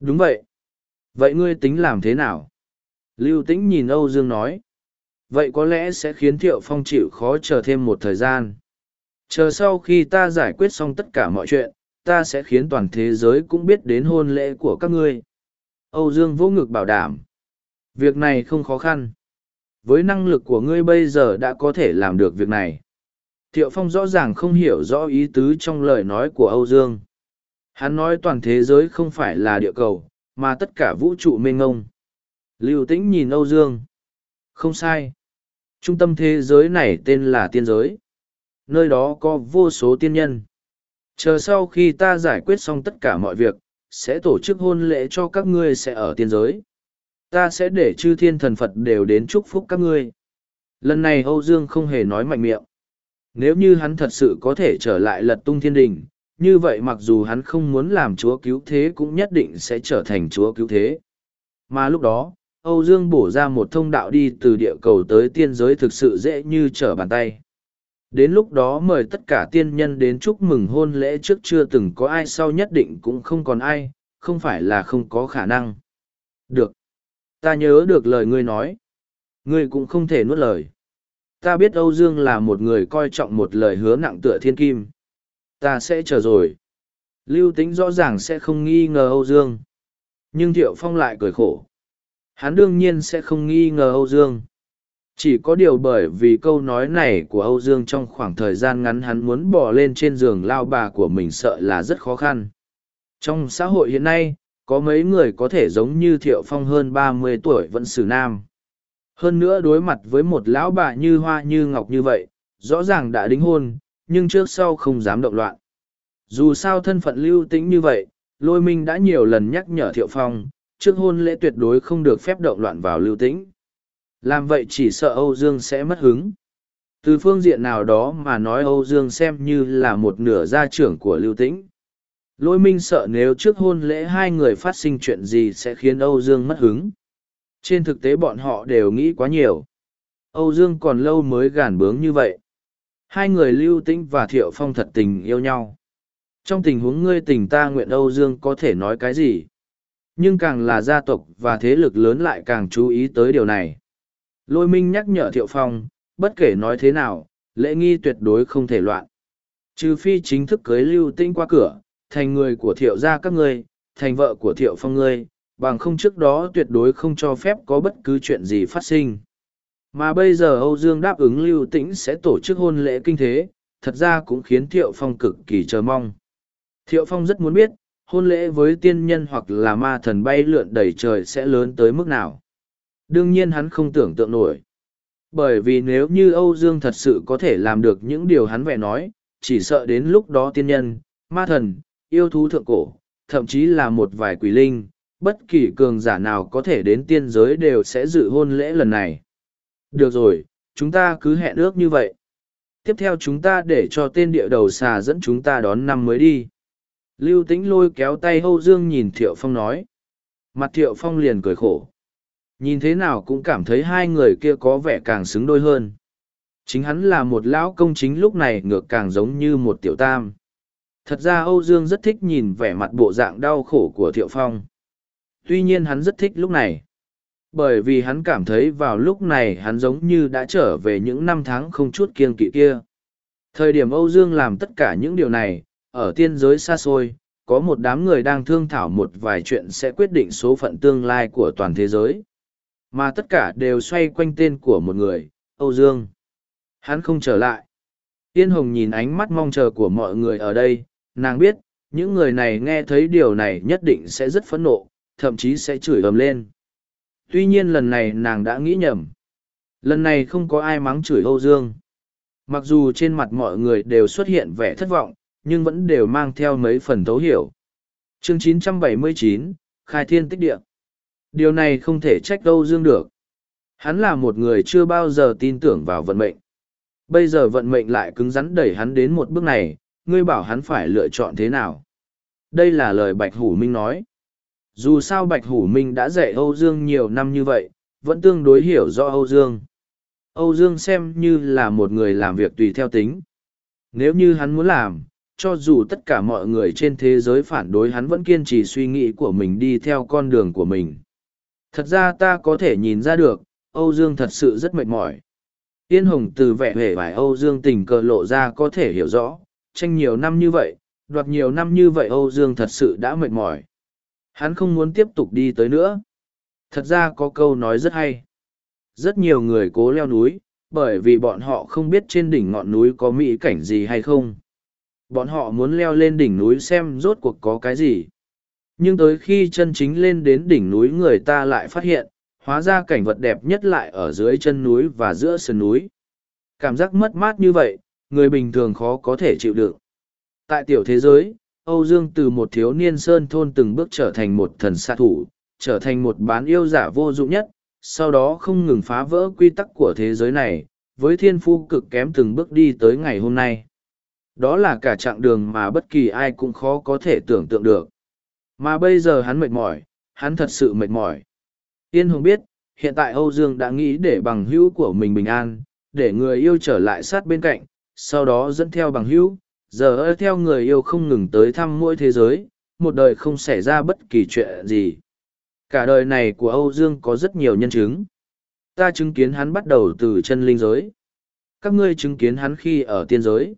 Đúng vậy. Vậy ngươi tính làm thế nào? Lưu Tĩnh nhìn Âu Dương nói. Vậy có lẽ sẽ khiến Thiệu Phong chịu khó chờ thêm một thời gian. Chờ sau khi ta giải quyết xong tất cả mọi chuyện, ta sẽ khiến toàn thế giới cũng biết đến hôn lễ của các ngươi. Âu Dương vô ngực bảo đảm. Việc này không khó khăn. Với năng lực của ngươi bây giờ đã có thể làm được việc này. Thiệu Phong rõ ràng không hiểu rõ ý tứ trong lời nói của Âu Dương. Hắn nói toàn thế giới không phải là địa cầu, mà tất cả vũ trụ mênh ngông. Lưu Tĩnh nhìn Âu Dương. Không sai. Trung tâm thế giới này tên là tiên giới. Nơi đó có vô số tiên nhân. Chờ sau khi ta giải quyết xong tất cả mọi việc, sẽ tổ chức hôn lễ cho các ngươi sẽ ở tiên giới. Ta sẽ để chư thiên thần Phật đều đến chúc phúc các ngươi. Lần này Âu Dương không hề nói mạnh miệng. Nếu như hắn thật sự có thể trở lại lật tung thiên đình, như vậy mặc dù hắn không muốn làm chúa cứu thế cũng nhất định sẽ trở thành chúa cứu thế. Mà lúc đó, Âu Dương bổ ra một thông đạo đi từ địa cầu tới tiên giới thực sự dễ như trở bàn tay. Đến lúc đó mời tất cả tiên nhân đến chúc mừng hôn lễ trước chưa từng có ai sau nhất định cũng không còn ai, không phải là không có khả năng. Được. Ta nhớ được lời ngươi nói. Ngươi cũng không thể nuốt lời. Ta biết Âu Dương là một người coi trọng một lời hứa nặng tựa thiên kim. Ta sẽ chờ rồi. Lưu tính rõ ràng sẽ không nghi ngờ Âu Dương. Nhưng Thiệu Phong lại cười khổ. Hắn đương nhiên sẽ không nghi ngờ Âu Dương. Chỉ có điều bởi vì câu nói này của Âu Dương trong khoảng thời gian ngắn hắn muốn bỏ lên trên giường lao bà của mình sợ là rất khó khăn. Trong xã hội hiện nay, có mấy người có thể giống như Thiệu Phong hơn ba mươi tuổi vẫn xử nam. Hơn nữa đối mặt với một lão bà như hoa như ngọc như vậy, rõ ràng đã đính hôn, nhưng trước sau không dám động loạn. Dù sao thân phận lưu tĩnh như vậy, lôi minh đã nhiều lần nhắc nhở Thiệu Phong, trước hôn lễ tuyệt đối không được phép động loạn vào lưu tĩnh. Làm vậy chỉ sợ Âu Dương sẽ mất hứng. Từ phương diện nào đó mà nói Âu Dương xem như là một nửa gia trưởng của lưu tĩnh. Lôi minh sợ nếu trước hôn lễ hai người phát sinh chuyện gì sẽ khiến Âu Dương mất hứng. Trên thực tế bọn họ đều nghĩ quá nhiều. Âu Dương còn lâu mới gàn bướng như vậy. Hai người lưu tĩnh và thiệu phong thật tình yêu nhau. Trong tình huống ngươi tình ta nguyện Âu Dương có thể nói cái gì? Nhưng càng là gia tộc và thế lực lớn lại càng chú ý tới điều này. Lôi minh nhắc nhở thiệu phong, bất kể nói thế nào, lễ nghi tuyệt đối không thể loạn. Trừ phi chính thức cưới lưu tĩnh qua cửa, thành người của thiệu gia các ngươi, thành vợ của thiệu phong ngươi, bằng không trước đó tuyệt đối không cho phép có bất cứ chuyện gì phát sinh. Mà bây giờ Âu Dương đáp ứng Lưu Tĩnh sẽ tổ chức hôn lễ kinh thế, thật ra cũng khiến Thiệu Phong cực kỳ chờ mong. Thiệu Phong rất muốn biết, hôn lễ với tiên nhân hoặc là ma thần bay lượn đầy trời sẽ lớn tới mức nào. Đương nhiên hắn không tưởng tượng nổi. Bởi vì nếu như Âu Dương thật sự có thể làm được những điều hắn vẻ nói, chỉ sợ đến lúc đó tiên nhân, ma thần, yêu thú thượng cổ, thậm chí là một vài quỷ linh, bất kỳ cường giả nào có thể đến tiên giới đều sẽ dự hôn lễ lần này. Được rồi, chúng ta cứ hẹn ước như vậy. Tiếp theo chúng ta để cho tên địa đầu xà dẫn chúng ta đón năm mới đi. Lưu tĩnh lôi kéo tay Âu Dương nhìn Thiệu Phong nói. Mặt Thiệu Phong liền cười khổ. Nhìn thế nào cũng cảm thấy hai người kia có vẻ càng xứng đôi hơn. Chính hắn là một lão công chính lúc này ngược càng giống như một tiểu tam. Thật ra Âu Dương rất thích nhìn vẻ mặt bộ dạng đau khổ của Thiệu Phong. Tuy nhiên hắn rất thích lúc này. Bởi vì hắn cảm thấy vào lúc này hắn giống như đã trở về những năm tháng không chút kiêng kỵ kia. Thời điểm Âu Dương làm tất cả những điều này, ở tiên giới xa xôi, có một đám người đang thương thảo một vài chuyện sẽ quyết định số phận tương lai của toàn thế giới. Mà tất cả đều xoay quanh tên của một người, Âu Dương. Hắn không trở lại. Yên Hồng nhìn ánh mắt mong chờ của mọi người ở đây, nàng biết, những người này nghe thấy điều này nhất định sẽ rất phẫn nộ, thậm chí sẽ chửi ầm lên. Tuy nhiên lần này nàng đã nghĩ nhầm. Lần này không có ai mắng chửi Âu Dương. Mặc dù trên mặt mọi người đều xuất hiện vẻ thất vọng, nhưng vẫn đều mang theo mấy phần thấu hiểu. Chương 979, Khai Thiên Tích Địa Điều này không thể trách Âu Dương được. Hắn là một người chưa bao giờ tin tưởng vào vận mệnh. Bây giờ vận mệnh lại cứng rắn đẩy hắn đến một bước này, ngươi bảo hắn phải lựa chọn thế nào. Đây là lời Bạch Hủ Minh nói. Dù sao Bạch Hủ Minh đã dạy Âu Dương nhiều năm như vậy, vẫn tương đối hiểu rõ Âu Dương. Âu Dương xem như là một người làm việc tùy theo tính. Nếu như hắn muốn làm, cho dù tất cả mọi người trên thế giới phản đối hắn vẫn kiên trì suy nghĩ của mình đi theo con đường của mình. Thật ra ta có thể nhìn ra được, Âu Dương thật sự rất mệt mỏi. Yên Hồng từ vẻ hề vải Âu Dương tình cờ lộ ra có thể hiểu rõ, tranh nhiều năm như vậy, đoạt nhiều năm như vậy Âu Dương thật sự đã mệt mỏi. Hắn không muốn tiếp tục đi tới nữa. Thật ra có câu nói rất hay. Rất nhiều người cố leo núi, bởi vì bọn họ không biết trên đỉnh ngọn núi có mỹ cảnh gì hay không. Bọn họ muốn leo lên đỉnh núi xem rốt cuộc có cái gì. Nhưng tới khi chân chính lên đến đỉnh núi người ta lại phát hiện, hóa ra cảnh vật đẹp nhất lại ở dưới chân núi và giữa sườn núi. Cảm giác mất mát như vậy, người bình thường khó có thể chịu đựng. Tại tiểu thế giới, Âu Dương từ một thiếu niên sơn thôn từng bước trở thành một thần xạ thủ, trở thành một bán yêu giả vô dụng nhất, sau đó không ngừng phá vỡ quy tắc của thế giới này, với thiên phu cực kém từng bước đi tới ngày hôm nay. Đó là cả chặng đường mà bất kỳ ai cũng khó có thể tưởng tượng được. Mà bây giờ hắn mệt mỏi, hắn thật sự mệt mỏi. Yên Hồng biết, hiện tại Âu Dương đã nghĩ để bằng hữu của mình bình an, để người yêu trở lại sát bên cạnh, sau đó dẫn theo bằng hữu, giờ theo người yêu không ngừng tới thăm mỗi thế giới, một đời không xảy ra bất kỳ chuyện gì. Cả đời này của Âu Dương có rất nhiều nhân chứng. Ta chứng kiến hắn bắt đầu từ chân linh giới. Các ngươi chứng kiến hắn khi ở tiên giới.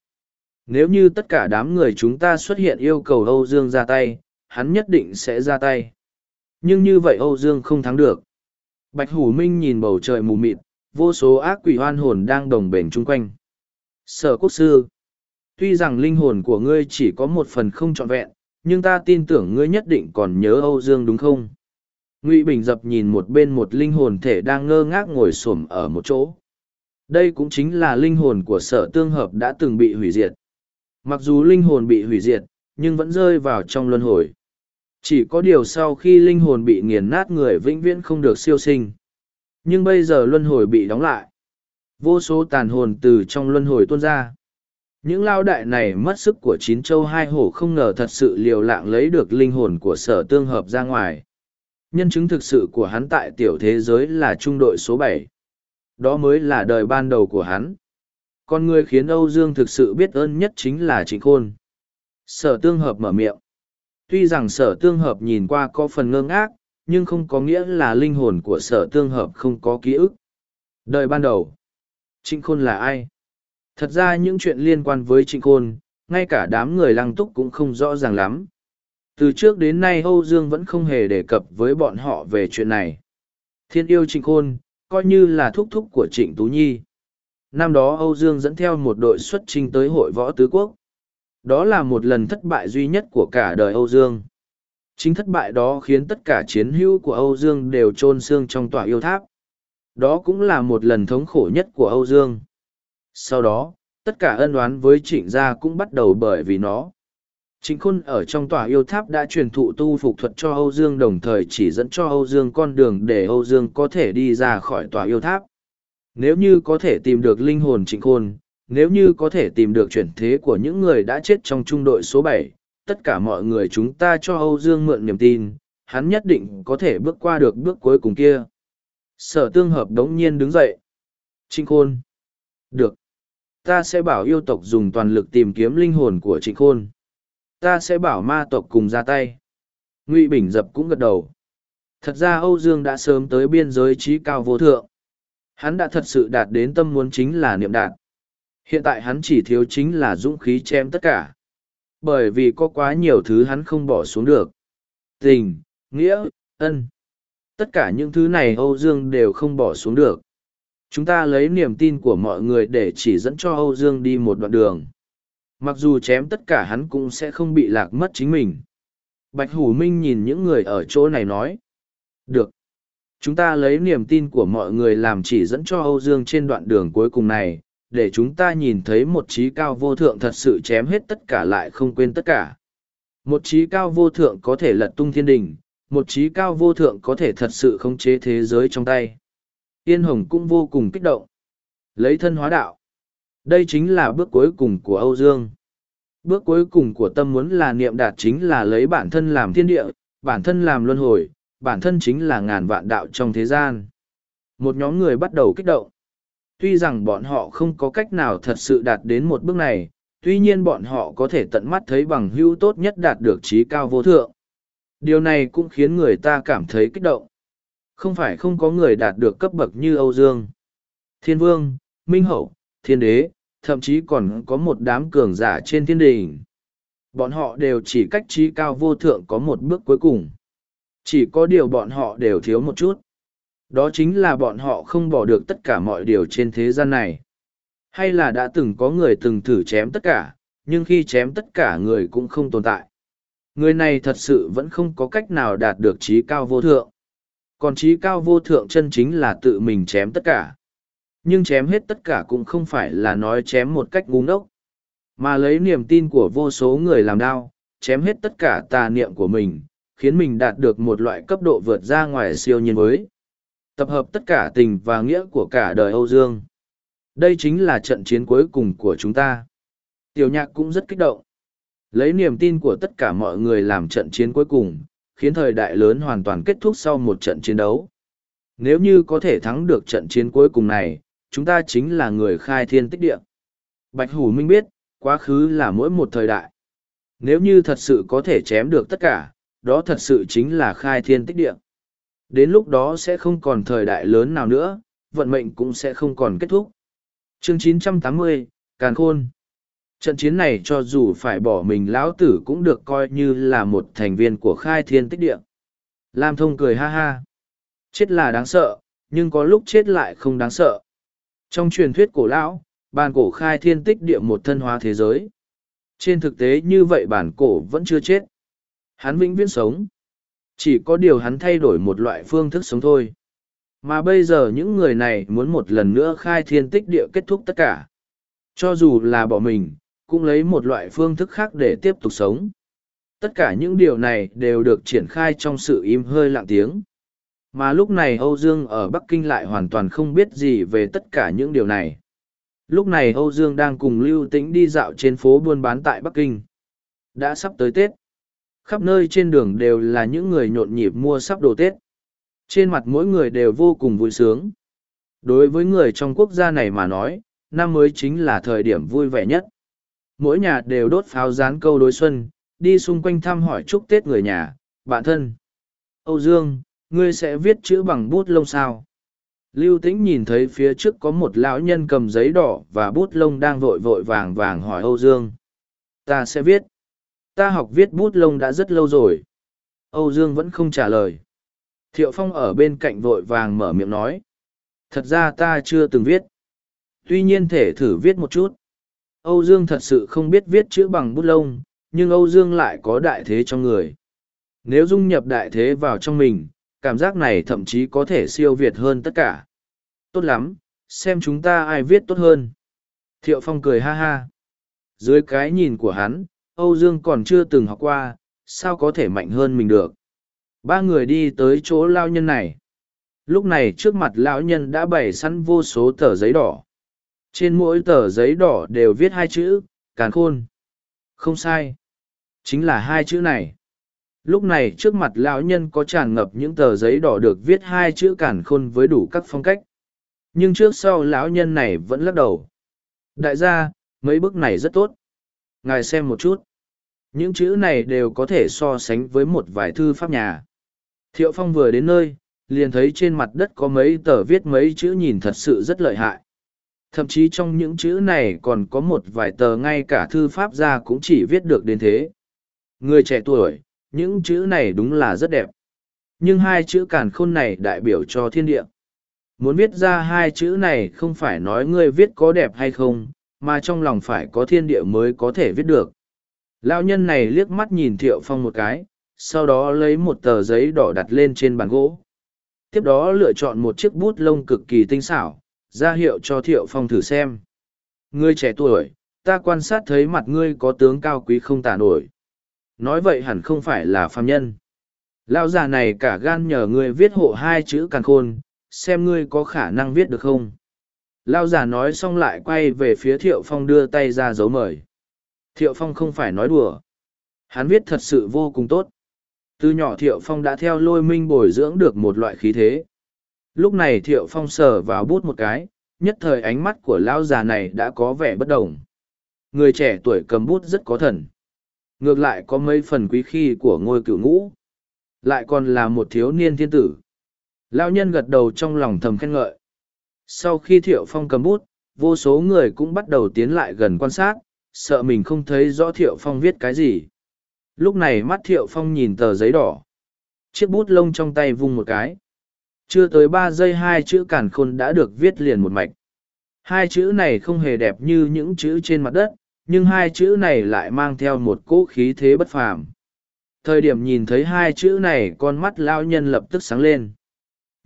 Nếu như tất cả đám người chúng ta xuất hiện yêu cầu Âu Dương ra tay, hắn nhất định sẽ ra tay. Nhưng như vậy Âu Dương không thắng được. Bạch Hủ Minh nhìn bầu trời mù mịt, vô số ác quỷ hoan hồn đang đồng bền chung quanh. Sở quốc sư, tuy rằng linh hồn của ngươi chỉ có một phần không trọn vẹn, nhưng ta tin tưởng ngươi nhất định còn nhớ Âu Dương đúng không? Ngụy Bình dập nhìn một bên một linh hồn thể đang ngơ ngác ngồi xổm ở một chỗ. Đây cũng chính là linh hồn của sở tương hợp đã từng bị hủy diệt. Mặc dù linh hồn bị hủy diệt, nhưng vẫn rơi vào trong luân hồi. Chỉ có điều sau khi linh hồn bị nghiền nát người vĩnh viễn không được siêu sinh. Nhưng bây giờ luân hồi bị đóng lại. Vô số tàn hồn từ trong luân hồi tuôn ra. Những lao đại này mất sức của chín châu hai hổ không ngờ thật sự liều lạng lấy được linh hồn của sở tương hợp ra ngoài. Nhân chứng thực sự của hắn tại tiểu thế giới là trung đội số bảy. Đó mới là đời ban đầu của hắn. Con người khiến Âu Dương thực sự biết ơn nhất chính là Trịnh Khôn. Sở tương hợp mở miệng. Tuy rằng sở tương hợp nhìn qua có phần ngơ ngác, nhưng không có nghĩa là linh hồn của sở tương hợp không có ký ức. Đời ban đầu, Trịnh Khôn là ai? Thật ra những chuyện liên quan với Trịnh Khôn, ngay cả đám người lăng túc cũng không rõ ràng lắm. Từ trước đến nay Âu Dương vẫn không hề đề cập với bọn họ về chuyện này. Thiên yêu Trịnh Khôn, coi như là thúc thúc của Trịnh Tú Nhi. Năm đó Âu Dương dẫn theo một đội xuất trình tới hội võ tứ quốc. Đó là một lần thất bại duy nhất của cả đời Âu Dương. Chính thất bại đó khiến tất cả chiến hữu của Âu Dương đều chôn xương trong tòa yêu tháp. Đó cũng là một lần thống khổ nhất của Âu Dương. Sau đó, tất cả ân oán với trịnh gia cũng bắt đầu bởi vì nó. Trịnh Khôn ở trong tòa yêu tháp đã truyền thụ tu phục thuật cho Âu Dương đồng thời chỉ dẫn cho Âu Dương con đường để Âu Dương có thể đi ra khỏi tòa yêu tháp. Nếu như có thể tìm được linh hồn Trịnh Khôn, nếu như có thể tìm được chuyển thế của những người đã chết trong trung đội số bảy, tất cả mọi người chúng ta cho Âu Dương mượn niềm tin, hắn nhất định có thể bước qua được bước cuối cùng kia. Sở tương hợp đống nhiên đứng dậy. Trịnh Khôn. Được. Ta sẽ bảo yêu tộc dùng toàn lực tìm kiếm linh hồn của Trịnh Khôn. Ta sẽ bảo ma tộc cùng ra tay. Ngụy Bình Dập cũng gật đầu. Thật ra Âu Dương đã sớm tới biên giới trí cao vô thượng. Hắn đã thật sự đạt đến tâm muốn chính là niệm đạt. Hiện tại hắn chỉ thiếu chính là dũng khí chém tất cả. Bởi vì có quá nhiều thứ hắn không bỏ xuống được. Tình, nghĩa, ân. Tất cả những thứ này Âu Dương đều không bỏ xuống được. Chúng ta lấy niềm tin của mọi người để chỉ dẫn cho Âu Dương đi một đoạn đường. Mặc dù chém tất cả hắn cũng sẽ không bị lạc mất chính mình. Bạch Hủ Minh nhìn những người ở chỗ này nói. Được. Chúng ta lấy niềm tin của mọi người làm chỉ dẫn cho Âu Dương trên đoạn đường cuối cùng này, để chúng ta nhìn thấy một trí cao vô thượng thật sự chém hết tất cả lại không quên tất cả. Một trí cao vô thượng có thể lật tung thiên đình, một trí cao vô thượng có thể thật sự khống chế thế giới trong tay. Yên Hồng cũng vô cùng kích động. Lấy thân hóa đạo. Đây chính là bước cuối cùng của Âu Dương. Bước cuối cùng của tâm muốn là niệm đạt chính là lấy bản thân làm thiên địa, bản thân làm luân hồi, bản thân chính là ngàn vạn đạo trong thế gian. Một nhóm người bắt đầu kích động. Tuy rằng bọn họ không có cách nào thật sự đạt đến một bước này, tuy nhiên bọn họ có thể tận mắt thấy bằng hữu tốt nhất đạt được trí cao vô thượng. Điều này cũng khiến người ta cảm thấy kích động. Không phải không có người đạt được cấp bậc như Âu Dương. Thiên Vương, Minh Hậu, Thiên Đế, thậm chí còn có một đám cường giả trên thiên đình. Bọn họ đều chỉ cách trí cao vô thượng có một bước cuối cùng. Chỉ có điều bọn họ đều thiếu một chút. Đó chính là bọn họ không bỏ được tất cả mọi điều trên thế gian này. Hay là đã từng có người từng thử chém tất cả, nhưng khi chém tất cả người cũng không tồn tại. Người này thật sự vẫn không có cách nào đạt được trí cao vô thượng. Còn trí cao vô thượng chân chính là tự mình chém tất cả. Nhưng chém hết tất cả cũng không phải là nói chém một cách ngu ngốc, mà lấy niềm tin của vô số người làm đau, chém hết tất cả tà niệm của mình, khiến mình đạt được một loại cấp độ vượt ra ngoài siêu nhiên mới. Tập hợp tất cả tình và nghĩa của cả đời Âu Dương. Đây chính là trận chiến cuối cùng của chúng ta. Tiểu nhạc cũng rất kích động. Lấy niềm tin của tất cả mọi người làm trận chiến cuối cùng, khiến thời đại lớn hoàn toàn kết thúc sau một trận chiến đấu. Nếu như có thể thắng được trận chiến cuối cùng này, chúng ta chính là người khai thiên tích địa. Bạch Hủ Minh biết, quá khứ là mỗi một thời đại. Nếu như thật sự có thể chém được tất cả, đó thật sự chính là khai thiên tích địa. Đến lúc đó sẽ không còn thời đại lớn nào nữa, vận mệnh cũng sẽ không còn kết thúc. Chương 980, Càn Khôn Trận chiến này cho dù phải bỏ mình lão tử cũng được coi như là một thành viên của khai thiên tích địa. Lam thông cười ha ha. Chết là đáng sợ, nhưng có lúc chết lại không đáng sợ. Trong truyền thuyết cổ lão, bản cổ khai thiên tích địa một thân hóa thế giới. Trên thực tế như vậy bản cổ vẫn chưa chết. Hắn vĩnh viễn sống. Chỉ có điều hắn thay đổi một loại phương thức sống thôi. Mà bây giờ những người này muốn một lần nữa khai thiên tích địa kết thúc tất cả. Cho dù là bỏ mình, cũng lấy một loại phương thức khác để tiếp tục sống. Tất cả những điều này đều được triển khai trong sự im hơi lặng tiếng. Mà lúc này Âu Dương ở Bắc Kinh lại hoàn toàn không biết gì về tất cả những điều này. Lúc này Âu Dương đang cùng Lưu Tĩnh đi dạo trên phố buôn bán tại Bắc Kinh. Đã sắp tới Tết. Khắp nơi trên đường đều là những người nhộn nhịp mua sắp đồ Tết. Trên mặt mỗi người đều vô cùng vui sướng. Đối với người trong quốc gia này mà nói, năm mới chính là thời điểm vui vẻ nhất. Mỗi nhà đều đốt pháo dán câu đối xuân, đi xung quanh thăm hỏi chúc Tết người nhà, bạn thân. Âu Dương, ngươi sẽ viết chữ bằng bút lông sao? Lưu Tĩnh nhìn thấy phía trước có một lão nhân cầm giấy đỏ và bút lông đang vội vội vàng vàng hỏi Âu Dương. Ta sẽ viết. Ta học viết bút lông đã rất lâu rồi. Âu Dương vẫn không trả lời. Thiệu Phong ở bên cạnh vội vàng mở miệng nói. Thật ra ta chưa từng viết. Tuy nhiên thể thử viết một chút. Âu Dương thật sự không biết viết chữ bằng bút lông, nhưng Âu Dương lại có đại thế trong người. Nếu dung nhập đại thế vào trong mình, cảm giác này thậm chí có thể siêu việt hơn tất cả. Tốt lắm, xem chúng ta ai viết tốt hơn. Thiệu Phong cười ha ha. Dưới cái nhìn của hắn, Âu Dương còn chưa từng học qua, sao có thể mạnh hơn mình được. Ba người đi tới chỗ lao nhân này. Lúc này trước mặt lão nhân đã bày sẵn vô số tờ giấy đỏ. trên mỗi tờ giấy đỏ đều viết hai chữ càn khôn không sai chính là hai chữ này lúc này trước mặt lão nhân có tràn ngập những tờ giấy đỏ được viết hai chữ càn khôn với đủ các phong cách nhưng trước sau lão nhân này vẫn lắc đầu đại gia mấy bức này rất tốt ngài xem một chút. Những chữ này đều có thể so sánh với một vài thư pháp nhà. Thiệu phong vừa đến nơi, liền thấy trên mặt đất có mấy tờ viết mấy chữ nhìn thật sự rất lợi hại. Thậm chí trong những chữ này còn có một vài tờ ngay cả thư pháp ra cũng chỉ viết được đến thế. Người trẻ tuổi, những chữ này đúng là rất đẹp. Nhưng hai chữ càn khôn này đại biểu cho thiên địa. Muốn viết ra hai chữ này không phải nói ngươi viết có đẹp hay không mà trong lòng phải có thiên địa mới có thể viết được. Lão nhân này liếc mắt nhìn thiệu phong một cái, sau đó lấy một tờ giấy đỏ đặt lên trên bàn gỗ. Tiếp đó lựa chọn một chiếc bút lông cực kỳ tinh xảo, ra hiệu cho thiệu phong thử xem. Ngươi trẻ tuổi, ta quan sát thấy mặt ngươi có tướng cao quý không tả nổi. Nói vậy hẳn không phải là phàm nhân. Lão già này cả gan nhờ ngươi viết hộ hai chữ càn khôn, xem ngươi có khả năng viết được không? Lão già nói xong lại quay về phía thiệu phong đưa tay ra dấu mời. Thiệu phong không phải nói đùa. Hắn viết thật sự vô cùng tốt. Từ nhỏ thiệu phong đã theo lôi minh bồi dưỡng được một loại khí thế. Lúc này thiệu phong sờ vào bút một cái, nhất thời ánh mắt của lão già này đã có vẻ bất đồng. Người trẻ tuổi cầm bút rất có thần. Ngược lại có mấy phần quý khi của ngôi cựu ngũ. Lại còn là một thiếu niên thiên tử. Lão nhân gật đầu trong lòng thầm khen ngợi sau khi thiệu phong cầm bút, vô số người cũng bắt đầu tiến lại gần quan sát, sợ mình không thấy rõ thiệu phong viết cái gì. Lúc này mắt thiệu phong nhìn tờ giấy đỏ. Chiếc bút lông trong tay vung một cái. Chưa tới ba giây hai chữ càn khôn đã được viết liền một mạch. Hai chữ này không hề đẹp như những chữ trên mặt đất, nhưng hai chữ này lại mang theo một cỗ khí thế bất phàm. Thời điểm nhìn thấy hai chữ này, con mắt lão nhân lập tức sáng lên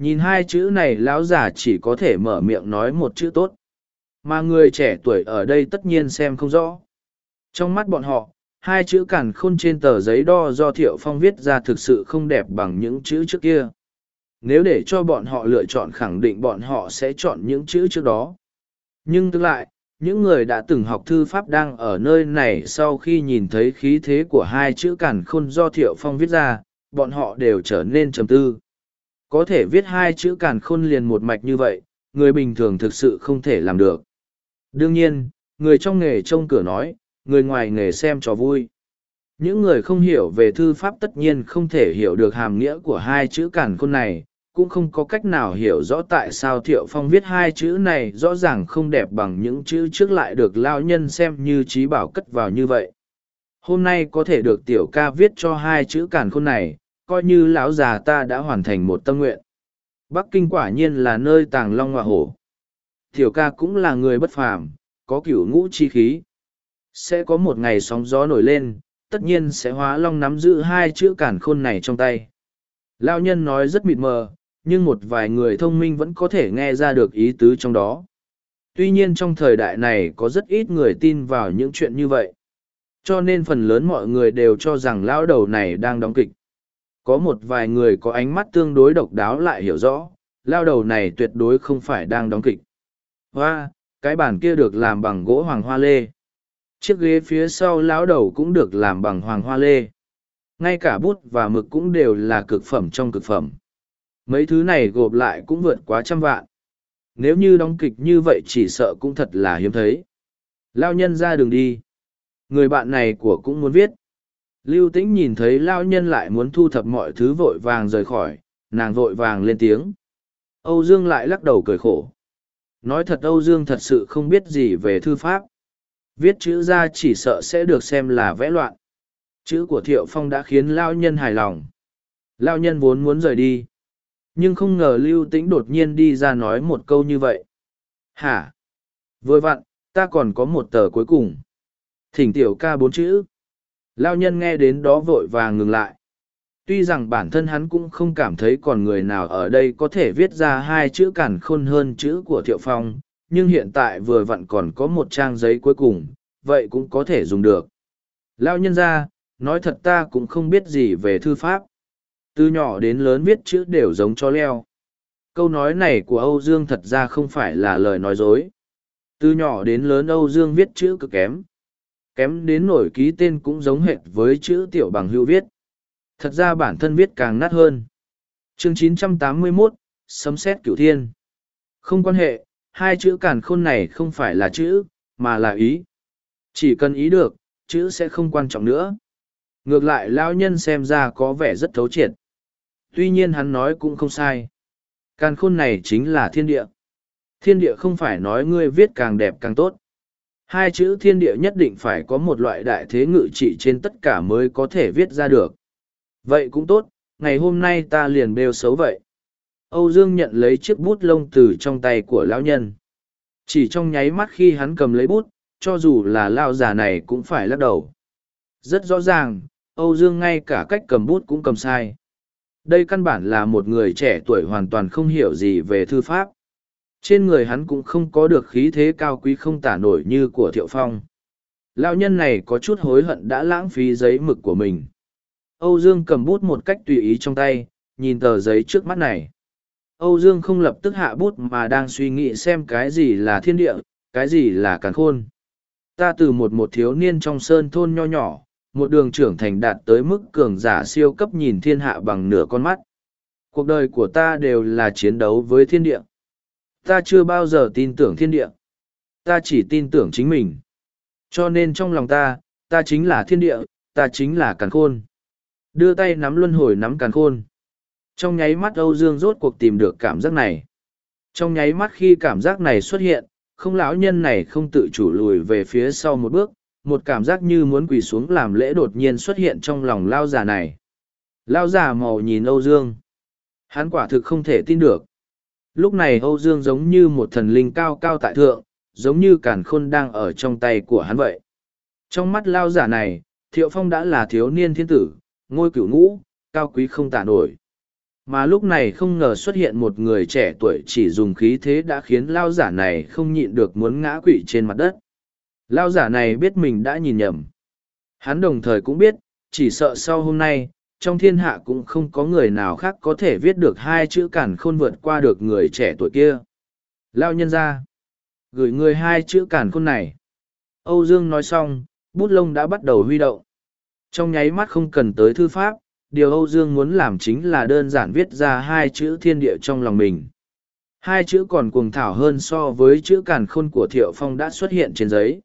nhìn hai chữ này lão già chỉ có thể mở miệng nói một chữ tốt. Mà người trẻ tuổi ở đây tất nhiên xem không rõ. Trong mắt bọn họ, hai chữ càn khôn trên tờ giấy đo do thiệu phong viết ra thực sự không đẹp bằng những chữ trước kia. Nếu để cho bọn họ lựa chọn khẳng định bọn họ sẽ chọn những chữ trước đó. Nhưng tương lại, những người đã từng học thư pháp đang ở nơi này sau khi nhìn thấy khí thế của hai chữ càn khôn do thiệu phong viết ra, bọn họ đều trở nên trầm tư có thể viết hai chữ càn khôn liền một mạch như vậy, người bình thường thực sự không thể làm được. Đương nhiên, người trong nghề trông cửa nói, người ngoài nghề xem cho vui. Những người không hiểu về thư pháp tất nhiên không thể hiểu được hàm nghĩa của hai chữ càn khôn này, cũng không có cách nào hiểu rõ tại sao thiệu phong viết hai chữ này rõ ràng không đẹp bằng những chữ trước lại được lao nhân xem như trí bảo cất vào như vậy. Hôm nay có thể được tiểu ca viết cho hai chữ càn khôn này coi như lão già ta đã hoàn thành một tâm nguyện bắc kinh quả nhiên là nơi tàng long hoa hổ tiểu ca cũng là người bất phàm, có cửu ngũ chi khí sẽ có một ngày sóng gió nổi lên, tất nhiên sẽ hóa long nắm giữ hai chữ cản khôn này trong tay lao nhân nói rất mịt mờ, nhưng một vài người thông minh vẫn có thể nghe ra được ý tứ trong đó. Tuy nhiên trong thời đại này có rất ít người tin vào những chuyện như vậy. Cho nên phần lớn mọi người đều cho rằng lão đầu này đang đóng kịch. Có một vài người có ánh mắt tương đối độc đáo lại hiểu rõ, lao đầu này tuyệt đối không phải đang đóng kịch. Hoa, cái bàn kia được làm bằng gỗ hoàng hoa lê. Chiếc ghế phía sau lão đầu cũng được làm bằng hoàng hoa lê. Ngay cả bút và mực cũng đều là cực phẩm trong cực phẩm mấy thứ này gộp lại cũng vượt quá trăm vạn nếu như đóng kịch như vậy chỉ sợ cũng thật là hiếm thấy lao nhân ra đường đi người bạn này của cũng muốn viết lưu tĩnh nhìn thấy lao nhân lại muốn thu thập mọi thứ vội vàng rời khỏi, nàng vội vàng lên tiếng. Âu dương lại lắc đầu cười khổ. Nói thật âu dương thật sự không biết gì về thư pháp. Viết chữ ra chỉ sợ sẽ được xem là vẽ loạn. Chữ của thiệu phong đã khiến lao nhân hài lòng. Lao nhân vốn muốn rời đi. Nhưng không ngờ lưu tĩnh đột nhiên đi ra nói một câu như vậy. Hả? Vừa vặn, ta còn có một tờ cuối cùng. Thỉnh tiểu ca bốn chữ lao nhân nghe đến đó vội vàng ngừng lại. Tuy rằng bản thân hắn cũng không cảm thấy còn người nào ở đây có thể viết ra hai chữ cản khôn hơn chữ của thiệu phong, nhưng hiện tại vừa vặn còn có một trang giấy cuối cùng, vậy cũng có thể dùng được. Lao nhân ra, nói thật ta cũng không biết gì về thư pháp. Từ nhỏ đến lớn viết chữ đều giống chó leo. Câu nói này của âu dương thật ra không phải là lời nói dối. Từ nhỏ đến lớn Âu Dương viết chữ cực kém. Kém đến nổi ký tên cũng giống hệt với chữ tiểu bằng hữu viết. Thật ra bản thân viết càng nát hơn. Chương 981, Sấm xét cửu thiên. Không quan hệ, hai chữ càn khôn này không phải là chữ, mà là ý. Chỉ cần ý được, chữ sẽ không quan trọng nữa. Ngược lại lão nhân xem ra có vẻ rất thấu triệt. Tuy nhiên hắn nói cũng không sai. Càn khôn này chính là thiên địa. Thiên địa không phải nói ngươi viết càng đẹp càng tốt. Hai chữ thiên địa nhất định phải có một loại đại thế ngự trị trên tất cả mới có thể viết ra được. Vậy cũng tốt, ngày hôm nay ta liền bêu xấu vậy. Âu Dương nhận lấy chiếc bút lông từ trong tay của lão nhân. Chỉ trong nháy mắt khi hắn cầm lấy bút, cho dù là lao già này cũng phải lắc đầu. Rất rõ ràng, Âu Dương ngay cả cách cầm bút cũng cầm sai. Đây căn bản là một người trẻ tuổi hoàn toàn không hiểu gì về thư pháp. Trên người hắn cũng không có được khí thế cao quý không tả nổi như của Thiệu Phong. Lão nhân này có chút hối hận đã lãng phí giấy mực của mình. Âu Dương cầm bút một cách tùy ý trong tay, nhìn tờ giấy trước mắt này. Âu Dương không lập tức hạ bút mà đang suy nghĩ xem cái gì là thiên địa, cái gì là càn khôn. Ta từ một một thiếu niên trong sơn thôn nho nhỏ, một đường trưởng thành đạt tới mức cường giả siêu cấp nhìn thiên hạ bằng nửa con mắt. Cuộc đời của ta đều là chiến đấu với thiên địa. Ta chưa bao giờ tin tưởng thiên địa. Ta chỉ tin tưởng chính mình. Cho nên trong lòng ta, ta chính là thiên địa, ta chính là càn khôn. Đưa tay nắm luân hồi nắm càn khôn. Trong nháy mắt Âu Dương rốt cuộc tìm được cảm giác này. Trong nháy mắt khi cảm giác này xuất hiện, không lão nhân này không tự chủ lùi về phía sau một bước, một cảm giác như muốn quỳ xuống làm lễ đột nhiên xuất hiện trong lòng lao già này. Lao già màu nhìn Âu Dương. Hắn quả thực không thể tin được. Lúc này Âu Dương giống như một thần linh cao cao tại thượng, giống như cản khôn đang ở trong tay của hắn vậy. Trong mắt lao giả này, Thiệu Phong đã là thiếu niên thiên tử, ngôi cửu ngũ, cao quý không tả nổi. Mà lúc này không ngờ xuất hiện một người trẻ tuổi chỉ dùng khí thế đã khiến lao giả này không nhịn được muốn ngã quỵ trên mặt đất. Lao giả này biết mình đã nhìn nhầm. Hắn đồng thời cũng biết, chỉ sợ sau hôm nay, trong thiên hạ cũng không có người nào khác có thể viết được hai chữ cản khôn vượt qua được người trẻ tuổi kia. Lao nhân ra. Gửi người hai chữ cản khôn này. Âu Dương nói xong, bút lông đã bắt đầu huy động. Trong nháy mắt không cần tới thư pháp, điều Âu Dương muốn làm chính là đơn giản viết ra hai chữ thiên địa trong lòng mình. Hai chữ còn cuồng thảo hơn so với chữ cản khôn của Thiệu Phong đã xuất hiện trên giấy.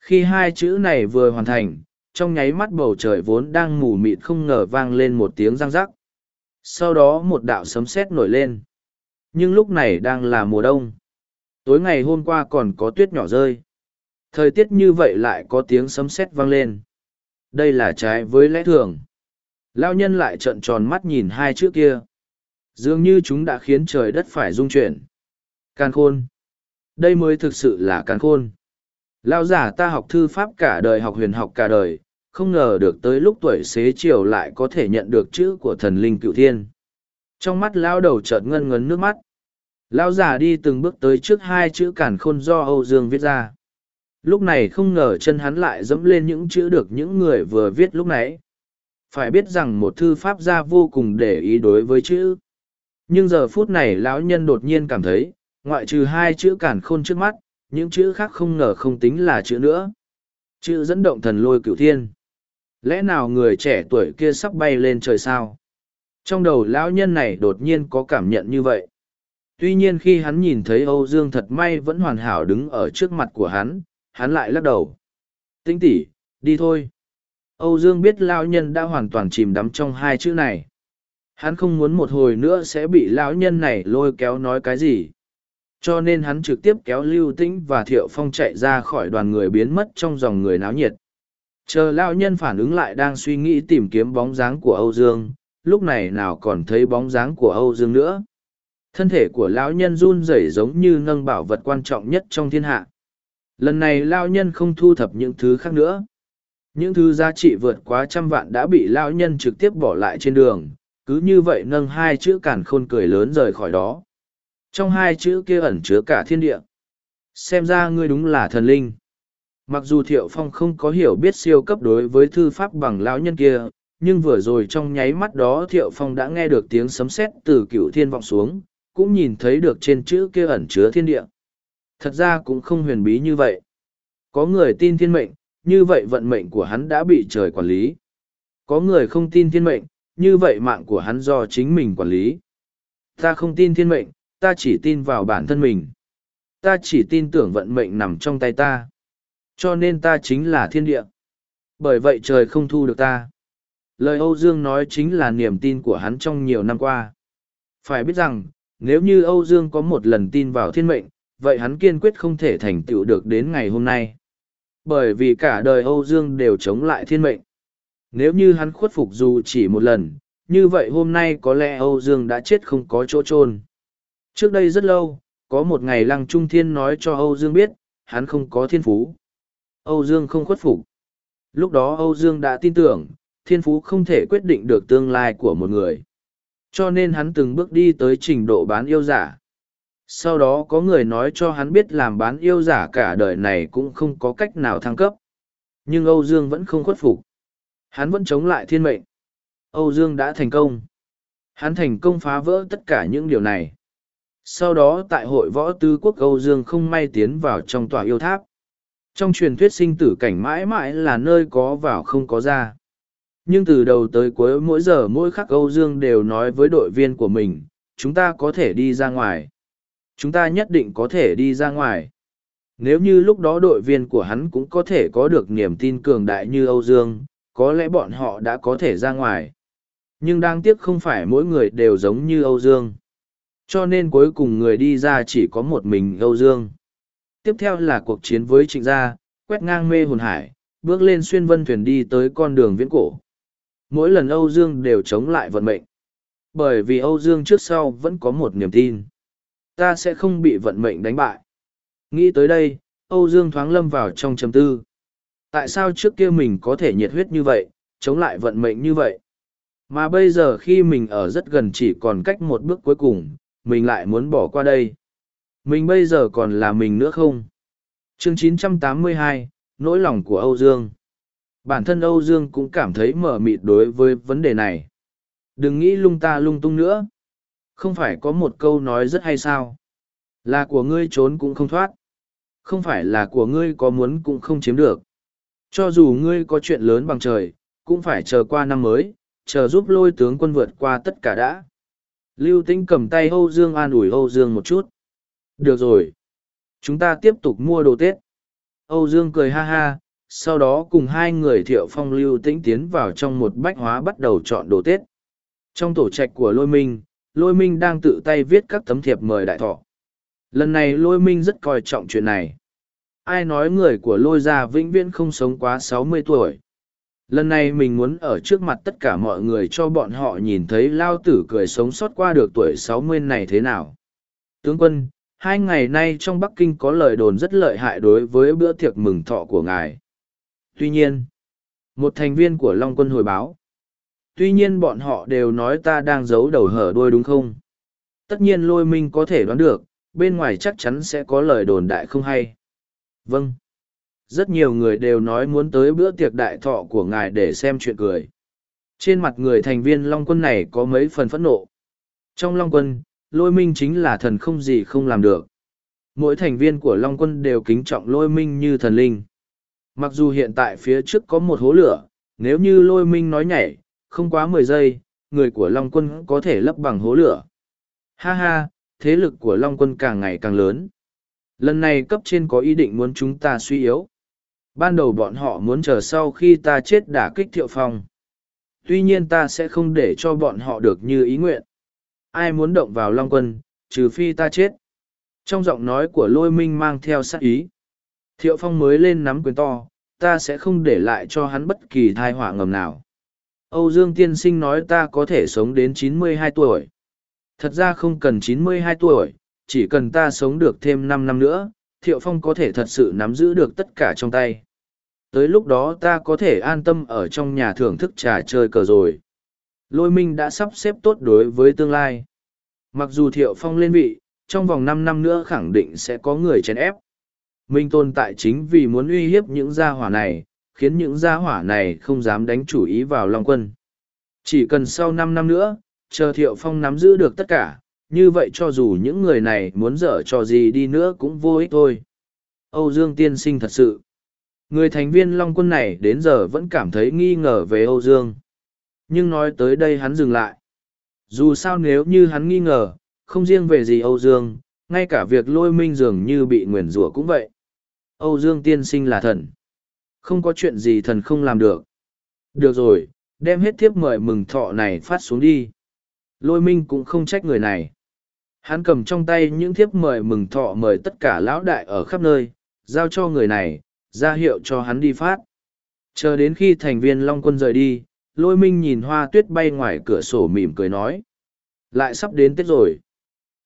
Khi hai chữ này vừa hoàn thành, trong nháy mắt bầu trời vốn đang mù mịt không ngờ vang lên một tiếng răng rắc. Sau đó một đạo sấm sét nổi lên. Nhưng lúc này đang là mùa đông. Tối ngày hôm qua còn có tuyết nhỏ rơi. Thời tiết như vậy lại có tiếng sấm sét vang lên. Đây là trái với lẽ thường. Lao nhân lại trợn tròn mắt nhìn hai chữ kia. Dường như chúng đã khiến trời đất phải rung chuyển. Càn khôn. Đây mới thực sự là càn khôn. Lao giả ta học thư pháp cả đời học huyền học cả đời, không ngờ được tới lúc tuổi xế chiều lại có thể nhận được chữ của thần linh cựu thiên. Trong mắt lao đầu chợt ngân ngấn nước mắt. Lao giả đi từng bước tới trước hai chữ cản khôn do Âu Dương viết ra. Lúc này không ngờ chân hắn lại dẫm lên những chữ được những người vừa viết lúc nãy. Phải biết rằng một thư pháp gia vô cùng để ý đối với chữ. Nhưng giờ phút này lão nhân đột nhiên cảm thấy, ngoại trừ hai chữ cản khôn trước mắt, những chữ khác không ngờ không tính là chữ nữa. Chữ dẫn động thần lôi cửu thiên. Lẽ nào người trẻ tuổi kia sắp bay lên trời sao? Trong đầu lão nhân này đột nhiên có cảm nhận như vậy. Tuy nhiên khi hắn nhìn thấy Âu Dương thật may vẫn hoàn hảo đứng ở trước mặt của hắn, hắn lại lắc đầu. Tinh tỉ, đi thôi. Âu Dương biết lão nhân đã hoàn toàn chìm đắm trong hai chữ này. Hắn không muốn một hồi nữa sẽ bị lão nhân này lôi kéo nói cái gì. Cho nên hắn trực tiếp kéo Lưu Tĩnh và Thiệu Phong chạy ra khỏi đoàn người biến mất trong dòng người náo nhiệt. Chờ lão nhân phản ứng lại đang suy nghĩ tìm kiếm bóng dáng của Âu Dương, lúc này nào còn thấy bóng dáng của Âu Dương nữa. Thân thể của lão nhân run rẩy giống như nâng bảo vật quan trọng nhất trong thiên hạ. Lần này lão nhân không thu thập những thứ khác nữa. Những thứ giá trị vượt quá trăm vạn đã bị lão nhân trực tiếp bỏ lại trên đường, cứ như vậy nâng hai chữ cản khôn cười lớn rời khỏi đó. Trong hai chữ kia ẩn chứa cả thiên địa. Xem ra ngươi đúng là thần linh. Mặc dù Thiệu Phong không có hiểu biết siêu cấp đối với thư pháp bằng lão nhân kia, nhưng vừa rồi trong nháy mắt đó Thiệu Phong đã nghe được tiếng sấm sét từ cựu thiên vọng xuống, cũng nhìn thấy được trên chữ kia ẩn chứa thiên địa. Thật ra cũng không huyền bí như vậy. Có người tin thiên mệnh, như vậy vận mệnh của hắn đã bị trời quản lý. Có người không tin thiên mệnh, như vậy mạng của hắn do chính mình quản lý. Ta không tin thiên mệnh, ta chỉ tin vào bản thân mình. Ta chỉ tin tưởng vận mệnh nằm trong tay ta. Cho nên ta chính là thiên địa. Bởi vậy trời không thu được ta. Lời Âu Dương nói chính là niềm tin của hắn trong nhiều năm qua. Phải biết rằng, nếu như Âu Dương có một lần tin vào thiên mệnh, vậy hắn kiên quyết không thể thành tựu được đến ngày hôm nay. Bởi vì cả đời Âu Dương đều chống lại thiên mệnh. Nếu như hắn khuất phục dù chỉ một lần, như vậy hôm nay có lẽ Âu Dương đã chết không có chỗ chôn. Trước đây rất lâu, có một ngày Lăng Trung Thiên nói cho Âu Dương biết, hắn không có thiên phú. Âu Dương không khuất phục. Lúc đó Âu Dương đã tin tưởng, thiên phú không thể quyết định được tương lai của một người. Cho nên hắn từng bước đi tới trình độ bán yêu giả. Sau đó có người nói cho hắn biết làm bán yêu giả cả đời này cũng không có cách nào thăng cấp. Nhưng Âu Dương vẫn không khuất phục. Hắn vẫn chống lại thiên mệnh. Âu Dương đã thành công. Hắn thành công phá vỡ tất cả những điều này. Sau đó tại hội võ tứ quốc Âu Dương không may tiến vào trong tòa yêu tháp. Trong truyền thuyết sinh tử cảnh mãi mãi là nơi có vào không có ra. Nhưng từ đầu tới cuối mỗi giờ mỗi khắc Âu Dương đều nói với đội viên của mình, chúng ta có thể đi ra ngoài. Chúng ta nhất định có thể đi ra ngoài. Nếu như lúc đó đội viên của hắn cũng có thể có được niềm tin cường đại như Âu Dương, có lẽ bọn họ đã có thể ra ngoài. Nhưng đáng tiếc không phải mỗi người đều giống như Âu Dương. Cho nên cuối cùng người đi ra chỉ có một mình Âu Dương. Tiếp theo là cuộc chiến với trịnh gia, quét ngang mê hồn hải, bước lên xuyên vân thuyền đi tới con đường viễn cổ. Mỗi lần Âu Dương đều chống lại vận mệnh. Bởi vì Âu Dương trước sau vẫn có một niềm tin. Ta sẽ không bị vận mệnh đánh bại. Nghĩ tới đây, Âu Dương thoáng lâm vào trong trầm tư. Tại sao trước kia mình có thể nhiệt huyết như vậy, chống lại vận mệnh như vậy? Mà bây giờ khi mình ở rất gần chỉ còn cách một bước cuối cùng, mình lại muốn bỏ qua đây. Mình bây giờ còn là mình nữa không? Chương 982, Nỗi lòng của Âu Dương Bản thân Âu Dương cũng cảm thấy mở mịt đối với vấn đề này. Đừng nghĩ lung ta lung tung nữa. Không phải có một câu nói rất hay sao? Là của ngươi trốn cũng không thoát. Không phải là của ngươi có muốn cũng không chiếm được. Cho dù ngươi có chuyện lớn bằng trời, cũng phải chờ qua năm mới, chờ giúp lôi tướng quân vượt qua tất cả đã. Lưu Tĩnh cầm tay Âu Dương an ủi Âu Dương một chút. Được rồi. Chúng ta tiếp tục mua đồ Tết. Âu Dương cười ha ha, sau đó cùng hai người thiệu phong Lưu Tĩnh tiến vào trong một bách hóa bắt đầu chọn đồ Tết. Trong tổ trạch của Lôi Minh, Lôi Minh đang tự tay viết các tấm thiệp mời đại thọ. Lần này Lôi Minh rất coi trọng chuyện này. Ai nói người của Lôi gia vĩnh viễn không sống quá sáu mươi tuổi lần này mình muốn ở trước mặt tất cả mọi người cho bọn họ nhìn thấy lao tử cười sống sót qua được tuổi sáu mươi này thế nào. Tướng quân, hai ngày nay trong bắc kinh có lời đồn rất lợi hại đối với bữa tiệc mừng thọ của ngài. Tuy nhiên, một thành viên của long quân hồi báo. Tuy nhiên bọn họ đều nói ta đang giấu đầu hở đuôi đúng không? Tất nhiên lôi minh có thể đoán được, bên ngoài chắc chắn sẽ có lời đồn đại không hay. Vâng rất nhiều người đều nói muốn tới bữa tiệc đại thọ của ngài để xem chuyện cười. Trên mặt người thành viên long quân này có mấy phần phẫn nộ. Trong long quân, lôi minh chính là thần không gì không làm được. Mỗi thành viên của long quân đều kính trọng lôi minh như thần linh. Mặc dù hiện tại phía trước có một hố lửa, nếu như lôi minh nói nhảy, không quá mười giây, người của long quân có thể lấp bằng hố lửa. Ha ha, thế lực của long quân càng ngày càng lớn. Lần này cấp trên có ý định muốn chúng ta suy yếu ban đầu bọn họ muốn chờ sau khi ta chết đả kích thiệu phong. Tuy nhiên ta sẽ không để cho bọn họ được như ý nguyện. Ai muốn động vào long quân, trừ phi ta chết. Trong giọng nói của lôi minh mang theo sát ý. Thiệu phong mới lên nắm quyền to, ta sẽ không để lại cho hắn bất kỳ thai họa ngầm nào. Âu dương tiên sinh nói ta có thể sống đến 92 tuổi. Thật ra không cần 92 tuổi, chỉ cần ta sống được thêm năm năm nữa, thiệu phong có thể thật sự nắm giữ được tất cả trong tay tới lúc đó ta có thể an tâm ở trong nhà thưởng thức trà chơi cờ rồi lôi minh đã sắp xếp tốt đối với tương lai mặc dù thiệu phong lên vị, trong vòng năm năm nữa khẳng định sẽ có người chèn ép minh tồn tại chính vì muốn uy hiếp những gia hỏa này, khiến những gia hỏa này không dám đánh chủ ý vào long quân chỉ cần sau năm năm nữa, chờ thiệu phong nắm giữ được tất cả, như vậy cho dù những người này muốn dở trò gì đi nữa cũng vô ích thôi. Âu Dương tiên sinh thật sự. Người thành viên Long quân này đến giờ vẫn cảm thấy nghi ngờ về Âu Dương. Nhưng nói tới đây hắn dừng lại. Dù sao nếu như hắn nghi ngờ, không riêng về gì Âu Dương, ngay cả việc lôi minh dường như bị nguyền rủa cũng vậy. Âu Dương tiên sinh là thần. Không có chuyện gì thần không làm được. Được rồi, đem hết thiếp mời mừng thọ này phát xuống đi. Lôi minh cũng không trách người này. Hắn cầm trong tay những thiếp mời mừng thọ mời tất cả lão đại ở khắp nơi, giao cho người này, ra hiệu cho hắn đi phát. Chờ đến khi thành viên Long Quân rời đi, lôi minh nhìn hoa tuyết bay ngoài cửa sổ mỉm cười nói. Lại sắp đến Tết rồi.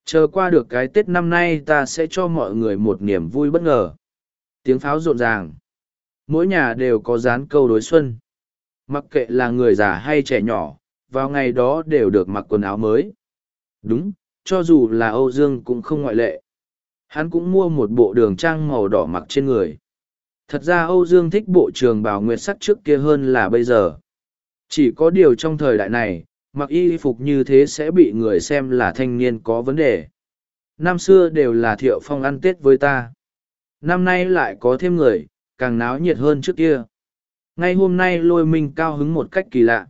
Chờ qua được cái Tết năm nay ta sẽ cho mọi người một niềm vui bất ngờ. Tiếng pháo rộn ràng. Mỗi nhà đều có dán câu đối xuân. Mặc kệ là người già hay trẻ nhỏ, vào ngày đó đều được mặc quần áo mới. Đúng, cho dù là Âu Dương cũng không ngoại lệ. Hắn cũng mua một bộ đường trang màu đỏ mặc trên người. Thật ra Âu Dương thích bộ trường bào nguyệt sắc trước kia hơn là bây giờ. Chỉ có điều trong thời đại này, mặc y phục như thế sẽ bị người xem là thanh niên có vấn đề. Năm xưa đều là thiệu phong ăn Tết với ta. Năm nay lại có thêm người, càng náo nhiệt hơn trước kia. Ngay hôm nay lôi minh cao hứng một cách kỳ lạ.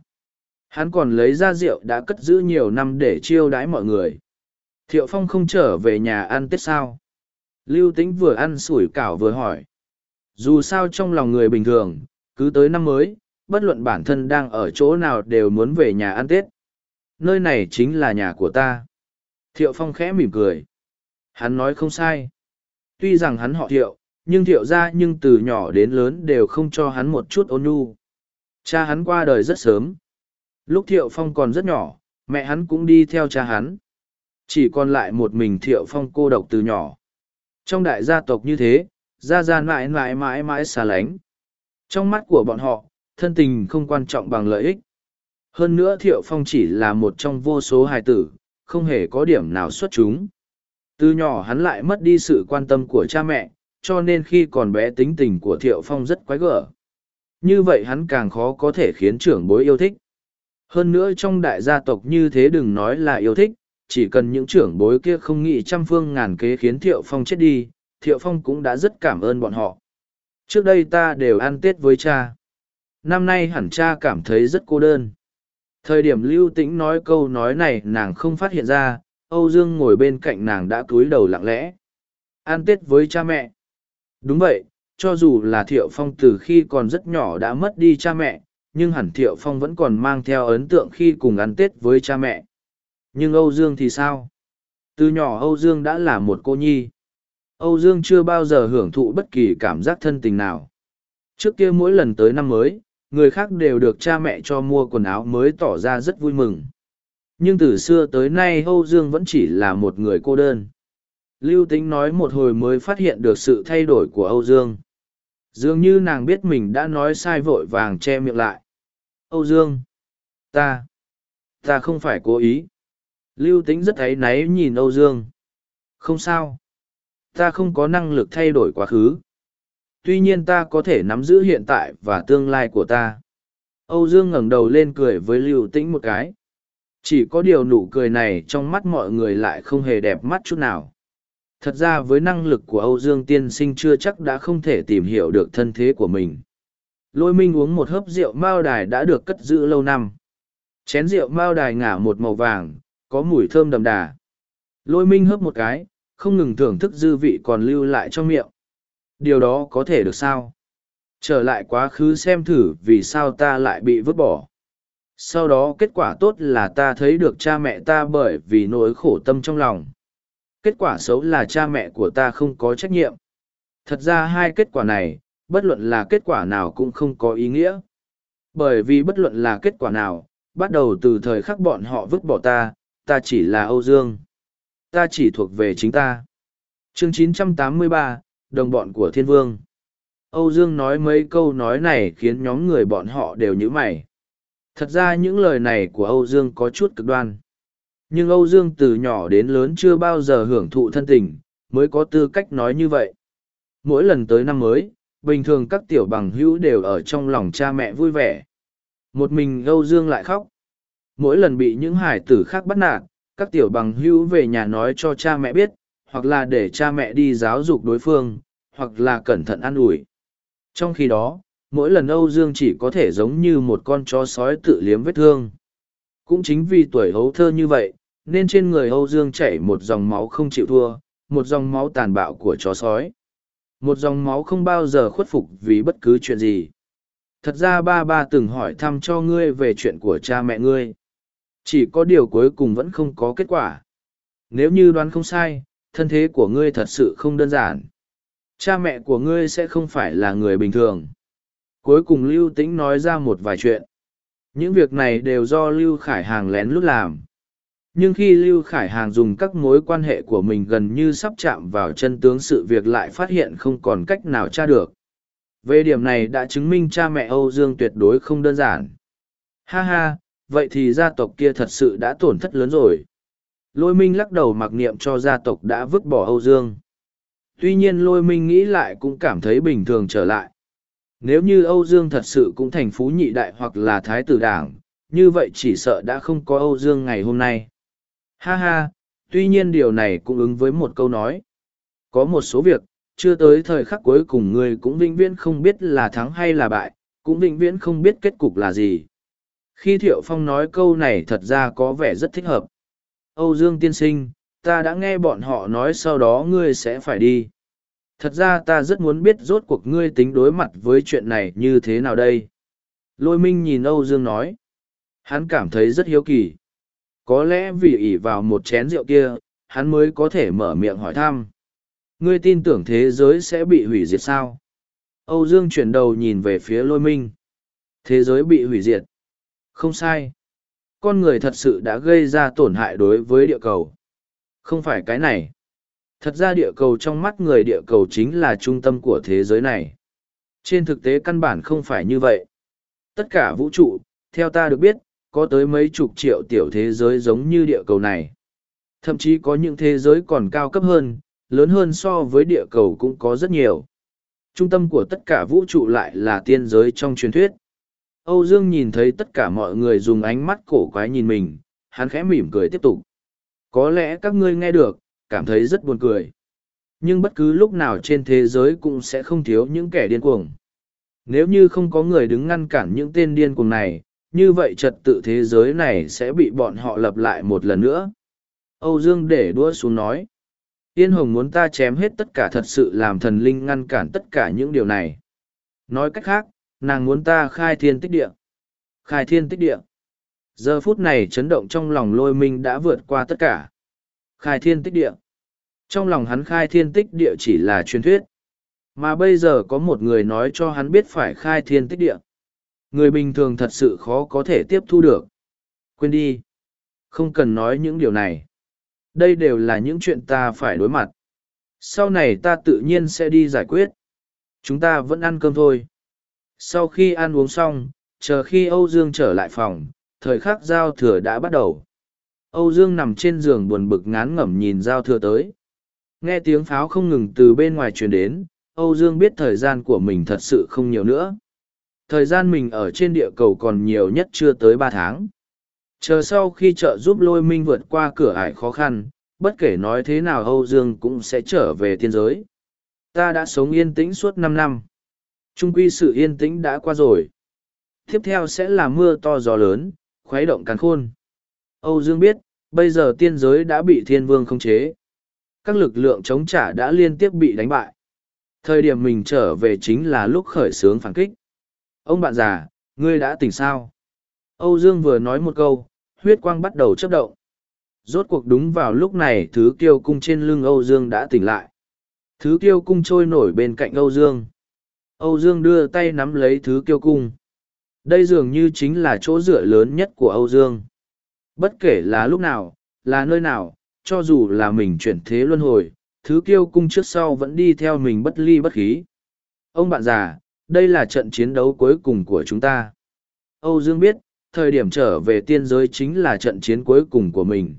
Hắn còn lấy ra rượu đã cất giữ nhiều năm để chiêu đãi mọi người. Thiệu Phong không trở về nhà ăn Tết sao? Lưu Tĩnh vừa ăn sủi cảo vừa hỏi. Dù sao trong lòng người bình thường, cứ tới năm mới, bất luận bản thân đang ở chỗ nào đều muốn về nhà ăn Tết. Nơi này chính là nhà của ta. Thiệu Phong khẽ mỉm cười. Hắn nói không sai. Tuy rằng hắn họ Thiệu, nhưng Thiệu ra nhưng từ nhỏ đến lớn đều không cho hắn một chút ôn nhu. Cha hắn qua đời rất sớm. Lúc Thiệu Phong còn rất nhỏ, mẹ hắn cũng đi theo cha hắn. Chỉ còn lại một mình Thiệu Phong cô độc từ nhỏ. Trong đại gia tộc như thế, ra ra mãi mãi mãi mãi xa lánh. Trong mắt của bọn họ, thân tình không quan trọng bằng lợi ích. Hơn nữa Thiệu Phong chỉ là một trong vô số hài tử, không hề có điểm nào xuất chúng. Từ nhỏ hắn lại mất đi sự quan tâm của cha mẹ, cho nên khi còn bé tính tình của Thiệu Phong rất quái gở. Như vậy hắn càng khó có thể khiến trưởng bối yêu thích. Hơn nữa trong đại gia tộc như thế đừng nói là yêu thích, chỉ cần những trưởng bối kia không nghĩ trăm phương ngàn kế khiến Thiệu Phong chết đi, Thiệu Phong cũng đã rất cảm ơn bọn họ. Trước đây ta đều ăn Tết với cha. Năm nay hẳn cha cảm thấy rất cô đơn. Thời điểm lưu tĩnh nói câu nói này nàng không phát hiện ra, Âu Dương ngồi bên cạnh nàng đã cúi đầu lặng lẽ. Ăn Tết với cha mẹ. Đúng vậy, cho dù là Thiệu Phong từ khi còn rất nhỏ đã mất đi cha mẹ, nhưng hẳn Thiệu Phong vẫn còn mang theo ấn tượng khi cùng ăn Tết với cha mẹ. Nhưng Âu Dương thì sao? Từ nhỏ Âu Dương đã là một cô nhi. Âu Dương chưa bao giờ hưởng thụ bất kỳ cảm giác thân tình nào. Trước kia mỗi lần tới năm mới, người khác đều được cha mẹ cho mua quần áo mới tỏ ra rất vui mừng. Nhưng từ xưa tới nay Âu Dương vẫn chỉ là một người cô đơn. Lưu Tĩnh nói một hồi mới phát hiện được sự thay đổi của Âu Dương. Dường như nàng biết mình đã nói sai vội vàng che miệng lại. Âu Dương! Ta! Ta không phải cố ý. Lưu Tĩnh rất thấy náy nhìn Âu Dương. Không sao. Ta không có năng lực thay đổi quá khứ. Tuy nhiên ta có thể nắm giữ hiện tại và tương lai của ta. Âu Dương ngẩng đầu lên cười với Lưu Tĩnh một cái. Chỉ có điều nụ cười này trong mắt mọi người lại không hề đẹp mắt chút nào. Thật ra với năng lực của Âu Dương tiên sinh chưa chắc đã không thể tìm hiểu được thân thế của mình. Lôi minh uống một hớp rượu mao đài đã được cất giữ lâu năm. Chén rượu mao đài ngả một màu vàng, có mùi thơm đậm đà. Lôi minh hớp một cái, không ngừng thưởng thức dư vị còn lưu lại trong miệng. Điều đó có thể được sao? Trở lại quá khứ xem thử vì sao ta lại bị vứt bỏ. Sau đó kết quả tốt là ta thấy được cha mẹ ta bởi vì nỗi khổ tâm trong lòng. Kết quả xấu là cha mẹ của ta không có trách nhiệm. Thật ra hai kết quả này, bất luận là kết quả nào cũng không có ý nghĩa. Bởi vì bất luận là kết quả nào, bắt đầu từ thời khắc bọn họ vứt bỏ ta, ta chỉ là Âu Dương. Ta chỉ thuộc về chính ta. Chương 983, Đồng bọn của Thiên Vương. Âu Dương nói mấy câu nói này khiến nhóm người bọn họ đều nhíu mày. Thật ra những lời này của Âu Dương có chút cực đoan. Nhưng Âu Dương từ nhỏ đến lớn chưa bao giờ hưởng thụ thân tình, mới có tư cách nói như vậy. Mỗi lần tới năm mới, bình thường các tiểu bằng hữu đều ở trong lòng cha mẹ vui vẻ. Một mình Âu Dương lại khóc. Mỗi lần bị những hải tử khác bắt nạt, các tiểu bằng hữu về nhà nói cho cha mẹ biết, hoặc là để cha mẹ đi giáo dục đối phương, hoặc là cẩn thận ăn ủi. Trong khi đó, mỗi lần Âu Dương chỉ có thể giống như một con chó sói tự liếm vết thương. Cũng chính vì tuổi hấu thơ như vậy, nên trên người Âu Dương chảy một dòng máu không chịu thua, một dòng máu tàn bạo của chó sói. Một dòng máu không bao giờ khuất phục vì bất cứ chuyện gì. Thật ra ba ba từng hỏi thăm cho ngươi về chuyện của cha mẹ ngươi. Chỉ có điều cuối cùng vẫn không có kết quả. Nếu như đoán không sai, thân thế của ngươi thật sự không đơn giản. Cha mẹ của ngươi sẽ không phải là người bình thường. Cuối cùng Lưu Tĩnh nói ra một vài chuyện. Những việc này đều do Lưu Khải Hàng lén lút làm. Nhưng khi Lưu Khải Hàng dùng các mối quan hệ của mình gần như sắp chạm vào chân tướng sự việc lại phát hiện không còn cách nào tra được. Về điểm này đã chứng minh cha mẹ Âu Dương tuyệt đối không đơn giản. Ha ha, vậy thì gia tộc kia thật sự đã tổn thất lớn rồi. Lôi Minh lắc đầu mặc niệm cho gia tộc đã vứt bỏ Âu Dương. Tuy nhiên Lôi Minh nghĩ lại cũng cảm thấy bình thường trở lại. Nếu như Âu Dương thật sự cũng thành phú nhị đại hoặc là thái tử đảng, như vậy chỉ sợ đã không có Âu Dương ngày hôm nay. Ha ha, tuy nhiên điều này cũng ứng với một câu nói. Có một số việc, chưa tới thời khắc cuối cùng người cũng vĩnh viễn không biết là thắng hay là bại, cũng vĩnh viễn không biết kết cục là gì. Khi Thiệu Phong nói câu này thật ra có vẻ rất thích hợp. Âu Dương tiên sinh, ta đã nghe bọn họ nói sau đó ngươi sẽ phải đi. Thật ra ta rất muốn biết rốt cuộc ngươi tính đối mặt với chuyện này như thế nào đây. Lôi minh nhìn Âu Dương nói. Hắn cảm thấy rất hiếu kỳ. Có lẽ vì ỉ vào một chén rượu kia, hắn mới có thể mở miệng hỏi thăm. Ngươi tin tưởng thế giới sẽ bị hủy diệt sao? Âu Dương chuyển đầu nhìn về phía lôi minh. Thế giới bị hủy diệt. Không sai. Con người thật sự đã gây ra tổn hại đối với địa cầu. Không phải cái này. Thật ra địa cầu trong mắt người địa cầu chính là trung tâm của thế giới này. Trên thực tế căn bản không phải như vậy. Tất cả vũ trụ, theo ta được biết, có tới mấy chục triệu tiểu thế giới giống như địa cầu này. Thậm chí có những thế giới còn cao cấp hơn, lớn hơn so với địa cầu cũng có rất nhiều. Trung tâm của tất cả vũ trụ lại là tiên giới trong truyền thuyết. Âu Dương nhìn thấy tất cả mọi người dùng ánh mắt cổ quái nhìn mình, hắn khẽ mỉm cười tiếp tục. Có lẽ các ngươi nghe được, cảm thấy rất buồn cười. Nhưng bất cứ lúc nào trên thế giới cũng sẽ không thiếu những kẻ điên cuồng. Nếu như không có người đứng ngăn cản những tên điên cuồng này, như vậy trật tự thế giới này sẽ bị bọn họ lập lại một lần nữa. Âu Dương để đua xuống nói. Yên Hồng muốn ta chém hết tất cả thật sự làm thần linh ngăn cản tất cả những điều này. Nói cách khác, nàng muốn ta khai thiên tích địa. Khai thiên tích địa. Giờ phút này chấn động trong lòng lôi minh đã vượt qua tất cả. Khai thiên tích địa. Trong lòng hắn khai thiên tích địa chỉ là truyền thuyết. Mà bây giờ có một người nói cho hắn biết phải khai thiên tích địa. Người bình thường thật sự khó có thể tiếp thu được. Quên đi. Không cần nói những điều này. Đây đều là những chuyện ta phải đối mặt. Sau này ta tự nhiên sẽ đi giải quyết. Chúng ta vẫn ăn cơm thôi. Sau khi ăn uống xong, chờ khi Âu Dương trở lại phòng, thời khắc giao thừa đã bắt đầu. Âu Dương nằm trên giường buồn bực ngán ngẩm nhìn giao thừa tới. Nghe tiếng pháo không ngừng từ bên ngoài truyền đến, Âu Dương biết thời gian của mình thật sự không nhiều nữa. Thời gian mình ở trên địa cầu còn nhiều nhất chưa tới ba tháng. Chờ sau khi trợ giúp lôi minh vượt qua cửa ải khó khăn, bất kể nói thế nào Âu Dương cũng sẽ trở về thiên giới. Ta đã sống yên tĩnh suốt năm năm. Trung quy sự yên tĩnh đã qua rồi. Tiếp theo sẽ là mưa to gió lớn, khuấy động càn khôn. Âu Dương biết, bây giờ tiên giới đã bị thiên vương khống chế. Các lực lượng chống trả đã liên tiếp bị đánh bại. Thời điểm mình trở về chính là lúc khởi xướng phản kích. Ông bạn già, ngươi đã tỉnh sao? Âu Dương vừa nói một câu, huyết quang bắt đầu chấp động. Rốt cuộc đúng vào lúc này thứ kiêu cung trên lưng Âu Dương đã tỉnh lại. Thứ kiêu cung trôi nổi bên cạnh Âu Dương. Âu Dương đưa tay nắm lấy thứ kiêu cung. Đây dường như chính là chỗ dựa lớn nhất của Âu Dương. Bất kể là lúc nào, là nơi nào, cho dù là mình chuyển thế luân hồi, thứ kiêu cung trước sau vẫn đi theo mình bất ly bất khí. Ông bạn già, đây là trận chiến đấu cuối cùng của chúng ta. Âu Dương biết, thời điểm trở về tiên giới chính là trận chiến cuối cùng của mình.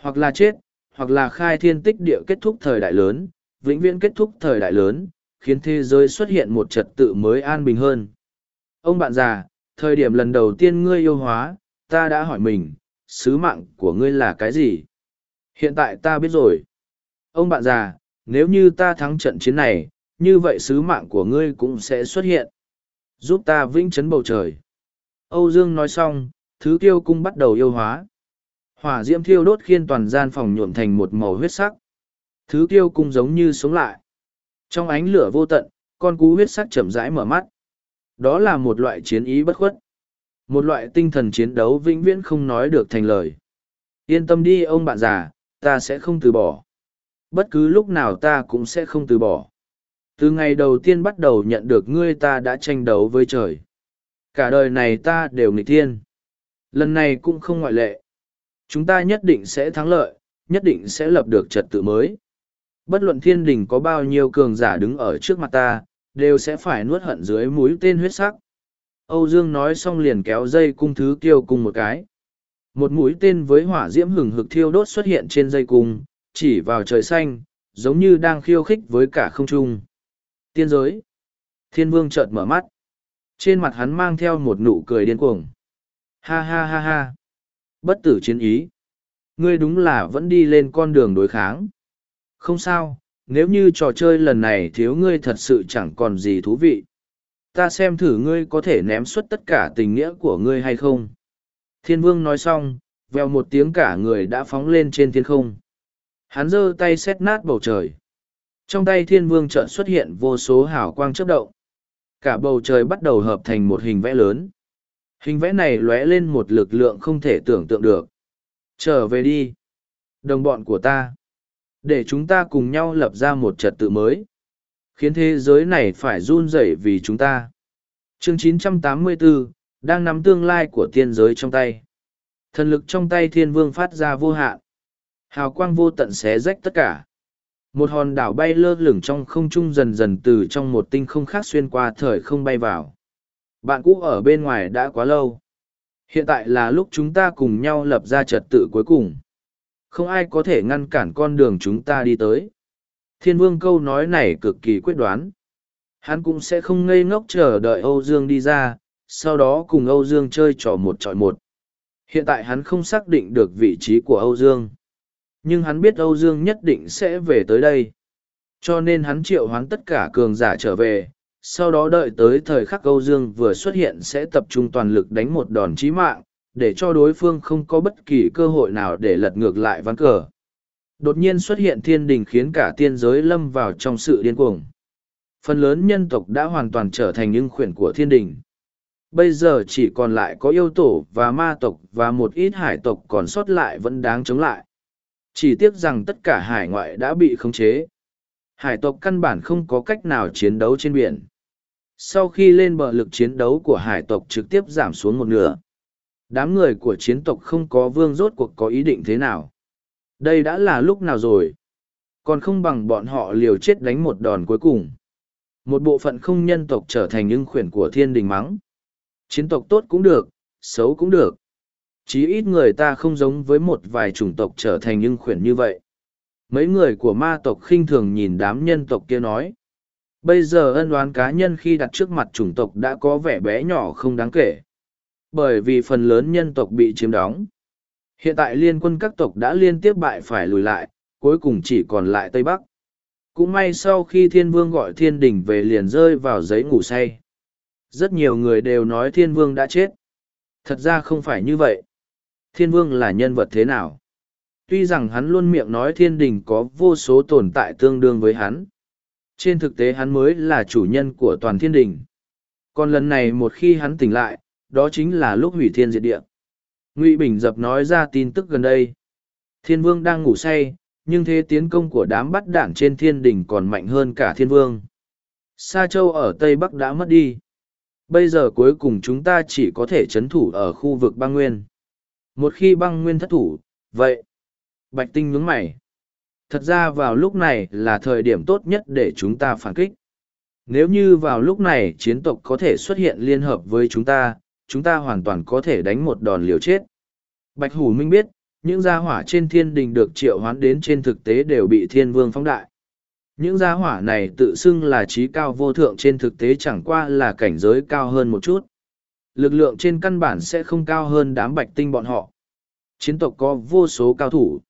Hoặc là chết, hoặc là khai thiên tích địa kết thúc thời đại lớn, vĩnh viễn kết thúc thời đại lớn, khiến thế giới xuất hiện một trật tự mới an bình hơn. Ông bạn già, thời điểm lần đầu tiên ngươi yêu hóa, ta đã hỏi mình, sứ mạng của ngươi là cái gì? Hiện tại ta biết rồi. Ông bạn già, nếu như ta thắng trận chiến này, như vậy sứ mạng của ngươi cũng sẽ xuất hiện. Giúp ta vĩnh chấn bầu trời. Âu Dương nói xong, thứ tiêu cung bắt đầu yêu hóa. Hỏa diễm thiêu đốt khiên toàn gian phòng nhuộm thành một màu huyết sắc. Thứ tiêu cung giống như sống lại. Trong ánh lửa vô tận, con cú huyết sắc chậm rãi mở mắt. Đó là một loại chiến ý bất khuất. Một loại tinh thần chiến đấu vĩnh viễn không nói được thành lời. Yên tâm đi ông bạn già, ta sẽ không từ bỏ. Bất cứ lúc nào ta cũng sẽ không từ bỏ. Từ ngày đầu tiên bắt đầu nhận được ngươi ta đã tranh đấu với trời. Cả đời này ta đều nghịch thiên. Lần này cũng không ngoại lệ. Chúng ta nhất định sẽ thắng lợi, nhất định sẽ lập được trật tự mới. Bất luận thiên đình có bao nhiêu cường giả đứng ở trước mặt ta, đều sẽ phải nuốt hận dưới mũi tên huyết sắc. Âu Dương nói xong liền kéo dây cung thứ kiêu cung một cái. Một mũi tên với hỏa diễm hừng hực thiêu đốt xuất hiện trên dây cung, chỉ vào trời xanh, giống như đang khiêu khích với cả không trung. Tiên giới. Thiên vương chợt mở mắt. Trên mặt hắn mang theo một nụ cười điên cuồng. Ha ha ha ha. Bất tử chiến ý. Ngươi đúng là vẫn đi lên con đường đối kháng. Không sao, nếu như trò chơi lần này thiếu ngươi thật sự chẳng còn gì thú vị. Ta xem thử ngươi có thể ném xuất tất cả tình nghĩa của ngươi hay không. Thiên vương nói xong, vèo một tiếng cả người đã phóng lên trên thiên không. Hắn giơ tay xét nát bầu trời. Trong tay thiên vương chợt xuất hiện vô số hào quang chớp động. Cả bầu trời bắt đầu hợp thành một hình vẽ lớn. Hình vẽ này lóe lên một lực lượng không thể tưởng tượng được. Trở về đi. Đồng bọn của ta. Để chúng ta cùng nhau lập ra một trật tự mới. Khiến thế giới này phải run rẩy vì chúng ta. Chương 984, đang nắm tương lai của tiên giới trong tay. Thần lực trong tay thiên vương phát ra vô hạn. Hào quang vô tận xé rách tất cả. Một hòn đảo bay lơ lửng trong không trung dần dần từ trong một tinh không khác xuyên qua thời không bay vào. Bạn cũ ở bên ngoài đã quá lâu. Hiện tại là lúc chúng ta cùng nhau lập ra trật tự cuối cùng. Không ai có thể ngăn cản con đường chúng ta đi tới. Thiên vương câu nói này cực kỳ quyết đoán. Hắn cũng sẽ không ngây ngốc chờ đợi Âu Dương đi ra, sau đó cùng Âu Dương chơi trò một trọi một. Hiện tại hắn không xác định được vị trí của Âu Dương. Nhưng hắn biết Âu Dương nhất định sẽ về tới đây. Cho nên hắn triệu hoán tất cả cường giả trở về, sau đó đợi tới thời khắc Âu Dương vừa xuất hiện sẽ tập trung toàn lực đánh một đòn chí mạng, để cho đối phương không có bất kỳ cơ hội nào để lật ngược lại ván cờ. Đột nhiên xuất hiện thiên đình khiến cả tiên giới lâm vào trong sự điên cuồng. Phần lớn nhân tộc đã hoàn toàn trở thành những khuyển của thiên đình. Bây giờ chỉ còn lại có yêu tổ và ma tộc và một ít hải tộc còn sót lại vẫn đáng chống lại. Chỉ tiếc rằng tất cả hải ngoại đã bị khống chế. Hải tộc căn bản không có cách nào chiến đấu trên biển. Sau khi lên bờ lực chiến đấu của hải tộc trực tiếp giảm xuống một nửa. Đám người của chiến tộc không có vương rốt cuộc có ý định thế nào. Đây đã là lúc nào rồi? Còn không bằng bọn họ liều chết đánh một đòn cuối cùng. Một bộ phận không nhân tộc trở thành những khuyển của thiên đình mắng. Chiến tộc tốt cũng được, xấu cũng được. Chí ít người ta không giống với một vài chủng tộc trở thành những khuyển như vậy. Mấy người của ma tộc khinh thường nhìn đám nhân tộc kia nói. Bây giờ ân đoán cá nhân khi đặt trước mặt chủng tộc đã có vẻ bé nhỏ không đáng kể. Bởi vì phần lớn nhân tộc bị chiếm đóng. Hiện tại liên quân các tộc đã liên tiếp bại phải lùi lại, cuối cùng chỉ còn lại Tây Bắc. Cũng may sau khi thiên vương gọi thiên đình về liền rơi vào giấy ngủ say. Rất nhiều người đều nói thiên vương đã chết. Thật ra không phải như vậy. Thiên vương là nhân vật thế nào? Tuy rằng hắn luôn miệng nói thiên đình có vô số tồn tại tương đương với hắn. Trên thực tế hắn mới là chủ nhân của toàn thiên đình. Còn lần này một khi hắn tỉnh lại, đó chính là lúc hủy thiên diệt địa. Ngụy Bình dập nói ra tin tức gần đây. Thiên vương đang ngủ say, nhưng thế tiến công của đám bắt đảng trên thiên đình còn mạnh hơn cả thiên vương. Sa Châu ở Tây Bắc đã mất đi. Bây giờ cuối cùng chúng ta chỉ có thể chấn thủ ở khu vực băng nguyên. Một khi băng nguyên thất thủ, vậy. Bạch Tinh nhướng mày. Thật ra vào lúc này là thời điểm tốt nhất để chúng ta phản kích. Nếu như vào lúc này chiến tộc có thể xuất hiện liên hợp với chúng ta, chúng ta hoàn toàn có thể đánh một đòn liều chết. Bạch Hủ Minh biết, những gia hỏa trên thiên đình được triệu hoán đến trên thực tế đều bị thiên vương phóng đại. Những gia hỏa này tự xưng là trí cao vô thượng trên thực tế chẳng qua là cảnh giới cao hơn một chút. Lực lượng trên căn bản sẽ không cao hơn đám bạch tinh bọn họ. Chiến tộc có vô số cao thủ.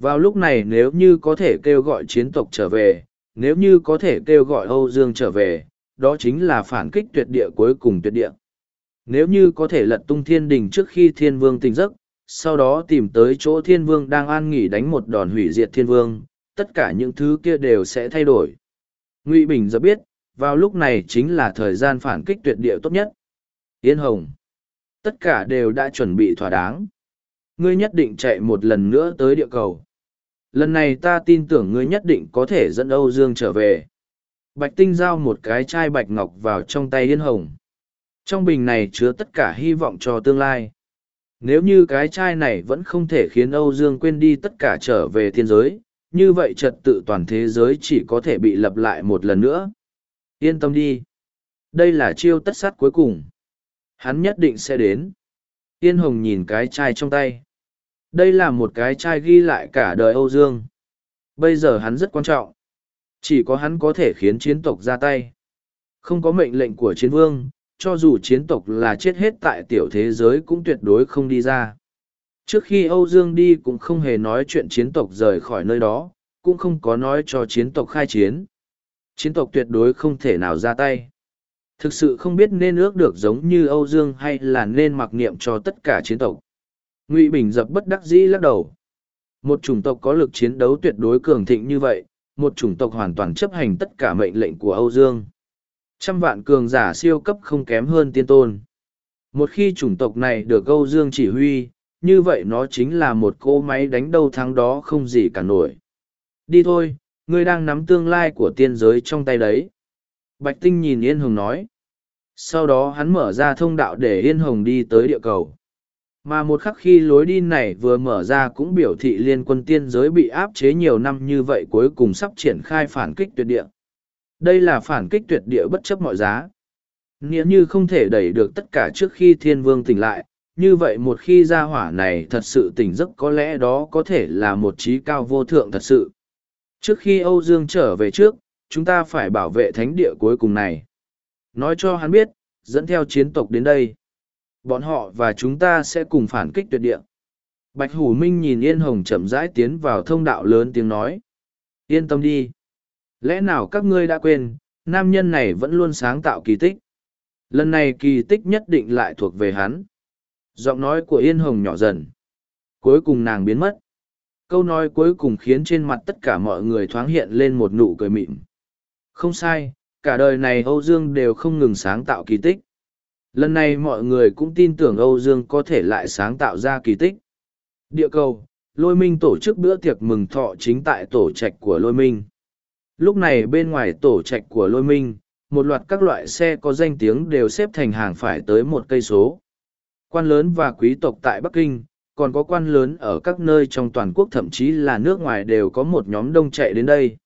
Vào lúc này nếu như có thể kêu gọi chiến tộc trở về, nếu như có thể kêu gọi Âu Dương trở về, đó chính là phản kích tuyệt địa cuối cùng tuyệt địa. Nếu như có thể lật tung thiên đình trước khi thiên vương tỉnh giấc, sau đó tìm tới chỗ thiên vương đang an nghỉ đánh một đòn hủy diệt thiên vương, tất cả những thứ kia đều sẽ thay đổi. Ngụy Bình giờ biết, vào lúc này chính là thời gian phản kích tuyệt địa tốt nhất. Yên Hồng. Tất cả đều đã chuẩn bị thỏa đáng. Ngươi nhất định chạy một lần nữa tới địa cầu. Lần này ta tin tưởng ngươi nhất định có thể dẫn Âu Dương trở về. Bạch Tinh giao một cái chai bạch ngọc vào trong tay Yên Hồng. Trong bình này chứa tất cả hy vọng cho tương lai. Nếu như cái chai này vẫn không thể khiến Âu Dương quên đi tất cả trở về thiên giới, như vậy trật tự toàn thế giới chỉ có thể bị lập lại một lần nữa. Yên tâm đi. Đây là chiêu tất sát cuối cùng. Hắn nhất định sẽ đến. Yên Hồng nhìn cái chai trong tay. Đây là một cái chai ghi lại cả đời Âu Dương. Bây giờ hắn rất quan trọng. Chỉ có hắn có thể khiến chiến tộc ra tay. Không có mệnh lệnh của chiến vương, cho dù chiến tộc là chết hết tại tiểu thế giới cũng tuyệt đối không đi ra. Trước khi Âu Dương đi cũng không hề nói chuyện chiến tộc rời khỏi nơi đó, cũng không có nói cho chiến tộc khai chiến. Chiến tộc tuyệt đối không thể nào ra tay. Thực sự không biết nên ước được giống như Âu Dương hay là nên mặc niệm cho tất cả chiến tộc. Ngụy Bình dập bất đắc dĩ lắc đầu. Một chủng tộc có lực chiến đấu tuyệt đối cường thịnh như vậy, một chủng tộc hoàn toàn chấp hành tất cả mệnh lệnh của Âu Dương. Trăm vạn cường giả siêu cấp không kém hơn tiên tôn. Một khi chủng tộc này được Âu Dương chỉ huy, như vậy nó chính là một cỗ máy đánh đâu thắng đó không gì cả nổi. Đi thôi, ngươi đang nắm tương lai của tiên giới trong tay đấy. Bạch Tinh nhìn Yên Hồng nói. Sau đó hắn mở ra thông đạo để Yên Hồng đi tới địa cầu. Mà một khắc khi lối đi này vừa mở ra cũng biểu thị liên quân tiên giới bị áp chế nhiều năm như vậy cuối cùng sắp triển khai phản kích tuyệt địa. Đây là phản kích tuyệt địa bất chấp mọi giá. Nghĩa như không thể đẩy được tất cả trước khi thiên vương tỉnh lại, như vậy một khi ra hỏa này thật sự tỉnh giấc có lẽ đó có thể là một trí cao vô thượng thật sự. Trước khi Âu Dương trở về trước, chúng ta phải bảo vệ thánh địa cuối cùng này. Nói cho hắn biết, dẫn theo chiến tộc đến đây. Bọn họ và chúng ta sẽ cùng phản kích tuyệt địa. Bạch Hủ Minh nhìn Yên Hồng chậm rãi tiến vào thông đạo lớn tiếng nói. Yên tâm đi. Lẽ nào các ngươi đã quên, nam nhân này vẫn luôn sáng tạo kỳ tích. Lần này kỳ tích nhất định lại thuộc về hắn. Giọng nói của Yên Hồng nhỏ dần. Cuối cùng nàng biến mất. Câu nói cuối cùng khiến trên mặt tất cả mọi người thoáng hiện lên một nụ cười mịn. Không sai, cả đời này Âu Dương đều không ngừng sáng tạo kỳ tích. Lần này mọi người cũng tin tưởng Âu Dương có thể lại sáng tạo ra kỳ tích. Địa cầu, Lôi Minh tổ chức bữa tiệc mừng thọ chính tại tổ trạch của Lôi Minh. Lúc này bên ngoài tổ trạch của Lôi Minh, một loạt các loại xe có danh tiếng đều xếp thành hàng phải tới một cây số. Quan lớn và quý tộc tại Bắc Kinh, còn có quan lớn ở các nơi trong toàn quốc thậm chí là nước ngoài đều có một nhóm đông chạy đến đây.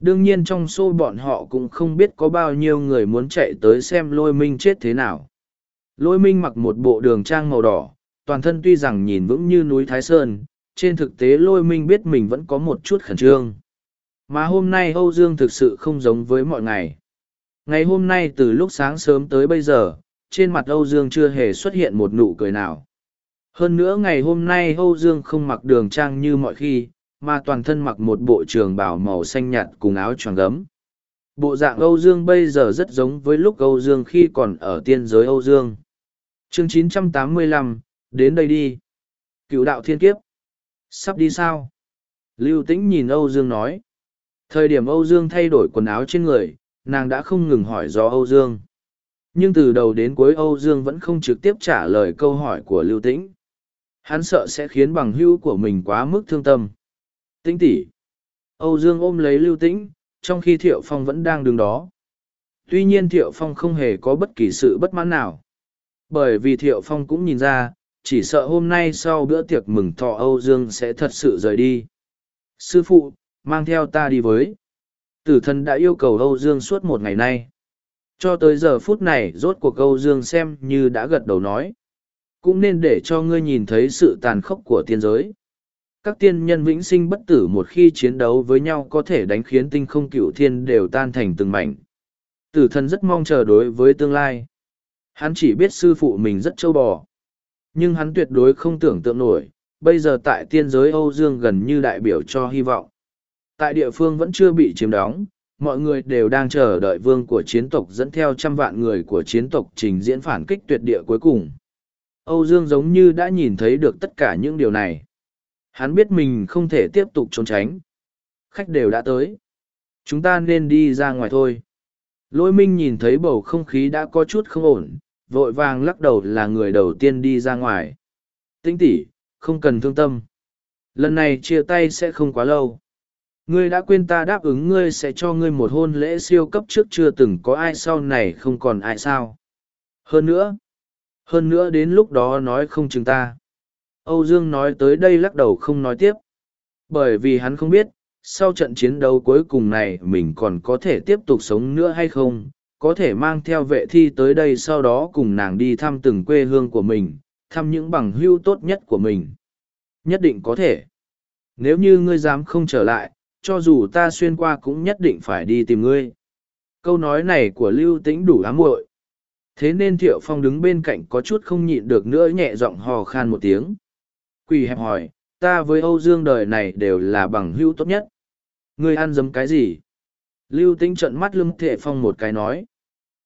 Đương nhiên trong xô bọn họ cũng không biết có bao nhiêu người muốn chạy tới xem lôi minh chết thế nào. Lôi minh mặc một bộ đường trang màu đỏ, toàn thân tuy rằng nhìn vững như núi Thái Sơn, trên thực tế lôi minh biết mình vẫn có một chút khẩn trương. Mà hôm nay Âu Dương thực sự không giống với mọi ngày. Ngày hôm nay từ lúc sáng sớm tới bây giờ, trên mặt Âu Dương chưa hề xuất hiện một nụ cười nào. Hơn nữa ngày hôm nay Âu Dương không mặc đường trang như mọi khi, mà toàn thân mặc một bộ trường bào màu xanh nhạt cùng áo choàng gấm. Bộ dạng Âu Dương bây giờ rất giống với lúc Âu Dương khi còn ở tiên giới Âu Dương. Chương 985, đến đây đi. Cựu đạo thiên kiếp. Sắp đi sao? Lưu Tĩnh nhìn Âu Dương nói. Thời điểm Âu Dương thay đổi quần áo trên người, nàng đã không ngừng hỏi do Âu Dương. Nhưng từ đầu đến cuối Âu Dương vẫn không trực tiếp trả lời câu hỏi của Lưu Tĩnh. Hắn sợ sẽ khiến bằng hữu của mình quá mức thương tâm. Tĩnh tỷ. Âu Dương ôm lấy Lưu Tĩnh, trong khi Thiệu Phong vẫn đang đứng đó. Tuy nhiên Thiệu Phong không hề có bất kỳ sự bất mãn nào. Bởi vì Thiệu Phong cũng nhìn ra, chỉ sợ hôm nay sau bữa tiệc mừng thọ Âu Dương sẽ thật sự rời đi. Sư phụ, mang theo ta đi với. Tử thần đã yêu cầu Âu Dương suốt một ngày nay. Cho tới giờ phút này rốt cuộc Âu Dương xem như đã gật đầu nói. Cũng nên để cho ngươi nhìn thấy sự tàn khốc của tiên giới. Các tiên nhân vĩnh sinh bất tử một khi chiến đấu với nhau có thể đánh khiến tinh không cựu thiên đều tan thành từng mảnh. Tử thần rất mong chờ đối với tương lai. Hắn chỉ biết sư phụ mình rất châu bò. Nhưng hắn tuyệt đối không tưởng tượng nổi, bây giờ tại tiên giới Âu Dương gần như đại biểu cho hy vọng. Tại địa phương vẫn chưa bị chiếm đóng, mọi người đều đang chờ đợi vương của chiến tộc dẫn theo trăm vạn người của chiến tộc trình diễn phản kích tuyệt địa cuối cùng. Âu Dương giống như đã nhìn thấy được tất cả những điều này. Hắn biết mình không thể tiếp tục trốn tránh. Khách đều đã tới. Chúng ta nên đi ra ngoài thôi. Lôi minh nhìn thấy bầu không khí đã có chút không ổn, vội vàng lắc đầu là người đầu tiên đi ra ngoài. tĩnh tỉ, không cần thương tâm. Lần này chia tay sẽ không quá lâu. Ngươi đã quên ta đáp ứng ngươi sẽ cho ngươi một hôn lễ siêu cấp trước chưa từng có ai sau này không còn ai sao. Hơn nữa, hơn nữa đến lúc đó nói không chừng ta. Âu Dương nói tới đây lắc đầu không nói tiếp. Bởi vì hắn không biết, sau trận chiến đấu cuối cùng này mình còn có thể tiếp tục sống nữa hay không, có thể mang theo vệ thi tới đây sau đó cùng nàng đi thăm từng quê hương của mình, thăm những bằng hưu tốt nhất của mình. Nhất định có thể. Nếu như ngươi dám không trở lại, cho dù ta xuyên qua cũng nhất định phải đi tìm ngươi. Câu nói này của Lưu Tĩnh đủ ám muội. Thế nên Thiệu Phong đứng bên cạnh có chút không nhịn được nữa nhẹ giọng hò khan một tiếng. Quỳ hẹp hỏi, ta với Âu Dương đời này đều là bằng hữu tốt nhất. Ngươi ăn dấm cái gì? Lưu Tĩnh trận mắt lưng Thệ Phong một cái nói.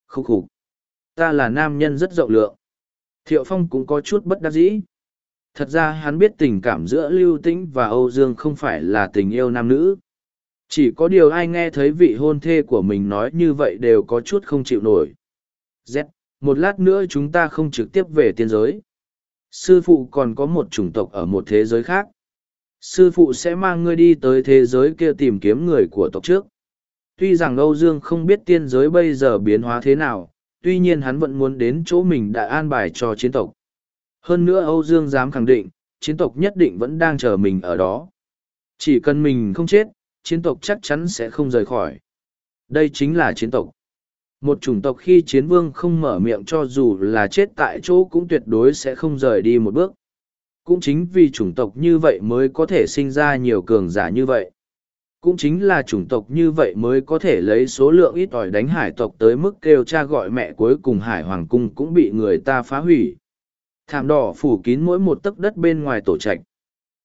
Khúc khục. Ta là nam nhân rất rộng lượng. Thiệu Phong cũng có chút bất đắc dĩ. Thật ra hắn biết tình cảm giữa Lưu Tĩnh và Âu Dương không phải là tình yêu nam nữ. Chỉ có điều ai nghe thấy vị hôn thê của mình nói như vậy đều có chút không chịu nổi. Z, một lát nữa chúng ta không trực tiếp về tiên giới. Sư phụ còn có một chủng tộc ở một thế giới khác. Sư phụ sẽ mang ngươi đi tới thế giới kia tìm kiếm người của tộc trước. Tuy rằng Âu Dương không biết tiên giới bây giờ biến hóa thế nào, tuy nhiên hắn vẫn muốn đến chỗ mình đã an bài cho chiến tộc. Hơn nữa Âu Dương dám khẳng định, chiến tộc nhất định vẫn đang chờ mình ở đó. Chỉ cần mình không chết, chiến tộc chắc chắn sẽ không rời khỏi. Đây chính là chiến tộc. Một chủng tộc khi chiến vương không mở miệng cho dù là chết tại chỗ cũng tuyệt đối sẽ không rời đi một bước. Cũng chính vì chủng tộc như vậy mới có thể sinh ra nhiều cường giả như vậy. Cũng chính là chủng tộc như vậy mới có thể lấy số lượng ít ỏi đánh hải tộc tới mức kêu cha gọi mẹ cuối cùng hải hoàng cung cũng bị người ta phá hủy. Thảm đỏ phủ kín mỗi một tấc đất bên ngoài tổ trạch.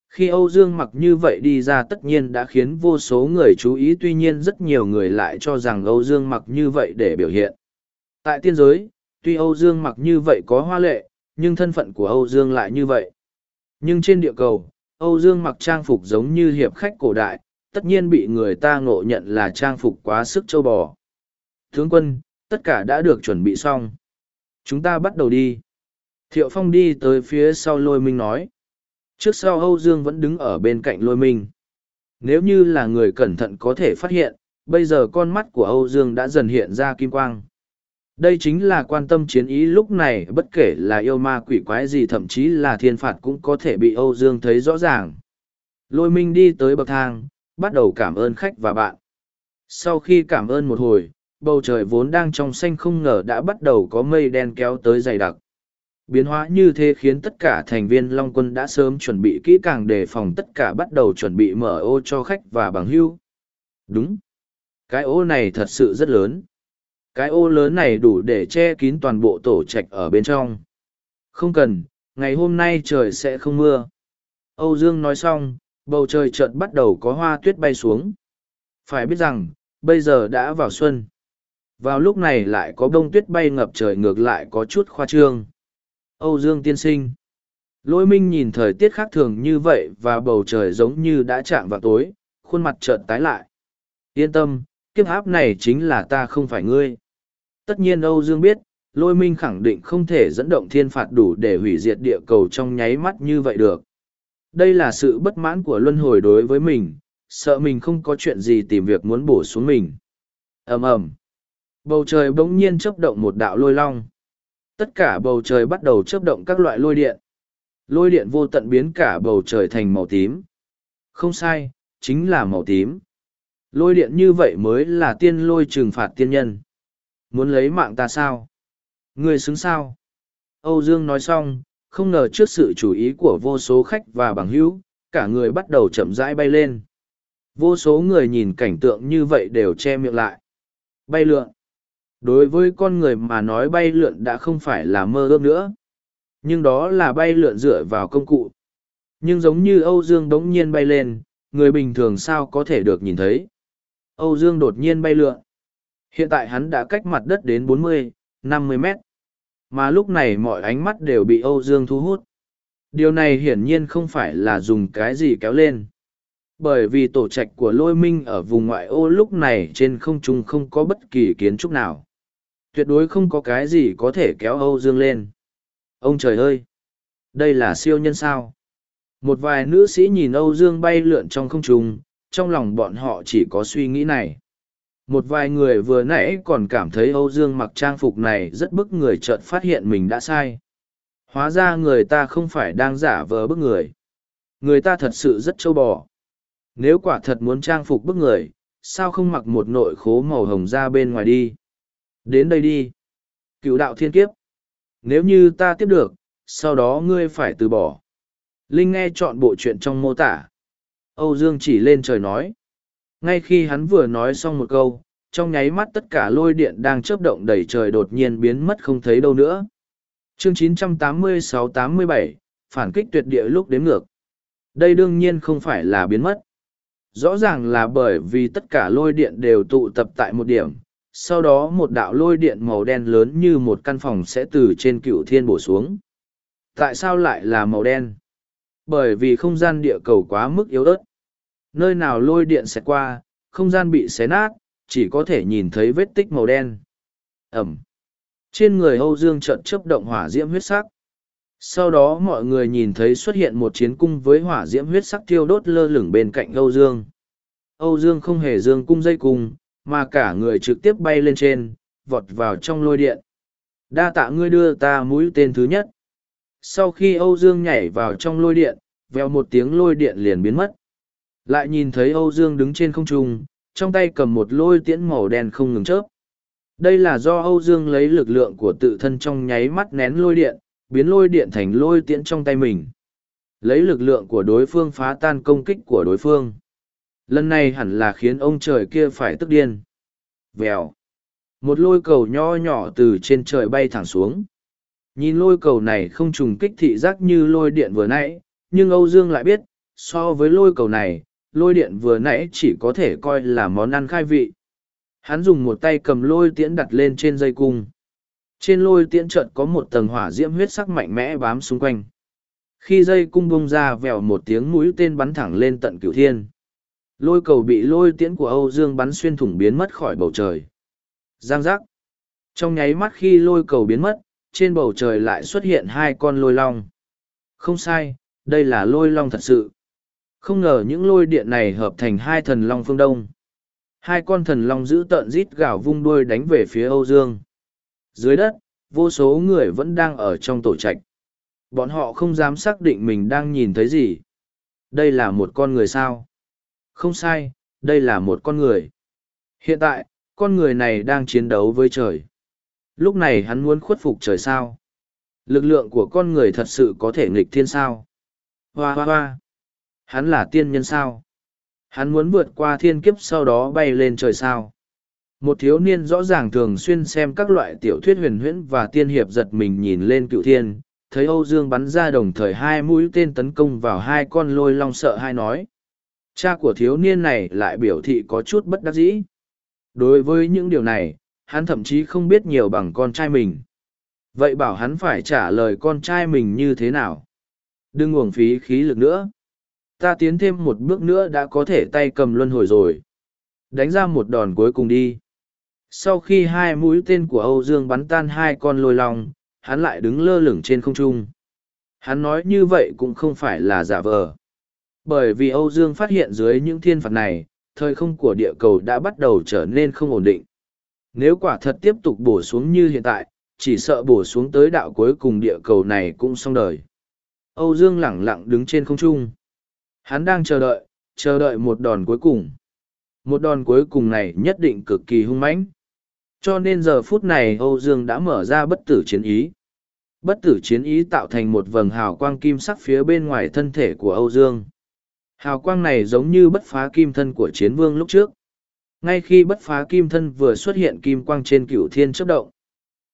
Khi Âu Dương mặc như vậy đi ra tất nhiên đã khiến vô số người chú ý tuy nhiên rất nhiều người lại cho rằng Âu Dương mặc như vậy để biểu hiện. Tại tiên giới, tuy Âu Dương mặc như vậy có hoa lệ, nhưng thân phận của Âu Dương lại như vậy. Nhưng trên địa cầu, Âu Dương mặc trang phục giống như hiệp khách cổ đại, tất nhiên bị người ta ngộ nhận là trang phục quá sức châu bò. Tướng quân, tất cả đã được chuẩn bị xong. Chúng ta bắt đầu đi. Thiệu Phong đi tới phía sau lôi minh nói. Trước sau Âu Dương vẫn đứng ở bên cạnh lôi minh. Nếu như là người cẩn thận có thể phát hiện, bây giờ con mắt của Âu Dương đã dần hiện ra kim quang. Đây chính là quan tâm chiến ý lúc này bất kể là yêu ma quỷ quái gì thậm chí là thiên phạt cũng có thể bị Âu Dương thấy rõ ràng. Lôi minh đi tới bậc thang, bắt đầu cảm ơn khách và bạn. Sau khi cảm ơn một hồi, bầu trời vốn đang trong xanh không ngờ đã bắt đầu có mây đen kéo tới dày đặc. Biến hóa như thế khiến tất cả thành viên Long Quân đã sớm chuẩn bị kỹ càng đề phòng tất cả bắt đầu chuẩn bị mở ô cho khách và bằng hưu. Đúng. Cái ô này thật sự rất lớn. Cái ô lớn này đủ để che kín toàn bộ tổ trạch ở bên trong. Không cần, ngày hôm nay trời sẽ không mưa. Âu Dương nói xong, bầu trời chợt bắt đầu có hoa tuyết bay xuống. Phải biết rằng, bây giờ đã vào xuân. Vào lúc này lại có bông tuyết bay ngập trời ngược lại có chút khoa trương. Âu Dương tiên sinh. Lôi minh nhìn thời tiết khác thường như vậy và bầu trời giống như đã chạm vào tối, khuôn mặt chợt tái lại. Yên tâm, kiếp áp này chính là ta không phải ngươi. Tất nhiên Âu Dương biết, lôi minh khẳng định không thể dẫn động thiên phạt đủ để hủy diệt địa cầu trong nháy mắt như vậy được. Đây là sự bất mãn của luân hồi đối với mình, sợ mình không có chuyện gì tìm việc muốn bổ xuống mình. ầm ầm Bầu trời bỗng nhiên chớp động một đạo lôi long. Tất cả bầu trời bắt đầu chớp động các loại lôi điện. Lôi điện vô tận biến cả bầu trời thành màu tím. Không sai, chính là màu tím. Lôi điện như vậy mới là tiên lôi trừng phạt tiên nhân. Muốn lấy mạng ta sao? Người xứng sao? Âu Dương nói xong, không ngờ trước sự chú ý của vô số khách và bằng hữu, cả người bắt đầu chậm rãi bay lên. Vô số người nhìn cảnh tượng như vậy đều che miệng lại. Bay lượn đối với con người mà nói bay lượn đã không phải là mơ ước nữa nhưng đó là bay lượn dựa vào công cụ Nhưng giống như Âu Dương bỗng nhiên bay lên, người bình thường sao có thể được nhìn thấy. Âu Dương đột nhiên bay lượn. Hiện tại hắn đã cách mặt đất đến 40, 50 mét. Mà lúc này mọi ánh mắt đều bị Âu Dương thu hút. Điều này hiển nhiên không phải là dùng cái gì kéo lên. Bởi vì tổ trạch của lôi minh ở vùng ngoại ô lúc này trên không trung không có bất kỳ kiến trúc nào. Tuyệt đối không có cái gì có thể kéo Âu Dương lên. Ông trời ơi! Đây là siêu nhân sao? Một vài nữ sĩ nhìn Âu Dương bay lượn trong không trung, trong lòng bọn họ chỉ có suy nghĩ này. Một vài người vừa nãy còn cảm thấy Âu Dương mặc trang phục này rất bức người chợt phát hiện mình đã sai. Hóa ra người ta không phải đang giả vờ bức người. Người ta thật sự rất trâu bò. Nếu quả thật muốn trang phục bức người, sao không mặc một nội khố màu hồng ra bên ngoài đi? Đến đây đi. Cựu đạo thiên kiếp. Nếu như ta tiếp được, sau đó ngươi phải từ bỏ. Linh nghe chọn bộ chuyện trong mô tả. Âu Dương chỉ lên trời nói. Ngay khi hắn vừa nói xong một câu, trong nháy mắt tất cả lôi điện đang chớp động đầy trời đột nhiên biến mất không thấy đâu nữa. Chương 986-87, phản kích tuyệt địa lúc đếm ngược. Đây đương nhiên không phải là biến mất. Rõ ràng là bởi vì tất cả lôi điện đều tụ tập tại một điểm, sau đó một đạo lôi điện màu đen lớn như một căn phòng sẽ từ trên cựu thiên bổ xuống. Tại sao lại là màu đen? Bởi vì không gian địa cầu quá mức yếu ớt. Nơi nào lôi điện sẽ qua, không gian bị xé nát, chỉ có thể nhìn thấy vết tích màu đen. Ẩm. Trên người Âu Dương trận chấp động hỏa diễm huyết sắc. Sau đó mọi người nhìn thấy xuất hiện một chiến cung với hỏa diễm huyết sắc thiêu đốt lơ lửng bên cạnh Âu Dương. Âu Dương không hề dương cung dây cung, mà cả người trực tiếp bay lên trên, vọt vào trong lôi điện. Đa tạ ngươi đưa ta mũi tên thứ nhất. Sau khi Âu Dương nhảy vào trong lôi điện, vèo một tiếng lôi điện liền biến mất. Lại nhìn thấy Âu Dương đứng trên không trung, trong tay cầm một lôi tiễn màu đen không ngừng chớp. Đây là do Âu Dương lấy lực lượng của tự thân trong nháy mắt nén lôi điện, biến lôi điện thành lôi tiễn trong tay mình. Lấy lực lượng của đối phương phá tan công kích của đối phương. Lần này hẳn là khiến ông trời kia phải tức điên. Vèo. Một lôi cầu nho nhỏ từ trên trời bay thẳng xuống. Nhìn lôi cầu này không trùng kích thị giác như lôi điện vừa nãy, nhưng Âu Dương lại biết, so với lôi cầu này, lôi điện vừa nãy chỉ có thể coi là món ăn khai vị. Hắn dùng một tay cầm lôi tiễn đặt lên trên dây cung. Trên lôi tiễn chợt có một tầng hỏa diễm huyết sắc mạnh mẽ bám xung quanh. Khi dây cung bung ra vèo một tiếng mũi tên bắn thẳng lên tận cửu thiên. Lôi cầu bị lôi tiễn của Âu Dương bắn xuyên thủng biến mất khỏi bầu trời. Giang giác. Trong nháy mắt khi lôi cầu biến mất, trên bầu trời lại xuất hiện hai con lôi long. Không sai, đây là lôi long thật sự. Không ngờ những lôi điện này hợp thành hai thần long phương đông. Hai con thần long giữ tợn rít gào vung đuôi đánh về phía Âu Dương. Dưới đất, vô số người vẫn đang ở trong tổ trạch. Bọn họ không dám xác định mình đang nhìn thấy gì. Đây là một con người sao? Không sai, đây là một con người. Hiện tại, con người này đang chiến đấu với trời. Lúc này hắn muốn khuất phục trời sao. Lực lượng của con người thật sự có thể nghịch thiên sao. Hoa hoa hoa. Hắn là tiên nhân sao. Hắn muốn vượt qua thiên kiếp sau đó bay lên trời sao. Một thiếu niên rõ ràng thường xuyên xem các loại tiểu thuyết huyền huyễn và tiên hiệp giật mình nhìn lên cựu thiên, thấy Âu Dương bắn ra đồng thời hai mũi tên tấn công vào hai con lôi long sợ hai nói. Cha của thiếu niên này lại biểu thị có chút bất đắc dĩ. Đối với những điều này, hắn thậm chí không biết nhiều bằng con trai mình. Vậy bảo hắn phải trả lời con trai mình như thế nào? Đừng uổng phí khí lực nữa. Ta tiến thêm một bước nữa đã có thể tay cầm luân hồi rồi. Đánh ra một đòn cuối cùng đi. Sau khi hai mũi tên của Âu Dương bắn tan hai con lôi long, hắn lại đứng lơ lửng trên không trung. Hắn nói như vậy cũng không phải là giả vờ. Bởi vì Âu Dương phát hiện dưới những thiên phạt này, thời không của địa cầu đã bắt đầu trở nên không ổn định. Nếu quả thật tiếp tục bổ xuống như hiện tại, chỉ sợ bổ xuống tới đạo cuối cùng địa cầu này cũng xong đời. Âu Dương lẳng lặng đứng trên không trung. Hắn đang chờ đợi, chờ đợi một đòn cuối cùng. Một đòn cuối cùng này nhất định cực kỳ hung mãnh. Cho nên giờ phút này Âu Dương đã mở ra bất tử chiến ý. Bất tử chiến ý tạo thành một vầng hào quang kim sắc phía bên ngoài thân thể của Âu Dương. Hào quang này giống như bất phá kim thân của chiến vương lúc trước. Ngay khi bất phá kim thân vừa xuất hiện kim quang trên cửu thiên chấp động.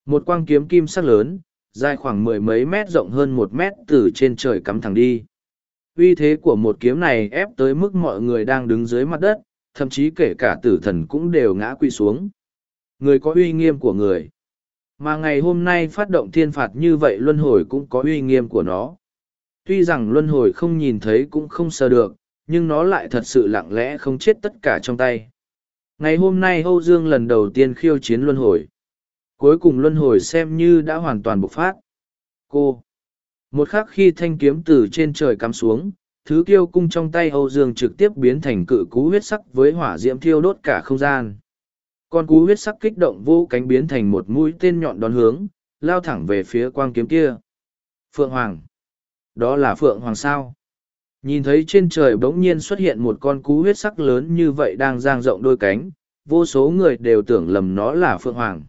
Một quang kiếm kim sắc lớn, dài khoảng mười mấy mét rộng hơn một mét từ trên trời cắm thẳng đi. uy thế của một kiếm này ép tới mức mọi người đang đứng dưới mặt đất thậm chí kể cả tử thần cũng đều ngã quỵ xuống người có uy nghiêm của người mà ngày hôm nay phát động thiên phạt như vậy luân hồi cũng có uy nghiêm của nó tuy rằng luân hồi không nhìn thấy cũng không sờ được, nhưng nó lại thật sự lặng lẽ không chết tất cả trong tay. Ngày hôm nay âu dương lần đầu tiên khiêu chiến luân hồi. Cuối cùng luân hồi xem như đã hoàn toàn bộc phát. Cô. Một khắc khi thanh kiếm từ trên trời cắm xuống, thứ kiêu cung trong tay âu dương trực tiếp biến thành cự cú huyết sắc với hỏa diễm thiêu đốt cả không gian. Con cú huyết sắc kích động vô cánh biến thành một mũi tên nhọn đón hướng, lao thẳng về phía quang kiếm kia. Phượng hoàng đó là phượng hoàng sao? Nhìn thấy trên trời bỗng nhiên xuất hiện một con cú huyết sắc lớn như vậy đang giang rộng đôi cánh, vô số người đều tưởng lầm nó là phượng hoàng.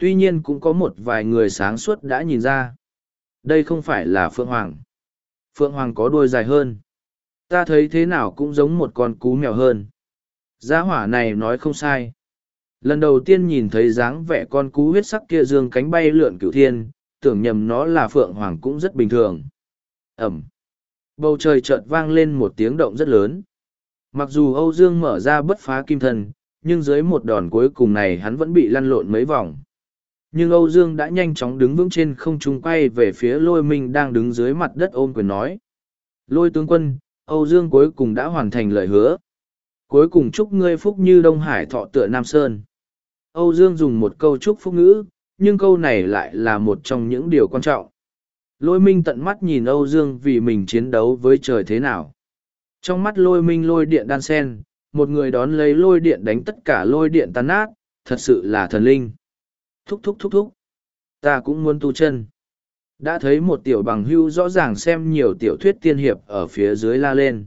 Tuy nhiên cũng có một vài người sáng suốt đã nhìn ra. Đây không phải là phượng hoàng. Phượng hoàng có đuôi dài hơn. Ta thấy thế nào cũng giống một con cú mèo hơn. Gia hỏa này nói không sai. Lần đầu tiên nhìn thấy dáng vẻ con cú huyết sắc kia dương cánh bay lượn cửu thiên, tưởng nhầm nó là phượng hoàng cũng rất bình thường ẩm. Bầu trời chợt vang lên một tiếng động rất lớn. Mặc dù âu dương mở ra bất phá kim thân, nhưng dưới một đòn cuối cùng này hắn vẫn bị lăn lộn mấy vòng. Nhưng âu dương đã nhanh chóng đứng vững trên không trung quay về phía lôi minh đang đứng dưới mặt đất ôm quyền nói. Lôi tướng quân, âu dương cuối cùng đã hoàn thành lời hứa. Cuối cùng chúc ngươi phúc như đông hải thọ tựa nam sơn. Âu dương dùng một câu chúc phúc ngữ, nhưng câu này lại là một trong những điều quan trọng lôi minh tận mắt nhìn âu dương vì mình chiến đấu với trời thế nào. Trong mắt lôi minh lôi điện đan sen, một người đón lấy lôi điện đánh tất cả lôi điện tan nát, thật sự là thần linh. Thúc thúc thúc thúc. Ta cũng muốn tu chân. Đã thấy một tiểu bằng hưu rõ ràng xem nhiều tiểu thuyết tiên hiệp ở phía dưới la lên.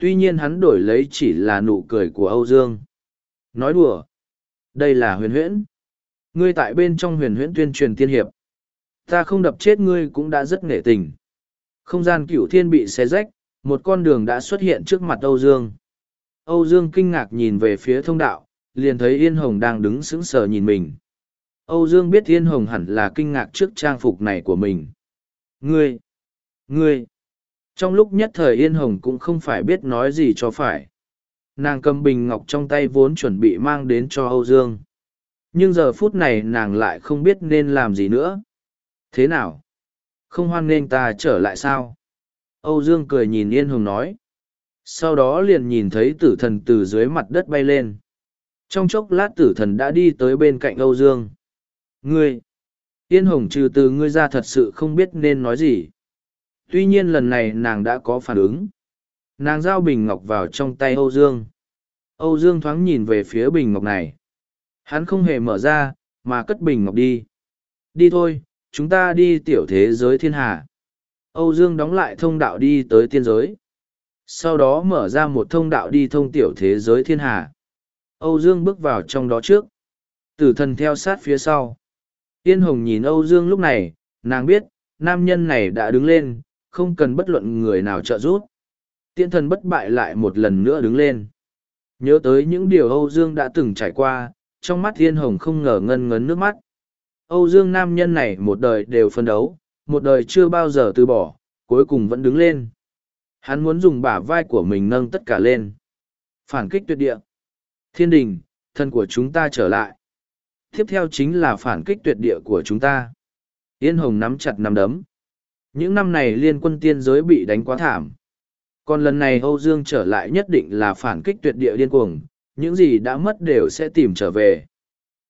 Tuy nhiên hắn đổi lấy chỉ là nụ cười của âu dương. Nói đùa. Đây là huyền huyễn. Ngươi tại bên trong huyền huyễn tuyên truyền tiên hiệp ta không đập chết ngươi cũng đã rất nghệ tình. Không gian cửu thiên bị xé rách, một con đường đã xuất hiện trước mặt âu dương. Âu dương kinh ngạc nhìn về phía thông đạo, liền thấy yên hồng đang đứng sững sờ nhìn mình. Âu dương biết yên hồng hẳn là kinh ngạc trước trang phục này của mình. Ngươi ngươi. Trong lúc nhất thời yên hồng cũng không phải biết nói gì cho phải. Nàng cầm bình ngọc trong tay vốn chuẩn bị mang đến cho âu dương. Nhưng giờ phút này nàng lại không biết nên làm gì nữa thế nào? Không hoan nghênh ta trở lại sao? Âu dương cười nhìn yên hồng nói. Sau đó liền nhìn thấy tử thần từ dưới mặt đất bay lên. Trong chốc lát tử thần đã đi tới bên cạnh âu dương. Ngươi! Yên hồng trừ từ ngươi ra thật sự không biết nên nói gì. Tuy nhiên lần này nàng đã có phản ứng. Nàng giao bình ngọc vào trong tay âu dương. Âu dương thoáng nhìn về phía bình ngọc này. Hắn không hề mở ra, mà cất bình ngọc đi. Đi thôi chúng ta đi tiểu thế giới thiên hà âu dương đóng lại thông đạo đi tới tiên giới sau đó mở ra một thông đạo đi thông tiểu thế giới thiên hà âu dương bước vào trong đó trước tử thần theo sát phía sau Tiên Hồng nhìn Âu Dương lúc này, nàng biết, nam nhân này đã đứng lên, không cần bất luận người nào trợ giúp. Tiên thần bất bại lại một lần nữa đứng lên. Nhớ tới những điều Âu Dương đã từng trải qua, trong mắt Tiên Hồng không ngờ ngân ngấn nước mắt. Âu Dương nam nhân này một đời đều phân đấu, một đời chưa bao giờ từ bỏ, cuối cùng vẫn đứng lên. Hắn muốn dùng bả vai của mình nâng tất cả lên. Phản kích tuyệt địa. Thiên đình, thân của chúng ta trở lại tiếp theo chính là phản kích tuyệt địa của chúng ta. Yên Hồng nắm chặt nắm đấm. Những năm này liên quân tiên giới bị đánh quá thảm. Còn lần này Âu Dương trở lại nhất định là phản kích tuyệt địa điên cuồng, những gì đã mất đều sẽ tìm trở về.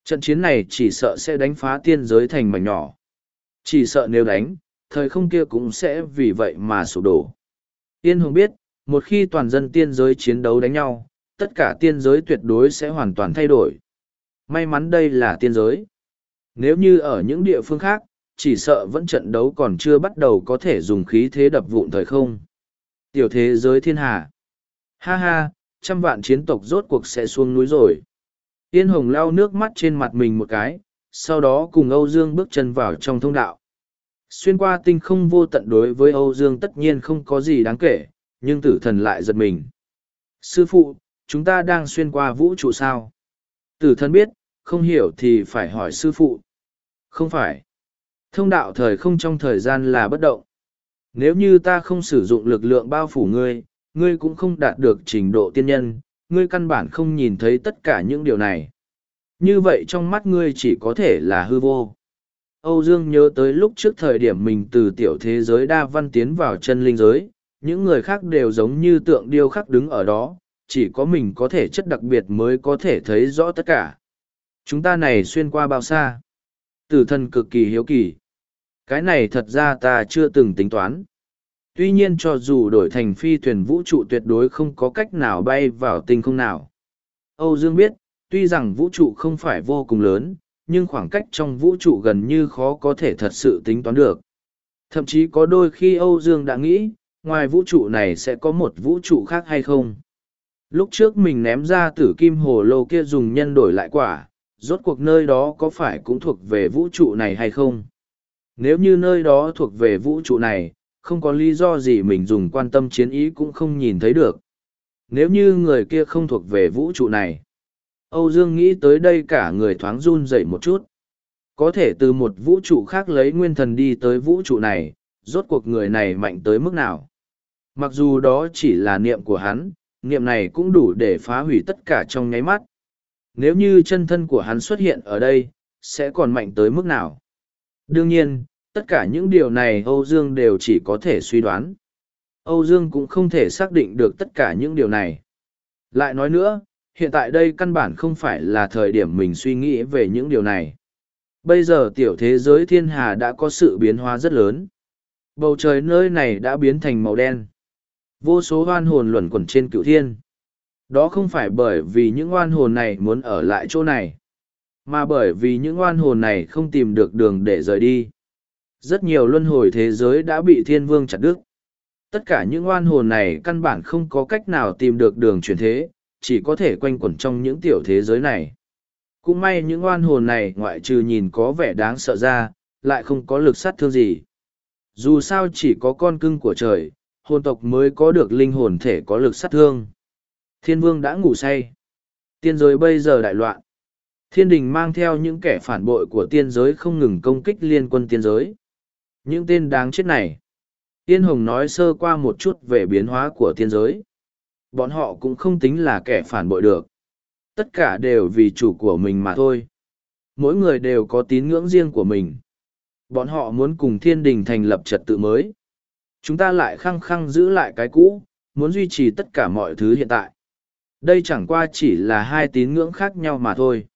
Trận chiến này chỉ sợ sẽ đánh phá tiên giới thành mảnh nhỏ. Chỉ sợ nếu đánh, thời không kia cũng sẽ vì vậy mà sụp đổ. Tiên hùng biết, một khi toàn dân tiên giới chiến đấu đánh nhau, tất cả tiên giới tuyệt đối sẽ hoàn toàn thay đổi. May mắn đây là tiên giới. Nếu như ở những địa phương khác, chỉ sợ vẫn trận đấu còn chưa bắt đầu có thể dùng khí thế đập vụn thời không. Tiểu thế giới thiên hà. Ha ha, trăm vạn chiến tộc rốt cuộc sẽ xuống núi rồi. Yên Hồng lau nước mắt trên mặt mình một cái, sau đó cùng Âu Dương bước chân vào trong thông đạo. Xuyên qua tinh không vô tận đối với Âu Dương tất nhiên không có gì đáng kể, nhưng tử thần lại giật mình. Sư phụ, chúng ta đang xuyên qua vũ trụ sao? Tử thần biết, không hiểu thì phải hỏi sư phụ. Không phải. Thông đạo thời không trong thời gian là bất động. Nếu như ta không sử dụng lực lượng bao phủ ngươi, ngươi cũng không đạt được trình độ tiên nhân, ngươi căn bản không nhìn thấy tất cả những điều này. Như vậy trong mắt ngươi chỉ có thể là hư vô. Âu Dương nhớ tới lúc trước thời điểm mình từ tiểu thế giới đa văn tiến vào chân linh giới, những người khác đều giống như tượng điêu khắc đứng ở đó, chỉ có mình có thể chất đặc biệt mới có thể thấy rõ tất cả. Chúng ta này xuyên qua bao xa? Tử thần cực kỳ hiếu kỳ. Cái này thật ra ta chưa từng tính toán. Tuy nhiên cho dù đổi thành phi thuyền vũ trụ tuyệt đối không có cách nào bay vào tinh không nào. Âu Dương biết, tuy rằng vũ trụ không phải vô cùng lớn, nhưng khoảng cách trong vũ trụ gần như khó có thể thật sự tính toán được. Thậm chí có đôi khi Âu Dương đã nghĩ, ngoài vũ trụ này sẽ có một vũ trụ khác hay không. Lúc trước mình ném ra tử kim hồ lô kia dùng nhân đổi lại quả, rốt cuộc nơi đó có phải cũng thuộc về vũ trụ này hay không? Nếu như nơi đó thuộc về vũ trụ này, không có lý do gì mình dùng quan tâm chiến ý cũng không nhìn thấy được. Nếu như người kia không thuộc về vũ trụ này, Âu Dương nghĩ tới đây cả người thoáng run dậy một chút. Có thể từ một vũ trụ khác lấy nguyên thần đi tới vũ trụ này, rốt cuộc người này mạnh tới mức nào. Mặc dù đó chỉ là niệm của hắn, niệm này cũng đủ để phá hủy tất cả trong nháy mắt. Nếu như chân thân của hắn xuất hiện ở đây, sẽ còn mạnh tới mức nào? Đương nhiên, tất cả những điều này Âu Dương đều chỉ có thể suy đoán. Âu Dương cũng không thể xác định được tất cả những điều này. Lại nói nữa, hiện tại đây căn bản không phải là thời điểm mình suy nghĩ về những điều này. Bây giờ tiểu thế giới thiên hà đã có sự biến hóa rất lớn. Bầu trời nơi này đã biến thành màu đen. Vô số hoan hồn luẩn quẩn trên cựu thiên. Đó không phải bởi vì những oan hồn này muốn ở lại chỗ này, mà bởi vì những oan hồn này không tìm được đường để rời đi. Rất nhiều luân hồi thế giới đã bị thiên vương chặt đứt. Tất cả những oan hồn này căn bản không có cách nào tìm được đường chuyển thế, chỉ có thể quanh quẩn trong những tiểu thế giới này. Cũng may những oan hồn này ngoại trừ nhìn có vẻ đáng sợ ra, lại không có lực sát thương gì. Dù sao chỉ có con cưng của trời, hồn tộc mới có được linh hồn thể có lực sát thương. Thiên vương đã ngủ say. Tiên giới bây giờ đại loạn. Thiên đình mang theo những kẻ phản bội của tiên giới không ngừng công kích liên quân tiên giới. Những tên đáng chết này. Tiên Hồng nói sơ qua một chút về biến hóa của tiên giới. Bọn họ cũng không tính là kẻ phản bội được. Tất cả đều vì chủ của mình mà thôi. Mỗi người đều có tín ngưỡng riêng của mình. Bọn họ muốn cùng thiên đình thành lập trật tự mới. Chúng ta lại khăng khăng giữ lại cái cũ, muốn duy trì tất cả mọi thứ hiện tại. Đây chẳng qua chỉ là hai tín ngưỡng khác nhau mà thôi.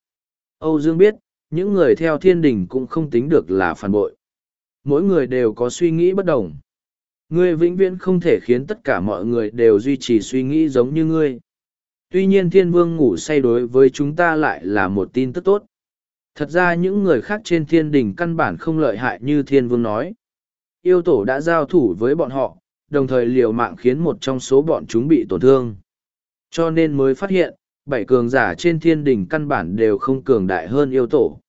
Âu Dương biết, những người theo thiên đình cũng không tính được là phản bội. Mỗi người đều có suy nghĩ bất đồng. Ngươi vĩnh viễn không thể khiến tất cả mọi người đều duy trì suy nghĩ giống như ngươi. Tuy nhiên thiên vương ngủ say đối với chúng ta lại là một tin tức tốt. Thật ra những người khác trên thiên đình căn bản không lợi hại như thiên vương nói. Yêu tổ đã giao thủ với bọn họ, đồng thời liều mạng khiến một trong số bọn chúng bị tổn thương. Cho nên mới phát hiện, bảy cường giả trên thiên đình căn bản đều không cường đại hơn yêu tổ.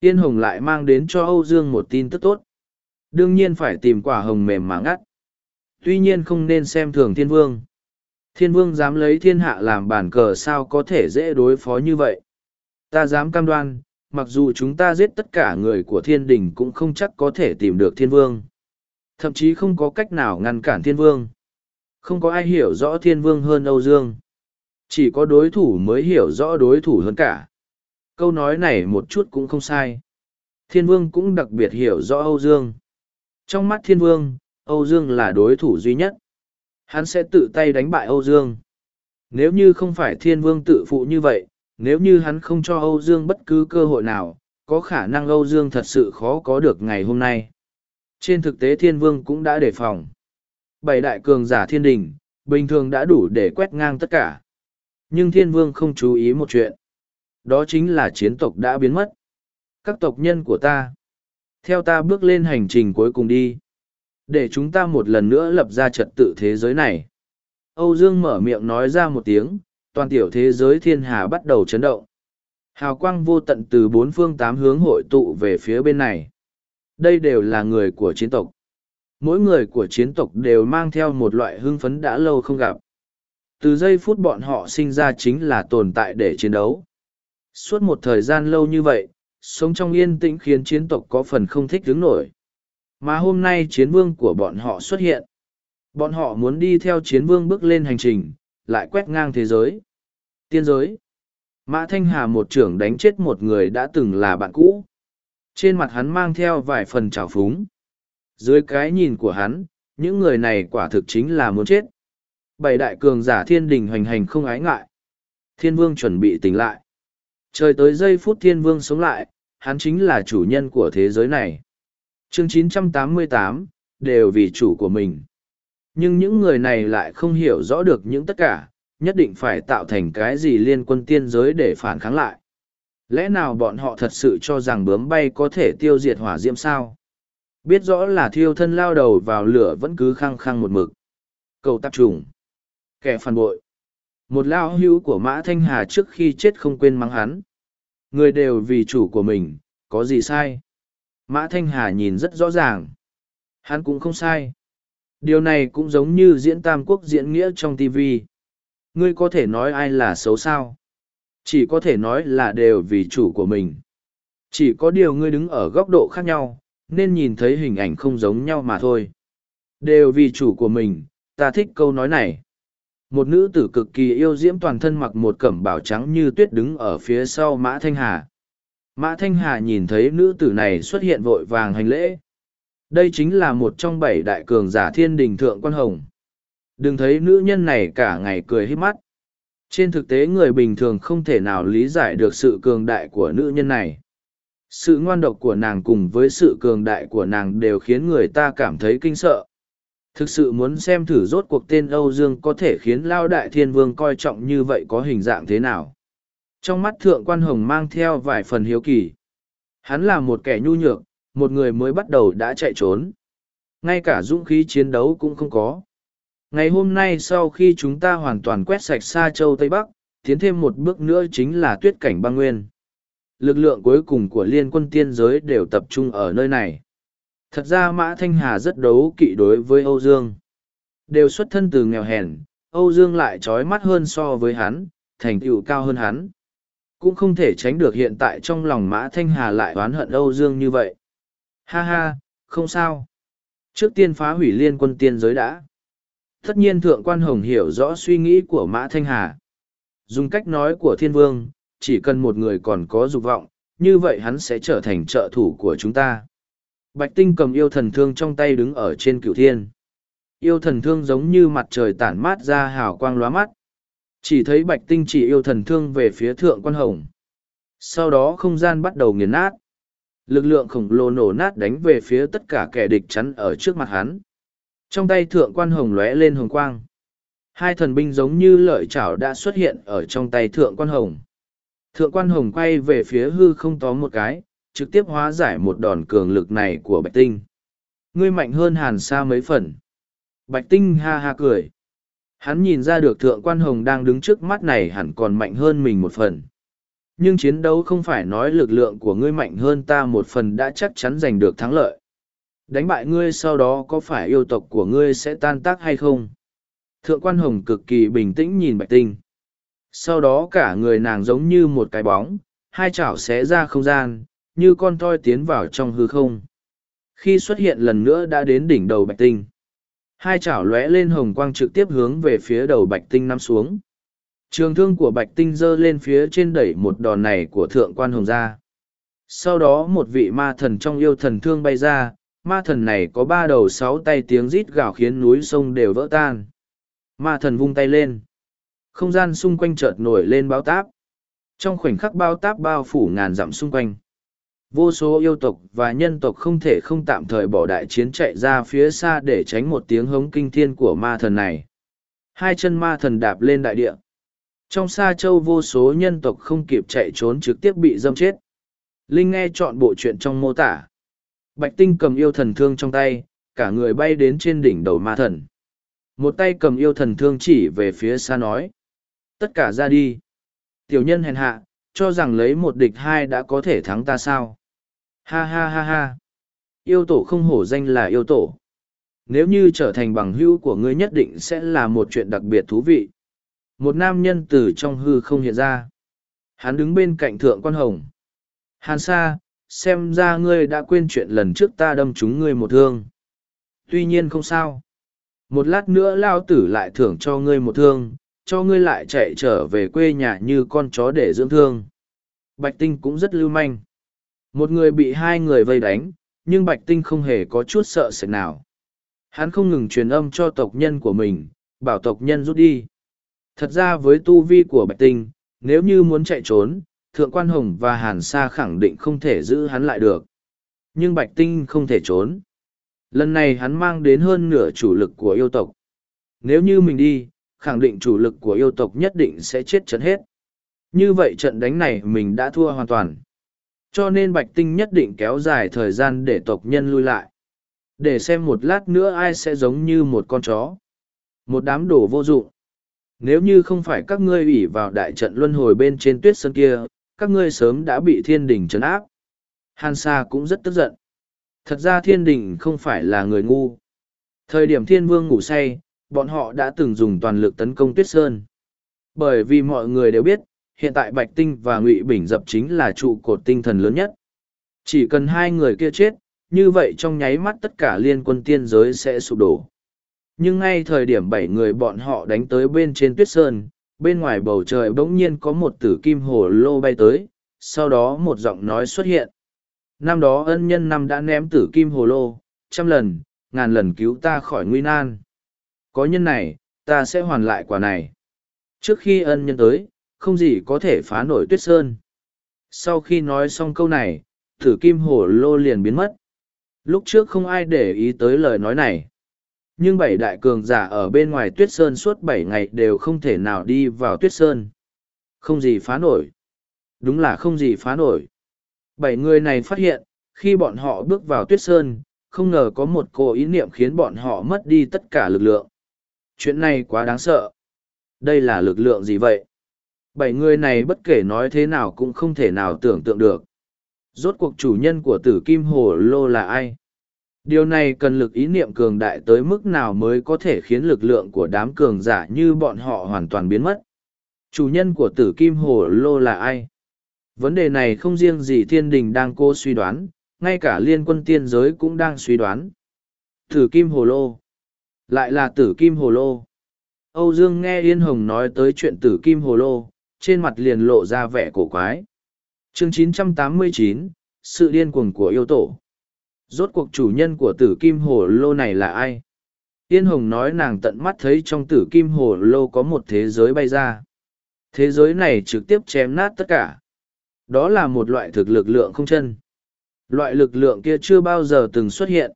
Tiên hồng lại mang đến cho Âu Dương một tin tức tốt. Đương nhiên phải tìm quả hồng mềm mà ngắt. Tuy nhiên không nên xem thường thiên vương. Thiên vương dám lấy thiên hạ làm bản cờ sao có thể dễ đối phó như vậy. Ta dám cam đoan, mặc dù chúng ta giết tất cả người của thiên đình cũng không chắc có thể tìm được thiên vương. Thậm chí không có cách nào ngăn cản thiên vương. Không có ai hiểu rõ thiên vương hơn Âu Dương. Chỉ có đối thủ mới hiểu rõ đối thủ hơn cả. Câu nói này một chút cũng không sai. Thiên vương cũng đặc biệt hiểu rõ Âu Dương. Trong mắt thiên vương, Âu Dương là đối thủ duy nhất. Hắn sẽ tự tay đánh bại Âu Dương. Nếu như không phải thiên vương tự phụ như vậy, nếu như hắn không cho Âu Dương bất cứ cơ hội nào, có khả năng Âu Dương thật sự khó có được ngày hôm nay. Trên thực tế thiên vương cũng đã đề phòng. Bảy đại cường giả thiên đình, bình thường đã đủ để quét ngang tất cả. Nhưng thiên vương không chú ý một chuyện. Đó chính là chiến tộc đã biến mất. Các tộc nhân của ta. Theo ta bước lên hành trình cuối cùng đi. Để chúng ta một lần nữa lập ra trật tự thế giới này. Âu Dương mở miệng nói ra một tiếng, toàn tiểu thế giới thiên hà bắt đầu chấn động. Hào quang vô tận từ bốn phương tám hướng hội tụ về phía bên này. Đây đều là người của chiến tộc. Mỗi người của chiến tộc đều mang theo một loại hưng phấn đã lâu không gặp từ giây phút bọn họ sinh ra chính là tồn tại để chiến đấu suốt một thời gian lâu như vậy sống trong yên tĩnh khiến chiến tộc có phần không thích đứng nổi Mà hôm nay chiến vương của bọn họ xuất hiện. Bọn họ muốn đi theo chiến vương bước lên hành trình, lại quét ngang thế giới. Tiên giới. Mã Thanh Hà một trưởng đánh chết một người đã từng là bạn cũ. Trên mặt hắn mang theo vài phần trào phúng. Dưới cái nhìn của hắn, những người này quả thực chính là muốn chết. Bảy đại cường giả thiên đình hoành hành không ái ngại. Thiên vương chuẩn bị tỉnh lại. Trời tới giây phút thiên vương sống lại, hắn chính là chủ nhân của thế giới này. Chương 988, đều vì chủ của mình. Nhưng những người này lại không hiểu rõ được những tất cả, nhất định phải tạo thành cái gì liên quân tiên giới để phản kháng lại. Lẽ nào bọn họ thật sự cho rằng bướm bay có thể tiêu diệt hỏa diễm sao? Biết rõ là thiêu thân lao đầu vào lửa vẫn cứ khăng khăng một mực. Cầu tạp trùng. Kẻ phản bội. Một lao hữu của Mã Thanh Hà trước khi chết không quên mắng hắn. Người đều vì chủ của mình, có gì sai? Mã Thanh Hà nhìn rất rõ ràng. Hắn cũng không sai. Điều này cũng giống như diễn tam quốc diễn nghĩa trong TV. Ngươi có thể nói ai là xấu sao? Chỉ có thể nói là đều vì chủ của mình. Chỉ có điều ngươi đứng ở góc độ khác nhau, nên nhìn thấy hình ảnh không giống nhau mà thôi. Đều vì chủ của mình, ta thích câu nói này. Một nữ tử cực kỳ yêu diễm toàn thân mặc một cẩm bào trắng như tuyết đứng ở phía sau Mã Thanh Hà. Mã Thanh Hà nhìn thấy nữ tử này xuất hiện vội vàng hành lễ. Đây chính là một trong bảy đại cường giả thiên đình thượng quan hồng. Đừng thấy nữ nhân này cả ngày cười hít mắt. Trên thực tế người bình thường không thể nào lý giải được sự cường đại của nữ nhân này. Sự ngoan độc của nàng cùng với sự cường đại của nàng đều khiến người ta cảm thấy kinh sợ. Thực sự muốn xem thử rốt cuộc tên Âu Dương có thể khiến Lao Đại Thiên Vương coi trọng như vậy có hình dạng thế nào. Trong mắt Thượng Quan Hồng mang theo vài phần hiếu kỳ. Hắn là một kẻ nhu nhược, một người mới bắt đầu đã chạy trốn. Ngay cả dũng khí chiến đấu cũng không có. Ngày hôm nay sau khi chúng ta hoàn toàn quét sạch xa châu Tây Bắc, tiến thêm một bước nữa chính là tuyết cảnh băng nguyên. Lực lượng cuối cùng của liên quân tiên giới đều tập trung ở nơi này. Thật ra Mã Thanh Hà rất đấu kỵ đối với Âu Dương. Đều xuất thân từ nghèo hèn, Âu Dương lại trói mắt hơn so với hắn, thành tựu cao hơn hắn. Cũng không thể tránh được hiện tại trong lòng Mã Thanh Hà lại oán hận Âu Dương như vậy. Ha ha, không sao. Trước tiên phá hủy liên quân tiên giới đã. Tất nhiên Thượng Quan Hồng hiểu rõ suy nghĩ của Mã Thanh Hà. Dùng cách nói của Thiên Vương, chỉ cần một người còn có dục vọng, như vậy hắn sẽ trở thành trợ thủ của chúng ta. Bạch Tinh cầm yêu thần thương trong tay đứng ở trên cửu thiên. Yêu thần thương giống như mặt trời tản mát ra hào quang lóa mắt. Chỉ thấy Bạch Tinh chỉ yêu thần thương về phía thượng quan hồng. Sau đó không gian bắt đầu nghiền nát. Lực lượng khổng lồ nổ nát đánh về phía tất cả kẻ địch chắn ở trước mặt hắn. Trong tay thượng quan hồng lóe lên hồng quang. Hai thần binh giống như lợi chảo đã xuất hiện ở trong tay thượng quan hồng. Thượng quan hồng quay về phía hư không tóm một cái, trực tiếp hóa giải một đòn cường lực này của Bạch Tinh. Ngươi mạnh hơn hàn xa mấy phần. Bạch Tinh ha ha cười. Hắn nhìn ra được thượng quan hồng đang đứng trước mắt này hẳn còn mạnh hơn mình một phần. Nhưng chiến đấu không phải nói lực lượng của ngươi mạnh hơn ta một phần đã chắc chắn giành được thắng lợi. Đánh bại ngươi sau đó có phải yêu tộc của ngươi sẽ tan tác hay không? Thượng quan hồng cực kỳ bình tĩnh nhìn bạch tinh. Sau đó cả người nàng giống như một cái bóng, hai chảo xé ra không gian, như con toi tiến vào trong hư không. Khi xuất hiện lần nữa đã đến đỉnh đầu bạch tinh. Hai chảo lóe lên hồng quang trực tiếp hướng về phía đầu bạch tinh nắm xuống. Trường thương của bạch tinh giơ lên phía trên đẩy một đòn này của thượng quan hồng ra. Sau đó một vị ma thần trong yêu thần thương bay ra, ma thần này có ba đầu sáu tay tiếng rít gào khiến núi sông đều vỡ tan. Ma thần vung tay lên. Không gian xung quanh chợt nổi lên bao táp. Trong khoảnh khắc bao táp bao phủ ngàn dặm xung quanh. Vô số yêu tộc và nhân tộc không thể không tạm thời bỏ đại chiến chạy ra phía xa để tránh một tiếng hống kinh thiên của ma thần này. Hai chân ma thần đạp lên đại địa. Trong xa châu vô số nhân tộc không kịp chạy trốn trực tiếp bị dâm chết. Linh nghe chọn bộ chuyện trong mô tả. Bạch tinh cầm yêu thần thương trong tay, cả người bay đến trên đỉnh đầu ma thần. Một tay cầm yêu thần thương chỉ về phía xa nói. Tất cả ra đi. Tiểu nhân hèn hạ, cho rằng lấy một địch hai đã có thể thắng ta sao. Ha ha ha ha. Yêu tổ không hổ danh là yêu tổ. Nếu như trở thành bằng hữu của ngươi nhất định sẽ là một chuyện đặc biệt thú vị. Một nam nhân từ trong hư không hiện ra. Hắn đứng bên cạnh thượng quan hồng. Hàn sa, xem ra ngươi đã quên chuyện lần trước ta đâm trúng ngươi một thương. Tuy nhiên không sao. Một lát nữa lao tử lại thưởng cho ngươi một thương, cho ngươi lại chạy trở về quê nhà như con chó để dưỡng thương. Bạch Tinh cũng rất lưu manh. Một người bị hai người vây đánh, nhưng Bạch Tinh không hề có chút sợ sệt nào. Hắn không ngừng truyền âm cho tộc nhân của mình, bảo tộc nhân rút đi. Thật ra với tu vi của Bạch Tinh, nếu như muốn chạy trốn, Thượng Quan Hồng và Hàn Sa khẳng định không thể giữ hắn lại được. Nhưng Bạch Tinh không thể trốn. Lần này hắn mang đến hơn nửa chủ lực của yêu tộc. Nếu như mình đi, khẳng định chủ lực của yêu tộc nhất định sẽ chết trận hết. Như vậy trận đánh này mình đã thua hoàn toàn. Cho nên Bạch Tinh nhất định kéo dài thời gian để tộc nhân lui lại. Để xem một lát nữa ai sẽ giống như một con chó. Một đám đồ vô dụng. Nếu như không phải các ngươi ủy vào đại trận luân hồi bên trên tuyết sơn kia, các ngươi sớm đã bị thiên đình trấn áp. Hàn Sa cũng rất tức giận. Thật ra thiên đình không phải là người ngu. Thời điểm thiên vương ngủ say, bọn họ đã từng dùng toàn lực tấn công tuyết sơn. Bởi vì mọi người đều biết, hiện tại Bạch Tinh và Ngụy Bình Dập chính là trụ cột tinh thần lớn nhất. Chỉ cần hai người kia chết, như vậy trong nháy mắt tất cả liên quân tiên giới sẽ sụp đổ. Nhưng ngay thời điểm bảy người bọn họ đánh tới bên trên tuyết sơn, bên ngoài bầu trời bỗng nhiên có một tử kim hồ lô bay tới, sau đó một giọng nói xuất hiện. Năm đó ân nhân năm đã ném tử kim hồ lô, trăm lần, ngàn lần cứu ta khỏi nguy nan. Có nhân này, ta sẽ hoàn lại quả này. Trước khi ân nhân tới, không gì có thể phá nổi tuyết sơn. Sau khi nói xong câu này, Thử kim Hổ lô liền biến mất. Lúc trước không ai để ý tới lời nói này. Nhưng bảy đại cường giả ở bên ngoài tuyết sơn suốt bảy ngày đều không thể nào đi vào tuyết sơn. Không gì phá nổi. Đúng là không gì phá nổi. Bảy người này phát hiện, khi bọn họ bước vào tuyết sơn, không ngờ có một cô ý niệm khiến bọn họ mất đi tất cả lực lượng. Chuyện này quá đáng sợ. Đây là lực lượng gì vậy? Bảy người này bất kể nói thế nào cũng không thể nào tưởng tượng được. Rốt cuộc chủ nhân của tử kim hồ lô là ai? Điều này cần lực ý niệm cường đại tới mức nào mới có thể khiến lực lượng của đám cường giả như bọn họ hoàn toàn biến mất. Chủ nhân của tử kim hồ lô là ai? Vấn đề này không riêng gì thiên đình đang Cô suy đoán, ngay cả liên quân tiên giới cũng đang suy đoán. Tử kim hồ lô. Lại là tử kim hồ lô. Âu Dương nghe Yên Hồng nói tới chuyện tử kim hồ lô, trên mặt liền lộ ra vẻ cổ quái. chương 989, Sự điên cuồng của yêu tổ. Rốt cuộc chủ nhân của tử kim hồ lô này là ai? Yên Hồng nói nàng tận mắt thấy trong tử kim hồ lô có một thế giới bay ra. Thế giới này trực tiếp chém nát tất cả. Đó là một loại thực lực lượng không chân. Loại lực lượng kia chưa bao giờ từng xuất hiện.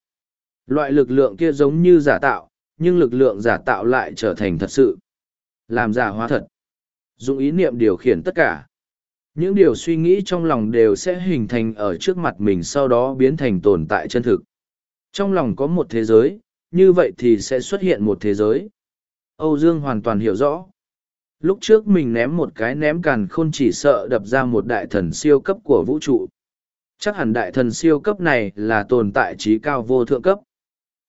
Loại lực lượng kia giống như giả tạo, nhưng lực lượng giả tạo lại trở thành thật sự. Làm giả hóa thật. Dùng ý niệm điều khiển tất cả. Những điều suy nghĩ trong lòng đều sẽ hình thành ở trước mặt mình sau đó biến thành tồn tại chân thực. Trong lòng có một thế giới, như vậy thì sẽ xuất hiện một thế giới. Âu Dương hoàn toàn hiểu rõ. Lúc trước mình ném một cái ném càn khôn chỉ sợ đập ra một đại thần siêu cấp của vũ trụ. Chắc hẳn đại thần siêu cấp này là tồn tại trí cao vô thượng cấp.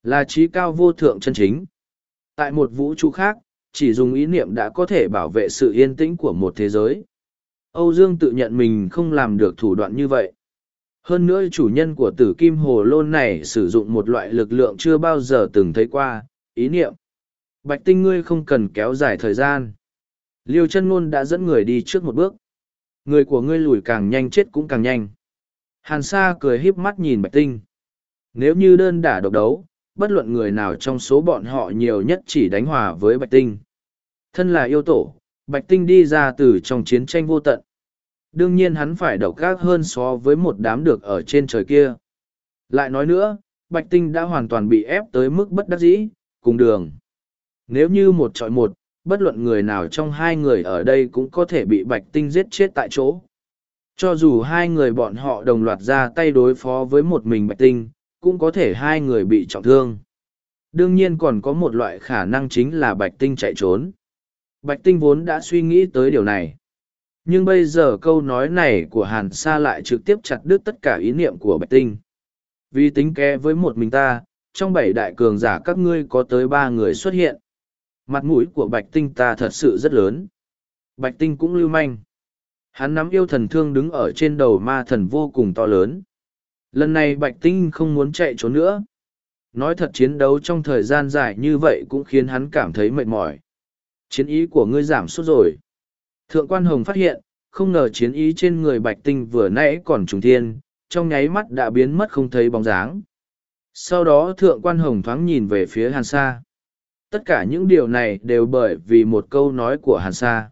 Là trí cao vô thượng chân chính. Tại một vũ trụ khác, chỉ dùng ý niệm đã có thể bảo vệ sự yên tĩnh của một thế giới. Âu Dương tự nhận mình không làm được thủ đoạn như vậy. Hơn nữa chủ nhân của tử kim hồ lôn này sử dụng một loại lực lượng chưa bao giờ từng thấy qua, ý niệm. Bạch tinh ngươi không cần kéo dài thời gian. Liêu chân ngôn đã dẫn người đi trước một bước. Người của ngươi lùi càng nhanh chết cũng càng nhanh. Hàn Sa cười híp mắt nhìn Bạch Tinh. Nếu như đơn đả độc đấu, bất luận người nào trong số bọn họ nhiều nhất chỉ đánh hòa với Bạch Tinh. Thân là yêu tổ, Bạch Tinh đi ra từ trong chiến tranh vô tận. Đương nhiên hắn phải độc gác hơn so với một đám được ở trên trời kia. Lại nói nữa, Bạch Tinh đã hoàn toàn bị ép tới mức bất đắc dĩ, cùng đường. Nếu như một trọi một, bất luận người nào trong hai người ở đây cũng có thể bị Bạch Tinh giết chết tại chỗ. Cho dù hai người bọn họ đồng loạt ra tay đối phó với một mình Bạch Tinh, cũng có thể hai người bị trọng thương. Đương nhiên còn có một loại khả năng chính là Bạch Tinh chạy trốn. Bạch Tinh vốn đã suy nghĩ tới điều này. Nhưng bây giờ câu nói này của Hàn Sa lại trực tiếp chặt đứt tất cả ý niệm của Bạch Tinh. Vì tính kẽ với một mình ta, trong bảy đại cường giả các ngươi có tới ba người xuất hiện. Mặt mũi của Bạch Tinh ta thật sự rất lớn. Bạch Tinh cũng lưu manh. Hắn nắm yêu thần thương đứng ở trên đầu ma thần vô cùng to lớn. Lần này Bạch Tinh không muốn chạy trốn nữa. Nói thật chiến đấu trong thời gian dài như vậy cũng khiến hắn cảm thấy mệt mỏi. Chiến ý của ngươi giảm sút rồi. Thượng quan Hồng phát hiện, không ngờ chiến ý trên người Bạch Tinh vừa nãy còn trùng thiên, trong nháy mắt đã biến mất không thấy bóng dáng. Sau đó Thượng quan Hồng thoáng nhìn về phía Hàn Sa. Tất cả những điều này đều bởi vì một câu nói của Hàn Sa.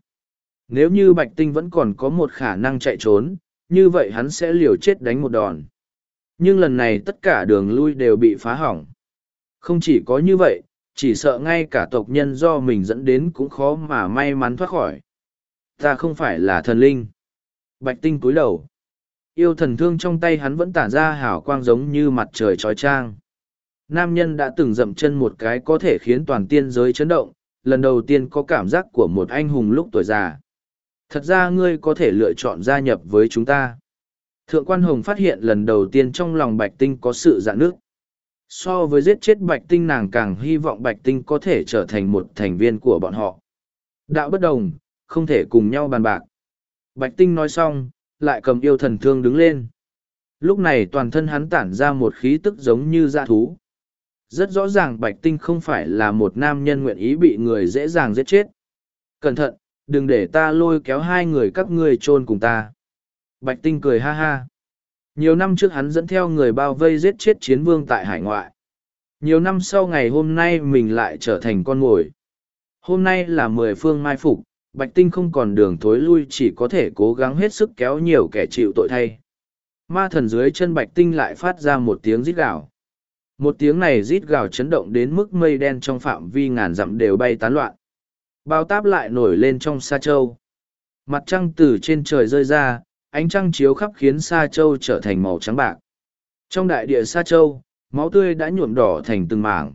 Nếu như Bạch Tinh vẫn còn có một khả năng chạy trốn, như vậy hắn sẽ liều chết đánh một đòn. Nhưng lần này tất cả đường lui đều bị phá hỏng. Không chỉ có như vậy, chỉ sợ ngay cả tộc nhân do mình dẫn đến cũng khó mà may mắn thoát khỏi. Ta không phải là thần linh. Bạch Tinh cúi đầu. Yêu thần thương trong tay hắn vẫn tản ra hào quang giống như mặt trời trói trang. Nam nhân đã từng dậm chân một cái có thể khiến toàn tiên giới chấn động, lần đầu tiên có cảm giác của một anh hùng lúc tuổi già. Thật ra ngươi có thể lựa chọn gia nhập với chúng ta. Thượng quan Hồng phát hiện lần đầu tiên trong lòng Bạch Tinh có sự dạn nước. So với giết chết Bạch Tinh nàng càng hy vọng Bạch Tinh có thể trở thành một thành viên của bọn họ. Đạo bất đồng, không thể cùng nhau bàn bạc. Bạch Tinh nói xong, lại cầm yêu thần thương đứng lên. Lúc này toàn thân hắn tản ra một khí tức giống như dạ thú. Rất rõ ràng Bạch Tinh không phải là một nam nhân nguyện ý bị người dễ dàng giết chết. Cẩn thận, đừng để ta lôi kéo hai người các ngươi chôn cùng ta. Bạch Tinh cười ha ha. Nhiều năm trước hắn dẫn theo người bao vây giết chết chiến vương tại hải ngoại. Nhiều năm sau ngày hôm nay mình lại trở thành con mồi. Hôm nay là mười phương mai phục, Bạch Tinh không còn đường thối lui chỉ có thể cố gắng hết sức kéo nhiều kẻ chịu tội thay. Ma thần dưới chân Bạch Tinh lại phát ra một tiếng rít gào. Một tiếng này rít gào chấn động đến mức mây đen trong phạm vi ngàn dặm đều bay tán loạn. Bao táp lại nổi lên trong sa châu. Mặt trăng từ trên trời rơi ra, ánh trăng chiếu khắp khiến sa châu trở thành màu trắng bạc. Trong đại địa sa châu, máu tươi đã nhuộm đỏ thành từng mảng.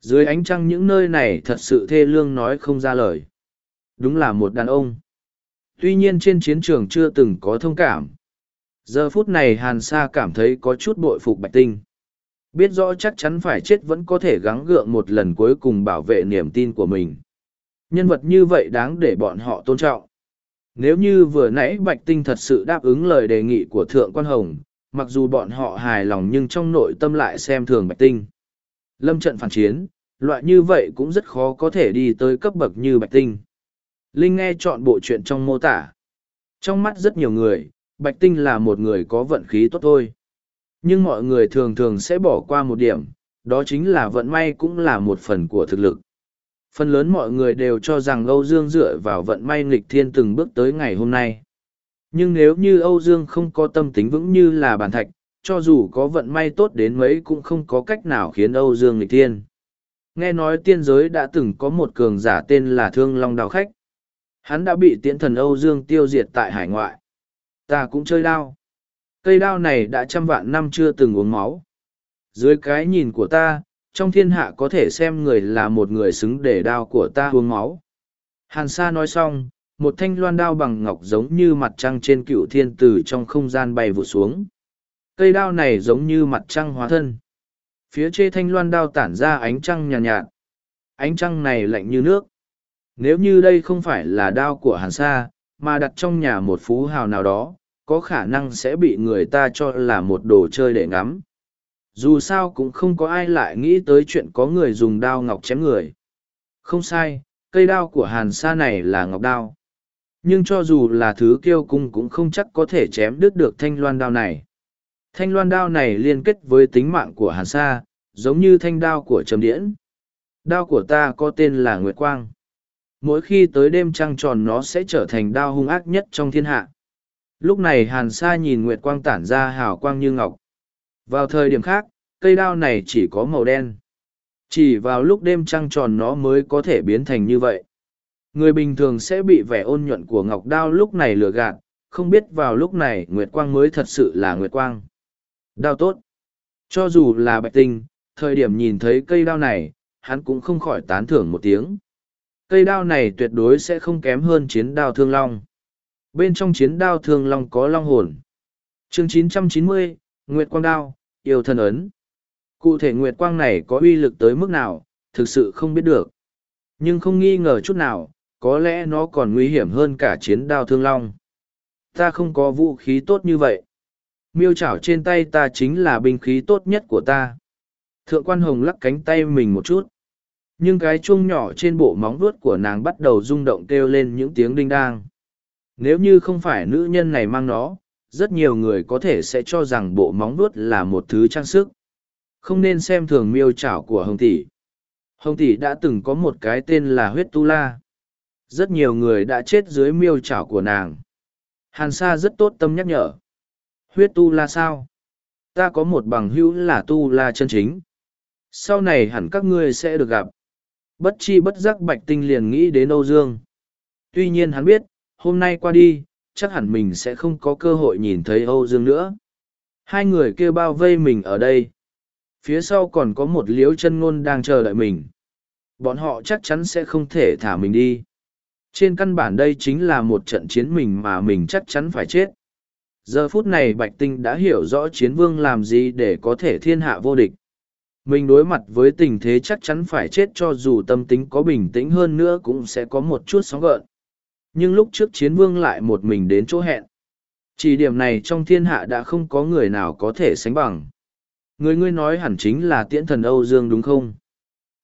Dưới ánh trăng những nơi này thật sự thê lương nói không ra lời. Đúng là một đàn ông. Tuy nhiên trên chiến trường chưa từng có thông cảm. Giờ phút này Hàn Sa cảm thấy có chút bội phục Bạch Tinh. Biết rõ chắc chắn phải chết vẫn có thể gắng gượng một lần cuối cùng bảo vệ niềm tin của mình. Nhân vật như vậy đáng để bọn họ tôn trọng. Nếu như vừa nãy Bạch Tinh thật sự đáp ứng lời đề nghị của Thượng Quan Hồng, mặc dù bọn họ hài lòng nhưng trong nội tâm lại xem thường Bạch Tinh. Lâm trận phản chiến, loại như vậy cũng rất khó có thể đi tới cấp bậc như Bạch Tinh. Linh nghe chọn bộ chuyện trong mô tả. Trong mắt rất nhiều người, Bạch Tinh là một người có vận khí tốt thôi. Nhưng mọi người thường thường sẽ bỏ qua một điểm, đó chính là vận may cũng là một phần của thực lực. Phần lớn mọi người đều cho rằng Âu Dương dựa vào vận may nghịch thiên từng bước tới ngày hôm nay. Nhưng nếu như Âu Dương không có tâm tính vững như là bàn thạch, cho dù có vận may tốt đến mấy cũng không có cách nào khiến Âu Dương nghịch thiên. Nghe nói tiên giới đã từng có một cường giả tên là Thương Long Đào Khách. Hắn đã bị tiễn thần Âu Dương tiêu diệt tại hải ngoại. Ta cũng chơi đao. Cây đao này đã trăm vạn năm chưa từng uống máu. Dưới cái nhìn của ta, trong thiên hạ có thể xem người là một người xứng để đao của ta uống máu. Hàn Sa nói xong, một thanh loan đao bằng ngọc giống như mặt trăng trên cựu thiên từ trong không gian bay vụ xuống. Cây đao này giống như mặt trăng hóa thân. Phía trên thanh loan đao tản ra ánh trăng nhàn nhạt, nhạt. Ánh trăng này lạnh như nước. Nếu như đây không phải là đao của Hàn Sa, mà đặt trong nhà một phú hào nào đó, có khả năng sẽ bị người ta cho là một đồ chơi để ngắm dù sao cũng không có ai lại nghĩ tới chuyện có người dùng đao ngọc chém người. Không sai, cây đao của hàn sa này là ngọc đao. Nhưng cho dù là thứ kiêu cung cũng không chắc có thể chém đứt được thanh loan đao này. Thanh loan đao này liên kết với tính mạng của hàn sa, giống như thanh đao của trầm điễn. Đao của ta có tên là nguyệt quang. Mỗi khi tới đêm trăng tròn nó sẽ trở thành đao hung ác nhất trong thiên hạ. Lúc này hàn sa nhìn nguyệt quang tản ra hào quang như ngọc vào thời điểm khác, cây đao này chỉ có màu đen. Chỉ vào lúc đêm trăng tròn nó mới có thể biến thành như vậy. Người bình thường sẽ bị vẻ ôn nhuận của ngọc đao lúc này lừa gạt, không biết vào lúc này Nguyệt Quang mới thật sự là Nguyệt Quang. Đao tốt. Cho dù là bạch tinh, thời điểm nhìn thấy cây đao này, hắn cũng không khỏi tán thưởng một tiếng. Cây đao này tuyệt đối sẽ không kém hơn chiến đao thương long. Bên trong chiến đao thương long có long hồn. chương 990, Nguyệt Quang Đao, yêu thân ấn. Cụ thể nguyệt quang này có uy lực tới mức nào, thực sự không biết được. Nhưng không nghi ngờ chút nào, có lẽ nó còn nguy hiểm hơn cả chiến đao thương long. Ta không có vũ khí tốt như vậy. miêu chảo trên tay ta chính là binh khí tốt nhất của ta thượng quan hồng lắc cánh tay mình một chút nhưng cái chuông nhỏ trên bộ móng vuốt của nàng bắt đầu rung động kêu lên những tiếng đinh đang nếu như không phải nữ nhân này mang nó rất nhiều người có thể sẽ cho rằng bộ móng vuốt là một thứ trang sức. Không nên xem thường miêu chảo của hồng tỷ. Hồng tỷ đã từng có một cái tên là huyết tu la. Rất nhiều người đã chết dưới miêu chảo của nàng. Hàn sa rất tốt tâm nhắc nhở. Huyết tu la sao? Ta có một bằng hữu là tu la chân chính. Sau này hẳn các ngươi sẽ được gặp. Bất chi bất giác bạch tinh liền nghĩ đến âu dương. Tuy nhiên hắn biết, hôm nay qua đi chắc hẳn mình sẽ không có cơ hội nhìn thấy âu dương nữa. Hai người kia bao vây mình ở đây. Phía sau còn có một liếu chân ngôn đang chờ đợi mình. Bọn họ chắc chắn sẽ không thể thả mình đi. Trên căn bản đây chính là một trận chiến mình mà mình chắc chắn phải chết. Giờ phút này bạch tinh đã hiểu rõ chiến vương làm gì để có thể thiên hạ vô địch. Mình đối mặt với tình thế chắc chắn phải chết cho dù tâm tính có bình tĩnh hơn nữa cũng sẽ có một chút sóng gợn nhưng lúc trước chiến vương lại một mình đến chỗ hẹn. Chỉ điểm này trong thiên hạ đã không có người nào có thể sánh bằng. Người ngươi nói hẳn chính là tiễn thần âu dương đúng không?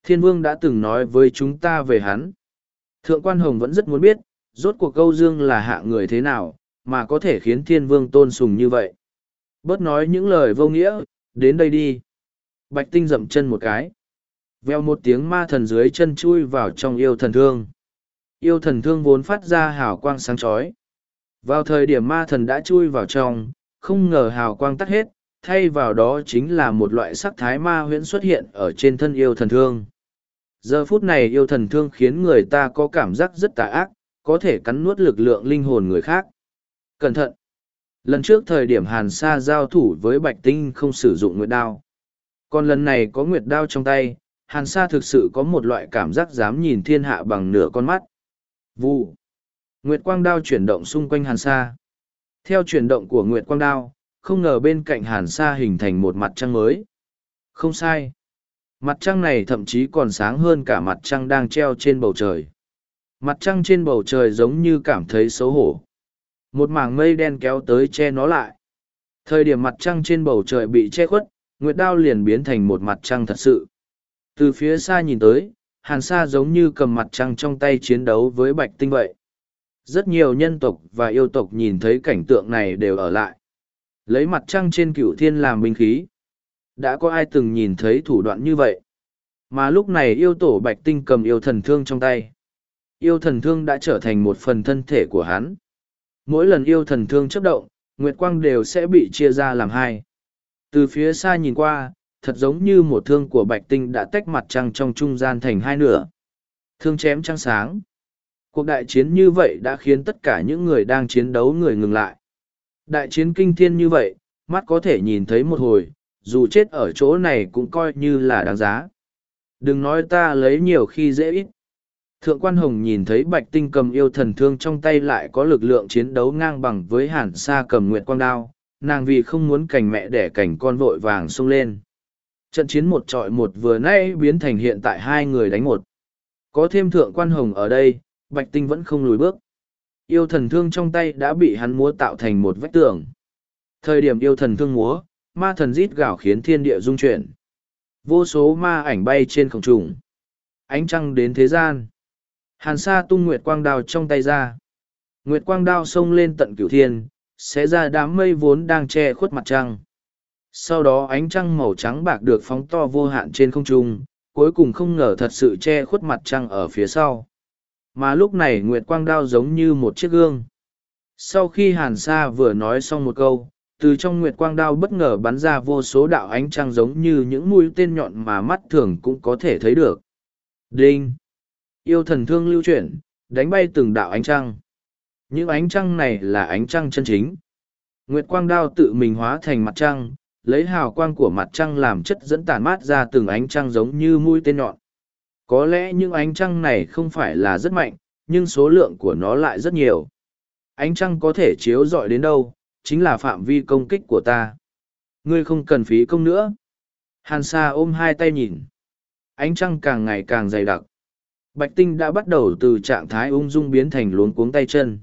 Thiên vương đã từng nói với chúng ta về hắn. Thượng quan hồng vẫn rất muốn biết, rốt cuộc âu dương là hạ người thế nào, mà có thể khiến thiên vương tôn sùng như vậy. Bớt nói những lời vô nghĩa, đến đây đi. Bạch tinh dậm chân một cái. Veo một tiếng ma thần dưới chân chui vào trong yêu thần thương yêu thần thương vốn phát ra hào quang sáng chói. Vào thời điểm ma thần đã chui vào trong, không ngờ hào quang tắt hết, thay vào đó chính là một loại sắc thái ma huyễn xuất hiện ở trên thân yêu thần thương. Giờ phút này yêu thần thương khiến người ta có cảm giác rất tà ác, có thể cắn nuốt lực lượng linh hồn người khác. Cẩn thận! Lần trước thời điểm hàn sa giao thủ với bạch tinh không sử dụng nguyệt đao. Còn lần này có nguyệt đao trong tay, hàn sa thực sự có một loại cảm giác dám nhìn thiên hạ bằng nửa con mắt vu nguyệt quang đao chuyển động xung quanh hàn sa. Theo chuyển động của nguyệt quang đao, không ngờ bên cạnh hàn sa hình thành một mặt trăng mới. Không sai. Mặt trăng này thậm chí còn sáng hơn cả mặt trăng đang treo trên bầu trời. Mặt trăng trên bầu trời giống như cảm thấy xấu hổ. Một mảng mây đen kéo tới che nó lại. Thời điểm mặt trăng trên bầu trời bị che khuất, nguyệt đao liền biến thành một mặt trăng thật sự. Từ phía xa nhìn tới hàn sa giống như cầm mặt trăng trong tay chiến đấu với bạch tinh vậy. Rất nhiều nhân tộc và yêu tộc nhìn thấy cảnh tượng này đều ở lại. Lấy mặt trăng trên cựu thiên làm binh khí. Đã có ai từng nhìn thấy thủ đoạn như vậy? Mà lúc này yêu tổ bạch tinh cầm yêu thần thương trong tay. Yêu thần thương đã trở thành một phần thân thể của hắn. Mỗi lần yêu thần thương chấp động, nguyệt quang đều sẽ bị chia ra làm hai. Từ phía xa nhìn qua thật giống như một thương của bạch tinh đã tách mặt trăng trong trung gian thành hai nửa. Thương chém trăng sáng. Cuộc đại chiến như vậy đã khiến tất cả những người đang chiến đấu người ngừng lại. Đại chiến kinh thiên như vậy, mắt có thể nhìn thấy một hồi, dù chết ở chỗ này cũng coi như là đáng giá. Đừng nói ta lấy nhiều khi dễ ít. Thượng quan hồng nhìn thấy bạch tinh cầm yêu thần thương trong tay lại có lực lượng chiến đấu ngang bằng với hàn sa cầm nguyệt quang đao, nàng vì không muốn cành mẹ đẻ cảnh con vội vàng xông lên trận chiến một trọi một vừa nay biến thành hiện tại hai người đánh một. Có thêm thượng quan hồng ở đây, bạch tinh vẫn không lùi bước. Yêu thần thương trong tay đã bị hắn múa tạo thành một vách tường. Thời điểm yêu thần thương múa, ma thần rít gào khiến thiên địa rung chuyển. Vô số ma ảnh bay trên không trùng ánh trăng đến thế gian. Hàn sa tung nguyệt quang đao trong tay ra. Nguyệt quang đao xông lên tận cửu thiên sẽ ra đám mây vốn đang che khuất mặt trăng sau đó ánh trăng màu trắng bạc được phóng to vô hạn trên không trung, cuối cùng không ngờ thật sự che khuất mặt trăng ở phía sau. Mà lúc này nguyệt quang đao giống như một chiếc gương. Sau khi hàn sa vừa nói xong một câu, từ trong nguyệt quang đao bất ngờ bắn ra vô số đạo ánh trăng giống như những mũi tên nhọn mà mắt thường cũng có thể thấy được. Đinh! Yêu thần thương lưu chuyển, đánh bay từng đạo ánh trăng. Những ánh trăng này là ánh trăng chân chính. Nguyệt quang đao tự mình hóa thành mặt trăng lấy hào quang của mặt trăng làm chất dẫn tàn mát ra từng ánh trăng giống như mũi tên nhọn. Có lẽ những ánh trăng này không phải là rất mạnh, nhưng số lượng của nó lại rất nhiều. Ánh trăng có thể chiếu rọi đến đâu, chính là phạm vi công kích của ta. Ngươi không cần phí công nữa. Hàn sa ôm hai tay nhìn. Ánh trăng càng ngày càng dày đặc. Bạch tinh đã bắt đầu từ trạng thái ung dung biến thành luống cuống tay chân.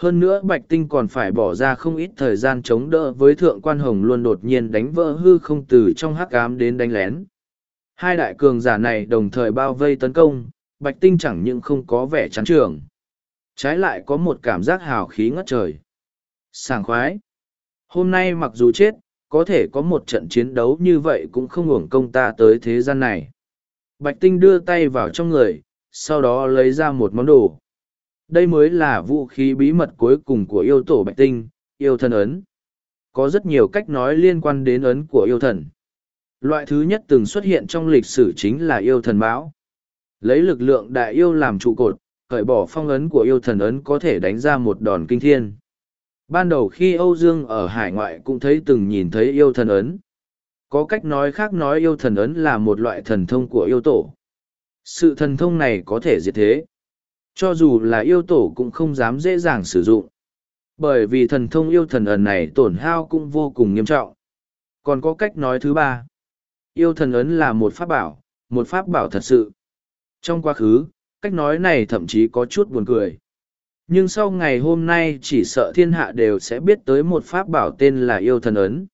Hơn nữa Bạch Tinh còn phải bỏ ra không ít thời gian chống đỡ với Thượng Quan Hồng luôn đột nhiên đánh vỡ hư không từ trong hắc ám đến đánh lén. Hai đại cường giả này đồng thời bao vây tấn công, Bạch Tinh chẳng những không có vẻ chán trường. Trái lại có một cảm giác hào khí ngất trời. Sảng khoái. Hôm nay mặc dù chết, có thể có một trận chiến đấu như vậy cũng không hưởng công ta tới thế gian này. Bạch Tinh đưa tay vào trong người, sau đó lấy ra một món đồ. Đây mới là vũ khí bí mật cuối cùng của yêu tổ Bạch Tinh, yêu thần ấn. Có rất nhiều cách nói liên quan đến ấn của yêu thần. Loại thứ nhất từng xuất hiện trong lịch sử chính là yêu thần bão. Lấy lực lượng đại yêu làm trụ cột, cởi bỏ phong ấn của yêu thần ấn có thể đánh ra một đòn kinh thiên. Ban đầu khi Âu Dương ở hải ngoại cũng thấy từng nhìn thấy yêu thần ấn. Có cách nói khác nói yêu thần ấn là một loại thần thông của yêu tổ. Sự thần thông này có thể diệt thế. Cho dù là yêu tổ cũng không dám dễ dàng sử dụng. Bởi vì thần thông yêu thần ấn này tổn hao cũng vô cùng nghiêm trọng. Còn có cách nói thứ ba. Yêu thần ấn là một pháp bảo, một pháp bảo thật sự. Trong quá khứ, cách nói này thậm chí có chút buồn cười. Nhưng sau ngày hôm nay chỉ sợ thiên hạ đều sẽ biết tới một pháp bảo tên là yêu thần ấn.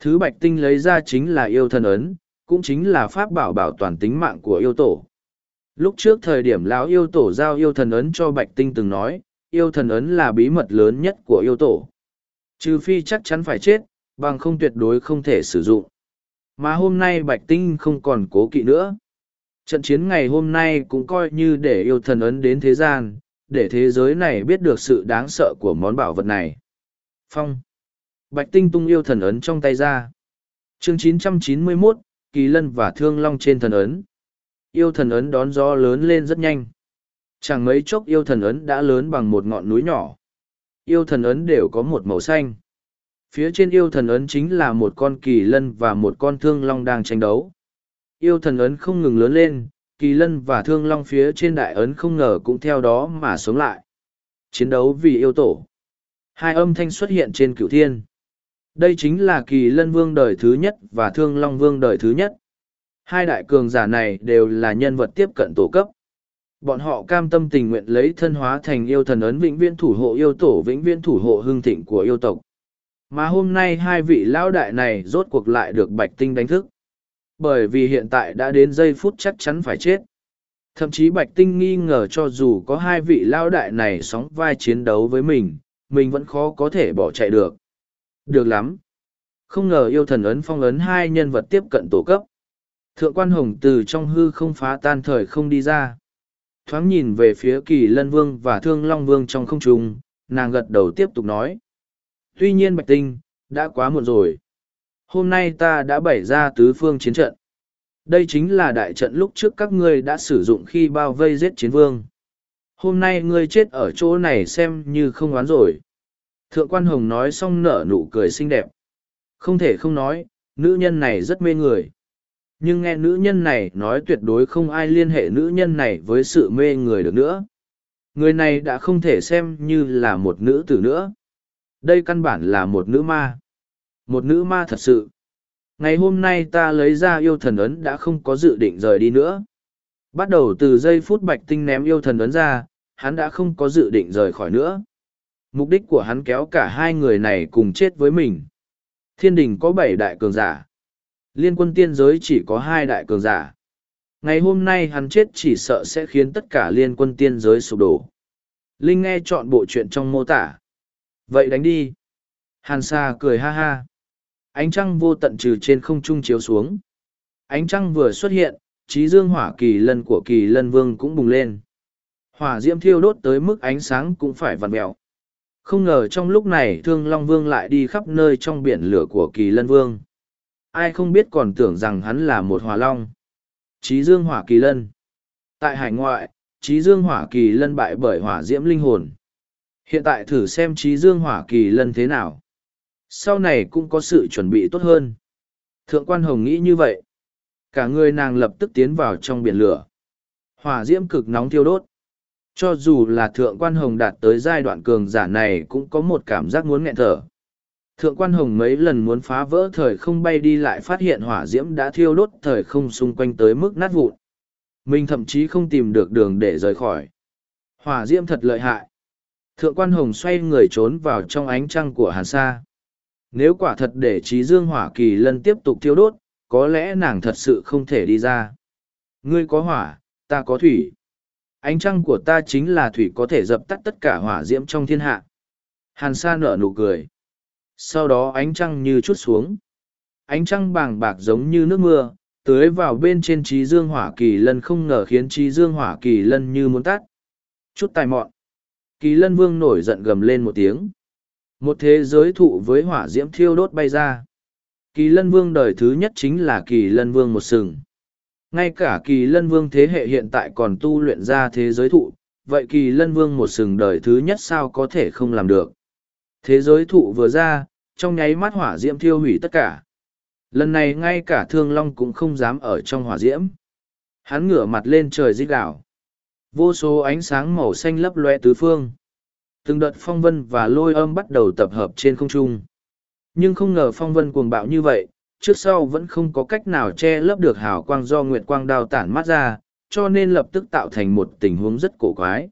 Thứ bạch tinh lấy ra chính là yêu thần ấn, cũng chính là pháp bảo bảo toàn tính mạng của yêu tổ. Lúc trước thời điểm lão yêu tổ giao yêu thần ấn cho bạch tinh từng nói, yêu thần ấn là bí mật lớn nhất của yêu tổ. Trừ phi chắc chắn phải chết, bằng không tuyệt đối không thể sử dụng. Mà hôm nay bạch tinh không còn cố kỵ nữa. Trận chiến ngày hôm nay cũng coi như để yêu thần ấn đến thế gian, để thế giới này biết được sự đáng sợ của món bảo vật này. Phong. Bạch tinh tung yêu thần ấn trong tay ra. chương 991, Kỳ Lân và Thương Long trên thần ấn. Yêu thần ấn đón gió lớn lên rất nhanh. Chẳng mấy chốc yêu thần ấn đã lớn bằng một ngọn núi nhỏ. Yêu thần ấn đều có một màu xanh. Phía trên yêu thần ấn chính là một con kỳ lân và một con thương long đang tranh đấu. Yêu thần ấn không ngừng lớn lên, kỳ lân và thương long phía trên đại ấn không ngờ cũng theo đó mà sống lại. Chiến đấu vì yêu tổ. Hai âm thanh xuất hiện trên cửu thiên. Đây chính là kỳ lân vương đời thứ nhất và thương long vương đời thứ nhất. Hai đại cường giả này đều là nhân vật tiếp cận tổ cấp. Bọn họ cam tâm tình nguyện lấy thân hóa thành yêu thần ấn vĩnh viễn thủ hộ yêu tổ, vĩnh viễn thủ hộ hương thịnh của yêu tộc. Mà hôm nay hai vị lão đại này rốt cuộc lại được bạch tinh đánh thức. Bởi vì hiện tại đã đến giây phút chắc chắn phải chết. Thậm chí bạch tinh nghi ngờ cho dù có hai vị lao đại này sóng vai chiến đấu với mình mình vẫn khó có thể bỏ chạy được. Được lắm. Không ngờ yêu thần ấn phong ấn hai nhân vật tiếp cận tổ cấp thượng quan hồng từ trong hư không phá tan thời không đi ra. Thoáng nhìn về phía kỳ lân vương và thương long vương trong không trung, nàng gật đầu tiếp tục nói. Tuy nhiên bạch tinh, đã quá muộn rồi. Hôm nay ta đã bày ra tứ phương chiến trận. Đây chính là đại trận lúc trước các ngươi đã sử dụng khi bao vây giết chiến vương. Hôm nay ngươi chết ở chỗ này xem như không oán rồi. Thượng quan hồng nói xong nở nụ cười xinh đẹp. Không thể không nói, nữ nhân này rất mê người nhưng nghe nữ nhân này nói tuyệt đối không ai liên hệ nữ nhân này với sự mê người được nữa người này đã không thể xem như là một nữ tử nữa đây căn bản là một nữ ma một nữ ma thật sự. Ngày hôm nay ta lấy ra yêu thần ấn đã không có dự định rời đi nữa. Bắt đầu từ giây phút bạch tinh ném yêu thần ấn ra, hắn đã không có dự định rời khỏi nữa. Mục đích của hắn kéo cả hai người này cùng chết với mình. Thiên đình có bảy đại cường giả. Liên quân tiên giới chỉ có hai đại cường giả. Ngày hôm nay hắn chết chỉ sợ sẽ khiến tất cả liên quân tiên giới sụp đổ. Linh nghe chọn bộ chuyện trong mô tả. Vậy đánh đi. Hàn Sa cười ha ha ánh trăng vô tận trừ trên không trung chiếu xuống ánh trăng vừa xuất hiện, trí dương hỏa kỳ lân của kỳ lân vương cũng bùng lên hỏa diễm thiêu đốt tới mức ánh sáng cũng phải vặn mẹo không ngờ trong lúc này thương long vương lại đi khắp nơi trong biển lửa của kỳ lân vương ai không biết còn tưởng rằng hắn là một hỏa long trí dương hỏa kỳ lân tại hải ngoại trí dương hỏa kỳ lân bại bởi hỏa diễm linh hồn hiện tại thử xem trí dương hỏa kỳ lân thế nào sau này cũng có sự chuẩn bị tốt hơn. Thượng quan hồng nghĩ như vậy. Cả người nàng lập tức tiến vào trong biển lửa. Hỏa diễm cực nóng thiêu đốt. Cho dù là thượng quan hồng đạt tới giai đoạn cường giả này cũng có một cảm giác muốn nghẹn thở. Thượng quan hồng mấy lần muốn phá vỡ thời không bay đi lại phát hiện hỏa diễm đã thiêu đốt thời không xung quanh tới mức nát vụn. Mình thậm chí không tìm được đường để rời khỏi. Hỏa diễm thật lợi hại. Thượng quan hồng xoay người trốn vào trong ánh trăng của hàn sa. Nếu quả thật để trí dương hỏa kỳ lân tiếp tục thiêu đốt, có lẽ nàng thật sự không thể đi ra. Ngươi có hỏa, ta có thủy. Ánh trăng của ta chính là thủy có thể dập tắt tất cả hỏa diễm trong thiên hạ. Hàn sa nở nụ cười. Sau đó ánh trăng như chút xuống. Ánh trăng bàng bạc giống như nước mưa, tưới vào bên trên trí dương hỏa kỳ lân không ngờ khiến trí dương hỏa kỳ lân như muốn tắt. Chút tài mọn. Kỳ lân vương nổi giận gầm lên một tiếng. Một thế giới thụ với hỏa diễm thiêu đốt bay ra. Kỳ lân vương đời thứ nhất chính là kỳ lân vương một sừng. Ngay cả kỳ lân vương thế hệ hiện tại còn tu luyện ra thế giới thụ, vậy kỳ lân vương một sừng đời thứ nhất sao có thể không làm được. Thế giới thụ vừa ra, trong nháy mắt hỏa diễm thiêu hủy tất cả. Lần này ngay cả thương long cũng không dám ở trong hỏa diễm. Hắn ngửa mặt lên trời rít gào. Vô số ánh sáng màu xanh lấp loe tứ phương. Từng đợt phong vân và lôi âm bắt đầu tập hợp trên không trung. Nhưng không ngờ phong vân cuồng bạo như vậy, trước sau vẫn không có cách nào che lấp được hào quang do nguyệt quang đao tản mắt ra, cho nên lập tức tạo thành một tình huống rất cổ quái.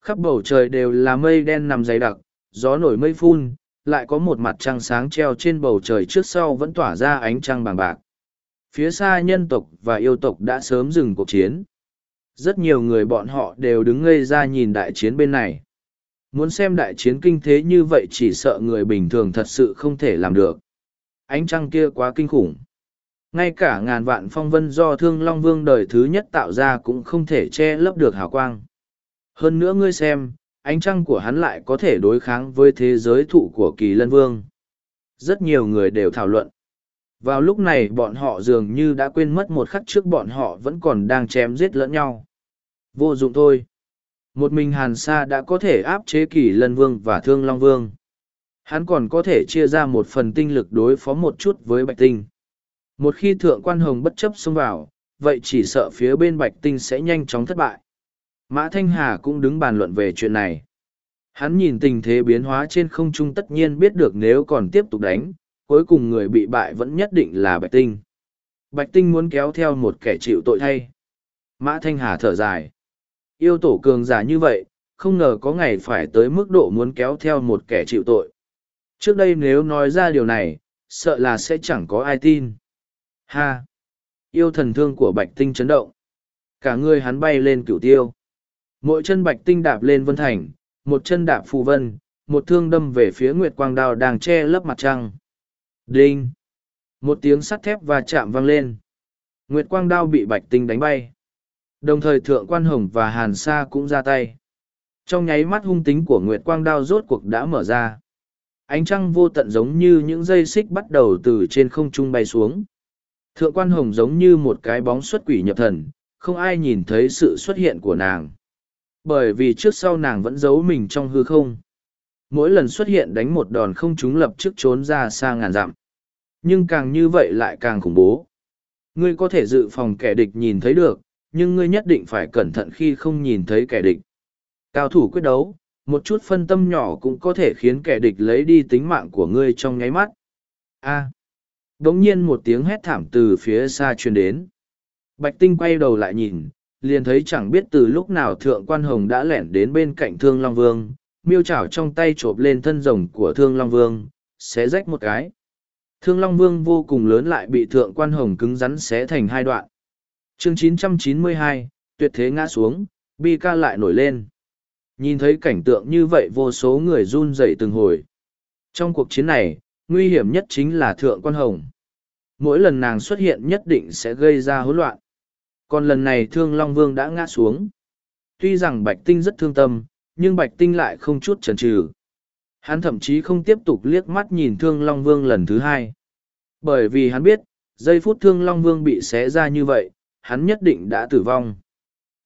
Khắp bầu trời đều là mây đen nằm dày đặc, gió nổi mây phun, lại có một mặt trăng sáng treo trên bầu trời trước sau vẫn tỏa ra ánh trăng bàng bạc. Phía xa nhân tộc và yêu tộc đã sớm dừng cuộc chiến. Rất nhiều người bọn họ đều đứng ngây ra nhìn đại chiến bên này. Muốn xem đại chiến kinh thế như vậy chỉ sợ người bình thường thật sự không thể làm được. Ánh trăng kia quá kinh khủng. Ngay cả ngàn vạn phong vân do thương Long Vương đời thứ nhất tạo ra cũng không thể che lấp được hào quang. Hơn nữa ngươi xem, ánh trăng của hắn lại có thể đối kháng với thế giới thụ của kỳ lân vương. Rất nhiều người đều thảo luận. Vào lúc này bọn họ dường như đã quên mất một khắc trước bọn họ vẫn còn đang chém giết lẫn nhau. Vô dụng thôi. Một mình Hàn Sa đã có thể áp chế kỳ lân vương và thương long vương. Hắn còn có thể chia ra một phần tinh lực đối phó một chút với bạch tinh. Một khi thượng quan hồng bất chấp xông vào, vậy chỉ sợ phía bên bạch tinh sẽ nhanh chóng thất bại. Mã Thanh Hà cũng đứng bàn luận về chuyện này. Hắn nhìn tình thế biến hóa trên không trung tất nhiên biết được nếu còn tiếp tục đánh, cuối cùng người bị bại vẫn nhất định là Bạch Tinh. Bạch Tinh muốn kéo theo một kẻ chịu tội thay. Mã Thanh Hà thở dài. Yêu tổ cường giả như vậy, không ngờ có ngày phải tới mức độ muốn kéo theo một kẻ chịu tội. Trước đây nếu nói ra điều này, sợ là sẽ chẳng có ai tin. Ha! Yêu thần thương của Bạch Tinh chấn động. Cả người hắn bay lên cửu tiêu. Mỗi chân Bạch Tinh đạp lên vân thành, một chân đạp phù vân, một thương đâm về phía Nguyệt Quang Đao đang che lấp mặt trăng. Đinh! Một tiếng sắt thép và chạm vang lên. Nguyệt Quang Đao bị Bạch Tinh đánh bay. Đồng thời Thượng Quan Hồng và Hàn Sa cũng ra tay. Trong nháy mắt hung tính của Nguyệt Quang Đao rốt cuộc đã mở ra. Ánh trăng vô tận giống như những dây xích bắt đầu từ trên không trung bay xuống. Thượng Quan Hồng giống như một cái bóng xuất quỷ nhập thần, không ai nhìn thấy sự xuất hiện của nàng bởi vì trước sau nàng vẫn giấu mình trong hư không. Mỗi lần xuất hiện đánh một đòn không chúng lập trước trốn ra xa ngàn dặm. Nhưng càng như vậy lại càng khủng bố. Ngươi có thể dự phòng kẻ địch nhìn thấy được, nhưng ngươi nhất định phải cẩn thận khi không nhìn thấy kẻ địch. Cao thủ quyết đấu, một chút phân tâm nhỏ cũng có thể khiến kẻ địch lấy đi tính mạng của ngươi trong nháy mắt. A. À. đ ỗ n g nhiên một tiếng hét thảm từ phía xa truyền đến. Bạch tinh quay đầu lại nhìn liền thấy chẳng biết từ lúc nào thượng quan hồng đã lẻn đến bên cạnh thương long vương miêu chảo trong tay chộp lên thân rồng của thương long vương xé rách một cái. Thương long vương vô cùng lớn lại bị thượng quan hồng cứng rắn xé thành hai đoạn. Chương 992, tuyệt thế ngã xuống bi ca lại nổi lên. Nhìn thấy cảnh tượng như vậy vô số người run rẩy từng hồi. Trong cuộc chiến này nguy hiểm nhất chính là thượng quan hồng. Mỗi lần nàng xuất hiện nhất định sẽ gây ra hỗn loạn còn lần này thương Long Vương đã ngã xuống. Tuy rằng Bạch Tinh rất thương tâm, nhưng Bạch Tinh lại không chút chần chừ. Hắn thậm chí không tiếp tục liếc mắt nhìn thương Long Vương lần thứ hai. Bởi vì hắn biết, giây phút thương Long Vương bị xé ra như vậy, hắn nhất định đã tử vong.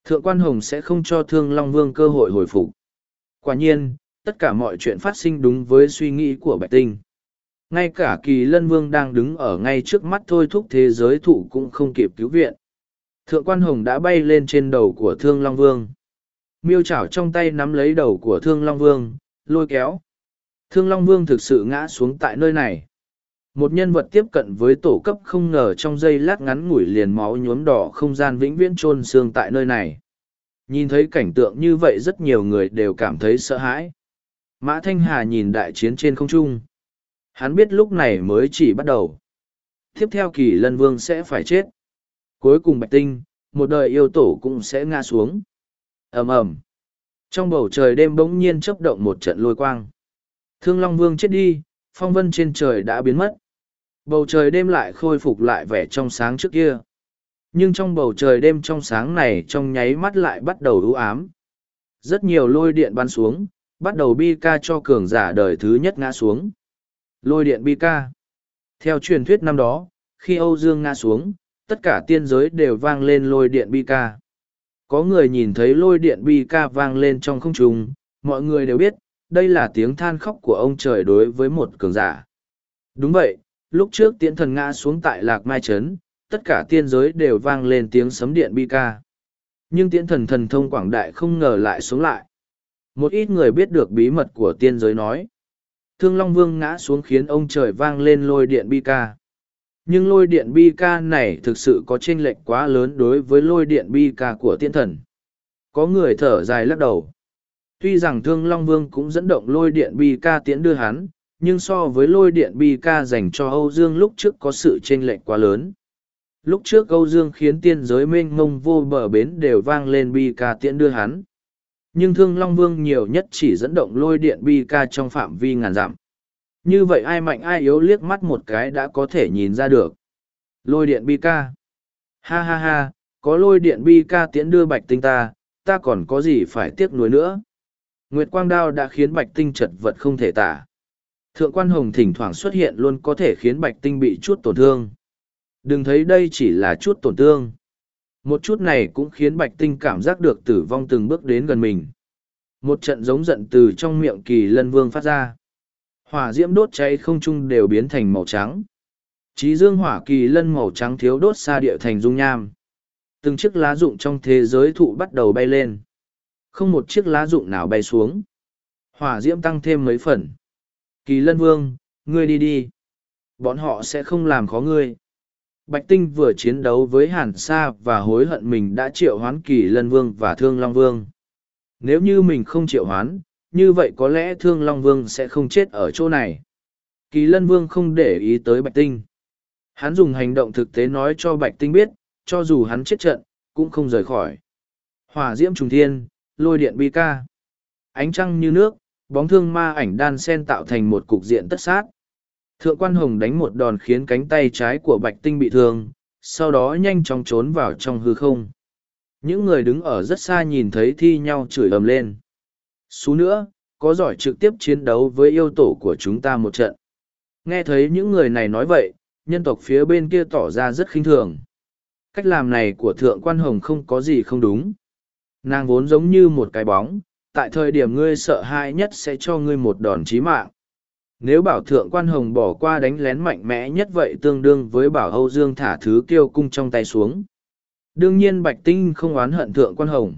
Thượng quan Hồng sẽ không cho thương Long Vương cơ hội hồi phục. Quả nhiên, tất cả mọi chuyện phát sinh đúng với suy nghĩ của Bạch Tinh. Ngay cả kỳ lân vương đang đứng ở ngay trước mắt thôi thúc thế giới thụ cũng không kịp cứu viện. Thượng quan hồng đã bay lên trên đầu của Thương Long Vương. Miêu chảo trong tay nắm lấy đầu của Thương Long Vương, lôi kéo. Thương Long Vương thực sự ngã xuống tại nơi này. Một nhân vật tiếp cận với tổ cấp không ngờ trong giây lát ngắn ngủi liền máu nhuốm đỏ không gian vĩnh viễn chôn xương tại nơi này. Nhìn thấy cảnh tượng như vậy rất nhiều người đều cảm thấy sợ hãi. Mã Thanh Hà nhìn đại chiến trên không trung. Hắn biết lúc này mới chỉ bắt đầu. Tiếp theo kỳ lân vương sẽ phải chết. Cuối cùng bạch tinh, một đời yêu tổ cũng sẽ ngã xuống. ầm ầm Trong bầu trời đêm bỗng nhiên chấp động một trận lôi quang. Thương Long Vương chết đi, phong vân trên trời đã biến mất. Bầu trời đêm lại khôi phục lại vẻ trong sáng trước kia. Nhưng trong bầu trời đêm trong sáng này trong nháy mắt lại bắt đầu ưu ám. Rất nhiều lôi điện bắn xuống, bắt đầu bi ca cho cường giả đời thứ nhất ngã xuống. Lôi điện bi ca. Theo truyền thuyết năm đó, khi Âu Dương ngã xuống, tất cả tiên giới đều vang lên lôi điện bi ca. Có người nhìn thấy lôi điện bi ca vang lên trong không trung, mọi người đều biết, đây là tiếng than khóc của ông trời đối với một cường giả. Đúng vậy, lúc trước tiễn thần ngã xuống tại Lạc Mai Trấn, tất cả tiên giới đều vang lên tiếng sấm điện bi ca. Nhưng tiễn thần thần thông quảng đại không ngờ lại xuống lại. Một ít người biết được bí mật của tiên giới nói. Thương Long Vương ngã xuống khiến ông trời vang lên lôi điện bi ca. Nhưng lôi điện bi ca này thực sự có chênh lệch quá lớn đối với lôi điện bi ca của tiên thần. Có người thở dài lắc đầu. Tuy rằng Thương Long Vương cũng dẫn động lôi điện bi ca tiễn đưa hắn, nhưng so với lôi điện bi ca dành cho Âu Dương lúc trước có sự chênh lệch quá lớn. Lúc trước Âu Dương khiến tiên giới mênh mông vô bờ bến đều vang lên bi ca tiễn đưa hắn. Nhưng Thương Long Vương nhiều nhất chỉ dẫn động lôi điện bi ca trong phạm vi ngàn dặm. Như vậy ai mạnh ai yếu liếc mắt một cái đã có thể nhìn ra được. Lôi điện bi ca. Ha ha ha, có lôi điện bi ca tiễn đưa bạch tinh ta, ta còn có gì phải tiếc nuối nữa. Nguyệt Quang Đao đã khiến bạch tinh chật vật không thể tả. Thượng quan hồng thỉnh thoảng xuất hiện luôn có thể khiến bạch tinh bị chút tổn thương. Đừng thấy đây chỉ là chút tổn thương. Một chút này cũng khiến bạch tinh cảm giác được tử vong từng bước đến gần mình. Một trận giống giận từ trong miệng kỳ lân vương phát ra. Hỏa diễm đốt cháy không trung đều biến thành màu trắng. Chí dương hỏa kỳ lân màu trắng thiếu đốt xa địa thành dung nham. Từng chiếc lá rụng trong thế giới thụ bắt đầu bay lên. Không một chiếc lá rụng nào bay xuống. Hỏa diễm tăng thêm mấy phần. Kỳ lân vương, ngươi đi đi. Bọn họ sẽ không làm khó ngươi. Bạch Tinh vừa chiến đấu với Hàn Sa và hối hận mình đã triệu hoán Kỳ Lân Vương và Thương Long Vương. Nếu như mình không triệu hoán, như vậy có lẽ Thương Long Vương sẽ không chết ở chỗ này. Kỳ Lân Vương không để ý tới Bạch Tinh. Hắn dùng hành động thực tế nói cho Bạch Tinh biết, cho dù hắn chết trận, cũng không rời khỏi. Hỏa diễm trùng thiên, lôi điện bi ca. Ánh trăng như nước, bóng thương ma ảnh đan sen tạo thành một cục diện tất sát. Thượng quan hồng đánh một đòn khiến cánh tay trái của bạch tinh bị thương, sau đó nhanh chóng trốn vào trong hư không. Những người đứng ở rất xa nhìn thấy thi nhau chửi ầm lên. Xú nữa, có giỏi trực tiếp chiến đấu với yêu tổ của chúng ta một trận. Nghe thấy những người này nói vậy, nhân tộc phía bên kia tỏ ra rất khinh thường. Cách làm này của thượng quan hồng không có gì không đúng. Nàng vốn giống như một cái bóng, tại thời điểm ngươi sợ hãi nhất sẽ cho ngươi một đòn chí mạng. Nếu bảo thượng quan hồng bỏ qua đánh lén mạnh mẽ nhất vậy tương đương với bảo Âu Dương thả thứ kiêu cung trong tay xuống. Đương nhiên Bạch Tinh không oán hận thượng quan hồng.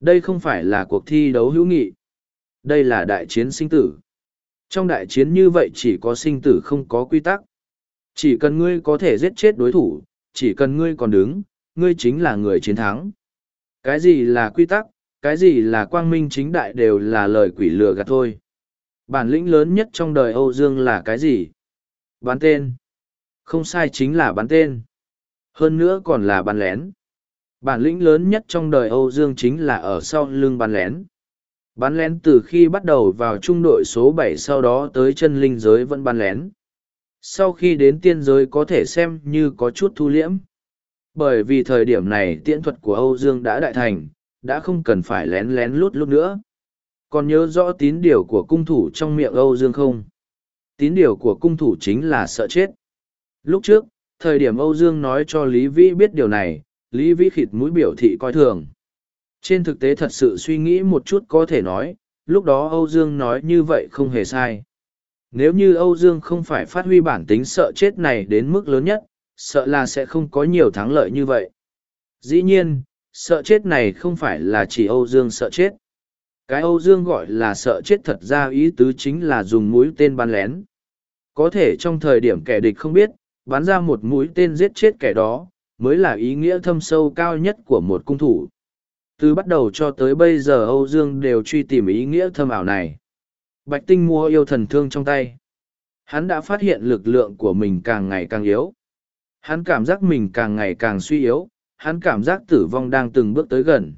Đây không phải là cuộc thi đấu hữu nghị. Đây là đại chiến sinh tử. Trong đại chiến như vậy chỉ có sinh tử không có quy tắc. Chỉ cần ngươi có thể giết chết đối thủ, chỉ cần ngươi còn đứng, ngươi chính là người chiến thắng. Cái gì là quy tắc, cái gì là quang minh chính đại đều là lời quỷ lừa gạt thôi. Bản lĩnh lớn nhất trong đời Âu Dương là cái gì? Bán tên. Không sai chính là bán tên. Hơn nữa còn là bán lén. Bản lĩnh lớn nhất trong đời Âu Dương chính là ở sau lưng bắn lén. Bắn lén từ khi bắt đầu vào trung đội số bảy sau đó tới chân linh giới vẫn bắn lén. Sau khi đến tiên giới có thể xem như có chút thu liễm. Bởi vì thời điểm này tiễn thuật của Âu Dương đã đại thành, đã không cần phải lén lén lút lút nữa. Còn nhớ rõ tín điều của cung thủ trong miệng Âu Dương không? Tín điều của cung thủ chính là sợ chết. Lúc trước, thời điểm Âu Dương nói cho Lý Vĩ biết điều này, Lý Vĩ khịt mũi biểu thị coi thường. Trên thực tế thật sự suy nghĩ một chút có thể nói, lúc đó Âu Dương nói như vậy không hề sai. Nếu như Âu Dương không phải phát huy bản tính sợ chết này đến mức lớn nhất, sợ là sẽ không có nhiều thắng lợi như vậy. Dĩ nhiên, sợ chết này không phải là chỉ Âu Dương sợ chết. Cái Âu Dương gọi là sợ chết thật ra ý tứ chính là dùng mũi tên bắn lén. Có thể trong thời điểm kẻ địch không biết, bắn ra một mũi tên giết chết kẻ đó, mới là ý nghĩa thâm sâu cao nhất của một cung thủ. Từ bắt đầu cho tới bây giờ Âu Dương đều truy tìm ý nghĩa thâm ảo này. Bạch tinh mua yêu thần thương trong tay. Hắn đã phát hiện lực lượng của mình càng ngày càng yếu. Hắn cảm giác mình càng ngày càng suy yếu, hắn cảm giác tử vong đang từng bước tới gần.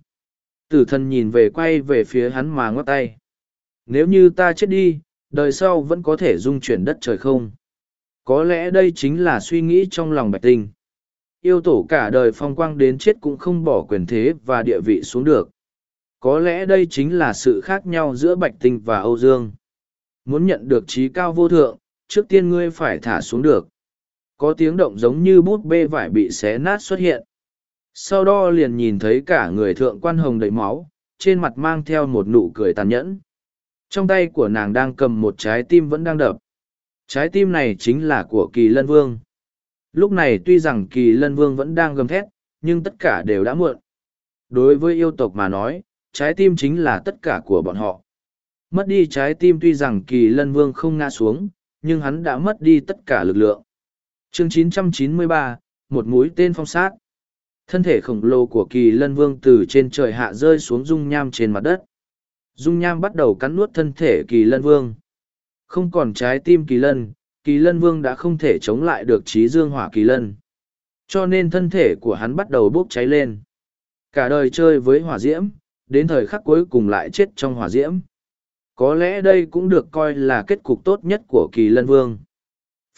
Tử thần nhìn về quay về phía hắn mà ngoắc tay. Nếu như ta chết đi, đời sau vẫn có thể dung chuyển đất trời không? Có lẽ đây chính là suy nghĩ trong lòng bạch tinh. Yêu tổ cả đời phong quang đến chết cũng không bỏ quyền thế và địa vị xuống được. Có lẽ đây chính là sự khác nhau giữa bạch tinh và Âu Dương. Muốn nhận được trí cao vô thượng, trước tiên ngươi phải thả xuống được. Có tiếng động giống như bút bê vải bị xé nát xuất hiện. Sau đó liền nhìn thấy cả người thượng quan hồng đầy máu, trên mặt mang theo một nụ cười tàn nhẫn. Trong tay của nàng đang cầm một trái tim vẫn đang đập. Trái tim này chính là của kỳ lân vương. Lúc này tuy rằng kỳ lân vương vẫn đang gầm thét, nhưng tất cả đều đã muộn. Đối với yêu tộc mà nói, trái tim chính là tất cả của bọn họ. Mất đi trái tim tuy rằng kỳ lân vương không ngã xuống, nhưng hắn đã mất đi tất cả lực lượng. chương 993, một mũi tên phong sát. Thân thể khổng lồ của kỳ lân vương từ trên trời hạ rơi xuống dung nham trên mặt đất. Dung nham bắt đầu cắn nuốt thân thể kỳ lân vương. Không còn trái tim kỳ lân, kỳ lân vương đã không thể chống lại được trí dương hỏa kỳ lân. Cho nên thân thể của hắn bắt đầu bốc cháy lên. Cả đời chơi với hỏa diễm, đến thời khắc cuối cùng lại chết trong hỏa diễm. Có lẽ đây cũng được coi là kết cục tốt nhất của kỳ lân vương.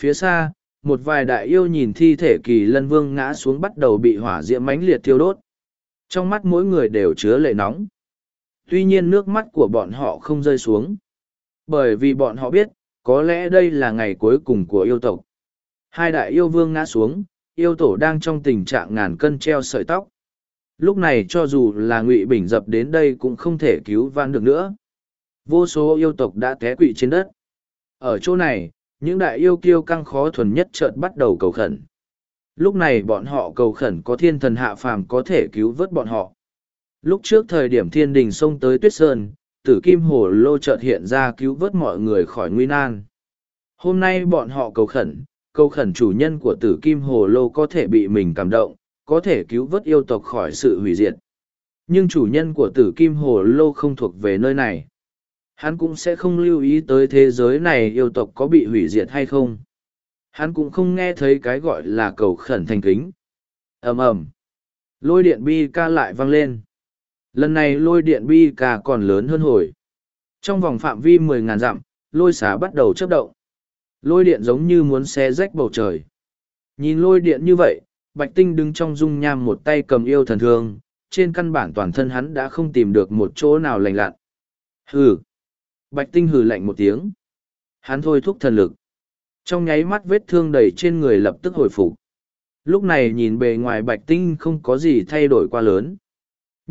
Phía xa, một vài đại yêu nhìn thi thể kỳ lân vương ngã xuống bắt đầu bị hỏa diễm mãnh liệt thiêu đốt. Trong mắt mỗi người đều chứa lệ nóng. Tuy nhiên nước mắt của bọn họ không rơi xuống. Bởi vì bọn họ biết, có lẽ đây là ngày cuối cùng của yêu tộc. Hai đại yêu vương ngã xuống, yêu tổ đang trong tình trạng ngàn cân treo sợi tóc. Lúc này cho dù là ngụy bình dập đến đây cũng không thể cứu van được nữa. Vô số yêu tộc đã té quỵ trên đất. Ở chỗ này, những đại yêu kiêu căng khó thuần nhất chợt bắt đầu cầu khẩn. Lúc này bọn họ cầu khẩn có thiên thần hạ phàm có thể cứu vớt bọn họ. Lúc trước thời điểm thiên đình xông tới tuyết sơn, tử kim hồ lô chợt hiện ra cứu vớt mọi người khỏi nguy nan. Hôm nay bọn họ cầu khẩn, cầu khẩn chủ nhân của tử kim hồ lô có thể bị mình cảm động, có thể cứu vớt yêu tộc khỏi sự hủy diệt. Nhưng chủ nhân của tử kim hồ lô không thuộc về nơi này. Hắn cũng sẽ không lưu ý tới thế giới này yêu tộc có bị hủy diệt hay không. Hắn cũng không nghe thấy cái gọi là cầu khẩn thành kính. ầm ầm Lôi điện bi ca lại vang lên. Lần này lôi điện bi ca còn lớn hơn hồi. Trong vòng phạm vi mười ngàn dặm, lôi xá bắt đầu chấp động. Lôi điện giống như muốn xé rách bầu trời. Nhìn lôi điện như vậy, Bạch Tinh đứng trong dung nham một tay cầm yêu thần thương, trên căn bản toàn thân hắn đã không tìm được một chỗ nào lành lặn. Hừ! Bạch Tinh hừ lạnh một tiếng. Hắn thôi thúc thần lực. Trong nháy mắt vết thương đầy trên người lập tức hồi phục. Lúc này nhìn bề ngoài Bạch Tinh không có gì thay đổi quá lớn.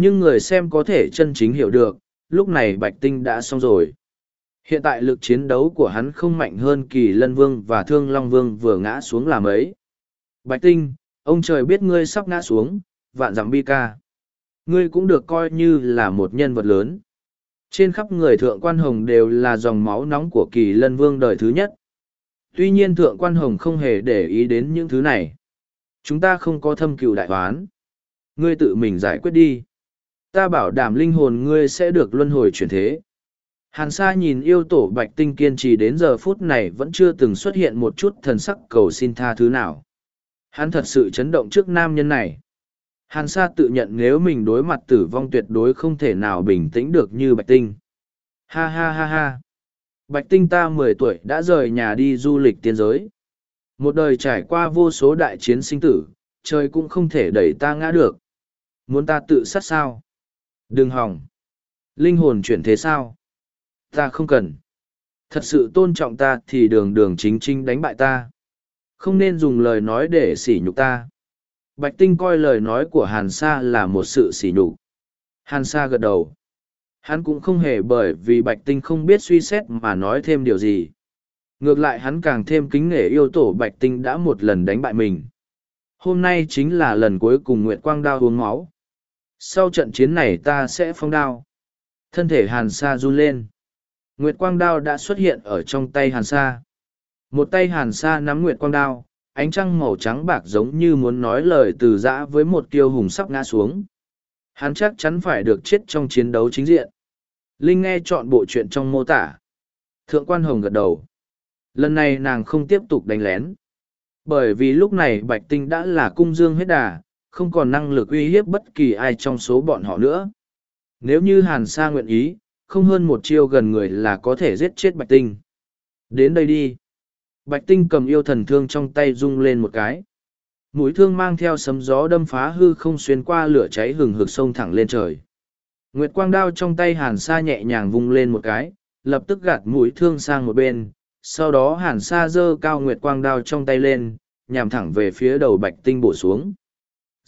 Nhưng người xem có thể chân chính hiểu được, lúc này Bạch Tinh đã xong rồi. Hiện tại lực chiến đấu của hắn không mạnh hơn kỳ lân vương và thương long vương vừa ngã xuống làm ấy. Bạch Tinh, ông trời biết ngươi sắp ngã xuống, vạn dặm bi ca. Ngươi cũng được coi như là một nhân vật lớn. Trên khắp người thượng quan hồng đều là dòng máu nóng của kỳ lân vương đời thứ nhất. Tuy nhiên thượng quan hồng không hề để ý đến những thứ này. Chúng ta không có thâm cựu đại toán. Ngươi tự mình giải quyết đi. Ta bảo đảm linh hồn ngươi sẽ được luân hồi chuyển thế. Hàn Sa nhìn yêu tổ bạch tinh kiên trì đến giờ phút này vẫn chưa từng xuất hiện một chút thần sắc cầu xin tha thứ nào. Hắn thật sự chấn động trước nam nhân này. Hàn Sa tự nhận nếu mình đối mặt tử vong tuyệt đối không thể nào bình tĩnh được như Bạch Tinh. Ha ha ha ha. Bạch Tinh ta mười tuổi đã rời nhà đi du lịch tiên giới. Một đời trải qua vô số đại chiến sinh tử, trời cũng không thể đẩy ta ngã được. Muốn ta tự sát sao? Đừng hỏng. Linh hồn chuyển thế sao? Ta không cần. Thật sự tôn trọng ta thì đường đường chính chính đánh bại ta. Không nên dùng lời nói để sỉ nhục ta. Bạch Tinh coi lời nói của Hàn Sa là một sự sỉ nhục. Hàn Sa gật đầu. Hắn cũng không hề bởi vì Bạch Tinh không biết suy xét mà nói thêm điều gì. Ngược lại hắn càng thêm kính nể yêu tổ Bạch Tinh đã một lần đánh bại mình. Hôm nay chính là lần cuối cùng Nguyệt Quang Đao uống máu. Sau trận chiến này ta sẽ phong đao. Thân thể Hàn Sa run lên. Nguyệt Quang Đao đã xuất hiện ở trong tay Hàn Sa. Một tay Hàn Sa nắm Nguyệt Quang Đao, ánh trăng màu trắng bạc giống như muốn nói lời từ giã với một kiêu hùng sắp ngã xuống. Hắn chắc chắn phải được chết trong chiến đấu chính diện. Linh nghe chọn bộ chuyện trong mô tả. Thượng quan hồng gật đầu. Lần này nàng không tiếp tục đánh lén. Bởi vì lúc này Bạch Tinh đã là cung dương hết đà, không còn năng lực uy hiếp bất kỳ ai trong số bọn họ nữa. Nếu như Hàn Sa nguyện ý, không hơn một chiêu gần người là có thể giết chết Bạch Tinh. Đến đây đi. Bạch Tinh cầm yêu thần thương trong tay rung lên một cái. Mũi thương mang theo sấm gió đâm phá hư không xuyên qua lửa cháy hừng hực sông thẳng lên trời. Nguyệt quang đao trong tay Hàn Sa nhẹ nhàng vung lên một cái, lập tức gạt mũi thương sang một bên. Sau đó Hàn Sa giơ cao Nguyệt quang đao trong tay lên, nhằm thẳng về phía đầu Bạch Tinh bổ xuống.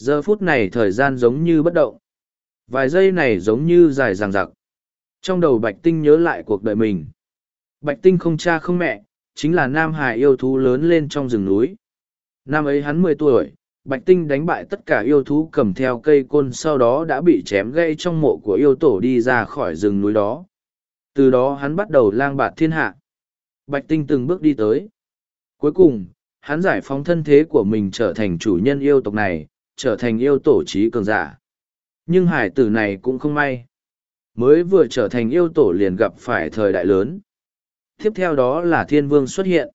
Giờ phút này thời gian giống như bất động. Vài giây này giống như dài dằng dặc. Trong đầu Bạch Tinh nhớ lại cuộc đời mình. Bạch Tinh không cha không mẹ, chính là Nam Hải yêu thú lớn lên trong rừng núi. Năm ấy hắn mười tuổi, Bạch Tinh đánh bại tất cả yêu thú cầm theo cây côn sau đó đã bị chém gây trong mộ của yêu tổ đi ra khỏi rừng núi đó. Từ đó hắn bắt đầu lang bạt thiên hạ. Bạch Tinh từng bước đi tới. Cuối cùng, hắn giải phóng thân thế của mình trở thành chủ nhân yêu tộc này, trở thành yêu tổ trí cường giả. Nhưng hải tử này cũng không may. Mới vừa trở thành yêu tổ liền gặp phải thời đại lớn. Tiếp theo đó là thiên vương xuất hiện.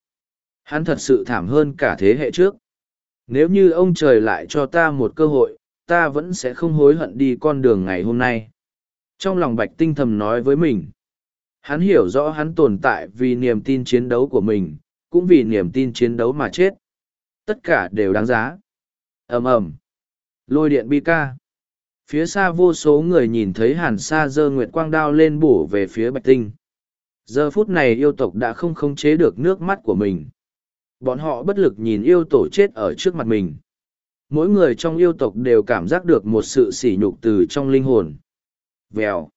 Hắn thật sự thảm hơn cả thế hệ trước. Nếu như ông trời lại cho ta một cơ hội, ta vẫn sẽ không hối hận đi con đường ngày hôm nay. Trong lòng bạch tinh thầm nói với mình. Hắn hiểu rõ hắn tồn tại vì niềm tin chiến đấu của mình, cũng vì niềm tin chiến đấu mà chết. Tất cả đều đáng giá. ầm ầm Lôi điện bi ca. Phía xa vô số người nhìn thấy hàn sa dơ nguyệt quang đao lên bổ về phía bạch tinh. Giờ phút này yêu tộc đã không khống chế được nước mắt của mình. Bọn họ bất lực nhìn yêu tổ chết ở trước mặt mình. Mỗi người trong yêu tộc đều cảm giác được một sự sỉ nhục từ trong linh hồn. Vèo.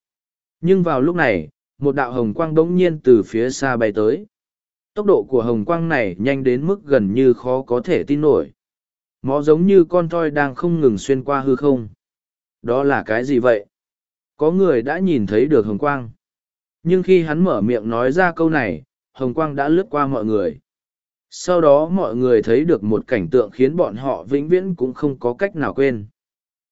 Nhưng vào lúc này, một đạo hồng quang đống nhiên từ phía xa bay tới. Tốc độ của hồng quang này nhanh đến mức gần như khó có thể tin nổi. Mó giống như con toi đang không ngừng xuyên qua hư không. Đó là cái gì vậy? Có người đã nhìn thấy được hồng quang. Nhưng khi hắn mở miệng nói ra câu này, hồng quang đã lướt qua mọi người. Sau đó mọi người thấy được một cảnh tượng khiến bọn họ vĩnh viễn cũng không có cách nào quên.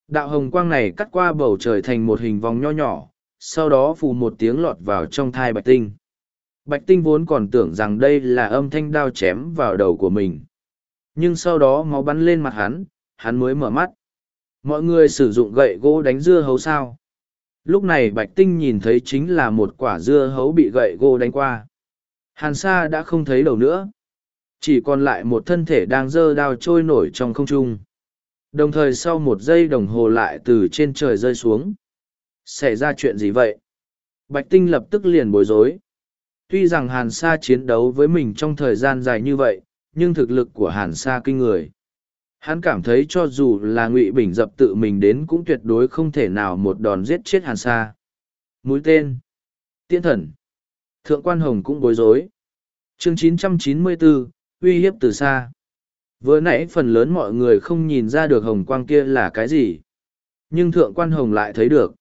Đạo hồng quang này cắt qua bầu trời thành một hình vòng nho nhỏ, sau đó phù một tiếng lọt vào trong thai bạch tinh. Bạch tinh vốn còn tưởng rằng đây là âm thanh đao chém vào đầu của mình. Nhưng sau đó máu bắn lên mặt hắn, hắn mới mở mắt. Mọi người sử dụng gậy gỗ đánh dưa hấu sao. Lúc này bạch tinh nhìn thấy chính là một quả dưa hấu bị gậy gỗ đánh qua. Hàn sa đã không thấy đầu nữa. Chỉ còn lại một thân thể đang dơ đao trôi nổi trong không trung. Đồng thời sau một giây đồng hồ lại từ trên trời rơi xuống. Xảy ra chuyện gì vậy? Bạch Tinh lập tức liền bối rối. Tuy rằng Hàn Sa chiến đấu với mình trong thời gian dài như vậy, nhưng thực lực của Hàn Sa kinh người. Hắn cảm thấy cho dù là Ngụy Bình dập tự mình đến cũng tuyệt đối không thể nào một đòn giết chết Hàn Sa. Mũi tên. Tiên thần. Thượng quan Hồng cũng bối rối. Chương 994, uy hiếp từ xa. Vừa nãy phần lớn mọi người không nhìn ra được hồng quang kia là cái gì. Nhưng thượng quan hồng lại thấy được.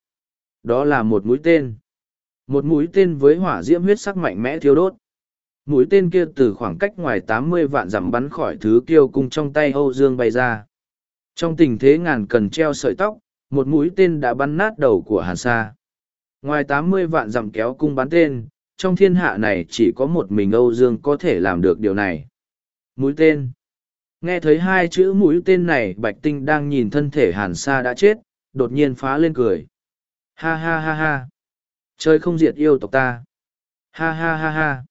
Đó là một mũi tên. Một mũi tên với hỏa diễm huyết sắc mạnh mẽ thiêu đốt. Mũi tên kia từ khoảng cách ngoài tám mươi vạn dặm bắn khỏi thứ kiêu cung trong tay Âu Dương bay ra. Trong tình thế ngàn cần treo sợi tóc, một mũi tên đã bắn nát đầu của Hàn Sa. Ngoài tám mươi vạn dặm kéo cung bắn tên, trong thiên hạ này chỉ có một mình Âu Dương có thể làm được điều này. Mũi tên. Nghe thấy hai chữ mũi tên này bạch tinh đang nhìn thân thể hàn sa đã chết đột nhiên phá lên cười. Ha ha ha ha. Chơi không diệt yêu tộc ta. Ha ha ha ha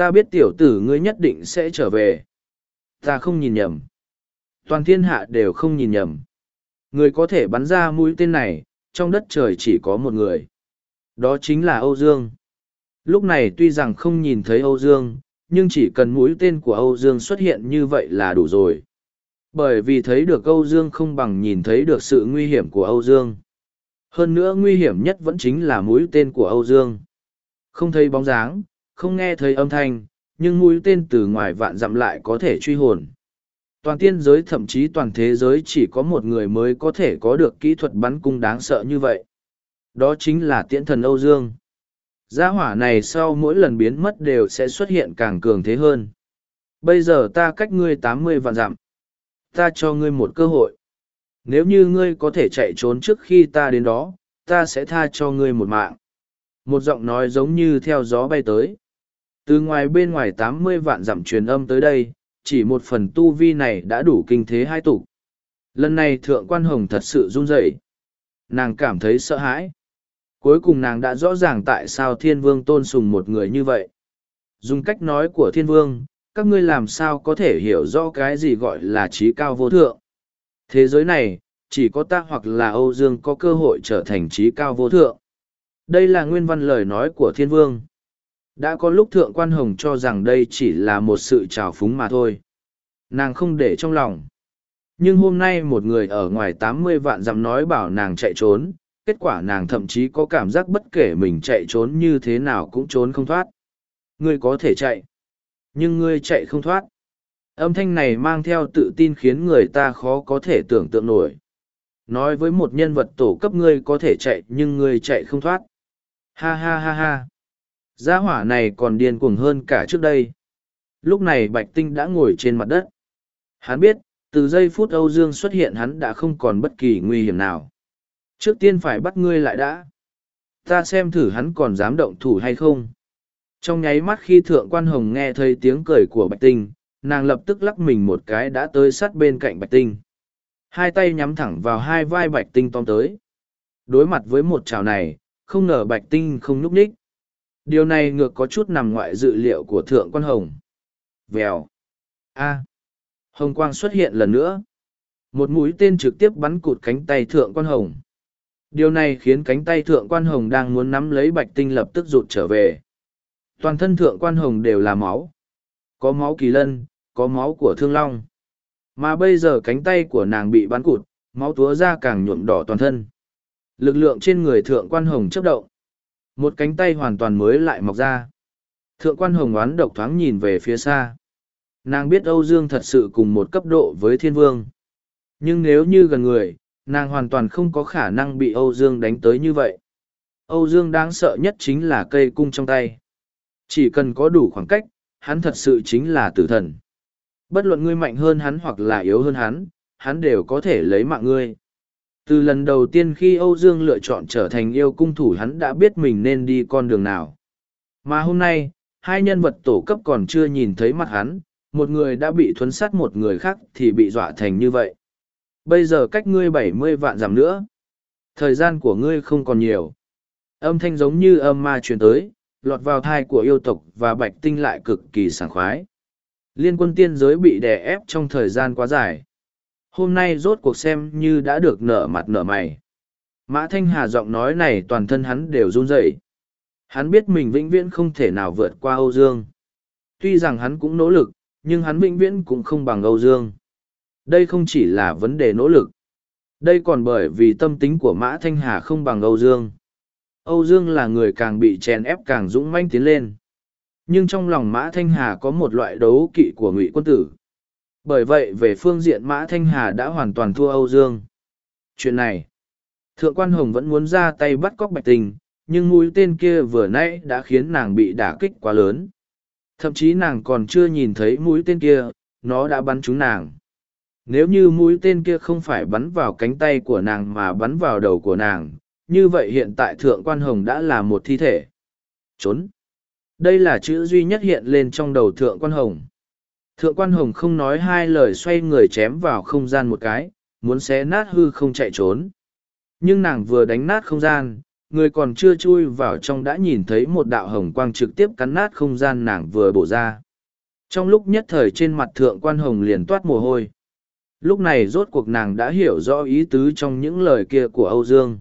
ta biết tiểu tử ngươi nhất định sẽ trở về ta không nhìn nhầm toàn thiên hạ đều không nhìn nhầm người có thể bắn ra mũi tên này trong đất trời chỉ có một người đó chính là âu dương lúc này tuy rằng không nhìn thấy âu dương nhưng chỉ cần mũi tên của Âu Dương xuất hiện như vậy là đủ rồi. Bởi vì thấy được Âu Dương không bằng nhìn thấy được sự nguy hiểm của Âu Dương. Hơn nữa nguy hiểm nhất vẫn chính là mũi tên của Âu Dương. Không thấy bóng dáng, không nghe thấy âm thanh, nhưng mũi tên từ ngoài vạn dặm lại có thể truy hồn. Toàn tiên giới thậm chí toàn thế giới chỉ có một người mới có thể có được kỹ thuật bắn cung đáng sợ như vậy. Đó chính là tiễn thần Âu Dương. Gia hỏa này sau mỗi lần biến mất đều sẽ xuất hiện càng cường thế hơn. Bây giờ ta cách ngươi tám mươi vạn dặm. Ta cho ngươi một cơ hội. Nếu như ngươi có thể chạy trốn trước khi ta đến đó, ta sẽ tha cho ngươi một mạng. Một giọng nói giống như theo gió bay tới. Từ ngoài bên ngoài tám mươi vạn dặm truyền âm tới đây, chỉ một phần tu vi này đã đủ kinh thế hai tục. Lần này thượng quan hồng thật sự run rẩy, Nàng cảm thấy sợ hãi. Cuối cùng nàng đã rõ ràng tại sao thiên vương tôn sùng một người như vậy. Dùng cách nói của thiên vương, các ngươi làm sao có thể hiểu rõ cái gì gọi là trí cao vô thượng. Thế giới này, chỉ có ta hoặc là Âu Dương có cơ hội trở thành trí cao vô thượng. Đây là nguyên văn lời nói của thiên vương. Đã có lúc thượng quan hồng cho rằng đây chỉ là một sự trào phúng mà thôi. Nàng không để trong lòng. Nhưng hôm nay một người ở ngoài tám mươi vạn dặm nói bảo nàng chạy trốn, kết quả nàng thậm chí có cảm giác bất kể mình chạy trốn như thế nào cũng trốn không thoát. Ngươi có thể chạy, nhưng ngươi chạy không thoát. Âm thanh này mang theo tự tin khiến người ta khó có thể tưởng tượng nổi. Nói với một nhân vật tổ cấp ngươi có thể chạy nhưng ngươi chạy không thoát. Ha ha ha ha. Gia hỏa này còn điên cuồng hơn cả trước đây. Lúc này Bạch Tinh đã ngồi trên mặt đất. Hắn biết, từ giây phút Âu Dương xuất hiện hắn đã không còn bất kỳ nguy hiểm nào. Trước tiên phải bắt ngươi lại đã. Ta xem thử hắn còn dám động thủ hay không. Trong nháy mắt khi Thượng Quan Hồng nghe thấy tiếng cười của Bạch Tinh, nàng lập tức lắc mình một cái đã tới sát bên cạnh Bạch Tinh. Hai tay nhắm thẳng vào hai vai Bạch Tinh tóm tới. Đối mặt với một chảo này, không ngờ Bạch Tinh không núp ních. Điều này ngược có chút nằm ngoại dự liệu của Thượng Quan Hồng. Vèo. A. Hồng quang xuất hiện lần nữa. Một mũi tên trực tiếp bắn cụt cánh tay Thượng Quan Hồng. Điều này khiến cánh tay Thượng Quan Hồng đang muốn nắm lấy Bạch Tinh lập tức rụt trở về. Toàn thân Thượng Quan Hồng đều là máu. Có máu kỳ lân, có máu của Thương Long. Mà bây giờ cánh tay của nàng bị bắn cụt, máu túa ra càng nhuộm đỏ toàn thân. Lực lượng trên người Thượng Quan Hồng chấp động. Một cánh tay hoàn toàn mới lại mọc ra. Thượng Quan Hồng oán độc thoáng nhìn về phía xa. Nàng biết Âu Dương thật sự cùng một cấp độ với thiên vương. Nhưng nếu như gần người, nàng hoàn toàn không có khả năng bị Âu Dương đánh tới như vậy. Âu Dương đáng sợ nhất chính là cây cung trong tay. Chỉ cần có đủ khoảng cách, hắn thật sự chính là tử thần. Bất luận ngươi mạnh hơn hắn hoặc là yếu hơn hắn, hắn đều có thể lấy mạng ngươi. Từ lần đầu tiên khi Âu Dương lựa chọn trở thành yêu cung thủ hắn đã biết mình nên đi con đường nào. Mà hôm nay, hai nhân vật tổ cấp còn chưa nhìn thấy mặt hắn, một người đã bị thuấn sát một người khác thì bị dọa thành như vậy. Bây giờ cách ngươi bảy mươi vạn giảm nữa. Thời gian của ngươi không còn nhiều. Âm thanh giống như âm ma truyền tới, lọt vào thai của yêu tộc và bạch tinh lại cực kỳ sảng khoái. Liên quân tiên giới bị đè ép trong thời gian quá dài. Hôm nay rốt cuộc xem như đã được nở mặt nở mày. Mã Thanh Hà giọng nói này toàn thân hắn đều run rẩy. Hắn biết mình vĩnh viễn không thể nào vượt qua Âu Dương. Tuy rằng hắn cũng nỗ lực, nhưng hắn vĩnh viễn cũng không bằng Âu Dương. Đây không chỉ là vấn đề nỗ lực. Đây còn bởi vì tâm tính của Mã Thanh Hà không bằng Âu Dương. Âu Dương là người càng bị chèn ép càng dũng manh tiến lên. Nhưng trong lòng Mã Thanh Hà có một loại đấu kỵ của ngụy quân tử. Bởi vậy về phương diện Mã Thanh Hà đã hoàn toàn thua Âu Dương. Chuyện này, Thượng quan Hồng vẫn muốn ra tay bắt cóc Bạch Tình, nhưng mũi tên kia vừa nãy đã khiến nàng bị đả kích quá lớn. Thậm chí nàng còn chưa nhìn thấy mũi tên kia, nó đã bắn trúng nàng. Nếu như mũi tên kia không phải bắn vào cánh tay của nàng mà bắn vào đầu của nàng, như vậy hiện tại Thượng quan Hồng đã là một thi thể. Trốn. Đây là chữ duy nhất hiện lên trong đầu Thượng quan Hồng. Thượng quan Hồng không nói hai lời xoay người chém vào không gian một cái, muốn xé nát hư không chạy trốn. Nhưng nàng vừa đánh nát không gian, người còn chưa chui vào trong đã nhìn thấy một đạo hồng quang trực tiếp cắn nát không gian nàng vừa bổ ra. Trong lúc nhất thời trên mặt thượng quan hồng liền toát mồ hôi. Lúc này rốt cuộc nàng đã hiểu rõ ý tứ trong những lời kia của Âu Dương.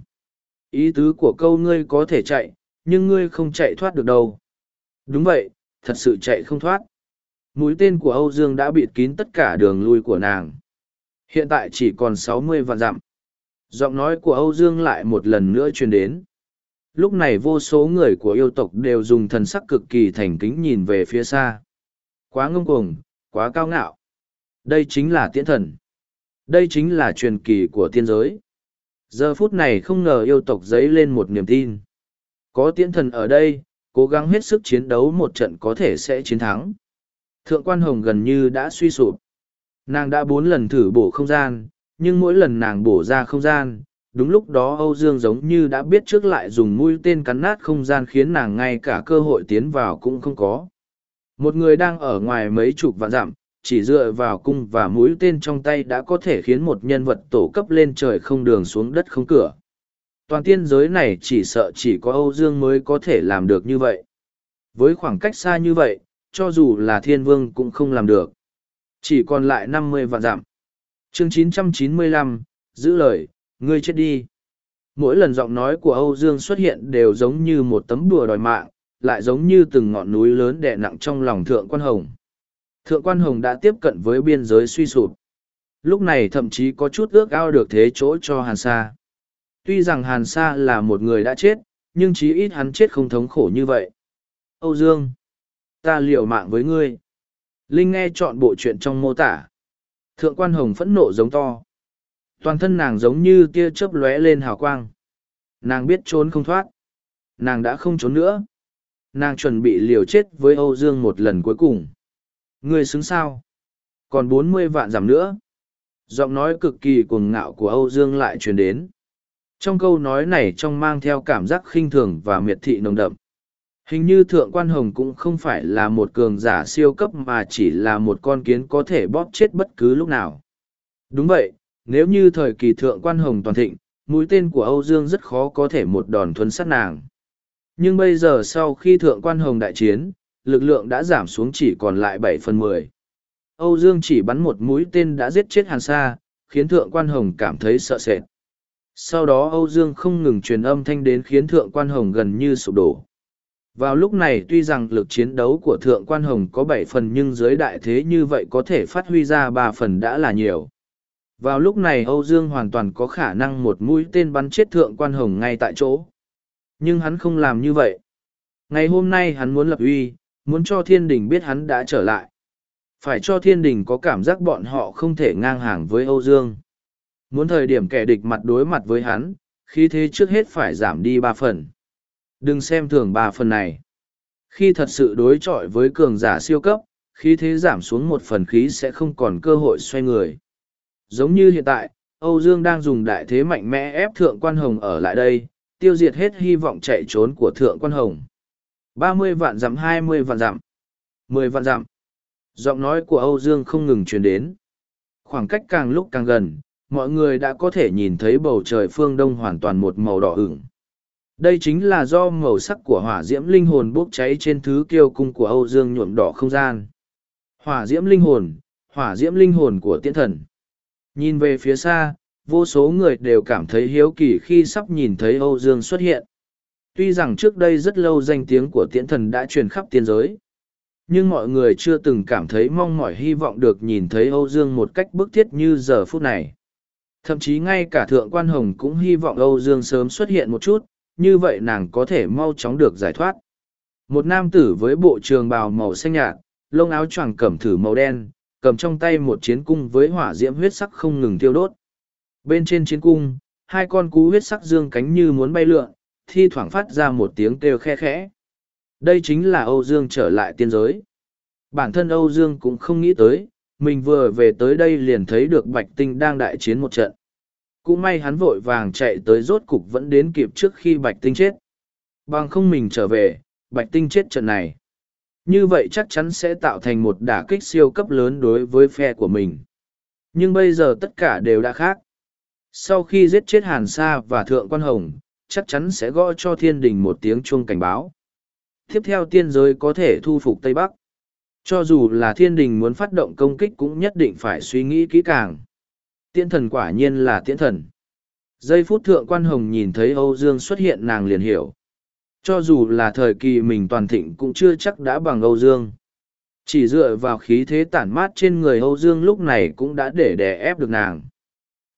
Ý tứ của câu ngươi có thể chạy, nhưng ngươi không chạy thoát được đâu. Đúng vậy, thật sự chạy không thoát. Mũi tên của Âu Dương đã bịt kín tất cả đường lui của nàng. Hiện tại chỉ còn sáu mươi vạn dặm. Giọng nói của Âu Dương lại một lần nữa truyền đến. Lúc này vô số người của yêu tộc đều dùng thần sắc cực kỳ thành kính nhìn về phía xa. Quá ngông cuồng, quá cao ngạo. Đây chính là tiễn thần. Đây chính là truyền kỳ của tiên giới. Giờ phút này không ngờ yêu tộc dấy lên một niềm tin. Có tiễn thần ở đây, cố gắng hết sức chiến đấu một trận có thể sẽ chiến thắng. Thượng quan hồng gần như đã suy sụp. Nàng đã bốn lần thử bổ không gian, nhưng mỗi lần nàng bổ ra không gian, đúng lúc đó Âu Dương giống như đã biết trước lại dùng mũi tên cắn nát không gian khiến nàng ngay cả cơ hội tiến vào cũng không có. Một người đang ở ngoài mấy chục vạn dặm, chỉ dựa vào cung và mũi tên trong tay đã có thể khiến một nhân vật tổ cấp lên trời không đường xuống đất không cửa. Toàn tiên giới này chỉ sợ chỉ có Âu Dương mới có thể làm được như vậy. Với khoảng cách xa như vậy, cho dù là thiên vương cũng không làm được. Chỉ còn lại năm mươi vạn giảm. Chương 995, giữ lời, ngươi chết đi. Mỗi lần giọng nói của Âu Dương xuất hiện đều giống như một tấm đùa đòi mạng, lại giống như từng ngọn núi lớn đè nặng trong lòng Thượng Quan Hồng. Thượng Quan Hồng đã tiếp cận với biên giới suy sụp. Lúc này thậm chí có chút ước ao được thế chỗ cho Hàn Sa. Tuy rằng Hàn Sa là một người đã chết, nhưng chí ít hắn chết không thống khổ như vậy. Âu Dương, ta liều mạng với ngươi. Linh nghe chọn bộ chuyện trong mô tả. Thượng Quan Hồng phẫn nộ giống to. Toàn thân nàng giống như tia chớp lóe lên hào quang. Nàng biết trốn không thoát. Nàng đã không trốn nữa. Nàng chuẩn bị liều chết với Âu Dương một lần cuối cùng. Ngươi xứng sao? Còn bốn mươi vạn giảm nữa. Giọng nói cực kỳ cuồng ngạo của Âu Dương lại truyền đến. Trong câu nói này trong mang theo cảm giác khinh thường và miệt thị nồng đậm. Hình như Thượng Quan Hồng cũng không phải là một cường giả siêu cấp mà chỉ là một con kiến có thể bóp chết bất cứ lúc nào. Đúng vậy, nếu như thời kỳ Thượng Quan Hồng toàn thịnh, mũi tên của Âu Dương rất khó có thể một đòn thuấn sát nàng. Nhưng bây giờ sau khi Thượng Quan Hồng đại chiến, lực lượng đã giảm xuống chỉ còn lại bảy phần mười. Âu Dương chỉ bắn một mũi tên đã giết chết Hàn Sa, khiến Thượng Quan Hồng cảm thấy sợ sệt. Sau đó Âu Dương không ngừng truyền âm thanh đến khiến Thượng Quan Hồng gần như sụp đổ. Vào lúc này tuy rằng lực chiến đấu của Thượng Quan Hồng có bảy phần nhưng dưới đại thế như vậy có thể phát huy ra ba phần đã là nhiều. Vào lúc này Âu Dương hoàn toàn có khả năng một mũi tên bắn chết Thượng Quan Hồng ngay tại chỗ. Nhưng hắn không làm như vậy. Ngày hôm nay hắn muốn lập uy, muốn cho thiên đình biết hắn đã trở lại. Phải cho thiên đình có cảm giác bọn họ không thể ngang hàng với Âu Dương. Muốn thời điểm kẻ địch mặt đối mặt với hắn, khi thế trước hết phải giảm đi ba phần. Đừng xem thường ba phần này. Khi thật sự đối chọi với cường giả siêu cấp, khí thế giảm xuống một phần khí sẽ không còn cơ hội xoay người. Giống như hiện tại, Âu Dương đang dùng đại thế mạnh mẽ ép Thượng Quan Hồng ở lại đây, tiêu diệt hết hy vọng chạy trốn của Thượng Quan Hồng. ba mươi vạn dặm hai mươi vạn dặm, mười vạn dặm. Giọng nói của Âu Dương không ngừng truyền đến. Khoảng cách càng lúc càng gần, mọi người đã có thể nhìn thấy bầu trời phương đông hoàn toàn một màu đỏ ửng. Đây chính là do màu sắc của hỏa diễm linh hồn bốc cháy trên thứ kiêu cung của Âu Dương nhuộm đỏ không gian. Hỏa diễm linh hồn, hỏa diễm linh hồn của tiễn thần. Nhìn về phía xa, vô số người đều cảm thấy hiếu kỳ khi sắp nhìn thấy Âu Dương xuất hiện. Tuy rằng trước đây rất lâu danh tiếng của tiễn thần đã truyền khắp tiên giới, nhưng mọi người chưa từng cảm thấy mong mỏi hy vọng được nhìn thấy Âu Dương một cách bức thiết như giờ phút này. Thậm chí ngay cả Thượng Quan Hồng cũng hy vọng Âu Dương sớm xuất hiện một chút, như vậy nàng có thể mau chóng được giải thoát. Một nam tử với bộ trường bào màu xanh nhạt, lông áo choàng cẩm thử màu đen, cầm trong tay một chiến cung với hỏa diễm huyết sắc không ngừng tiêu đốt. Bên trên chiến cung, hai con cú huyết sắc dương cánh như muốn bay lượn, thi thoảng phát ra một tiếng kêu khe khẽ. Đây chính là Âu Dương trở lại tiên giới. Bản thân Âu Dương cũng không nghĩ tới, mình vừa về tới đây liền thấy được Bạch Tinh đang đại chiến một trận. Cũng may hắn vội vàng chạy tới rốt cục vẫn đến kịp trước khi Bạch Tinh chết. Bằng không mình trở về, Bạch Tinh chết trận này. Như vậy chắc chắn sẽ tạo thành một đả kích siêu cấp lớn đối với phe của mình. Nhưng bây giờ tất cả đều đã khác. Sau khi giết chết Hàn Sa và Thượng Quan Hồng, chắc chắn sẽ gõ cho thiên đình một tiếng chuông cảnh báo. Tiếp theo tiên giới có thể thu phục Tây Bắc. Cho dù là thiên đình muốn phát động công kích cũng nhất định phải suy nghĩ kỹ càng. Tiễn thần quả nhiên là tiễn thần. Giây phút thượng quan hồng nhìn thấy Âu Dương xuất hiện nàng liền hiểu. Cho dù là thời kỳ mình toàn thịnh cũng chưa chắc đã bằng Âu Dương. Chỉ dựa vào khí thế tản mát trên người Âu Dương lúc này cũng đã để đè ép được nàng.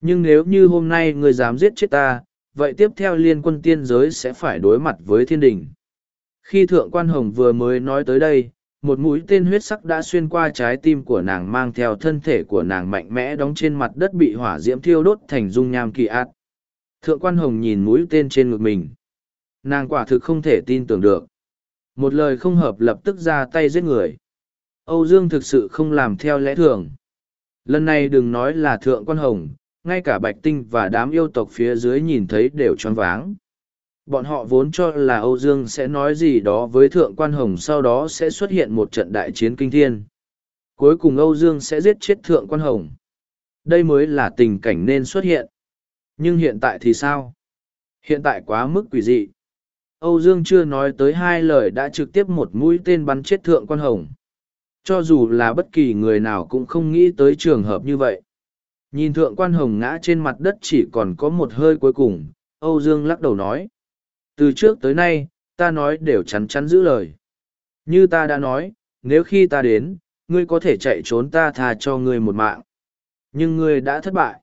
Nhưng nếu như hôm nay người dám giết chết ta, vậy tiếp theo liên quân tiên giới sẽ phải đối mặt với thiên đình. Khi Thượng Quan Hồng vừa mới nói tới đây, một mũi tên huyết sắc đã xuyên qua trái tim của nàng mang theo thân thể của nàng mạnh mẽ đóng trên mặt đất bị hỏa diễm thiêu đốt thành dung nham kỳ ạt. Thượng quan hồng nhìn mũi tên trên ngực mình. Nàng quả thực không thể tin tưởng được. Một lời không hợp lập tức ra tay giết người. Âu Dương thực sự không làm theo lẽ thường. Lần này đừng nói là thượng quan hồng, ngay cả bạch tinh và đám yêu tộc phía dưới nhìn thấy đều choáng váng. Bọn họ vốn cho là Âu Dương sẽ nói gì đó với Thượng Quan Hồng sau đó sẽ xuất hiện một trận đại chiến kinh thiên. Cuối cùng Âu Dương sẽ giết chết Thượng Quan Hồng. Đây mới là tình cảnh nên xuất hiện. Nhưng hiện tại thì sao? Hiện tại quá mức quỷ dị. Âu Dương chưa nói tới hai lời đã trực tiếp một mũi tên bắn chết Thượng Quan Hồng. Cho dù là bất kỳ người nào cũng không nghĩ tới trường hợp như vậy. Nhìn Thượng Quan Hồng ngã trên mặt đất chỉ còn có một hơi cuối cùng, Âu Dương lắc đầu nói. Từ trước tới nay, ta nói đều chắn chắn giữ lời. Như ta đã nói, nếu khi ta đến, ngươi có thể chạy trốn ta thà cho ngươi một mạng. Nhưng ngươi đã thất bại.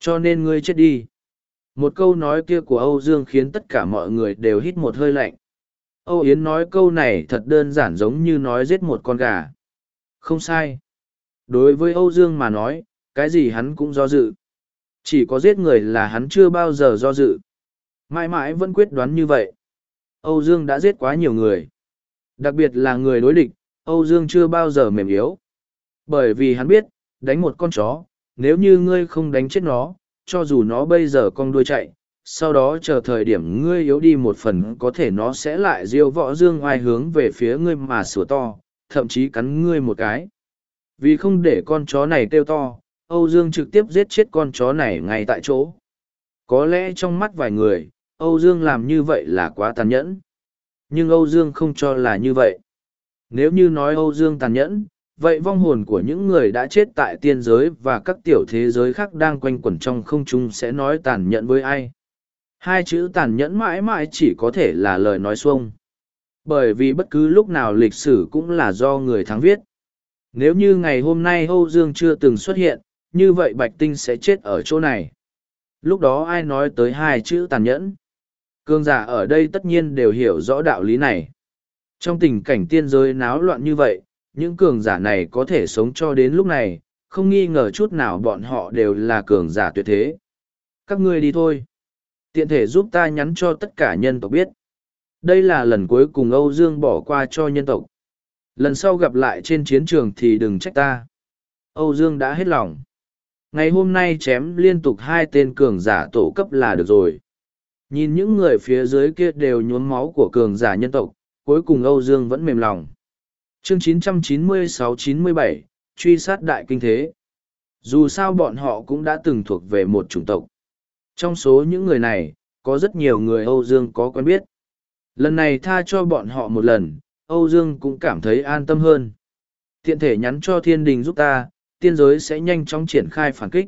Cho nên ngươi chết đi. Một câu nói kia của Âu Dương khiến tất cả mọi người đều hít một hơi lạnh. Âu Yến nói câu này thật đơn giản giống như nói giết một con gà. Không sai. Đối với Âu Dương mà nói, cái gì hắn cũng do dự. Chỉ có giết người là hắn chưa bao giờ do dự. Mãi mãi vẫn quyết đoán như vậy. Âu Dương đã giết quá nhiều người. Đặc biệt là người đối địch, Âu Dương chưa bao giờ mềm yếu. Bởi vì hắn biết, đánh một con chó, nếu như ngươi không đánh chết nó, cho dù nó bây giờ con đuôi chạy, sau đó chờ thời điểm ngươi yếu đi một phần có thể nó sẽ lại diêu võ dương oai hướng về phía ngươi mà sủa to, thậm chí cắn ngươi một cái. Vì không để con chó này kêu to, Âu Dương trực tiếp giết chết con chó này ngay tại chỗ. Có lẽ trong mắt vài người, Âu Dương làm như vậy là quá tàn nhẫn. Nhưng Âu Dương không cho là như vậy. Nếu như nói Âu Dương tàn nhẫn, vậy vong hồn của những người đã chết tại tiên giới và các tiểu thế giới khác đang quanh quẩn trong không trung sẽ nói tàn nhẫn với ai. Hai chữ tàn nhẫn mãi mãi chỉ có thể là lời nói xuông. Bởi vì bất cứ lúc nào lịch sử cũng là do người thắng viết. Nếu như ngày hôm nay Âu Dương chưa từng xuất hiện, như vậy Bạch Tinh sẽ chết ở chỗ này. Lúc đó ai nói tới hai chữ tàn nhẫn? Cương giả ở đây tất nhiên đều hiểu rõ đạo lý này. Trong tình cảnh tiên giới náo loạn như vậy, những cường giả này có thể sống cho đến lúc này, không nghi ngờ chút nào bọn họ đều là cường giả tuyệt thế. Các ngươi đi thôi. Tiện thể giúp ta nhắn cho tất cả nhân tộc biết. Đây là lần cuối cùng Âu Dương bỏ qua cho nhân tộc. Lần sau gặp lại trên chiến trường thì đừng trách ta. Âu Dương đã hết lòng. Ngày hôm nay chém liên tục hai tên cường giả tổ cấp là được rồi. Nhìn những người phía dưới kia đều nhuốm máu của cường giả nhân tộc, cuối cùng Âu Dương vẫn mềm lòng. Chương 996-97, truy sát đại kinh thế. Dù sao bọn họ cũng đã từng thuộc về một chủng tộc. Trong số những người này, có rất nhiều người Âu Dương có quen biết. Lần này tha cho bọn họ một lần, Âu Dương cũng cảm thấy an tâm hơn. Tiện thể nhắn cho thiên đình giúp ta, tiên giới sẽ nhanh chóng triển khai phản kích.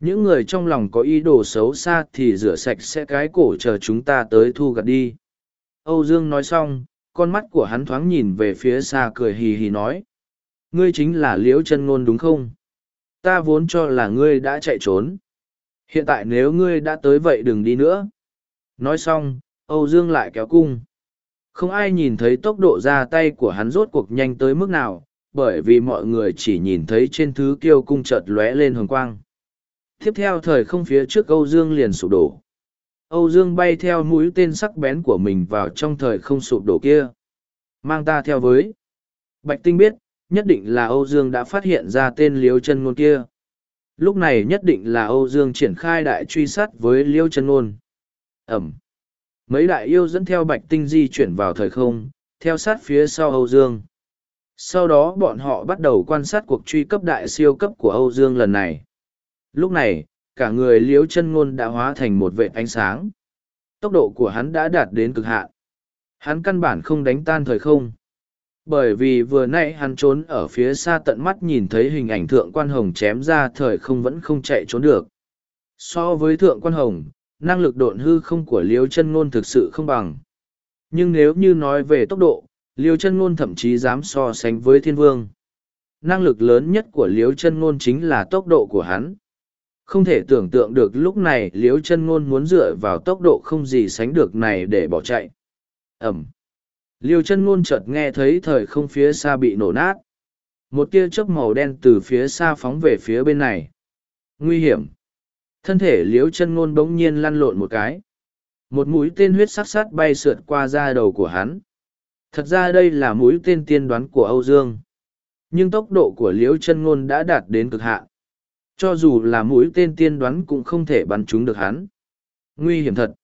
Những người trong lòng có ý đồ xấu xa thì rửa sạch sẽ cái cổ chờ chúng ta tới thu gặt đi. Âu Dương nói xong, con mắt của hắn thoáng nhìn về phía xa cười hì hì nói. Ngươi chính là liễu chân ngôn đúng không? Ta vốn cho là ngươi đã chạy trốn. Hiện tại nếu ngươi đã tới vậy đừng đi nữa. Nói xong, Âu Dương lại kéo cung. Không ai nhìn thấy tốc độ ra tay của hắn rốt cuộc nhanh tới mức nào, bởi vì mọi người chỉ nhìn thấy trên thứ kiêu cung chợt lóe lên hồng quang. Tiếp theo thời không phía trước Âu Dương liền sụp đổ. Âu Dương bay theo mũi tên sắc bén của mình vào trong thời không sụp đổ kia. Mang ta theo với. Bạch Tinh biết, nhất định là Âu Dương đã phát hiện ra tên Liêu chân ngôn kia. Lúc này nhất định là Âu Dương triển khai đại truy sát với Liêu chân ngôn. Ẩm. Mấy đại yêu dẫn theo Bạch Tinh di chuyển vào thời không, theo sát phía sau Âu Dương. Sau đó bọn họ bắt đầu quan sát cuộc truy cấp đại siêu cấp của Âu Dương lần này. Lúc này, cả người liếu chân ngôn đã hóa thành một vệ ánh sáng. Tốc độ của hắn đã đạt đến cực hạn. Hắn căn bản không đánh tan thời không. Bởi vì vừa nãy hắn trốn ở phía xa tận mắt nhìn thấy hình ảnh thượng quan hồng chém ra thời không vẫn không chạy trốn được. So với thượng quan hồng, năng lực độn hư không của liêu chân ngôn thực sự không bằng. Nhưng nếu như nói về tốc độ, liêu chân ngôn thậm chí dám so sánh với thiên vương. Năng lực lớn nhất của liễu chân ngôn chính là tốc độ của hắn không thể tưởng tượng được lúc này liếu chân ngôn muốn dựa vào tốc độ không gì sánh được này để bỏ chạy. Ẩm. Liêu chân ngôn chợt nghe thấy thời không phía xa bị nổ nát. Một tia chớp màu đen từ phía xa phóng về phía bên này. Nguy hiểm. Thân thể liếu chân ngôn bỗng nhiên lăn lộn một cái. Một mũi tên huyết sắc sắt bay sượt qua da đầu của hắn. Thật ra đây là mũi tên tiên đoán của âu dương. Nhưng tốc độ của liễu chân ngôn đã đạt đến cực hạn cho dù là mũi tên tiên đoán cũng không thể bắn trúng được hắn. Nguy hiểm thật.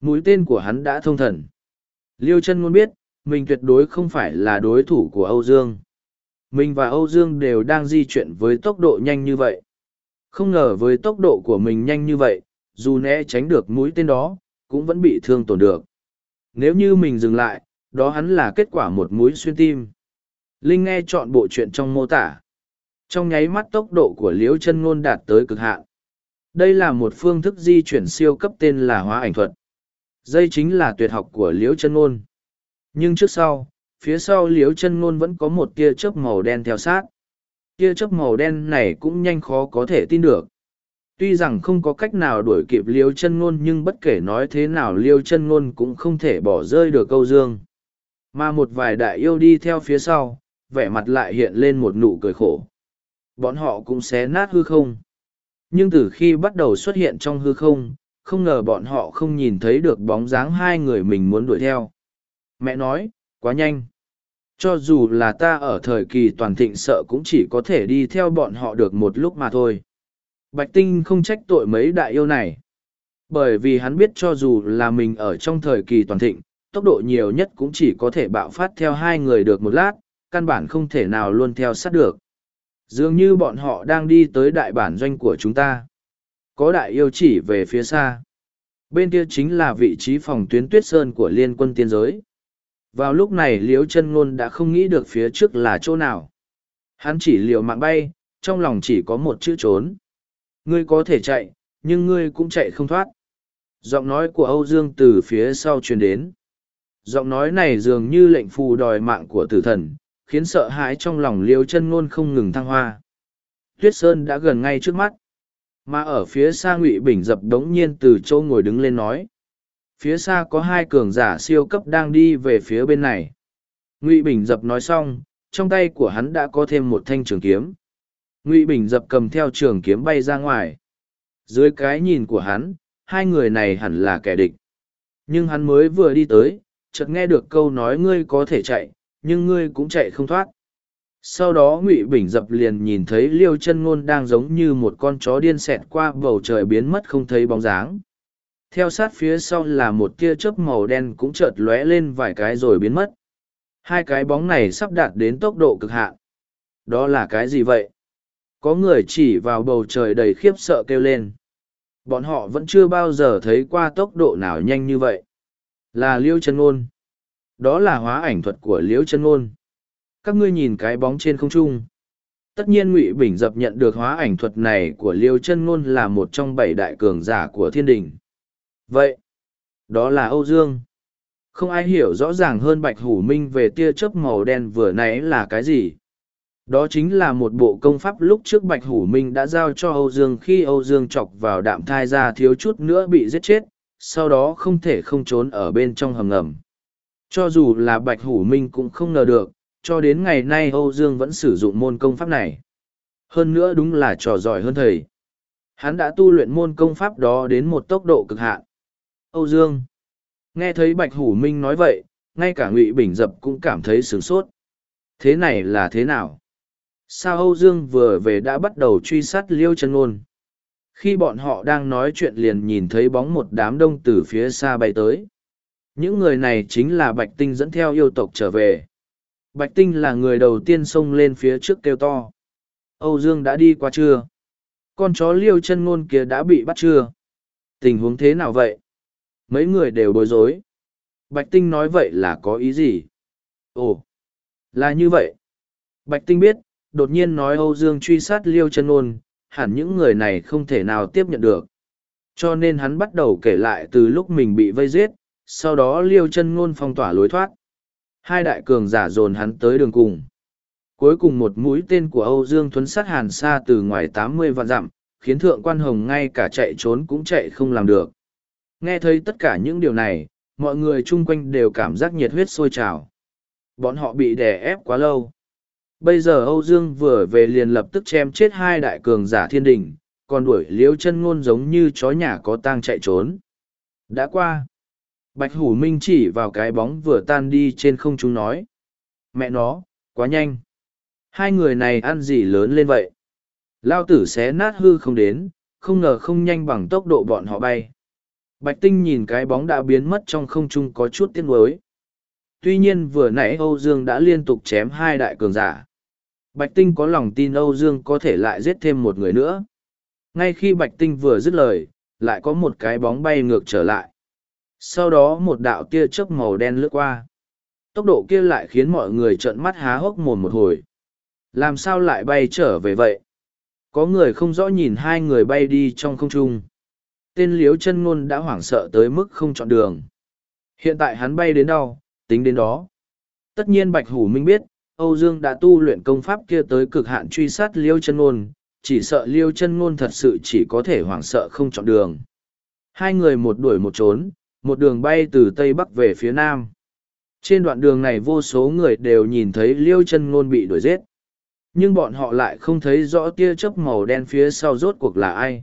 Mũi tên của hắn đã thông thần. Liêu chân ngôn biết, mình tuyệt đối không phải là đối thủ của Âu Dương. Mình và Âu Dương đều đang di chuyển với tốc độ nhanh như vậy. Không ngờ với tốc độ của mình nhanh như vậy, dù né tránh được mũi tên đó, cũng vẫn bị thương tổn được. Nếu như mình dừng lại, đó hắn là kết quả một mũi xuyên tim. Linh nghe chọn bộ chuyện trong mô tả. Trong nháy mắt tốc độ của Liễu chân ngôn đạt tới cực hạn. Đây là một phương thức di chuyển siêu cấp tên là hóa ảnh thuật. Đây chính là tuyệt học của Liễu chân ngôn. Nhưng trước sau, phía sau Liễu chân ngôn vẫn có một tia chớp màu đen theo sát. Tia chớp màu đen này cũng nhanh khó có thể tin được. Tuy rằng không có cách nào đuổi kịp Liễu chân ngôn nhưng bất kể nói thế nào Liễu chân ngôn cũng không thể bỏ rơi được câu dương. Mà một vài đại yêu đi theo phía sau, vẻ mặt lại hiện lên một nụ cười khổ. Bọn họ cũng xé nát hư không. Nhưng từ khi bắt đầu xuất hiện trong hư không, không ngờ bọn họ không nhìn thấy được bóng dáng hai người mình muốn đuổi theo. Mẹ nói, quá nhanh. Cho dù là ta ở thời kỳ toàn thịnh sợ cũng chỉ có thể đi theo bọn họ được một lúc mà thôi. Bạch Tinh không trách tội mấy đại yêu này. Bởi vì hắn biết cho dù là mình ở trong thời kỳ toàn thịnh, tốc độ nhiều nhất cũng chỉ có thể bạo phát theo hai người được một lát, căn bản không thể nào luôn theo sát được. Dường như bọn họ đang đi tới đại bản doanh của chúng ta. Có đại yêu chỉ về phía xa. Bên kia chính là vị trí phòng tuyến tuyết sơn của liên quân tiên giới. Vào lúc này liễu chân ngôn đã không nghĩ được phía trước là chỗ nào. Hắn chỉ liều mạng bay, trong lòng chỉ có một chữ trốn. Ngươi có thể chạy, nhưng ngươi cũng chạy không thoát. Giọng nói của Âu Dương từ phía sau truyền đến. Giọng nói này dường như lệnh phù đòi mạng của tử thần, khiến sợ hãi trong lòng liêu chân ngôn không ngừng thăng hoa. Tuyết Sơn đã gần ngay trước mắt. Mà ở phía xa Ngụy Bình dập đống nhiên từ châu ngồi đứng lên nói. Phía xa có hai cường giả siêu cấp đang đi về phía bên này. Ngụy Bình dập nói xong, trong tay của hắn đã có thêm một thanh trường kiếm. Ngụy Bình dập cầm theo trường kiếm bay ra ngoài. Dưới cái nhìn của hắn, hai người này hẳn là kẻ địch. Nhưng hắn mới vừa đi tới, chợt nghe được câu nói ngươi có thể chạy, nhưng ngươi cũng chạy không thoát. Sau đó ngụy bình dập liền nhìn thấy liêu chân ngôn đang giống như một con chó điên xẹt qua bầu trời biến mất không thấy bóng dáng. Theo sát phía sau là một tia chớp màu đen cũng chợt lóe lên vài cái rồi biến mất. Hai cái bóng này sắp đạt đến tốc độ cực hạn. Đó là cái gì vậy? Có người chỉ vào bầu trời đầy khiếp sợ kêu lên. Bọn họ vẫn chưa bao giờ thấy qua tốc độ nào nhanh như vậy. Là liêu chân ngôn đó là hóa ảnh thuật của liễu chân ngôn. Các ngươi nhìn cái bóng trên không trung. Tất nhiên ngụy bình dập nhận được hóa ảnh thuật này của liêu chân ngôn là một trong bảy đại cường giả của thiên đình. Vậy, đó là âu dương. Không ai hiểu rõ ràng hơn bạch hủ minh về tia chớp màu đen vừa nãy là cái gì. Đó chính là một bộ công pháp lúc trước bạch hủ minh đã giao cho âu dương khi âu dương chọc vào đạm thai ra thiếu chút nữa bị giết chết, sau đó không thể không trốn ở bên trong hầm ngầm cho dù là Bạch Hủ Minh cũng không ngờ được, cho đến ngày nay Âu Dương vẫn sử dụng môn công pháp này. Hơn nữa đúng là trò giỏi hơn thầy. Hắn đã tu luyện môn công pháp đó đến một tốc độ cực hạn. Âu Dương. Nghe thấy Bạch Hủ Minh nói vậy, ngay cả Ngụy Bình Dập cũng cảm thấy sửng sốt. Thế này là thế nào? Sao Âu Dương vừa về đã bắt đầu truy sát Liêu Trần Nôn? Khi bọn họ đang nói chuyện liền nhìn thấy bóng một đám đông từ phía xa bay tới. Những người này chính là Bạch Tinh dẫn theo yêu tộc trở về. Bạch Tinh là người đầu tiên xông lên phía trước kêu to. Âu Dương đã đi qua chưa? Con chó liêu chân ngôn kia đã bị bắt chưa? Tình huống thế nào vậy? Mấy người đều bối rối. Bạch Tinh nói vậy là có ý gì? Ồ, là như vậy. Bạch Tinh biết, đột nhiên nói Âu Dương truy sát liêu chân ngôn, hẳn những người này không thể nào tiếp nhận được. Cho nên hắn bắt đầu kể lại từ lúc mình bị vây giết, sau đó liêu chân ngôn phong tỏa lối thoát. Hai đại cường giả dồn hắn tới đường cùng. Cuối cùng một mũi tên của Âu Dương Thuấn sát hàn xa từ ngoài tám mươi vạn dặm, khiến thượng quan hồng ngay cả chạy trốn cũng chạy không làm được. Nghe thấy tất cả những điều này, mọi người chung quanh đều cảm giác nhiệt huyết sôi trào. Bọn họ bị đè ép quá lâu. Bây giờ Âu Dương vừa về liền lập tức chém chết hai đại cường giả thiên đình, còn đuổi liêu chân ngôn giống như chó nhà có tang chạy trốn. Đã qua. Bạch Hủ Minh chỉ vào cái bóng vừa tan đi trên không trung nói. Mẹ nó, quá nhanh. Hai người này ăn gì lớn lên vậy? Lao tử xé nát hư không đến, không ngờ không nhanh bằng tốc độ bọn họ bay. Bạch Tinh nhìn cái bóng đã biến mất trong không trung có chút tiếc nuối. Tuy nhiên vừa nãy Âu Dương đã liên tục chém hai đại cường giả. Bạch Tinh có lòng tin Âu Dương có thể lại giết thêm một người nữa. Ngay khi Bạch Tinh vừa dứt lời, lại có một cái bóng bay ngược trở lại. Sau đó một đạo tia chớp màu đen lướt qua. Tốc độ kia lại khiến mọi người trợn mắt há hốc mồm một hồi. Làm sao lại bay trở về vậy? Có người không rõ nhìn hai người bay đi trong không trung. Tên liếu chân ngôn đã hoảng sợ tới mức không chọn đường. Hiện tại hắn bay đến đâu, tính đến đó. Tất nhiên Bạch Hủ Minh biết, Âu Dương đã tu luyện công pháp kia tới cực hạn truy sát liêu chân ngôn, chỉ sợ liêu chân ngôn thật sự chỉ có thể hoảng sợ không chọn đường. Hai người một đuổi một trốn, một đường bay từ Tây Bắc về phía Nam. Trên đoạn đường này vô số người đều nhìn thấy liêu chân ngôn bị đuổi giết. Nhưng bọn họ lại không thấy rõ tia chớp màu đen phía sau rốt cuộc là ai.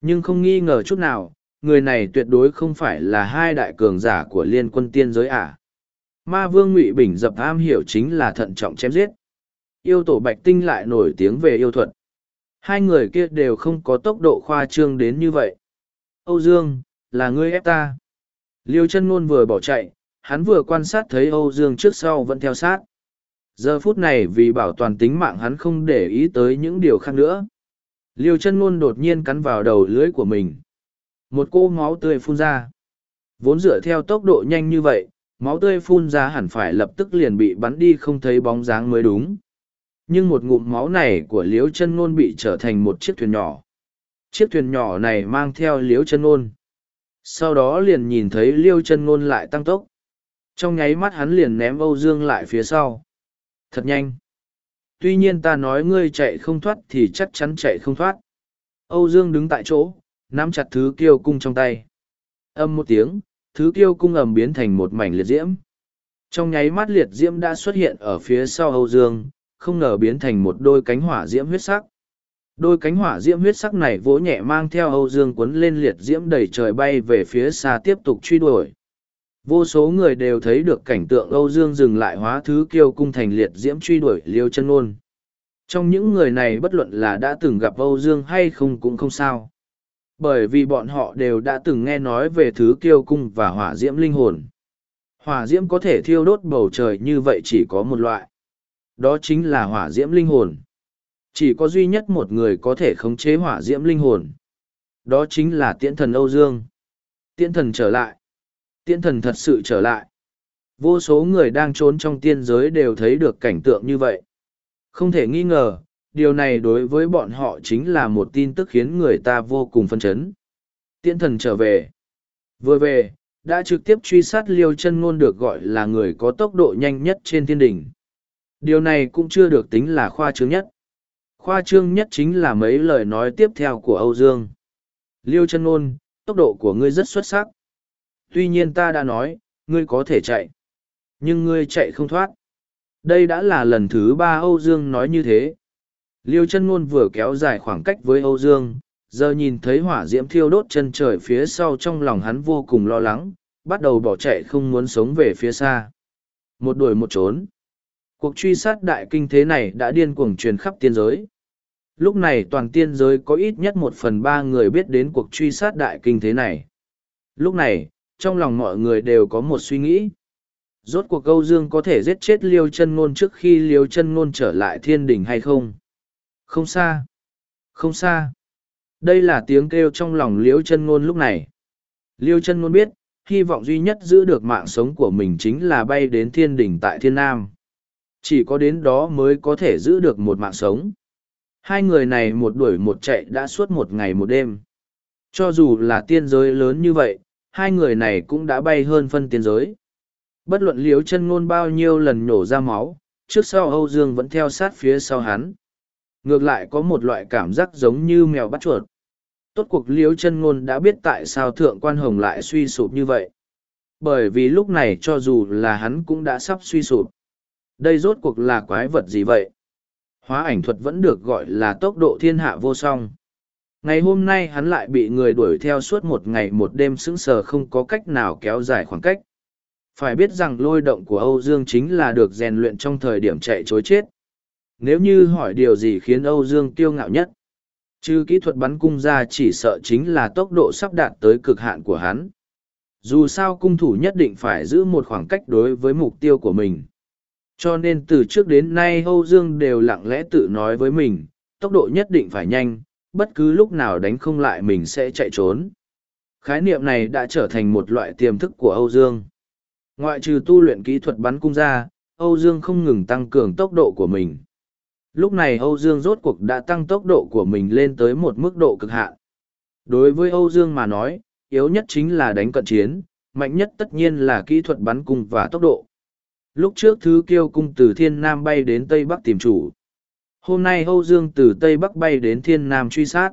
Nhưng không nghi ngờ chút nào, người này tuyệt đối không phải là hai đại cường giả của liên quân tiên giới ả. À. Ma vương ngụy Bình dập am hiểu chính là thận trọng chém giết. Yêu tổ bạch tinh lại nổi tiếng về yêu thuật. Hai người kia đều không có tốc độ khoa trương đến như vậy. Âu Dương, là ngươi ép ta. Liêu chân ngôn vừa bỏ chạy, hắn vừa quan sát thấy Âu Dương trước sau vẫn theo sát. Giờ phút này vì bảo toàn tính mạng hắn không để ý tới những điều khác nữa. Liêu chân ngôn đột nhiên cắn vào đầu lưới của mình. Một cô máu tươi phun ra. Vốn dựa theo tốc độ nhanh như vậy, máu tươi phun ra hẳn phải lập tức liền bị bắn đi không thấy bóng dáng mới đúng. Nhưng một ngụm máu này của liêu chân ngôn bị trở thành một chiếc thuyền nhỏ. Chiếc thuyền nhỏ này mang theo liêu chân ngôn. Sau đó liền nhìn thấy liêu chân ngôn lại tăng tốc. Trong nháy mắt hắn liền ném Âu Dương lại phía sau. Thật nhanh. Tuy nhiên ta nói ngươi chạy không thoát thì chắc chắn chạy không thoát. Âu Dương đứng tại chỗ, nắm chặt thứ kiêu cung trong tay. Âm một tiếng, thứ kiêu cung ầm biến thành một mảnh liệt diễm. Trong nháy mắt liệt diễm đã xuất hiện ở phía sau Âu Dương, không ngờ biến thành một đôi cánh hỏa diễm huyết sắc. Đôi cánh hỏa diễm huyết sắc này vỗ nhẹ mang theo Âu Dương cuốn lên liệt diễm đầy trời bay về phía xa tiếp tục truy đuổi. Vô số người đều thấy được cảnh tượng Âu Dương dừng lại hóa thứ kiêu cung thành liệt diễm truy đuổi liêu chân ngôn. Trong những người này bất luận là đã từng gặp Âu Dương hay không cũng không sao. Bởi vì bọn họ đều đã từng nghe nói về thứ kiêu cung và hỏa diễm linh hồn. Hỏa diễm có thể thiêu đốt bầu trời như vậy chỉ có một loại. Đó chính là hỏa diễm linh hồn. Chỉ có duy nhất một người có thể khống chế hỏa diễm linh hồn. Đó chính là tiễn thần Âu Dương. Tiễn thần trở lại Tiên thần thật sự trở lại. Vô số người đang trốn trong tiên giới đều thấy được cảnh tượng như vậy. Không thể nghi ngờ, điều này đối với bọn họ chính là một tin tức khiến người ta vô cùng phân chấn. Tiên thần trở về. Vừa về, đã trực tiếp truy sát liêu chân ngôn được gọi là người có tốc độ nhanh nhất trên thiên đỉnh. Điều này cũng chưa được tính là khoa trương nhất. Khoa trương nhất chính là mấy lời nói tiếp theo của Âu Dương. Liêu chân ngôn, tốc độ của ngươi rất xuất sắc tuy nhiên ta đã nói, ngươi có thể chạy. Nhưng ngươi chạy không thoát. Đây đã là lần thứ ba Âu Dương nói như thế. Liêu chân ngôn vừa kéo dài khoảng cách với Âu Dương, giờ nhìn thấy hỏa diễm thiêu đốt chân trời phía sau trong lòng hắn vô cùng lo lắng, bắt đầu bỏ chạy không muốn sống về phía xa. Một đuổi một trốn. Cuộc truy sát đại kinh thế này đã điên cuồng truyền khắp tiên giới. Lúc này toàn tiên giới có ít nhất một phần ba người biết đến cuộc truy sát đại kinh thế này. Lúc này, trong lòng mọi người đều có một suy nghĩ. Rốt cuộc câu dương có thể giết chết liêu chân ngôn trước khi liêu chân ngôn trở lại thiên đình hay không? Không xa. Không xa. Đây là tiếng kêu trong lòng liêu chân ngôn lúc này. Liêu chân ngôn biết, hy vọng duy nhất giữ được mạng sống của mình chính là bay đến thiên đình tại thiên nam. Chỉ có đến đó mới có thể giữ được một mạng sống. Hai người này một đuổi một chạy đã suốt một ngày một đêm. Cho dù là tiên giới lớn như vậy, hai người này cũng đã bay hơn phân tiên giới. Bất luận liếu chân ngôn bao nhiêu lần nhổ ra máu, trước sau Âu Dương vẫn theo sát phía sau hắn. Ngược lại có một loại cảm giác giống như mèo bắt chuột. Tốt cuộc liếu chân ngôn đã biết tại sao thượng quan hồng lại suy sụp như vậy. Bởi vì lúc này cho dù là hắn cũng đã sắp suy sụp. Đây rốt cuộc là quái vật gì vậy? Hóa ảnh thuật vẫn được gọi là tốc độ thiên hạ vô song. Ngày hôm nay hắn lại bị người đuổi theo suốt một ngày một đêm sững sờ không có cách nào kéo dài khoảng cách. Phải biết rằng lôi động của Âu Dương chính là được rèn luyện trong thời điểm chạy chối chết. Nếu như hỏi điều gì khiến Âu Dương kiêu ngạo nhất, Chứ kỹ thuật bắn cung ra chỉ sợ chính là tốc độ sắp đạt tới cực hạn của hắn. Dù sao cung thủ nhất định phải giữ một khoảng cách đối với mục tiêu của mình. Cho nên từ trước đến nay Âu Dương đều lặng lẽ tự nói với mình, tốc độ nhất định phải nhanh, bất cứ lúc nào đánh không lại mình sẽ chạy trốn. Khái niệm này đã trở thành một loại tiềm thức của Âu Dương. Ngoại trừ tu luyện kỹ thuật bắn cung ra, Âu Dương không ngừng tăng cường tốc độ của mình. Lúc này Âu Dương rốt cuộc đã tăng tốc độ của mình lên tới một mức độ cực hạn. Đối với Âu Dương mà nói, yếu nhất chính là đánh cận chiến, mạnh nhất tất nhiên là kỹ thuật bắn cung và tốc độ. Lúc trước thứ kiêu cung từ Thiên Nam bay đến Tây Bắc tìm chủ. Hôm nay Âu Dương từ Tây Bắc bay đến Thiên Nam truy sát.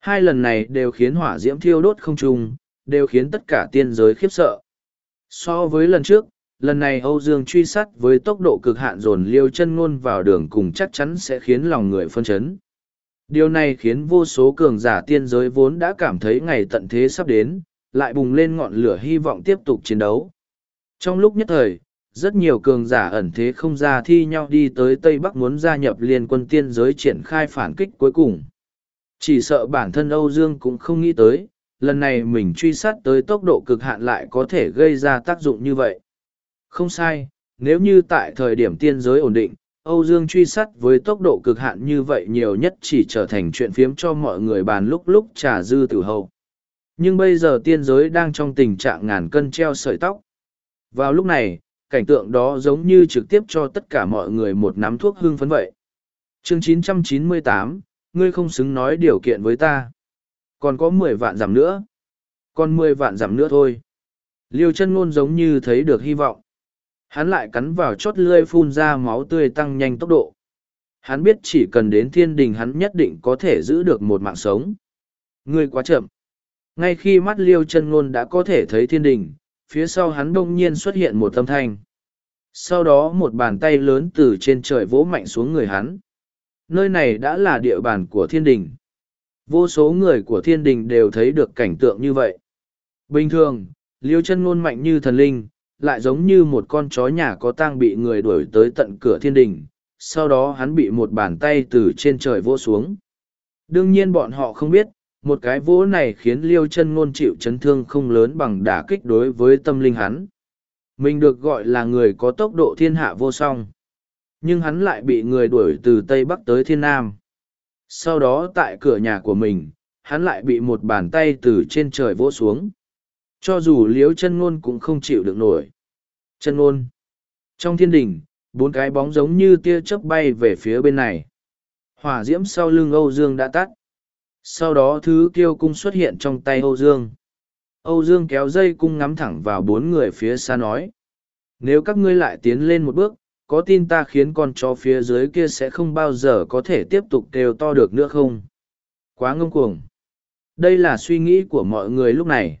Hai lần này đều khiến hỏa diễm thiêu đốt không trung, đều khiến tất cả tiên giới khiếp sợ. So với lần trước, lần này Âu Dương truy sát với tốc độ cực hạn dồn liêu chân ngôn vào đường cùng chắc chắn sẽ khiến lòng người phân chấn. Điều này khiến vô số cường giả tiên giới vốn đã cảm thấy ngày tận thế sắp đến, lại bùng lên ngọn lửa hy vọng tiếp tục chiến đấu. Trong lúc nhất thời, rất nhiều cường giả ẩn thế không ra thi nhau đi tới Tây Bắc muốn gia nhập liên quân tiên giới triển khai phản kích cuối cùng. Chỉ sợ bản thân Âu Dương cũng không nghĩ tới, lần này mình truy sát tới tốc độ cực hạn lại có thể gây ra tác dụng như vậy. Không sai, nếu như tại thời điểm tiên giới ổn định, Âu Dương truy sát với tốc độ cực hạn như vậy nhiều nhất chỉ trở thành chuyện phiếm cho mọi người bàn lúc lúc trà dư tử hậu. Nhưng bây giờ tiên giới đang trong tình trạng ngàn cân treo sợi tóc. Vào lúc này, cảnh tượng đó giống như trực tiếp cho tất cả mọi người một nắm thuốc hương phấn vậy. Chương 998, ngươi không xứng nói điều kiện với ta. Còn có mười vạn giảm nữa. Còn mười vạn giảm nữa thôi. Liêu chân ngôn giống như thấy được hy vọng. Hắn lại cắn vào chót lươi phun ra máu tươi tăng nhanh tốc độ. Hắn biết chỉ cần đến thiên đình hắn nhất định có thể giữ được một mạng sống. Ngươi quá chậm. Ngay khi mắt liêu chân ngôn đã có thể thấy thiên đình, phía sau hắn đông nhiên xuất hiện một âm thanh. Sau đó một bàn tay lớn từ trên trời vỗ mạnh xuống người hắn. Nơi này đã là địa bàn của thiên đình. Vô số người của thiên đình đều thấy được cảnh tượng như vậy. Bình thường, liêu chân ngôn mạnh như thần linh, lại giống như một con chó nhà có tang bị người đuổi tới tận cửa thiên đình. Sau đó hắn bị một bàn tay từ trên trời vỗ xuống. Đương nhiên bọn họ không biết, một cái vỗ này khiến liêu chân ngôn chịu chấn thương không lớn bằng đả kích đối với tâm linh hắn. Mình được gọi là người có tốc độ thiên hạ vô song. Nhưng hắn lại bị người đuổi từ tây bắc tới thiên nam. Sau đó tại cửa nhà của mình, hắn lại bị một bàn tay từ trên trời vỗ xuống. Cho dù liếu chân ngôn cũng không chịu được nổi. Chân ngôn. Trong thiên đình, bốn cái bóng giống như tia chớp bay về phía bên này. Hỏa diễm sau lưng âu dương đã tắt sau đó thứ kiêu cung xuất hiện trong tay Âu Dương. Âu Dương kéo dây cung ngắm thẳng vào bốn người phía xa nói. Nếu các ngươi lại tiến lên một bước, có tin ta khiến con chó phía dưới kia sẽ không bao giờ có thể tiếp tục kêu to được nữa không? Quá ngông cuồng. Đây là suy nghĩ của mọi người lúc này.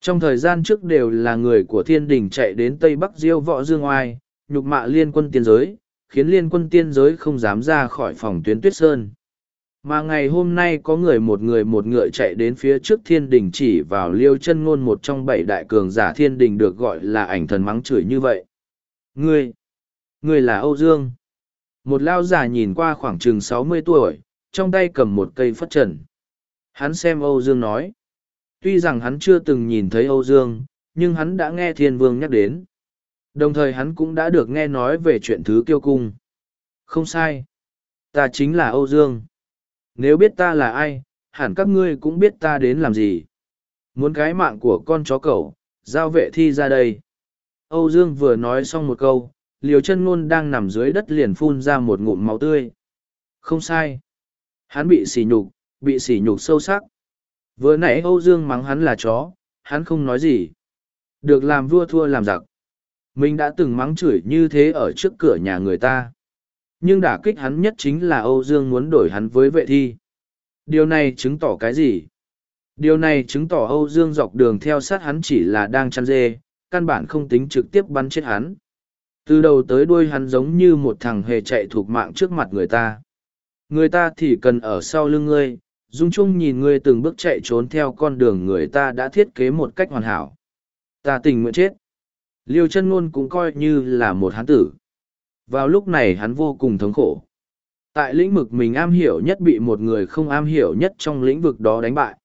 Trong thời gian trước đều là người của thiên đình chạy đến Tây Bắc diêu võ dương oai, nhục mạ liên quân tiên giới, khiến liên quân tiên giới không dám ra khỏi phòng tuyến tuyết sơn mà ngày hôm nay có người một người một ngựa chạy đến phía trước thiên đình chỉ vào liêu chân ngôn một trong bảy đại cường giả thiên đình được gọi là ảnh thần mắng chửi như vậy. Ngươi ngươi là âu dương. Một lao giả nhìn qua khoảng chừng sáu mươi tuổi, trong tay cầm một cây phất trần. Hắn xem âu dương nói. Tuy rằng hắn chưa từng nhìn thấy âu dương, nhưng hắn đã nghe thiên vương nhắc đến. Đồng thời hắn cũng đã được nghe nói về chuyện thứ kiêu cung. Không sai. Ta chính là âu dương nếu biết ta là ai, hẳn các ngươi cũng biết ta đến làm gì. Muốn cái mạng của con chó cẩu, giao vệ thi ra đây. Âu Dương vừa nói xong một câu, liều chân ngôn đang nằm dưới đất liền phun ra một ngụm máu tươi. Không sai. Hắn bị sỉ nhục, bị sỉ nhục sâu sắc. Vừa nãy Âu Dương mắng hắn là chó, hắn không nói gì. Được làm vua thua làm giặc. Mình đã từng mắng chửi như thế ở trước cửa nhà người ta nhưng đả kích hắn nhất chính là Âu Dương muốn đổi hắn với vệ thi. Điều này chứng tỏ cái gì? Điều này chứng tỏ Âu Dương dọc đường theo sát hắn chỉ là đang chăn dê, căn bản không tính trực tiếp bắn chết hắn. Từ đầu tới đuôi hắn giống như một thằng hề chạy thuộc mạng trước mặt người ta. Người ta thì cần ở sau lưng ngươi, Dung Trung nhìn ngươi từng bước chạy trốn theo con đường người ta đã thiết kế một cách hoàn hảo. Ta tình nguyện chết. Liêu chân ngôn cũng coi như là một hán tử. Vào lúc này hắn vô cùng thống khổ. Tại lĩnh vực mình am hiểu nhất bị một người không am hiểu nhất trong lĩnh vực đó đánh bại.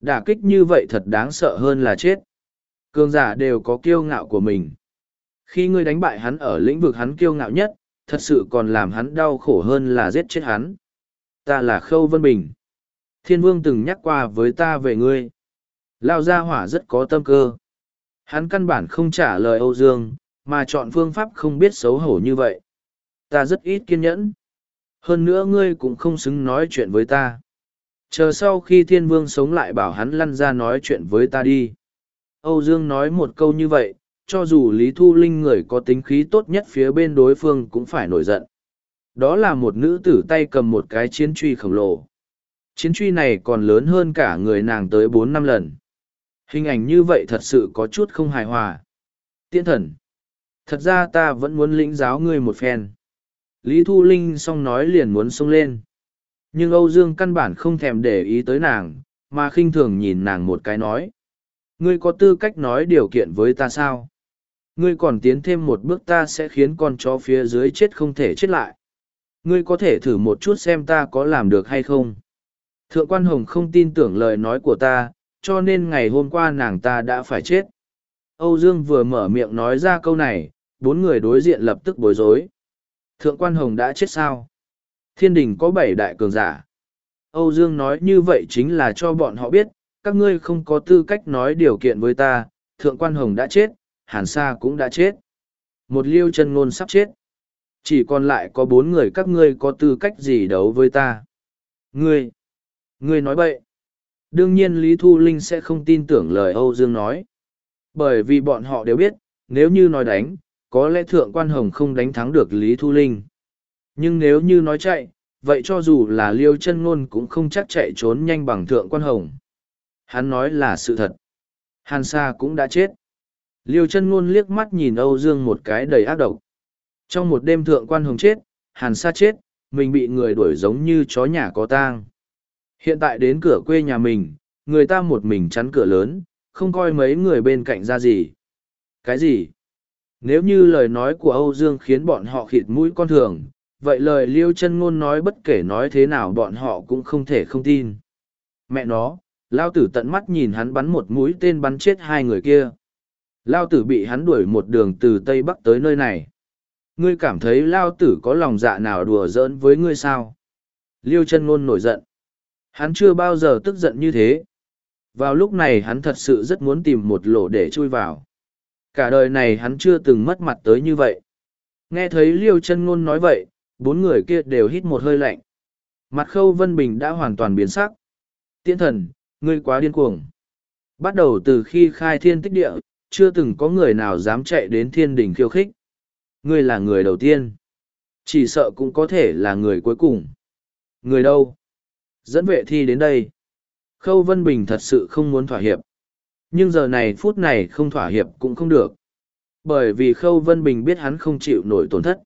Đả kích như vậy thật đáng sợ hơn là chết. Cường giả đều có kiêu ngạo của mình. Khi ngươi đánh bại hắn ở lĩnh vực hắn kiêu ngạo nhất, thật sự còn làm hắn đau khổ hơn là giết chết hắn. Ta là Khâu Vân Bình. Thiên Vương từng nhắc qua với ta về ngươi. Lao Gia Hỏa rất có tâm cơ. Hắn căn bản không trả lời Âu Dương, mà chọn phương pháp không biết xấu hổ như vậy. Ta rất ít kiên nhẫn. Hơn nữa ngươi cũng không xứng nói chuyện với ta. Chờ sau khi thiên vương sống lại bảo hắn lăn ra nói chuyện với ta đi. Âu Dương nói một câu như vậy, cho dù Lý Thu Linh người có tính khí tốt nhất phía bên đối phương cũng phải nổi giận. Đó là một nữ tử tay cầm một cái chiến truy khổng lồ. Chiến truy này còn lớn hơn cả người nàng tới bốn năm lần. Hình ảnh như vậy thật sự có chút không hài hòa. Tiễn thần. Thật ra ta vẫn muốn lĩnh giáo ngươi một phen. Lý Thu Linh xong nói liền muốn xông lên. Nhưng Âu Dương căn bản không thèm để ý tới nàng, mà khinh thường nhìn nàng một cái nói. Ngươi có tư cách nói điều kiện với ta sao? Ngươi còn tiến thêm một bước ta sẽ khiến con chó phía dưới chết không thể chết lại. Ngươi có thể thử một chút xem ta có làm được hay không? Thượng quan Hồng không tin tưởng lời nói của ta, cho nên ngày hôm qua nàng ta đã phải chết. Âu Dương vừa mở miệng nói ra câu này, bốn người đối diện lập tức bối rối. Thượng quan Hồng đã chết sao? Thiên đình có bảy đại cường giả. Âu Dương nói như vậy chính là cho bọn họ biết, các ngươi không có tư cách nói điều kiện với ta, Thượng quan Hồng đã chết, Hàn Sa cũng đã chết. Một liêu chân ngôn sắp chết. Chỉ còn lại có bốn người các ngươi có tư cách gì đấu với ta. Ngươi! Ngươi nói bậy. Đương nhiên Lý Thu Linh sẽ không tin tưởng lời Âu Dương nói. Bởi vì bọn họ đều biết, nếu như nói đánh, có lẽ Thượng Quan Hồng không đánh thắng được Lý Thu Linh. Nhưng nếu như nói chạy, vậy cho dù là liêu chân ngôn cũng không chắc chạy trốn nhanh bằng Thượng Quan Hồng. Hắn nói là sự thật. Hàn Sa cũng đã chết. Liêu chân ngôn liếc mắt nhìn Âu Dương một cái đầy ác độc. Trong một đêm Thượng Quan Hồng chết, Hàn Sa chết, mình bị người đuổi giống như chó nhà có tang. Hiện tại đến cửa quê nhà mình, người ta một mình chắn cửa lớn, không coi mấy người bên cạnh ra gì. Cái gì? Nếu như lời nói của Âu Dương khiến bọn họ khịt mũi con thường, vậy lời liêu chân ngôn nói bất kể nói thế nào bọn họ cũng không thể không tin. Mẹ nó, Lao tử tận mắt nhìn hắn bắn một mũi tên bắn chết hai người kia. Lao tử bị hắn đuổi một đường từ Tây Bắc tới nơi này. Ngươi cảm thấy Lao tử có lòng dạ nào đùa giỡn với ngươi sao? Liêu chân ngôn nổi giận. Hắn chưa bao giờ tức giận như thế. Vào lúc này hắn thật sự rất muốn tìm một lỗ để chui vào. Cả đời này hắn chưa từng mất mặt tới như vậy. Nghe thấy Liêu chân ngôn nói vậy, bốn người kia đều hít một hơi lạnh. Mặt khâu Vân Bình đã hoàn toàn biến sắc. Tiễn thần, ngươi quá điên cuồng. Bắt đầu từ khi khai thiên tích địa, chưa từng có người nào dám chạy đến thiên đỉnh khiêu khích. Ngươi là người đầu tiên. Chỉ sợ cũng có thể là người cuối cùng. Người đâu? Dẫn vệ thi đến đây. Khâu Vân Bình thật sự không muốn thỏa hiệp. Nhưng giờ này phút này không thỏa hiệp cũng không được. Bởi vì Khâu Vân Bình biết hắn không chịu nổi tổn thất.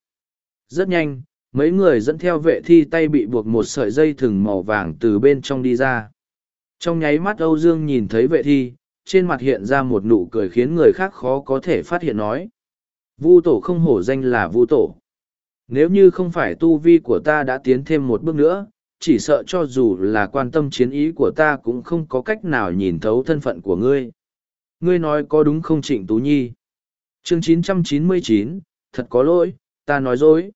Rất nhanh, mấy người dẫn theo vệ thi tay bị buộc một sợi dây thừng màu vàng từ bên trong đi ra. Trong nháy mắt Âu Dương nhìn thấy vệ thi, trên mặt hiện ra một nụ cười khiến người khác khó có thể phát hiện nói. Vu tổ không hổ danh là vu tổ. Nếu như không phải tu vi của ta đã tiến thêm một bước nữa, chỉ sợ cho dù là quan tâm chiến ý của ta cũng không có cách nào nhìn thấu thân phận của ngươi. Ngươi nói có đúng không Trịnh Tú Nhi? Chương 999, thật có lỗi, ta nói dối.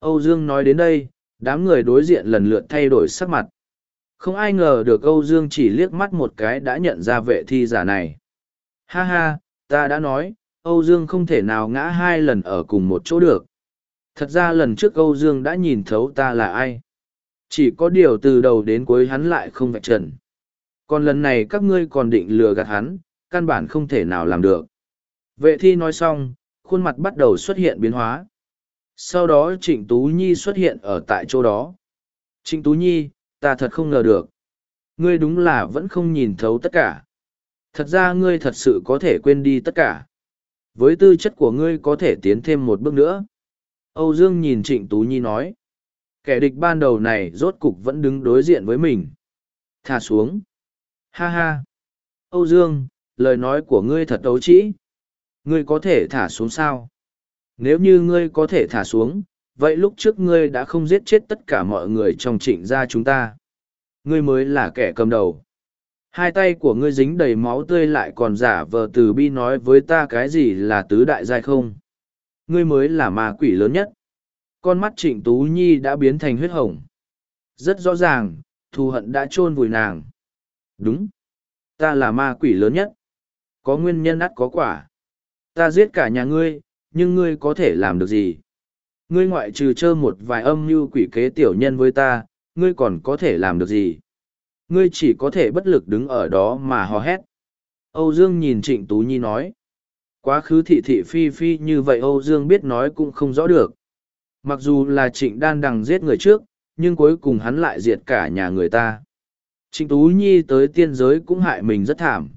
Âu Dương nói đến đây, đám người đối diện lần lượt thay đổi sắc mặt. Không ai ngờ được Âu Dương chỉ liếc mắt một cái đã nhận ra vệ thi giả này. Ha ha, ta đã nói, Âu Dương không thể nào ngã hai lần ở cùng một chỗ được. Thật ra lần trước Âu Dương đã nhìn thấu ta là ai. Chỉ có điều từ đầu đến cuối hắn lại không vạch trần. Còn lần này các ngươi còn định lừa gạt hắn, căn bản không thể nào làm được. Vệ thi nói xong, khuôn mặt bắt đầu xuất hiện biến hóa. Sau đó Trịnh Tú Nhi xuất hiện ở tại chỗ đó. Trịnh Tú Nhi, ta thật không ngờ được. Ngươi đúng là vẫn không nhìn thấu tất cả. Thật ra ngươi thật sự có thể quên đi tất cả. Với tư chất của ngươi có thể tiến thêm một bước nữa. Âu Dương nhìn Trịnh Tú Nhi nói. Kẻ địch ban đầu này rốt cục vẫn đứng đối diện với mình. Thả xuống. Ha ha. Âu Dương, lời nói của ngươi thật đấu trĩ. Ngươi có thể thả xuống sao? Nếu như ngươi có thể thả xuống, vậy lúc trước ngươi đã không giết chết tất cả mọi người trong trịnh gia chúng ta. Ngươi mới là kẻ cầm đầu. Hai tay của ngươi dính đầy máu tươi lại còn giả vờ từ bi nói với ta cái gì là tứ đại giai không. Ngươi mới là ma quỷ lớn nhất. Con mắt trịnh Tú Nhi đã biến thành huyết hồng. Rất rõ ràng, thù hận đã chôn vùi nàng. Đúng. Ta là ma quỷ lớn nhất. Có nguyên nhân ắt có quả. Ta giết cả nhà ngươi, nhưng ngươi có thể làm được gì? Ngươi ngoại trừ trơ một vài âm mưu quỷ kế tiểu nhân với ta, ngươi còn có thể làm được gì? Ngươi chỉ có thể bất lực đứng ở đó mà hò hét. Âu Dương nhìn Trịnh Tú Nhi nói. Quá khứ thị thị phi phi như vậy Âu Dương biết nói cũng không rõ được. Mặc dù là Trịnh Đan đằng giết người trước, nhưng cuối cùng hắn lại diệt cả nhà người ta. Trịnh Tú Nhi tới tiên giới cũng hại mình rất thảm.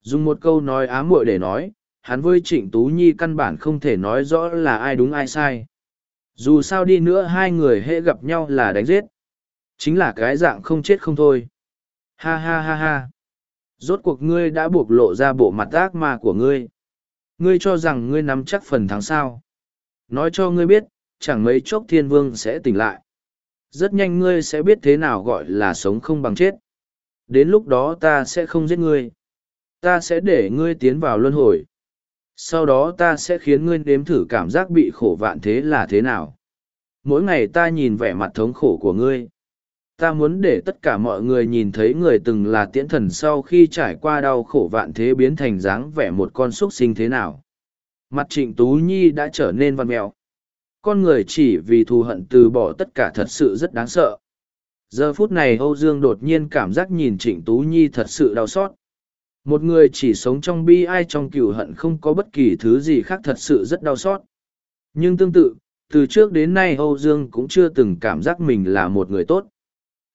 Dùng một câu nói ám muội để nói, hắn với Trịnh Tú Nhi căn bản không thể nói rõ là ai đúng ai sai. Dù sao đi nữa hai người hễ gặp nhau là đánh giết. Chính là cái dạng không chết không thôi. Ha ha ha ha. Rốt cuộc ngươi đã buộc lộ ra bộ mặt ác ma của ngươi. Ngươi cho rằng ngươi nắm chắc phần thắng sao. Nói cho ngươi biết, chẳng mấy chốc thiên vương sẽ tỉnh lại. Rất nhanh ngươi sẽ biết thế nào gọi là sống không bằng chết. Đến lúc đó ta sẽ không giết ngươi. Ta sẽ để ngươi tiến vào luân hồi. Sau đó ta sẽ khiến ngươi nếm thử cảm giác bị khổ vạn thế là thế nào. Mỗi ngày ta nhìn vẻ mặt thống khổ của ngươi ta muốn để tất cả mọi người nhìn thấy người từng là tiễn thần sau khi trải qua đau khổ vạn thế biến thành dáng vẻ một con x sinh thế nào mặt trịnh tú nhi đã trở nên văn mẹo con người chỉ vì thù hận từ bỏ tất cả thật sự rất đáng sợ. Giờ phút này âu dương đột nhiên cảm giác nhìn trịnh tú nhi thật sự đau xót. Một người chỉ sống trong bi ai trong cừu hận không có bất kỳ thứ gì khác thật sự rất đau xót. Nhưng tương tự, từ trước đến nay âu dương cũng chưa từng cảm giác mình là một người tốt.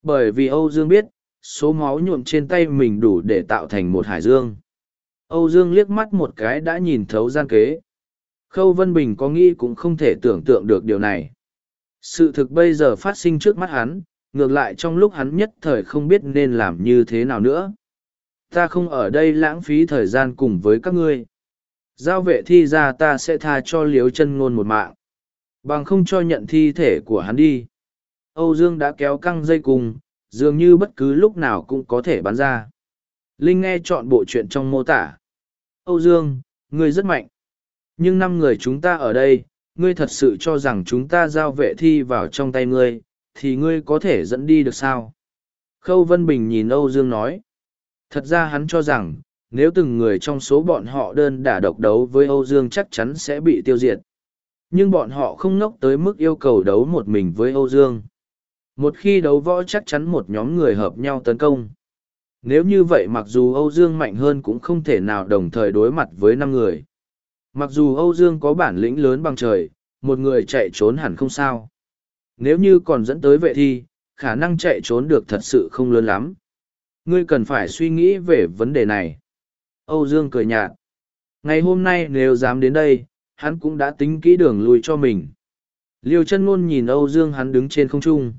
Bởi vì âu dương biết, số máu nhuộm trên tay mình đủ để tạo thành một hải dương. Âu dương liếc mắt một cái đã nhìn thấu gian kế khâu vân bình có nghĩ cũng không thể tưởng tượng được điều này sự thực bây giờ phát sinh trước mắt hắn ngược lại trong lúc hắn nhất thời không biết nên làm như thế nào nữa ta không ở đây lãng phí thời gian cùng với các ngươi giao vệ thi ra ta sẽ tha cho liếu chân ngôn một mạng bằng không cho nhận thi thể của hắn đi Âu Dương đã kéo căng dây cùng, dường như bất cứ lúc nào cũng có thể bắn ra. Linh nghe chọn bộ chuyện trong mô tả. Âu Dương, ngươi rất mạnh. Nhưng năm người chúng ta ở đây, ngươi thật sự cho rằng chúng ta giao vệ thi vào trong tay ngươi, thì ngươi có thể dẫn đi được sao? Khâu Vân Bình nhìn Âu Dương nói. Thật ra hắn cho rằng, nếu từng người trong số bọn họ đơn đả độc đấu với Âu Dương chắc chắn sẽ bị tiêu diệt. Nhưng bọn họ không ngốc tới mức yêu cầu đấu một mình với Âu Dương. Một khi đấu võ chắc chắn một nhóm người hợp nhau tấn công. Nếu như vậy mặc dù Âu Dương mạnh hơn cũng không thể nào đồng thời đối mặt với năm người. Mặc dù Âu Dương có bản lĩnh lớn bằng trời, một người chạy trốn hẳn không sao. Nếu như còn dẫn tới vệ thi, khả năng chạy trốn được thật sự không lớn lắm. Ngươi cần phải suy nghĩ về vấn đề này. Âu Dương cười nhạt. Ngày hôm nay nếu dám đến đây, hắn cũng đã tính kỹ đường lui cho mình. Liêu chân ngôn nhìn Âu Dương hắn đứng trên không trung.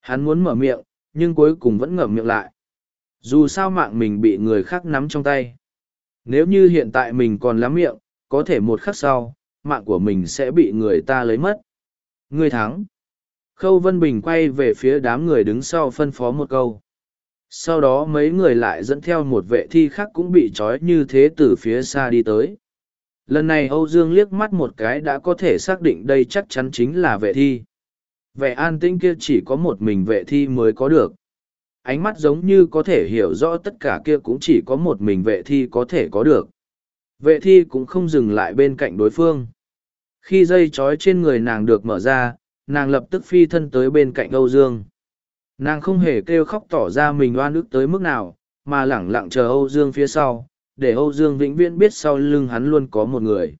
Hắn muốn mở miệng, nhưng cuối cùng vẫn ngậm miệng lại. Dù sao mạng mình bị người khác nắm trong tay. Nếu như hiện tại mình còn lắm miệng, có thể một khắc sau, mạng của mình sẽ bị người ta lấy mất. Người thắng. Khâu Vân Bình quay về phía đám người đứng sau phân phó một câu. Sau đó mấy người lại dẫn theo một vệ thi khác cũng bị trói như thế từ phía xa đi tới. Lần này Âu Dương liếc mắt một cái đã có thể xác định đây chắc chắn chính là vệ thi vẻ an tĩnh kia chỉ có một mình vệ thi mới có được ánh mắt giống như có thể hiểu rõ tất cả kia cũng chỉ có một mình vệ thi có thể có được vệ thi cũng không dừng lại bên cạnh đối phương khi dây trói trên người nàng được mở ra, nàng lập tức phi thân tới bên cạnh âu dương nàng không hề kêu khóc tỏ ra mình oan ức tới mức nào, mà lẳng lặng chờ âu dương phía sau, để âu dương vĩnh viễn biết sau lưng hắn luôn có một người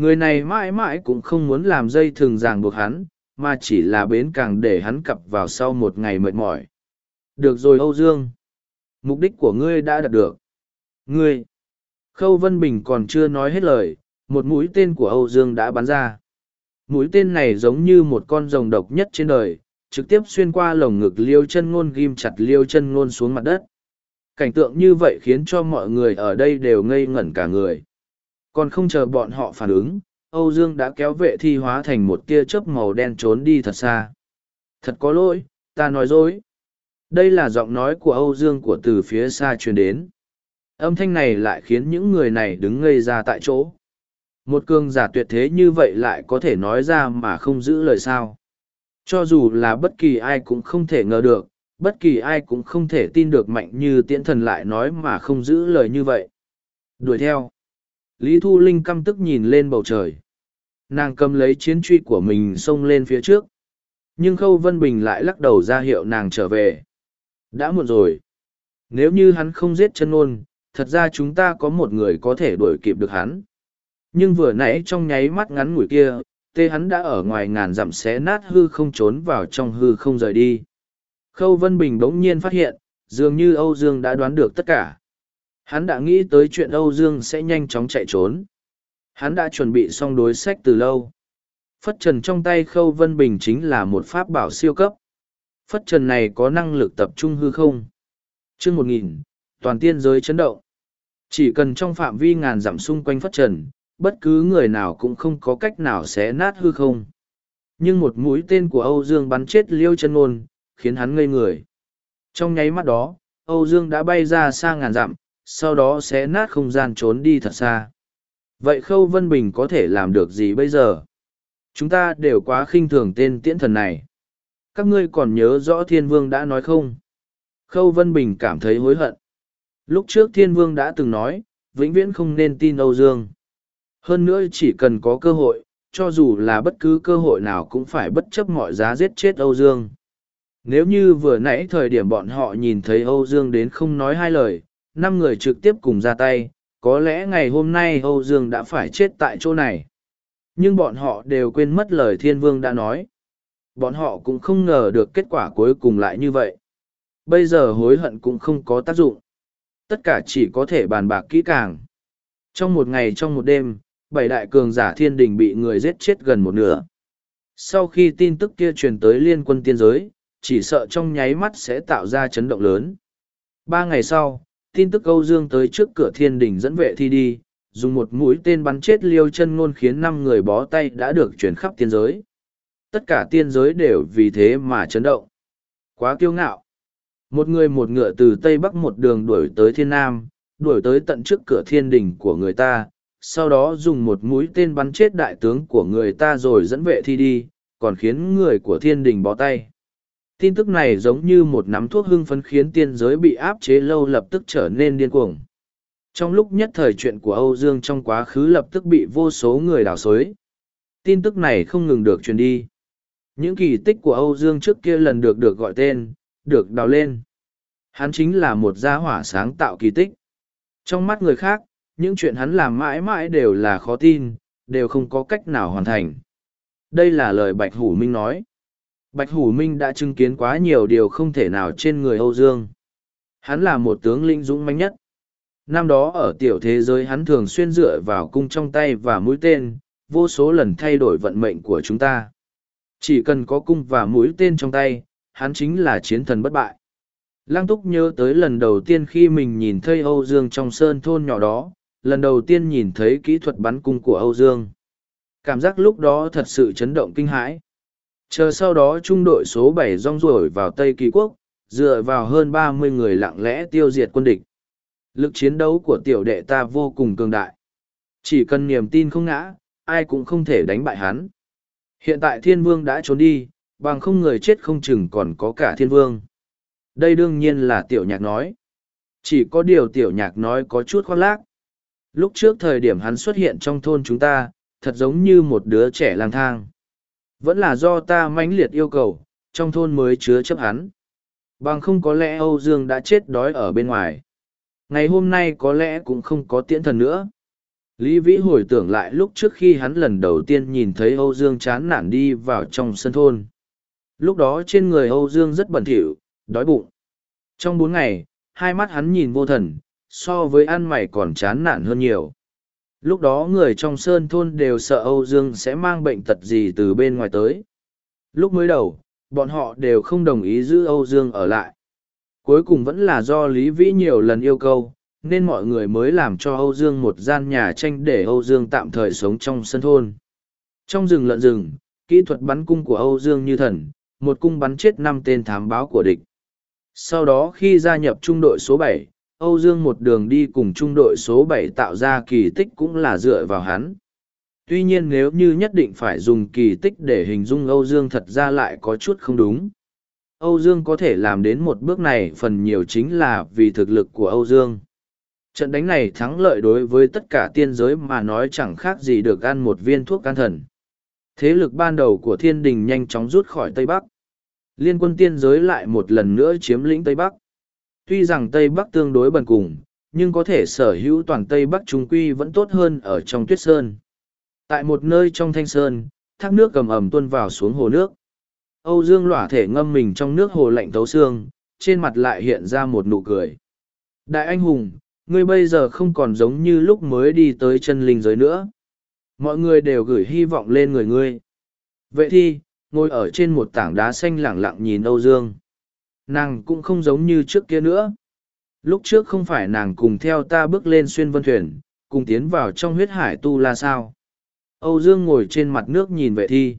người này mãi mãi cũng không muốn làm dây thường ràng buộc hắn, mà chỉ là bến càng để hắn cặp vào sau một ngày mệt mỏi. Được rồi Âu Dương. Mục đích của ngươi đã đạt được. Ngươi. Khâu Vân Bình còn chưa nói hết lời, một mũi tên của Âu Dương đã bắn ra. Mũi tên này giống như một con rồng độc nhất trên đời, trực tiếp xuyên qua lồng ngực liêu chân ngôn ghim chặt liêu chân ngôn xuống mặt đất. Cảnh tượng như vậy khiến cho mọi người ở đây đều ngây ngẩn cả người. Còn không chờ bọn họ phản ứng, Âu Dương đã kéo vệ thi hóa thành một tia chớp màu đen trốn đi thật xa. Thật có lỗi, ta nói dối. Đây là giọng nói của Âu Dương của từ phía xa truyền đến. Âm thanh này lại khiến những người này đứng ngây ra tại chỗ. Một cường giả tuyệt thế như vậy lại có thể nói ra mà không giữ lời sao. Cho dù là bất kỳ ai cũng không thể ngờ được, bất kỳ ai cũng không thể tin được mạnh như tiễn thần lại nói mà không giữ lời như vậy. Đuổi theo. Lý Thu Linh căm tức nhìn lên bầu trời. Nàng cầm lấy chiến truy của mình xông lên phía trước. Nhưng Khâu Vân Bình lại lắc đầu ra hiệu nàng trở về. Đã muộn rồi. Nếu như hắn không giết chân ôn, thật ra chúng ta có một người có thể đuổi kịp được hắn. Nhưng vừa nãy trong nháy mắt ngắn ngủi kia, tê hắn đã ở ngoài ngàn dặm xé nát hư không trốn vào trong hư không rời đi. Khâu Vân Bình bỗng nhiên phát hiện, dường như Âu Dương đã đoán được tất cả. Hắn đã nghĩ tới chuyện Âu Dương sẽ nhanh chóng chạy trốn. Hắn đã chuẩn bị xong đối sách từ lâu. Phất trần trong tay Khâu Vân Bình chính là một pháp bảo siêu cấp. Phất trần này có năng lực tập trung hư không. chương một nghìn, toàn tiên giới chấn động. Chỉ cần trong phạm vi ngàn dặm xung quanh phất trần, bất cứ người nào cũng không có cách nào xé nát hư không. Nhưng một mũi tên của Âu Dương bắn chết liêu chân ngôn, khiến hắn ngây người. Trong nháy mắt đó, Âu Dương đã bay ra xa ngàn dặm, sau đó xé nát không gian trốn đi thật xa. Vậy Khâu Vân Bình có thể làm được gì bây giờ? Chúng ta đều quá khinh thường tên tiễn thần này. Các ngươi còn nhớ rõ Thiên Vương đã nói không? Khâu Vân Bình cảm thấy hối hận. Lúc trước Thiên Vương đã từng nói, vĩnh viễn không nên tin Âu Dương. Hơn nữa chỉ cần có cơ hội, cho dù là bất cứ cơ hội nào cũng phải bất chấp mọi giá giết chết Âu Dương. Nếu như vừa nãy thời điểm bọn họ nhìn thấy Âu Dương đến không nói hai lời, năm người trực tiếp cùng ra tay, có lẽ ngày hôm nay Âu Dương đã phải chết tại chỗ này. Nhưng bọn họ đều quên mất lời Thiên Vương đã nói. Bọn họ cũng không ngờ được kết quả cuối cùng lại như vậy. Bây giờ hối hận cũng không có tác dụng. Tất cả chỉ có thể bàn bạc kỹ càng. Trong một ngày trong một đêm, bảy đại cường giả thiên đình bị người giết chết gần một nửa. Sau khi tin tức kia truyền tới liên quân tiên giới, chỉ sợ trong nháy mắt sẽ tạo ra chấn động lớn. Ba ngày sau, tin tức Âu Dương tới trước cửa thiên đình dẫn vệ thi đi, dùng một mũi tên bắn chết liêu chân ngôn khiến năm người bó tay đã được truyền khắp tiên giới. Tất cả tiên giới đều vì thế mà chấn động. Quá kiêu ngạo. Một người một ngựa từ Tây Bắc một đường đuổi tới thiên Nam, đuổi tới tận trước cửa thiên đình của người ta, sau đó dùng một mũi tên bắn chết đại tướng của người ta rồi dẫn vệ thi đi, còn khiến người của thiên đình bó tay. Tin tức này giống như một nắm thuốc hưng phấn khiến tiên giới bị áp chế lâu lập tức trở nên điên cuồng. Trong lúc nhất thời chuyện của Âu Dương trong quá khứ lập tức bị vô số người đào xối. Tin tức này không ngừng được truyền đi. Những kỳ tích của Âu Dương trước kia lần được được gọi tên, được đào lên. Hắn chính là một gia hỏa sáng tạo kỳ tích. Trong mắt người khác, những chuyện hắn làm mãi mãi đều là khó tin, đều không có cách nào hoàn thành. Đây là lời Bạch Hủ Minh nói. Bạch Hủ Minh đã chứng kiến quá nhiều điều không thể nào trên người Âu Dương. Hắn là một tướng linh dũng manh nhất. Năm đó ở tiểu thế giới hắn thường xuyên dựa vào cung trong tay và mũi tên, vô số lần thay đổi vận mệnh của chúng ta. Chỉ cần có cung và mũi tên trong tay, hắn chính là chiến thần bất bại. Lăng túc nhớ tới lần đầu tiên khi mình nhìn thấy Âu Dương trong sơn thôn nhỏ đó, lần đầu tiên nhìn thấy kỹ thuật bắn cung của Âu Dương. Cảm giác lúc đó thật sự chấn động kinh hãi. Chờ sau đó trung đội số bảy rong ruổi vào Tây Kỳ Quốc, dựa vào hơn ba mươi người lặng lẽ tiêu diệt quân địch. Lực chiến đấu của tiểu đệ ta vô cùng cường đại. Chỉ cần niềm tin không ngã, ai cũng không thể đánh bại hắn. Hiện tại thiên vương đã trốn đi, bằng không người chết không chừng còn có cả thiên vương. Đây đương nhiên là tiểu nhạc nói. Chỉ có điều tiểu nhạc nói có chút khoác lác. Lúc trước thời điểm hắn xuất hiện trong thôn chúng ta, thật giống như một đứa trẻ lang thang. Vẫn là do ta mãnh liệt yêu cầu, trong thôn mới chứa chấp hắn. Bằng không có lẽ Âu Dương đã chết đói ở bên ngoài. Ngày hôm nay có lẽ cũng không có tiễn thần nữa. Lý Vĩ hồi tưởng lại lúc trước khi hắn lần đầu tiên nhìn thấy Âu Dương chán nản đi vào trong sân thôn. Lúc đó trên người Âu Dương rất bẩn thỉu, đói bụng. Trong bốn ngày, hai mắt hắn nhìn vô thần, so với ăn mày còn chán nản hơn nhiều. Lúc đó người trong sơn thôn đều sợ Âu Dương sẽ mang bệnh tật gì từ bên ngoài tới. Lúc mới đầu, bọn họ đều không đồng ý giữ Âu Dương ở lại. Cuối cùng vẫn là do Lý Vĩ nhiều lần yêu cầu, nên mọi người mới làm cho Âu Dương một gian nhà tranh để Âu Dương tạm thời sống trong sân thôn. Trong rừng lợn rừng, kỹ thuật bắn cung của Âu Dương như thần, một cung bắn chết năm tên thám báo của địch. Sau đó khi gia nhập trung đội số bảy, Âu Dương một đường đi cùng trung đội số bảy tạo ra kỳ tích cũng là dựa vào hắn. Tuy nhiên nếu như nhất định phải dùng kỳ tích để hình dung Âu Dương thật ra lại có chút không đúng. Âu Dương có thể làm đến một bước này phần nhiều chính là vì thực lực của Âu Dương. Trận đánh này thắng lợi đối với tất cả tiên giới mà nói chẳng khác gì được ăn một viên thuốc can thần. Thế lực ban đầu của thiên đình nhanh chóng rút khỏi Tây Bắc. Liên quân tiên giới lại một lần nữa chiếm lĩnh Tây Bắc. Tuy rằng Tây Bắc tương đối bần cùng, nhưng có thể sở hữu toàn Tây Bắc trung quy vẫn tốt hơn ở trong tuyết sơn. Tại một nơi trong thanh sơn, thác nước cầm ẩm tuôn vào xuống hồ nước. Âu Dương lỏa thể ngâm mình trong nước hồ lạnh tấu xương, trên mặt lại hiện ra một nụ cười. Đại anh hùng, ngươi bây giờ không còn giống như lúc mới đi tới chân linh giới nữa. Mọi người đều gửi hy vọng lên người ngươi. Vệ thi, ngồi ở trên một tảng đá xanh lẳng lặng nhìn Âu Dương. Nàng cũng không giống như trước kia nữa. Lúc trước không phải nàng cùng theo ta bước lên xuyên vân thuyền, cùng tiến vào trong huyết hải tu la sao. Âu Dương ngồi trên mặt nước nhìn vệ thi.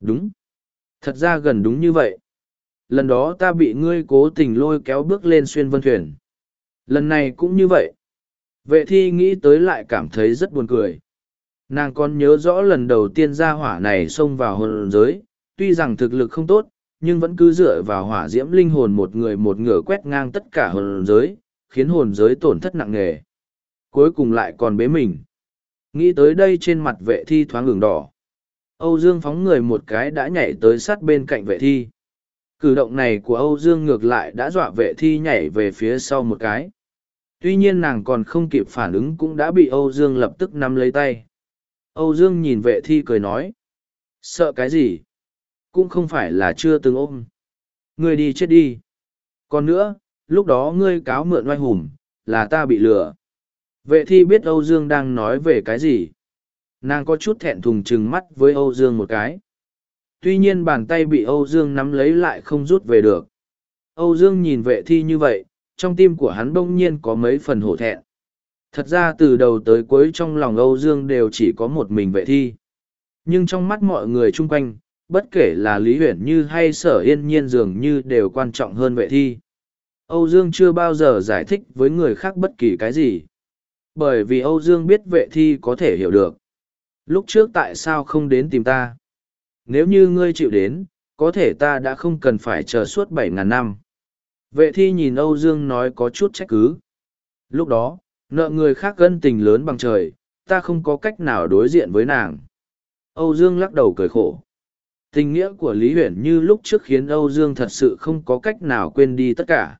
Đúng. Thật ra gần đúng như vậy. Lần đó ta bị ngươi cố tình lôi kéo bước lên xuyên vân thuyền. Lần này cũng như vậy. Vệ thi nghĩ tới lại cảm thấy rất buồn cười. Nàng còn nhớ rõ lần đầu tiên ra hỏa này xông vào hồn giới, tuy rằng thực lực không tốt, nhưng vẫn cứ dựa vào hỏa diễm linh hồn một người một ngửa quét ngang tất cả hồn giới, khiến hồn giới tổn thất nặng nề. Cuối cùng lại còn bế mình. Nghĩ tới đây trên mặt vệ thi thoáng ngừng đỏ. Âu Dương phóng người một cái đã nhảy tới sát bên cạnh vệ thi. Cử động này của Âu Dương ngược lại đã dọa vệ thi nhảy về phía sau một cái. Tuy nhiên nàng còn không kịp phản ứng cũng đã bị Âu Dương lập tức nắm lấy tay. Âu Dương nhìn vệ thi cười nói. Sợ cái gì? Cũng không phải là chưa từng ôm. Ngươi đi chết đi. Còn nữa, lúc đó ngươi cáo mượn oai hùng, là ta bị lừa. Vệ thi biết Âu Dương đang nói về cái gì. Nàng có chút thẹn thùng chừng mắt với Âu Dương một cái. Tuy nhiên bàn tay bị Âu Dương nắm lấy lại không rút về được. Âu Dương nhìn vệ thi như vậy, trong tim của hắn bỗng nhiên có mấy phần hổ thẹn. Thật ra từ đầu tới cuối trong lòng Âu Dương đều chỉ có một mình vệ thi. Nhưng trong mắt mọi người chung quanh, bất kể là Lý Huyển Như hay Sở Yên Nhiên dường như đều quan trọng hơn vệ thi. Âu Dương chưa bao giờ giải thích với người khác bất kỳ cái gì. Bởi vì Âu Dương biết vệ thi có thể hiểu được. Lúc trước tại sao không đến tìm ta? Nếu như ngươi chịu đến, có thể ta đã không cần phải chờ suốt bảy ngàn năm. Vệ thi nhìn Âu Dương nói có chút trách cứ. Lúc đó, nợ người khác gân tình lớn bằng trời, ta không có cách nào đối diện với nàng. Âu Dương lắc đầu cười khổ. Tình nghĩa của Lý Huyền như lúc trước khiến Âu Dương thật sự không có cách nào quên đi tất cả.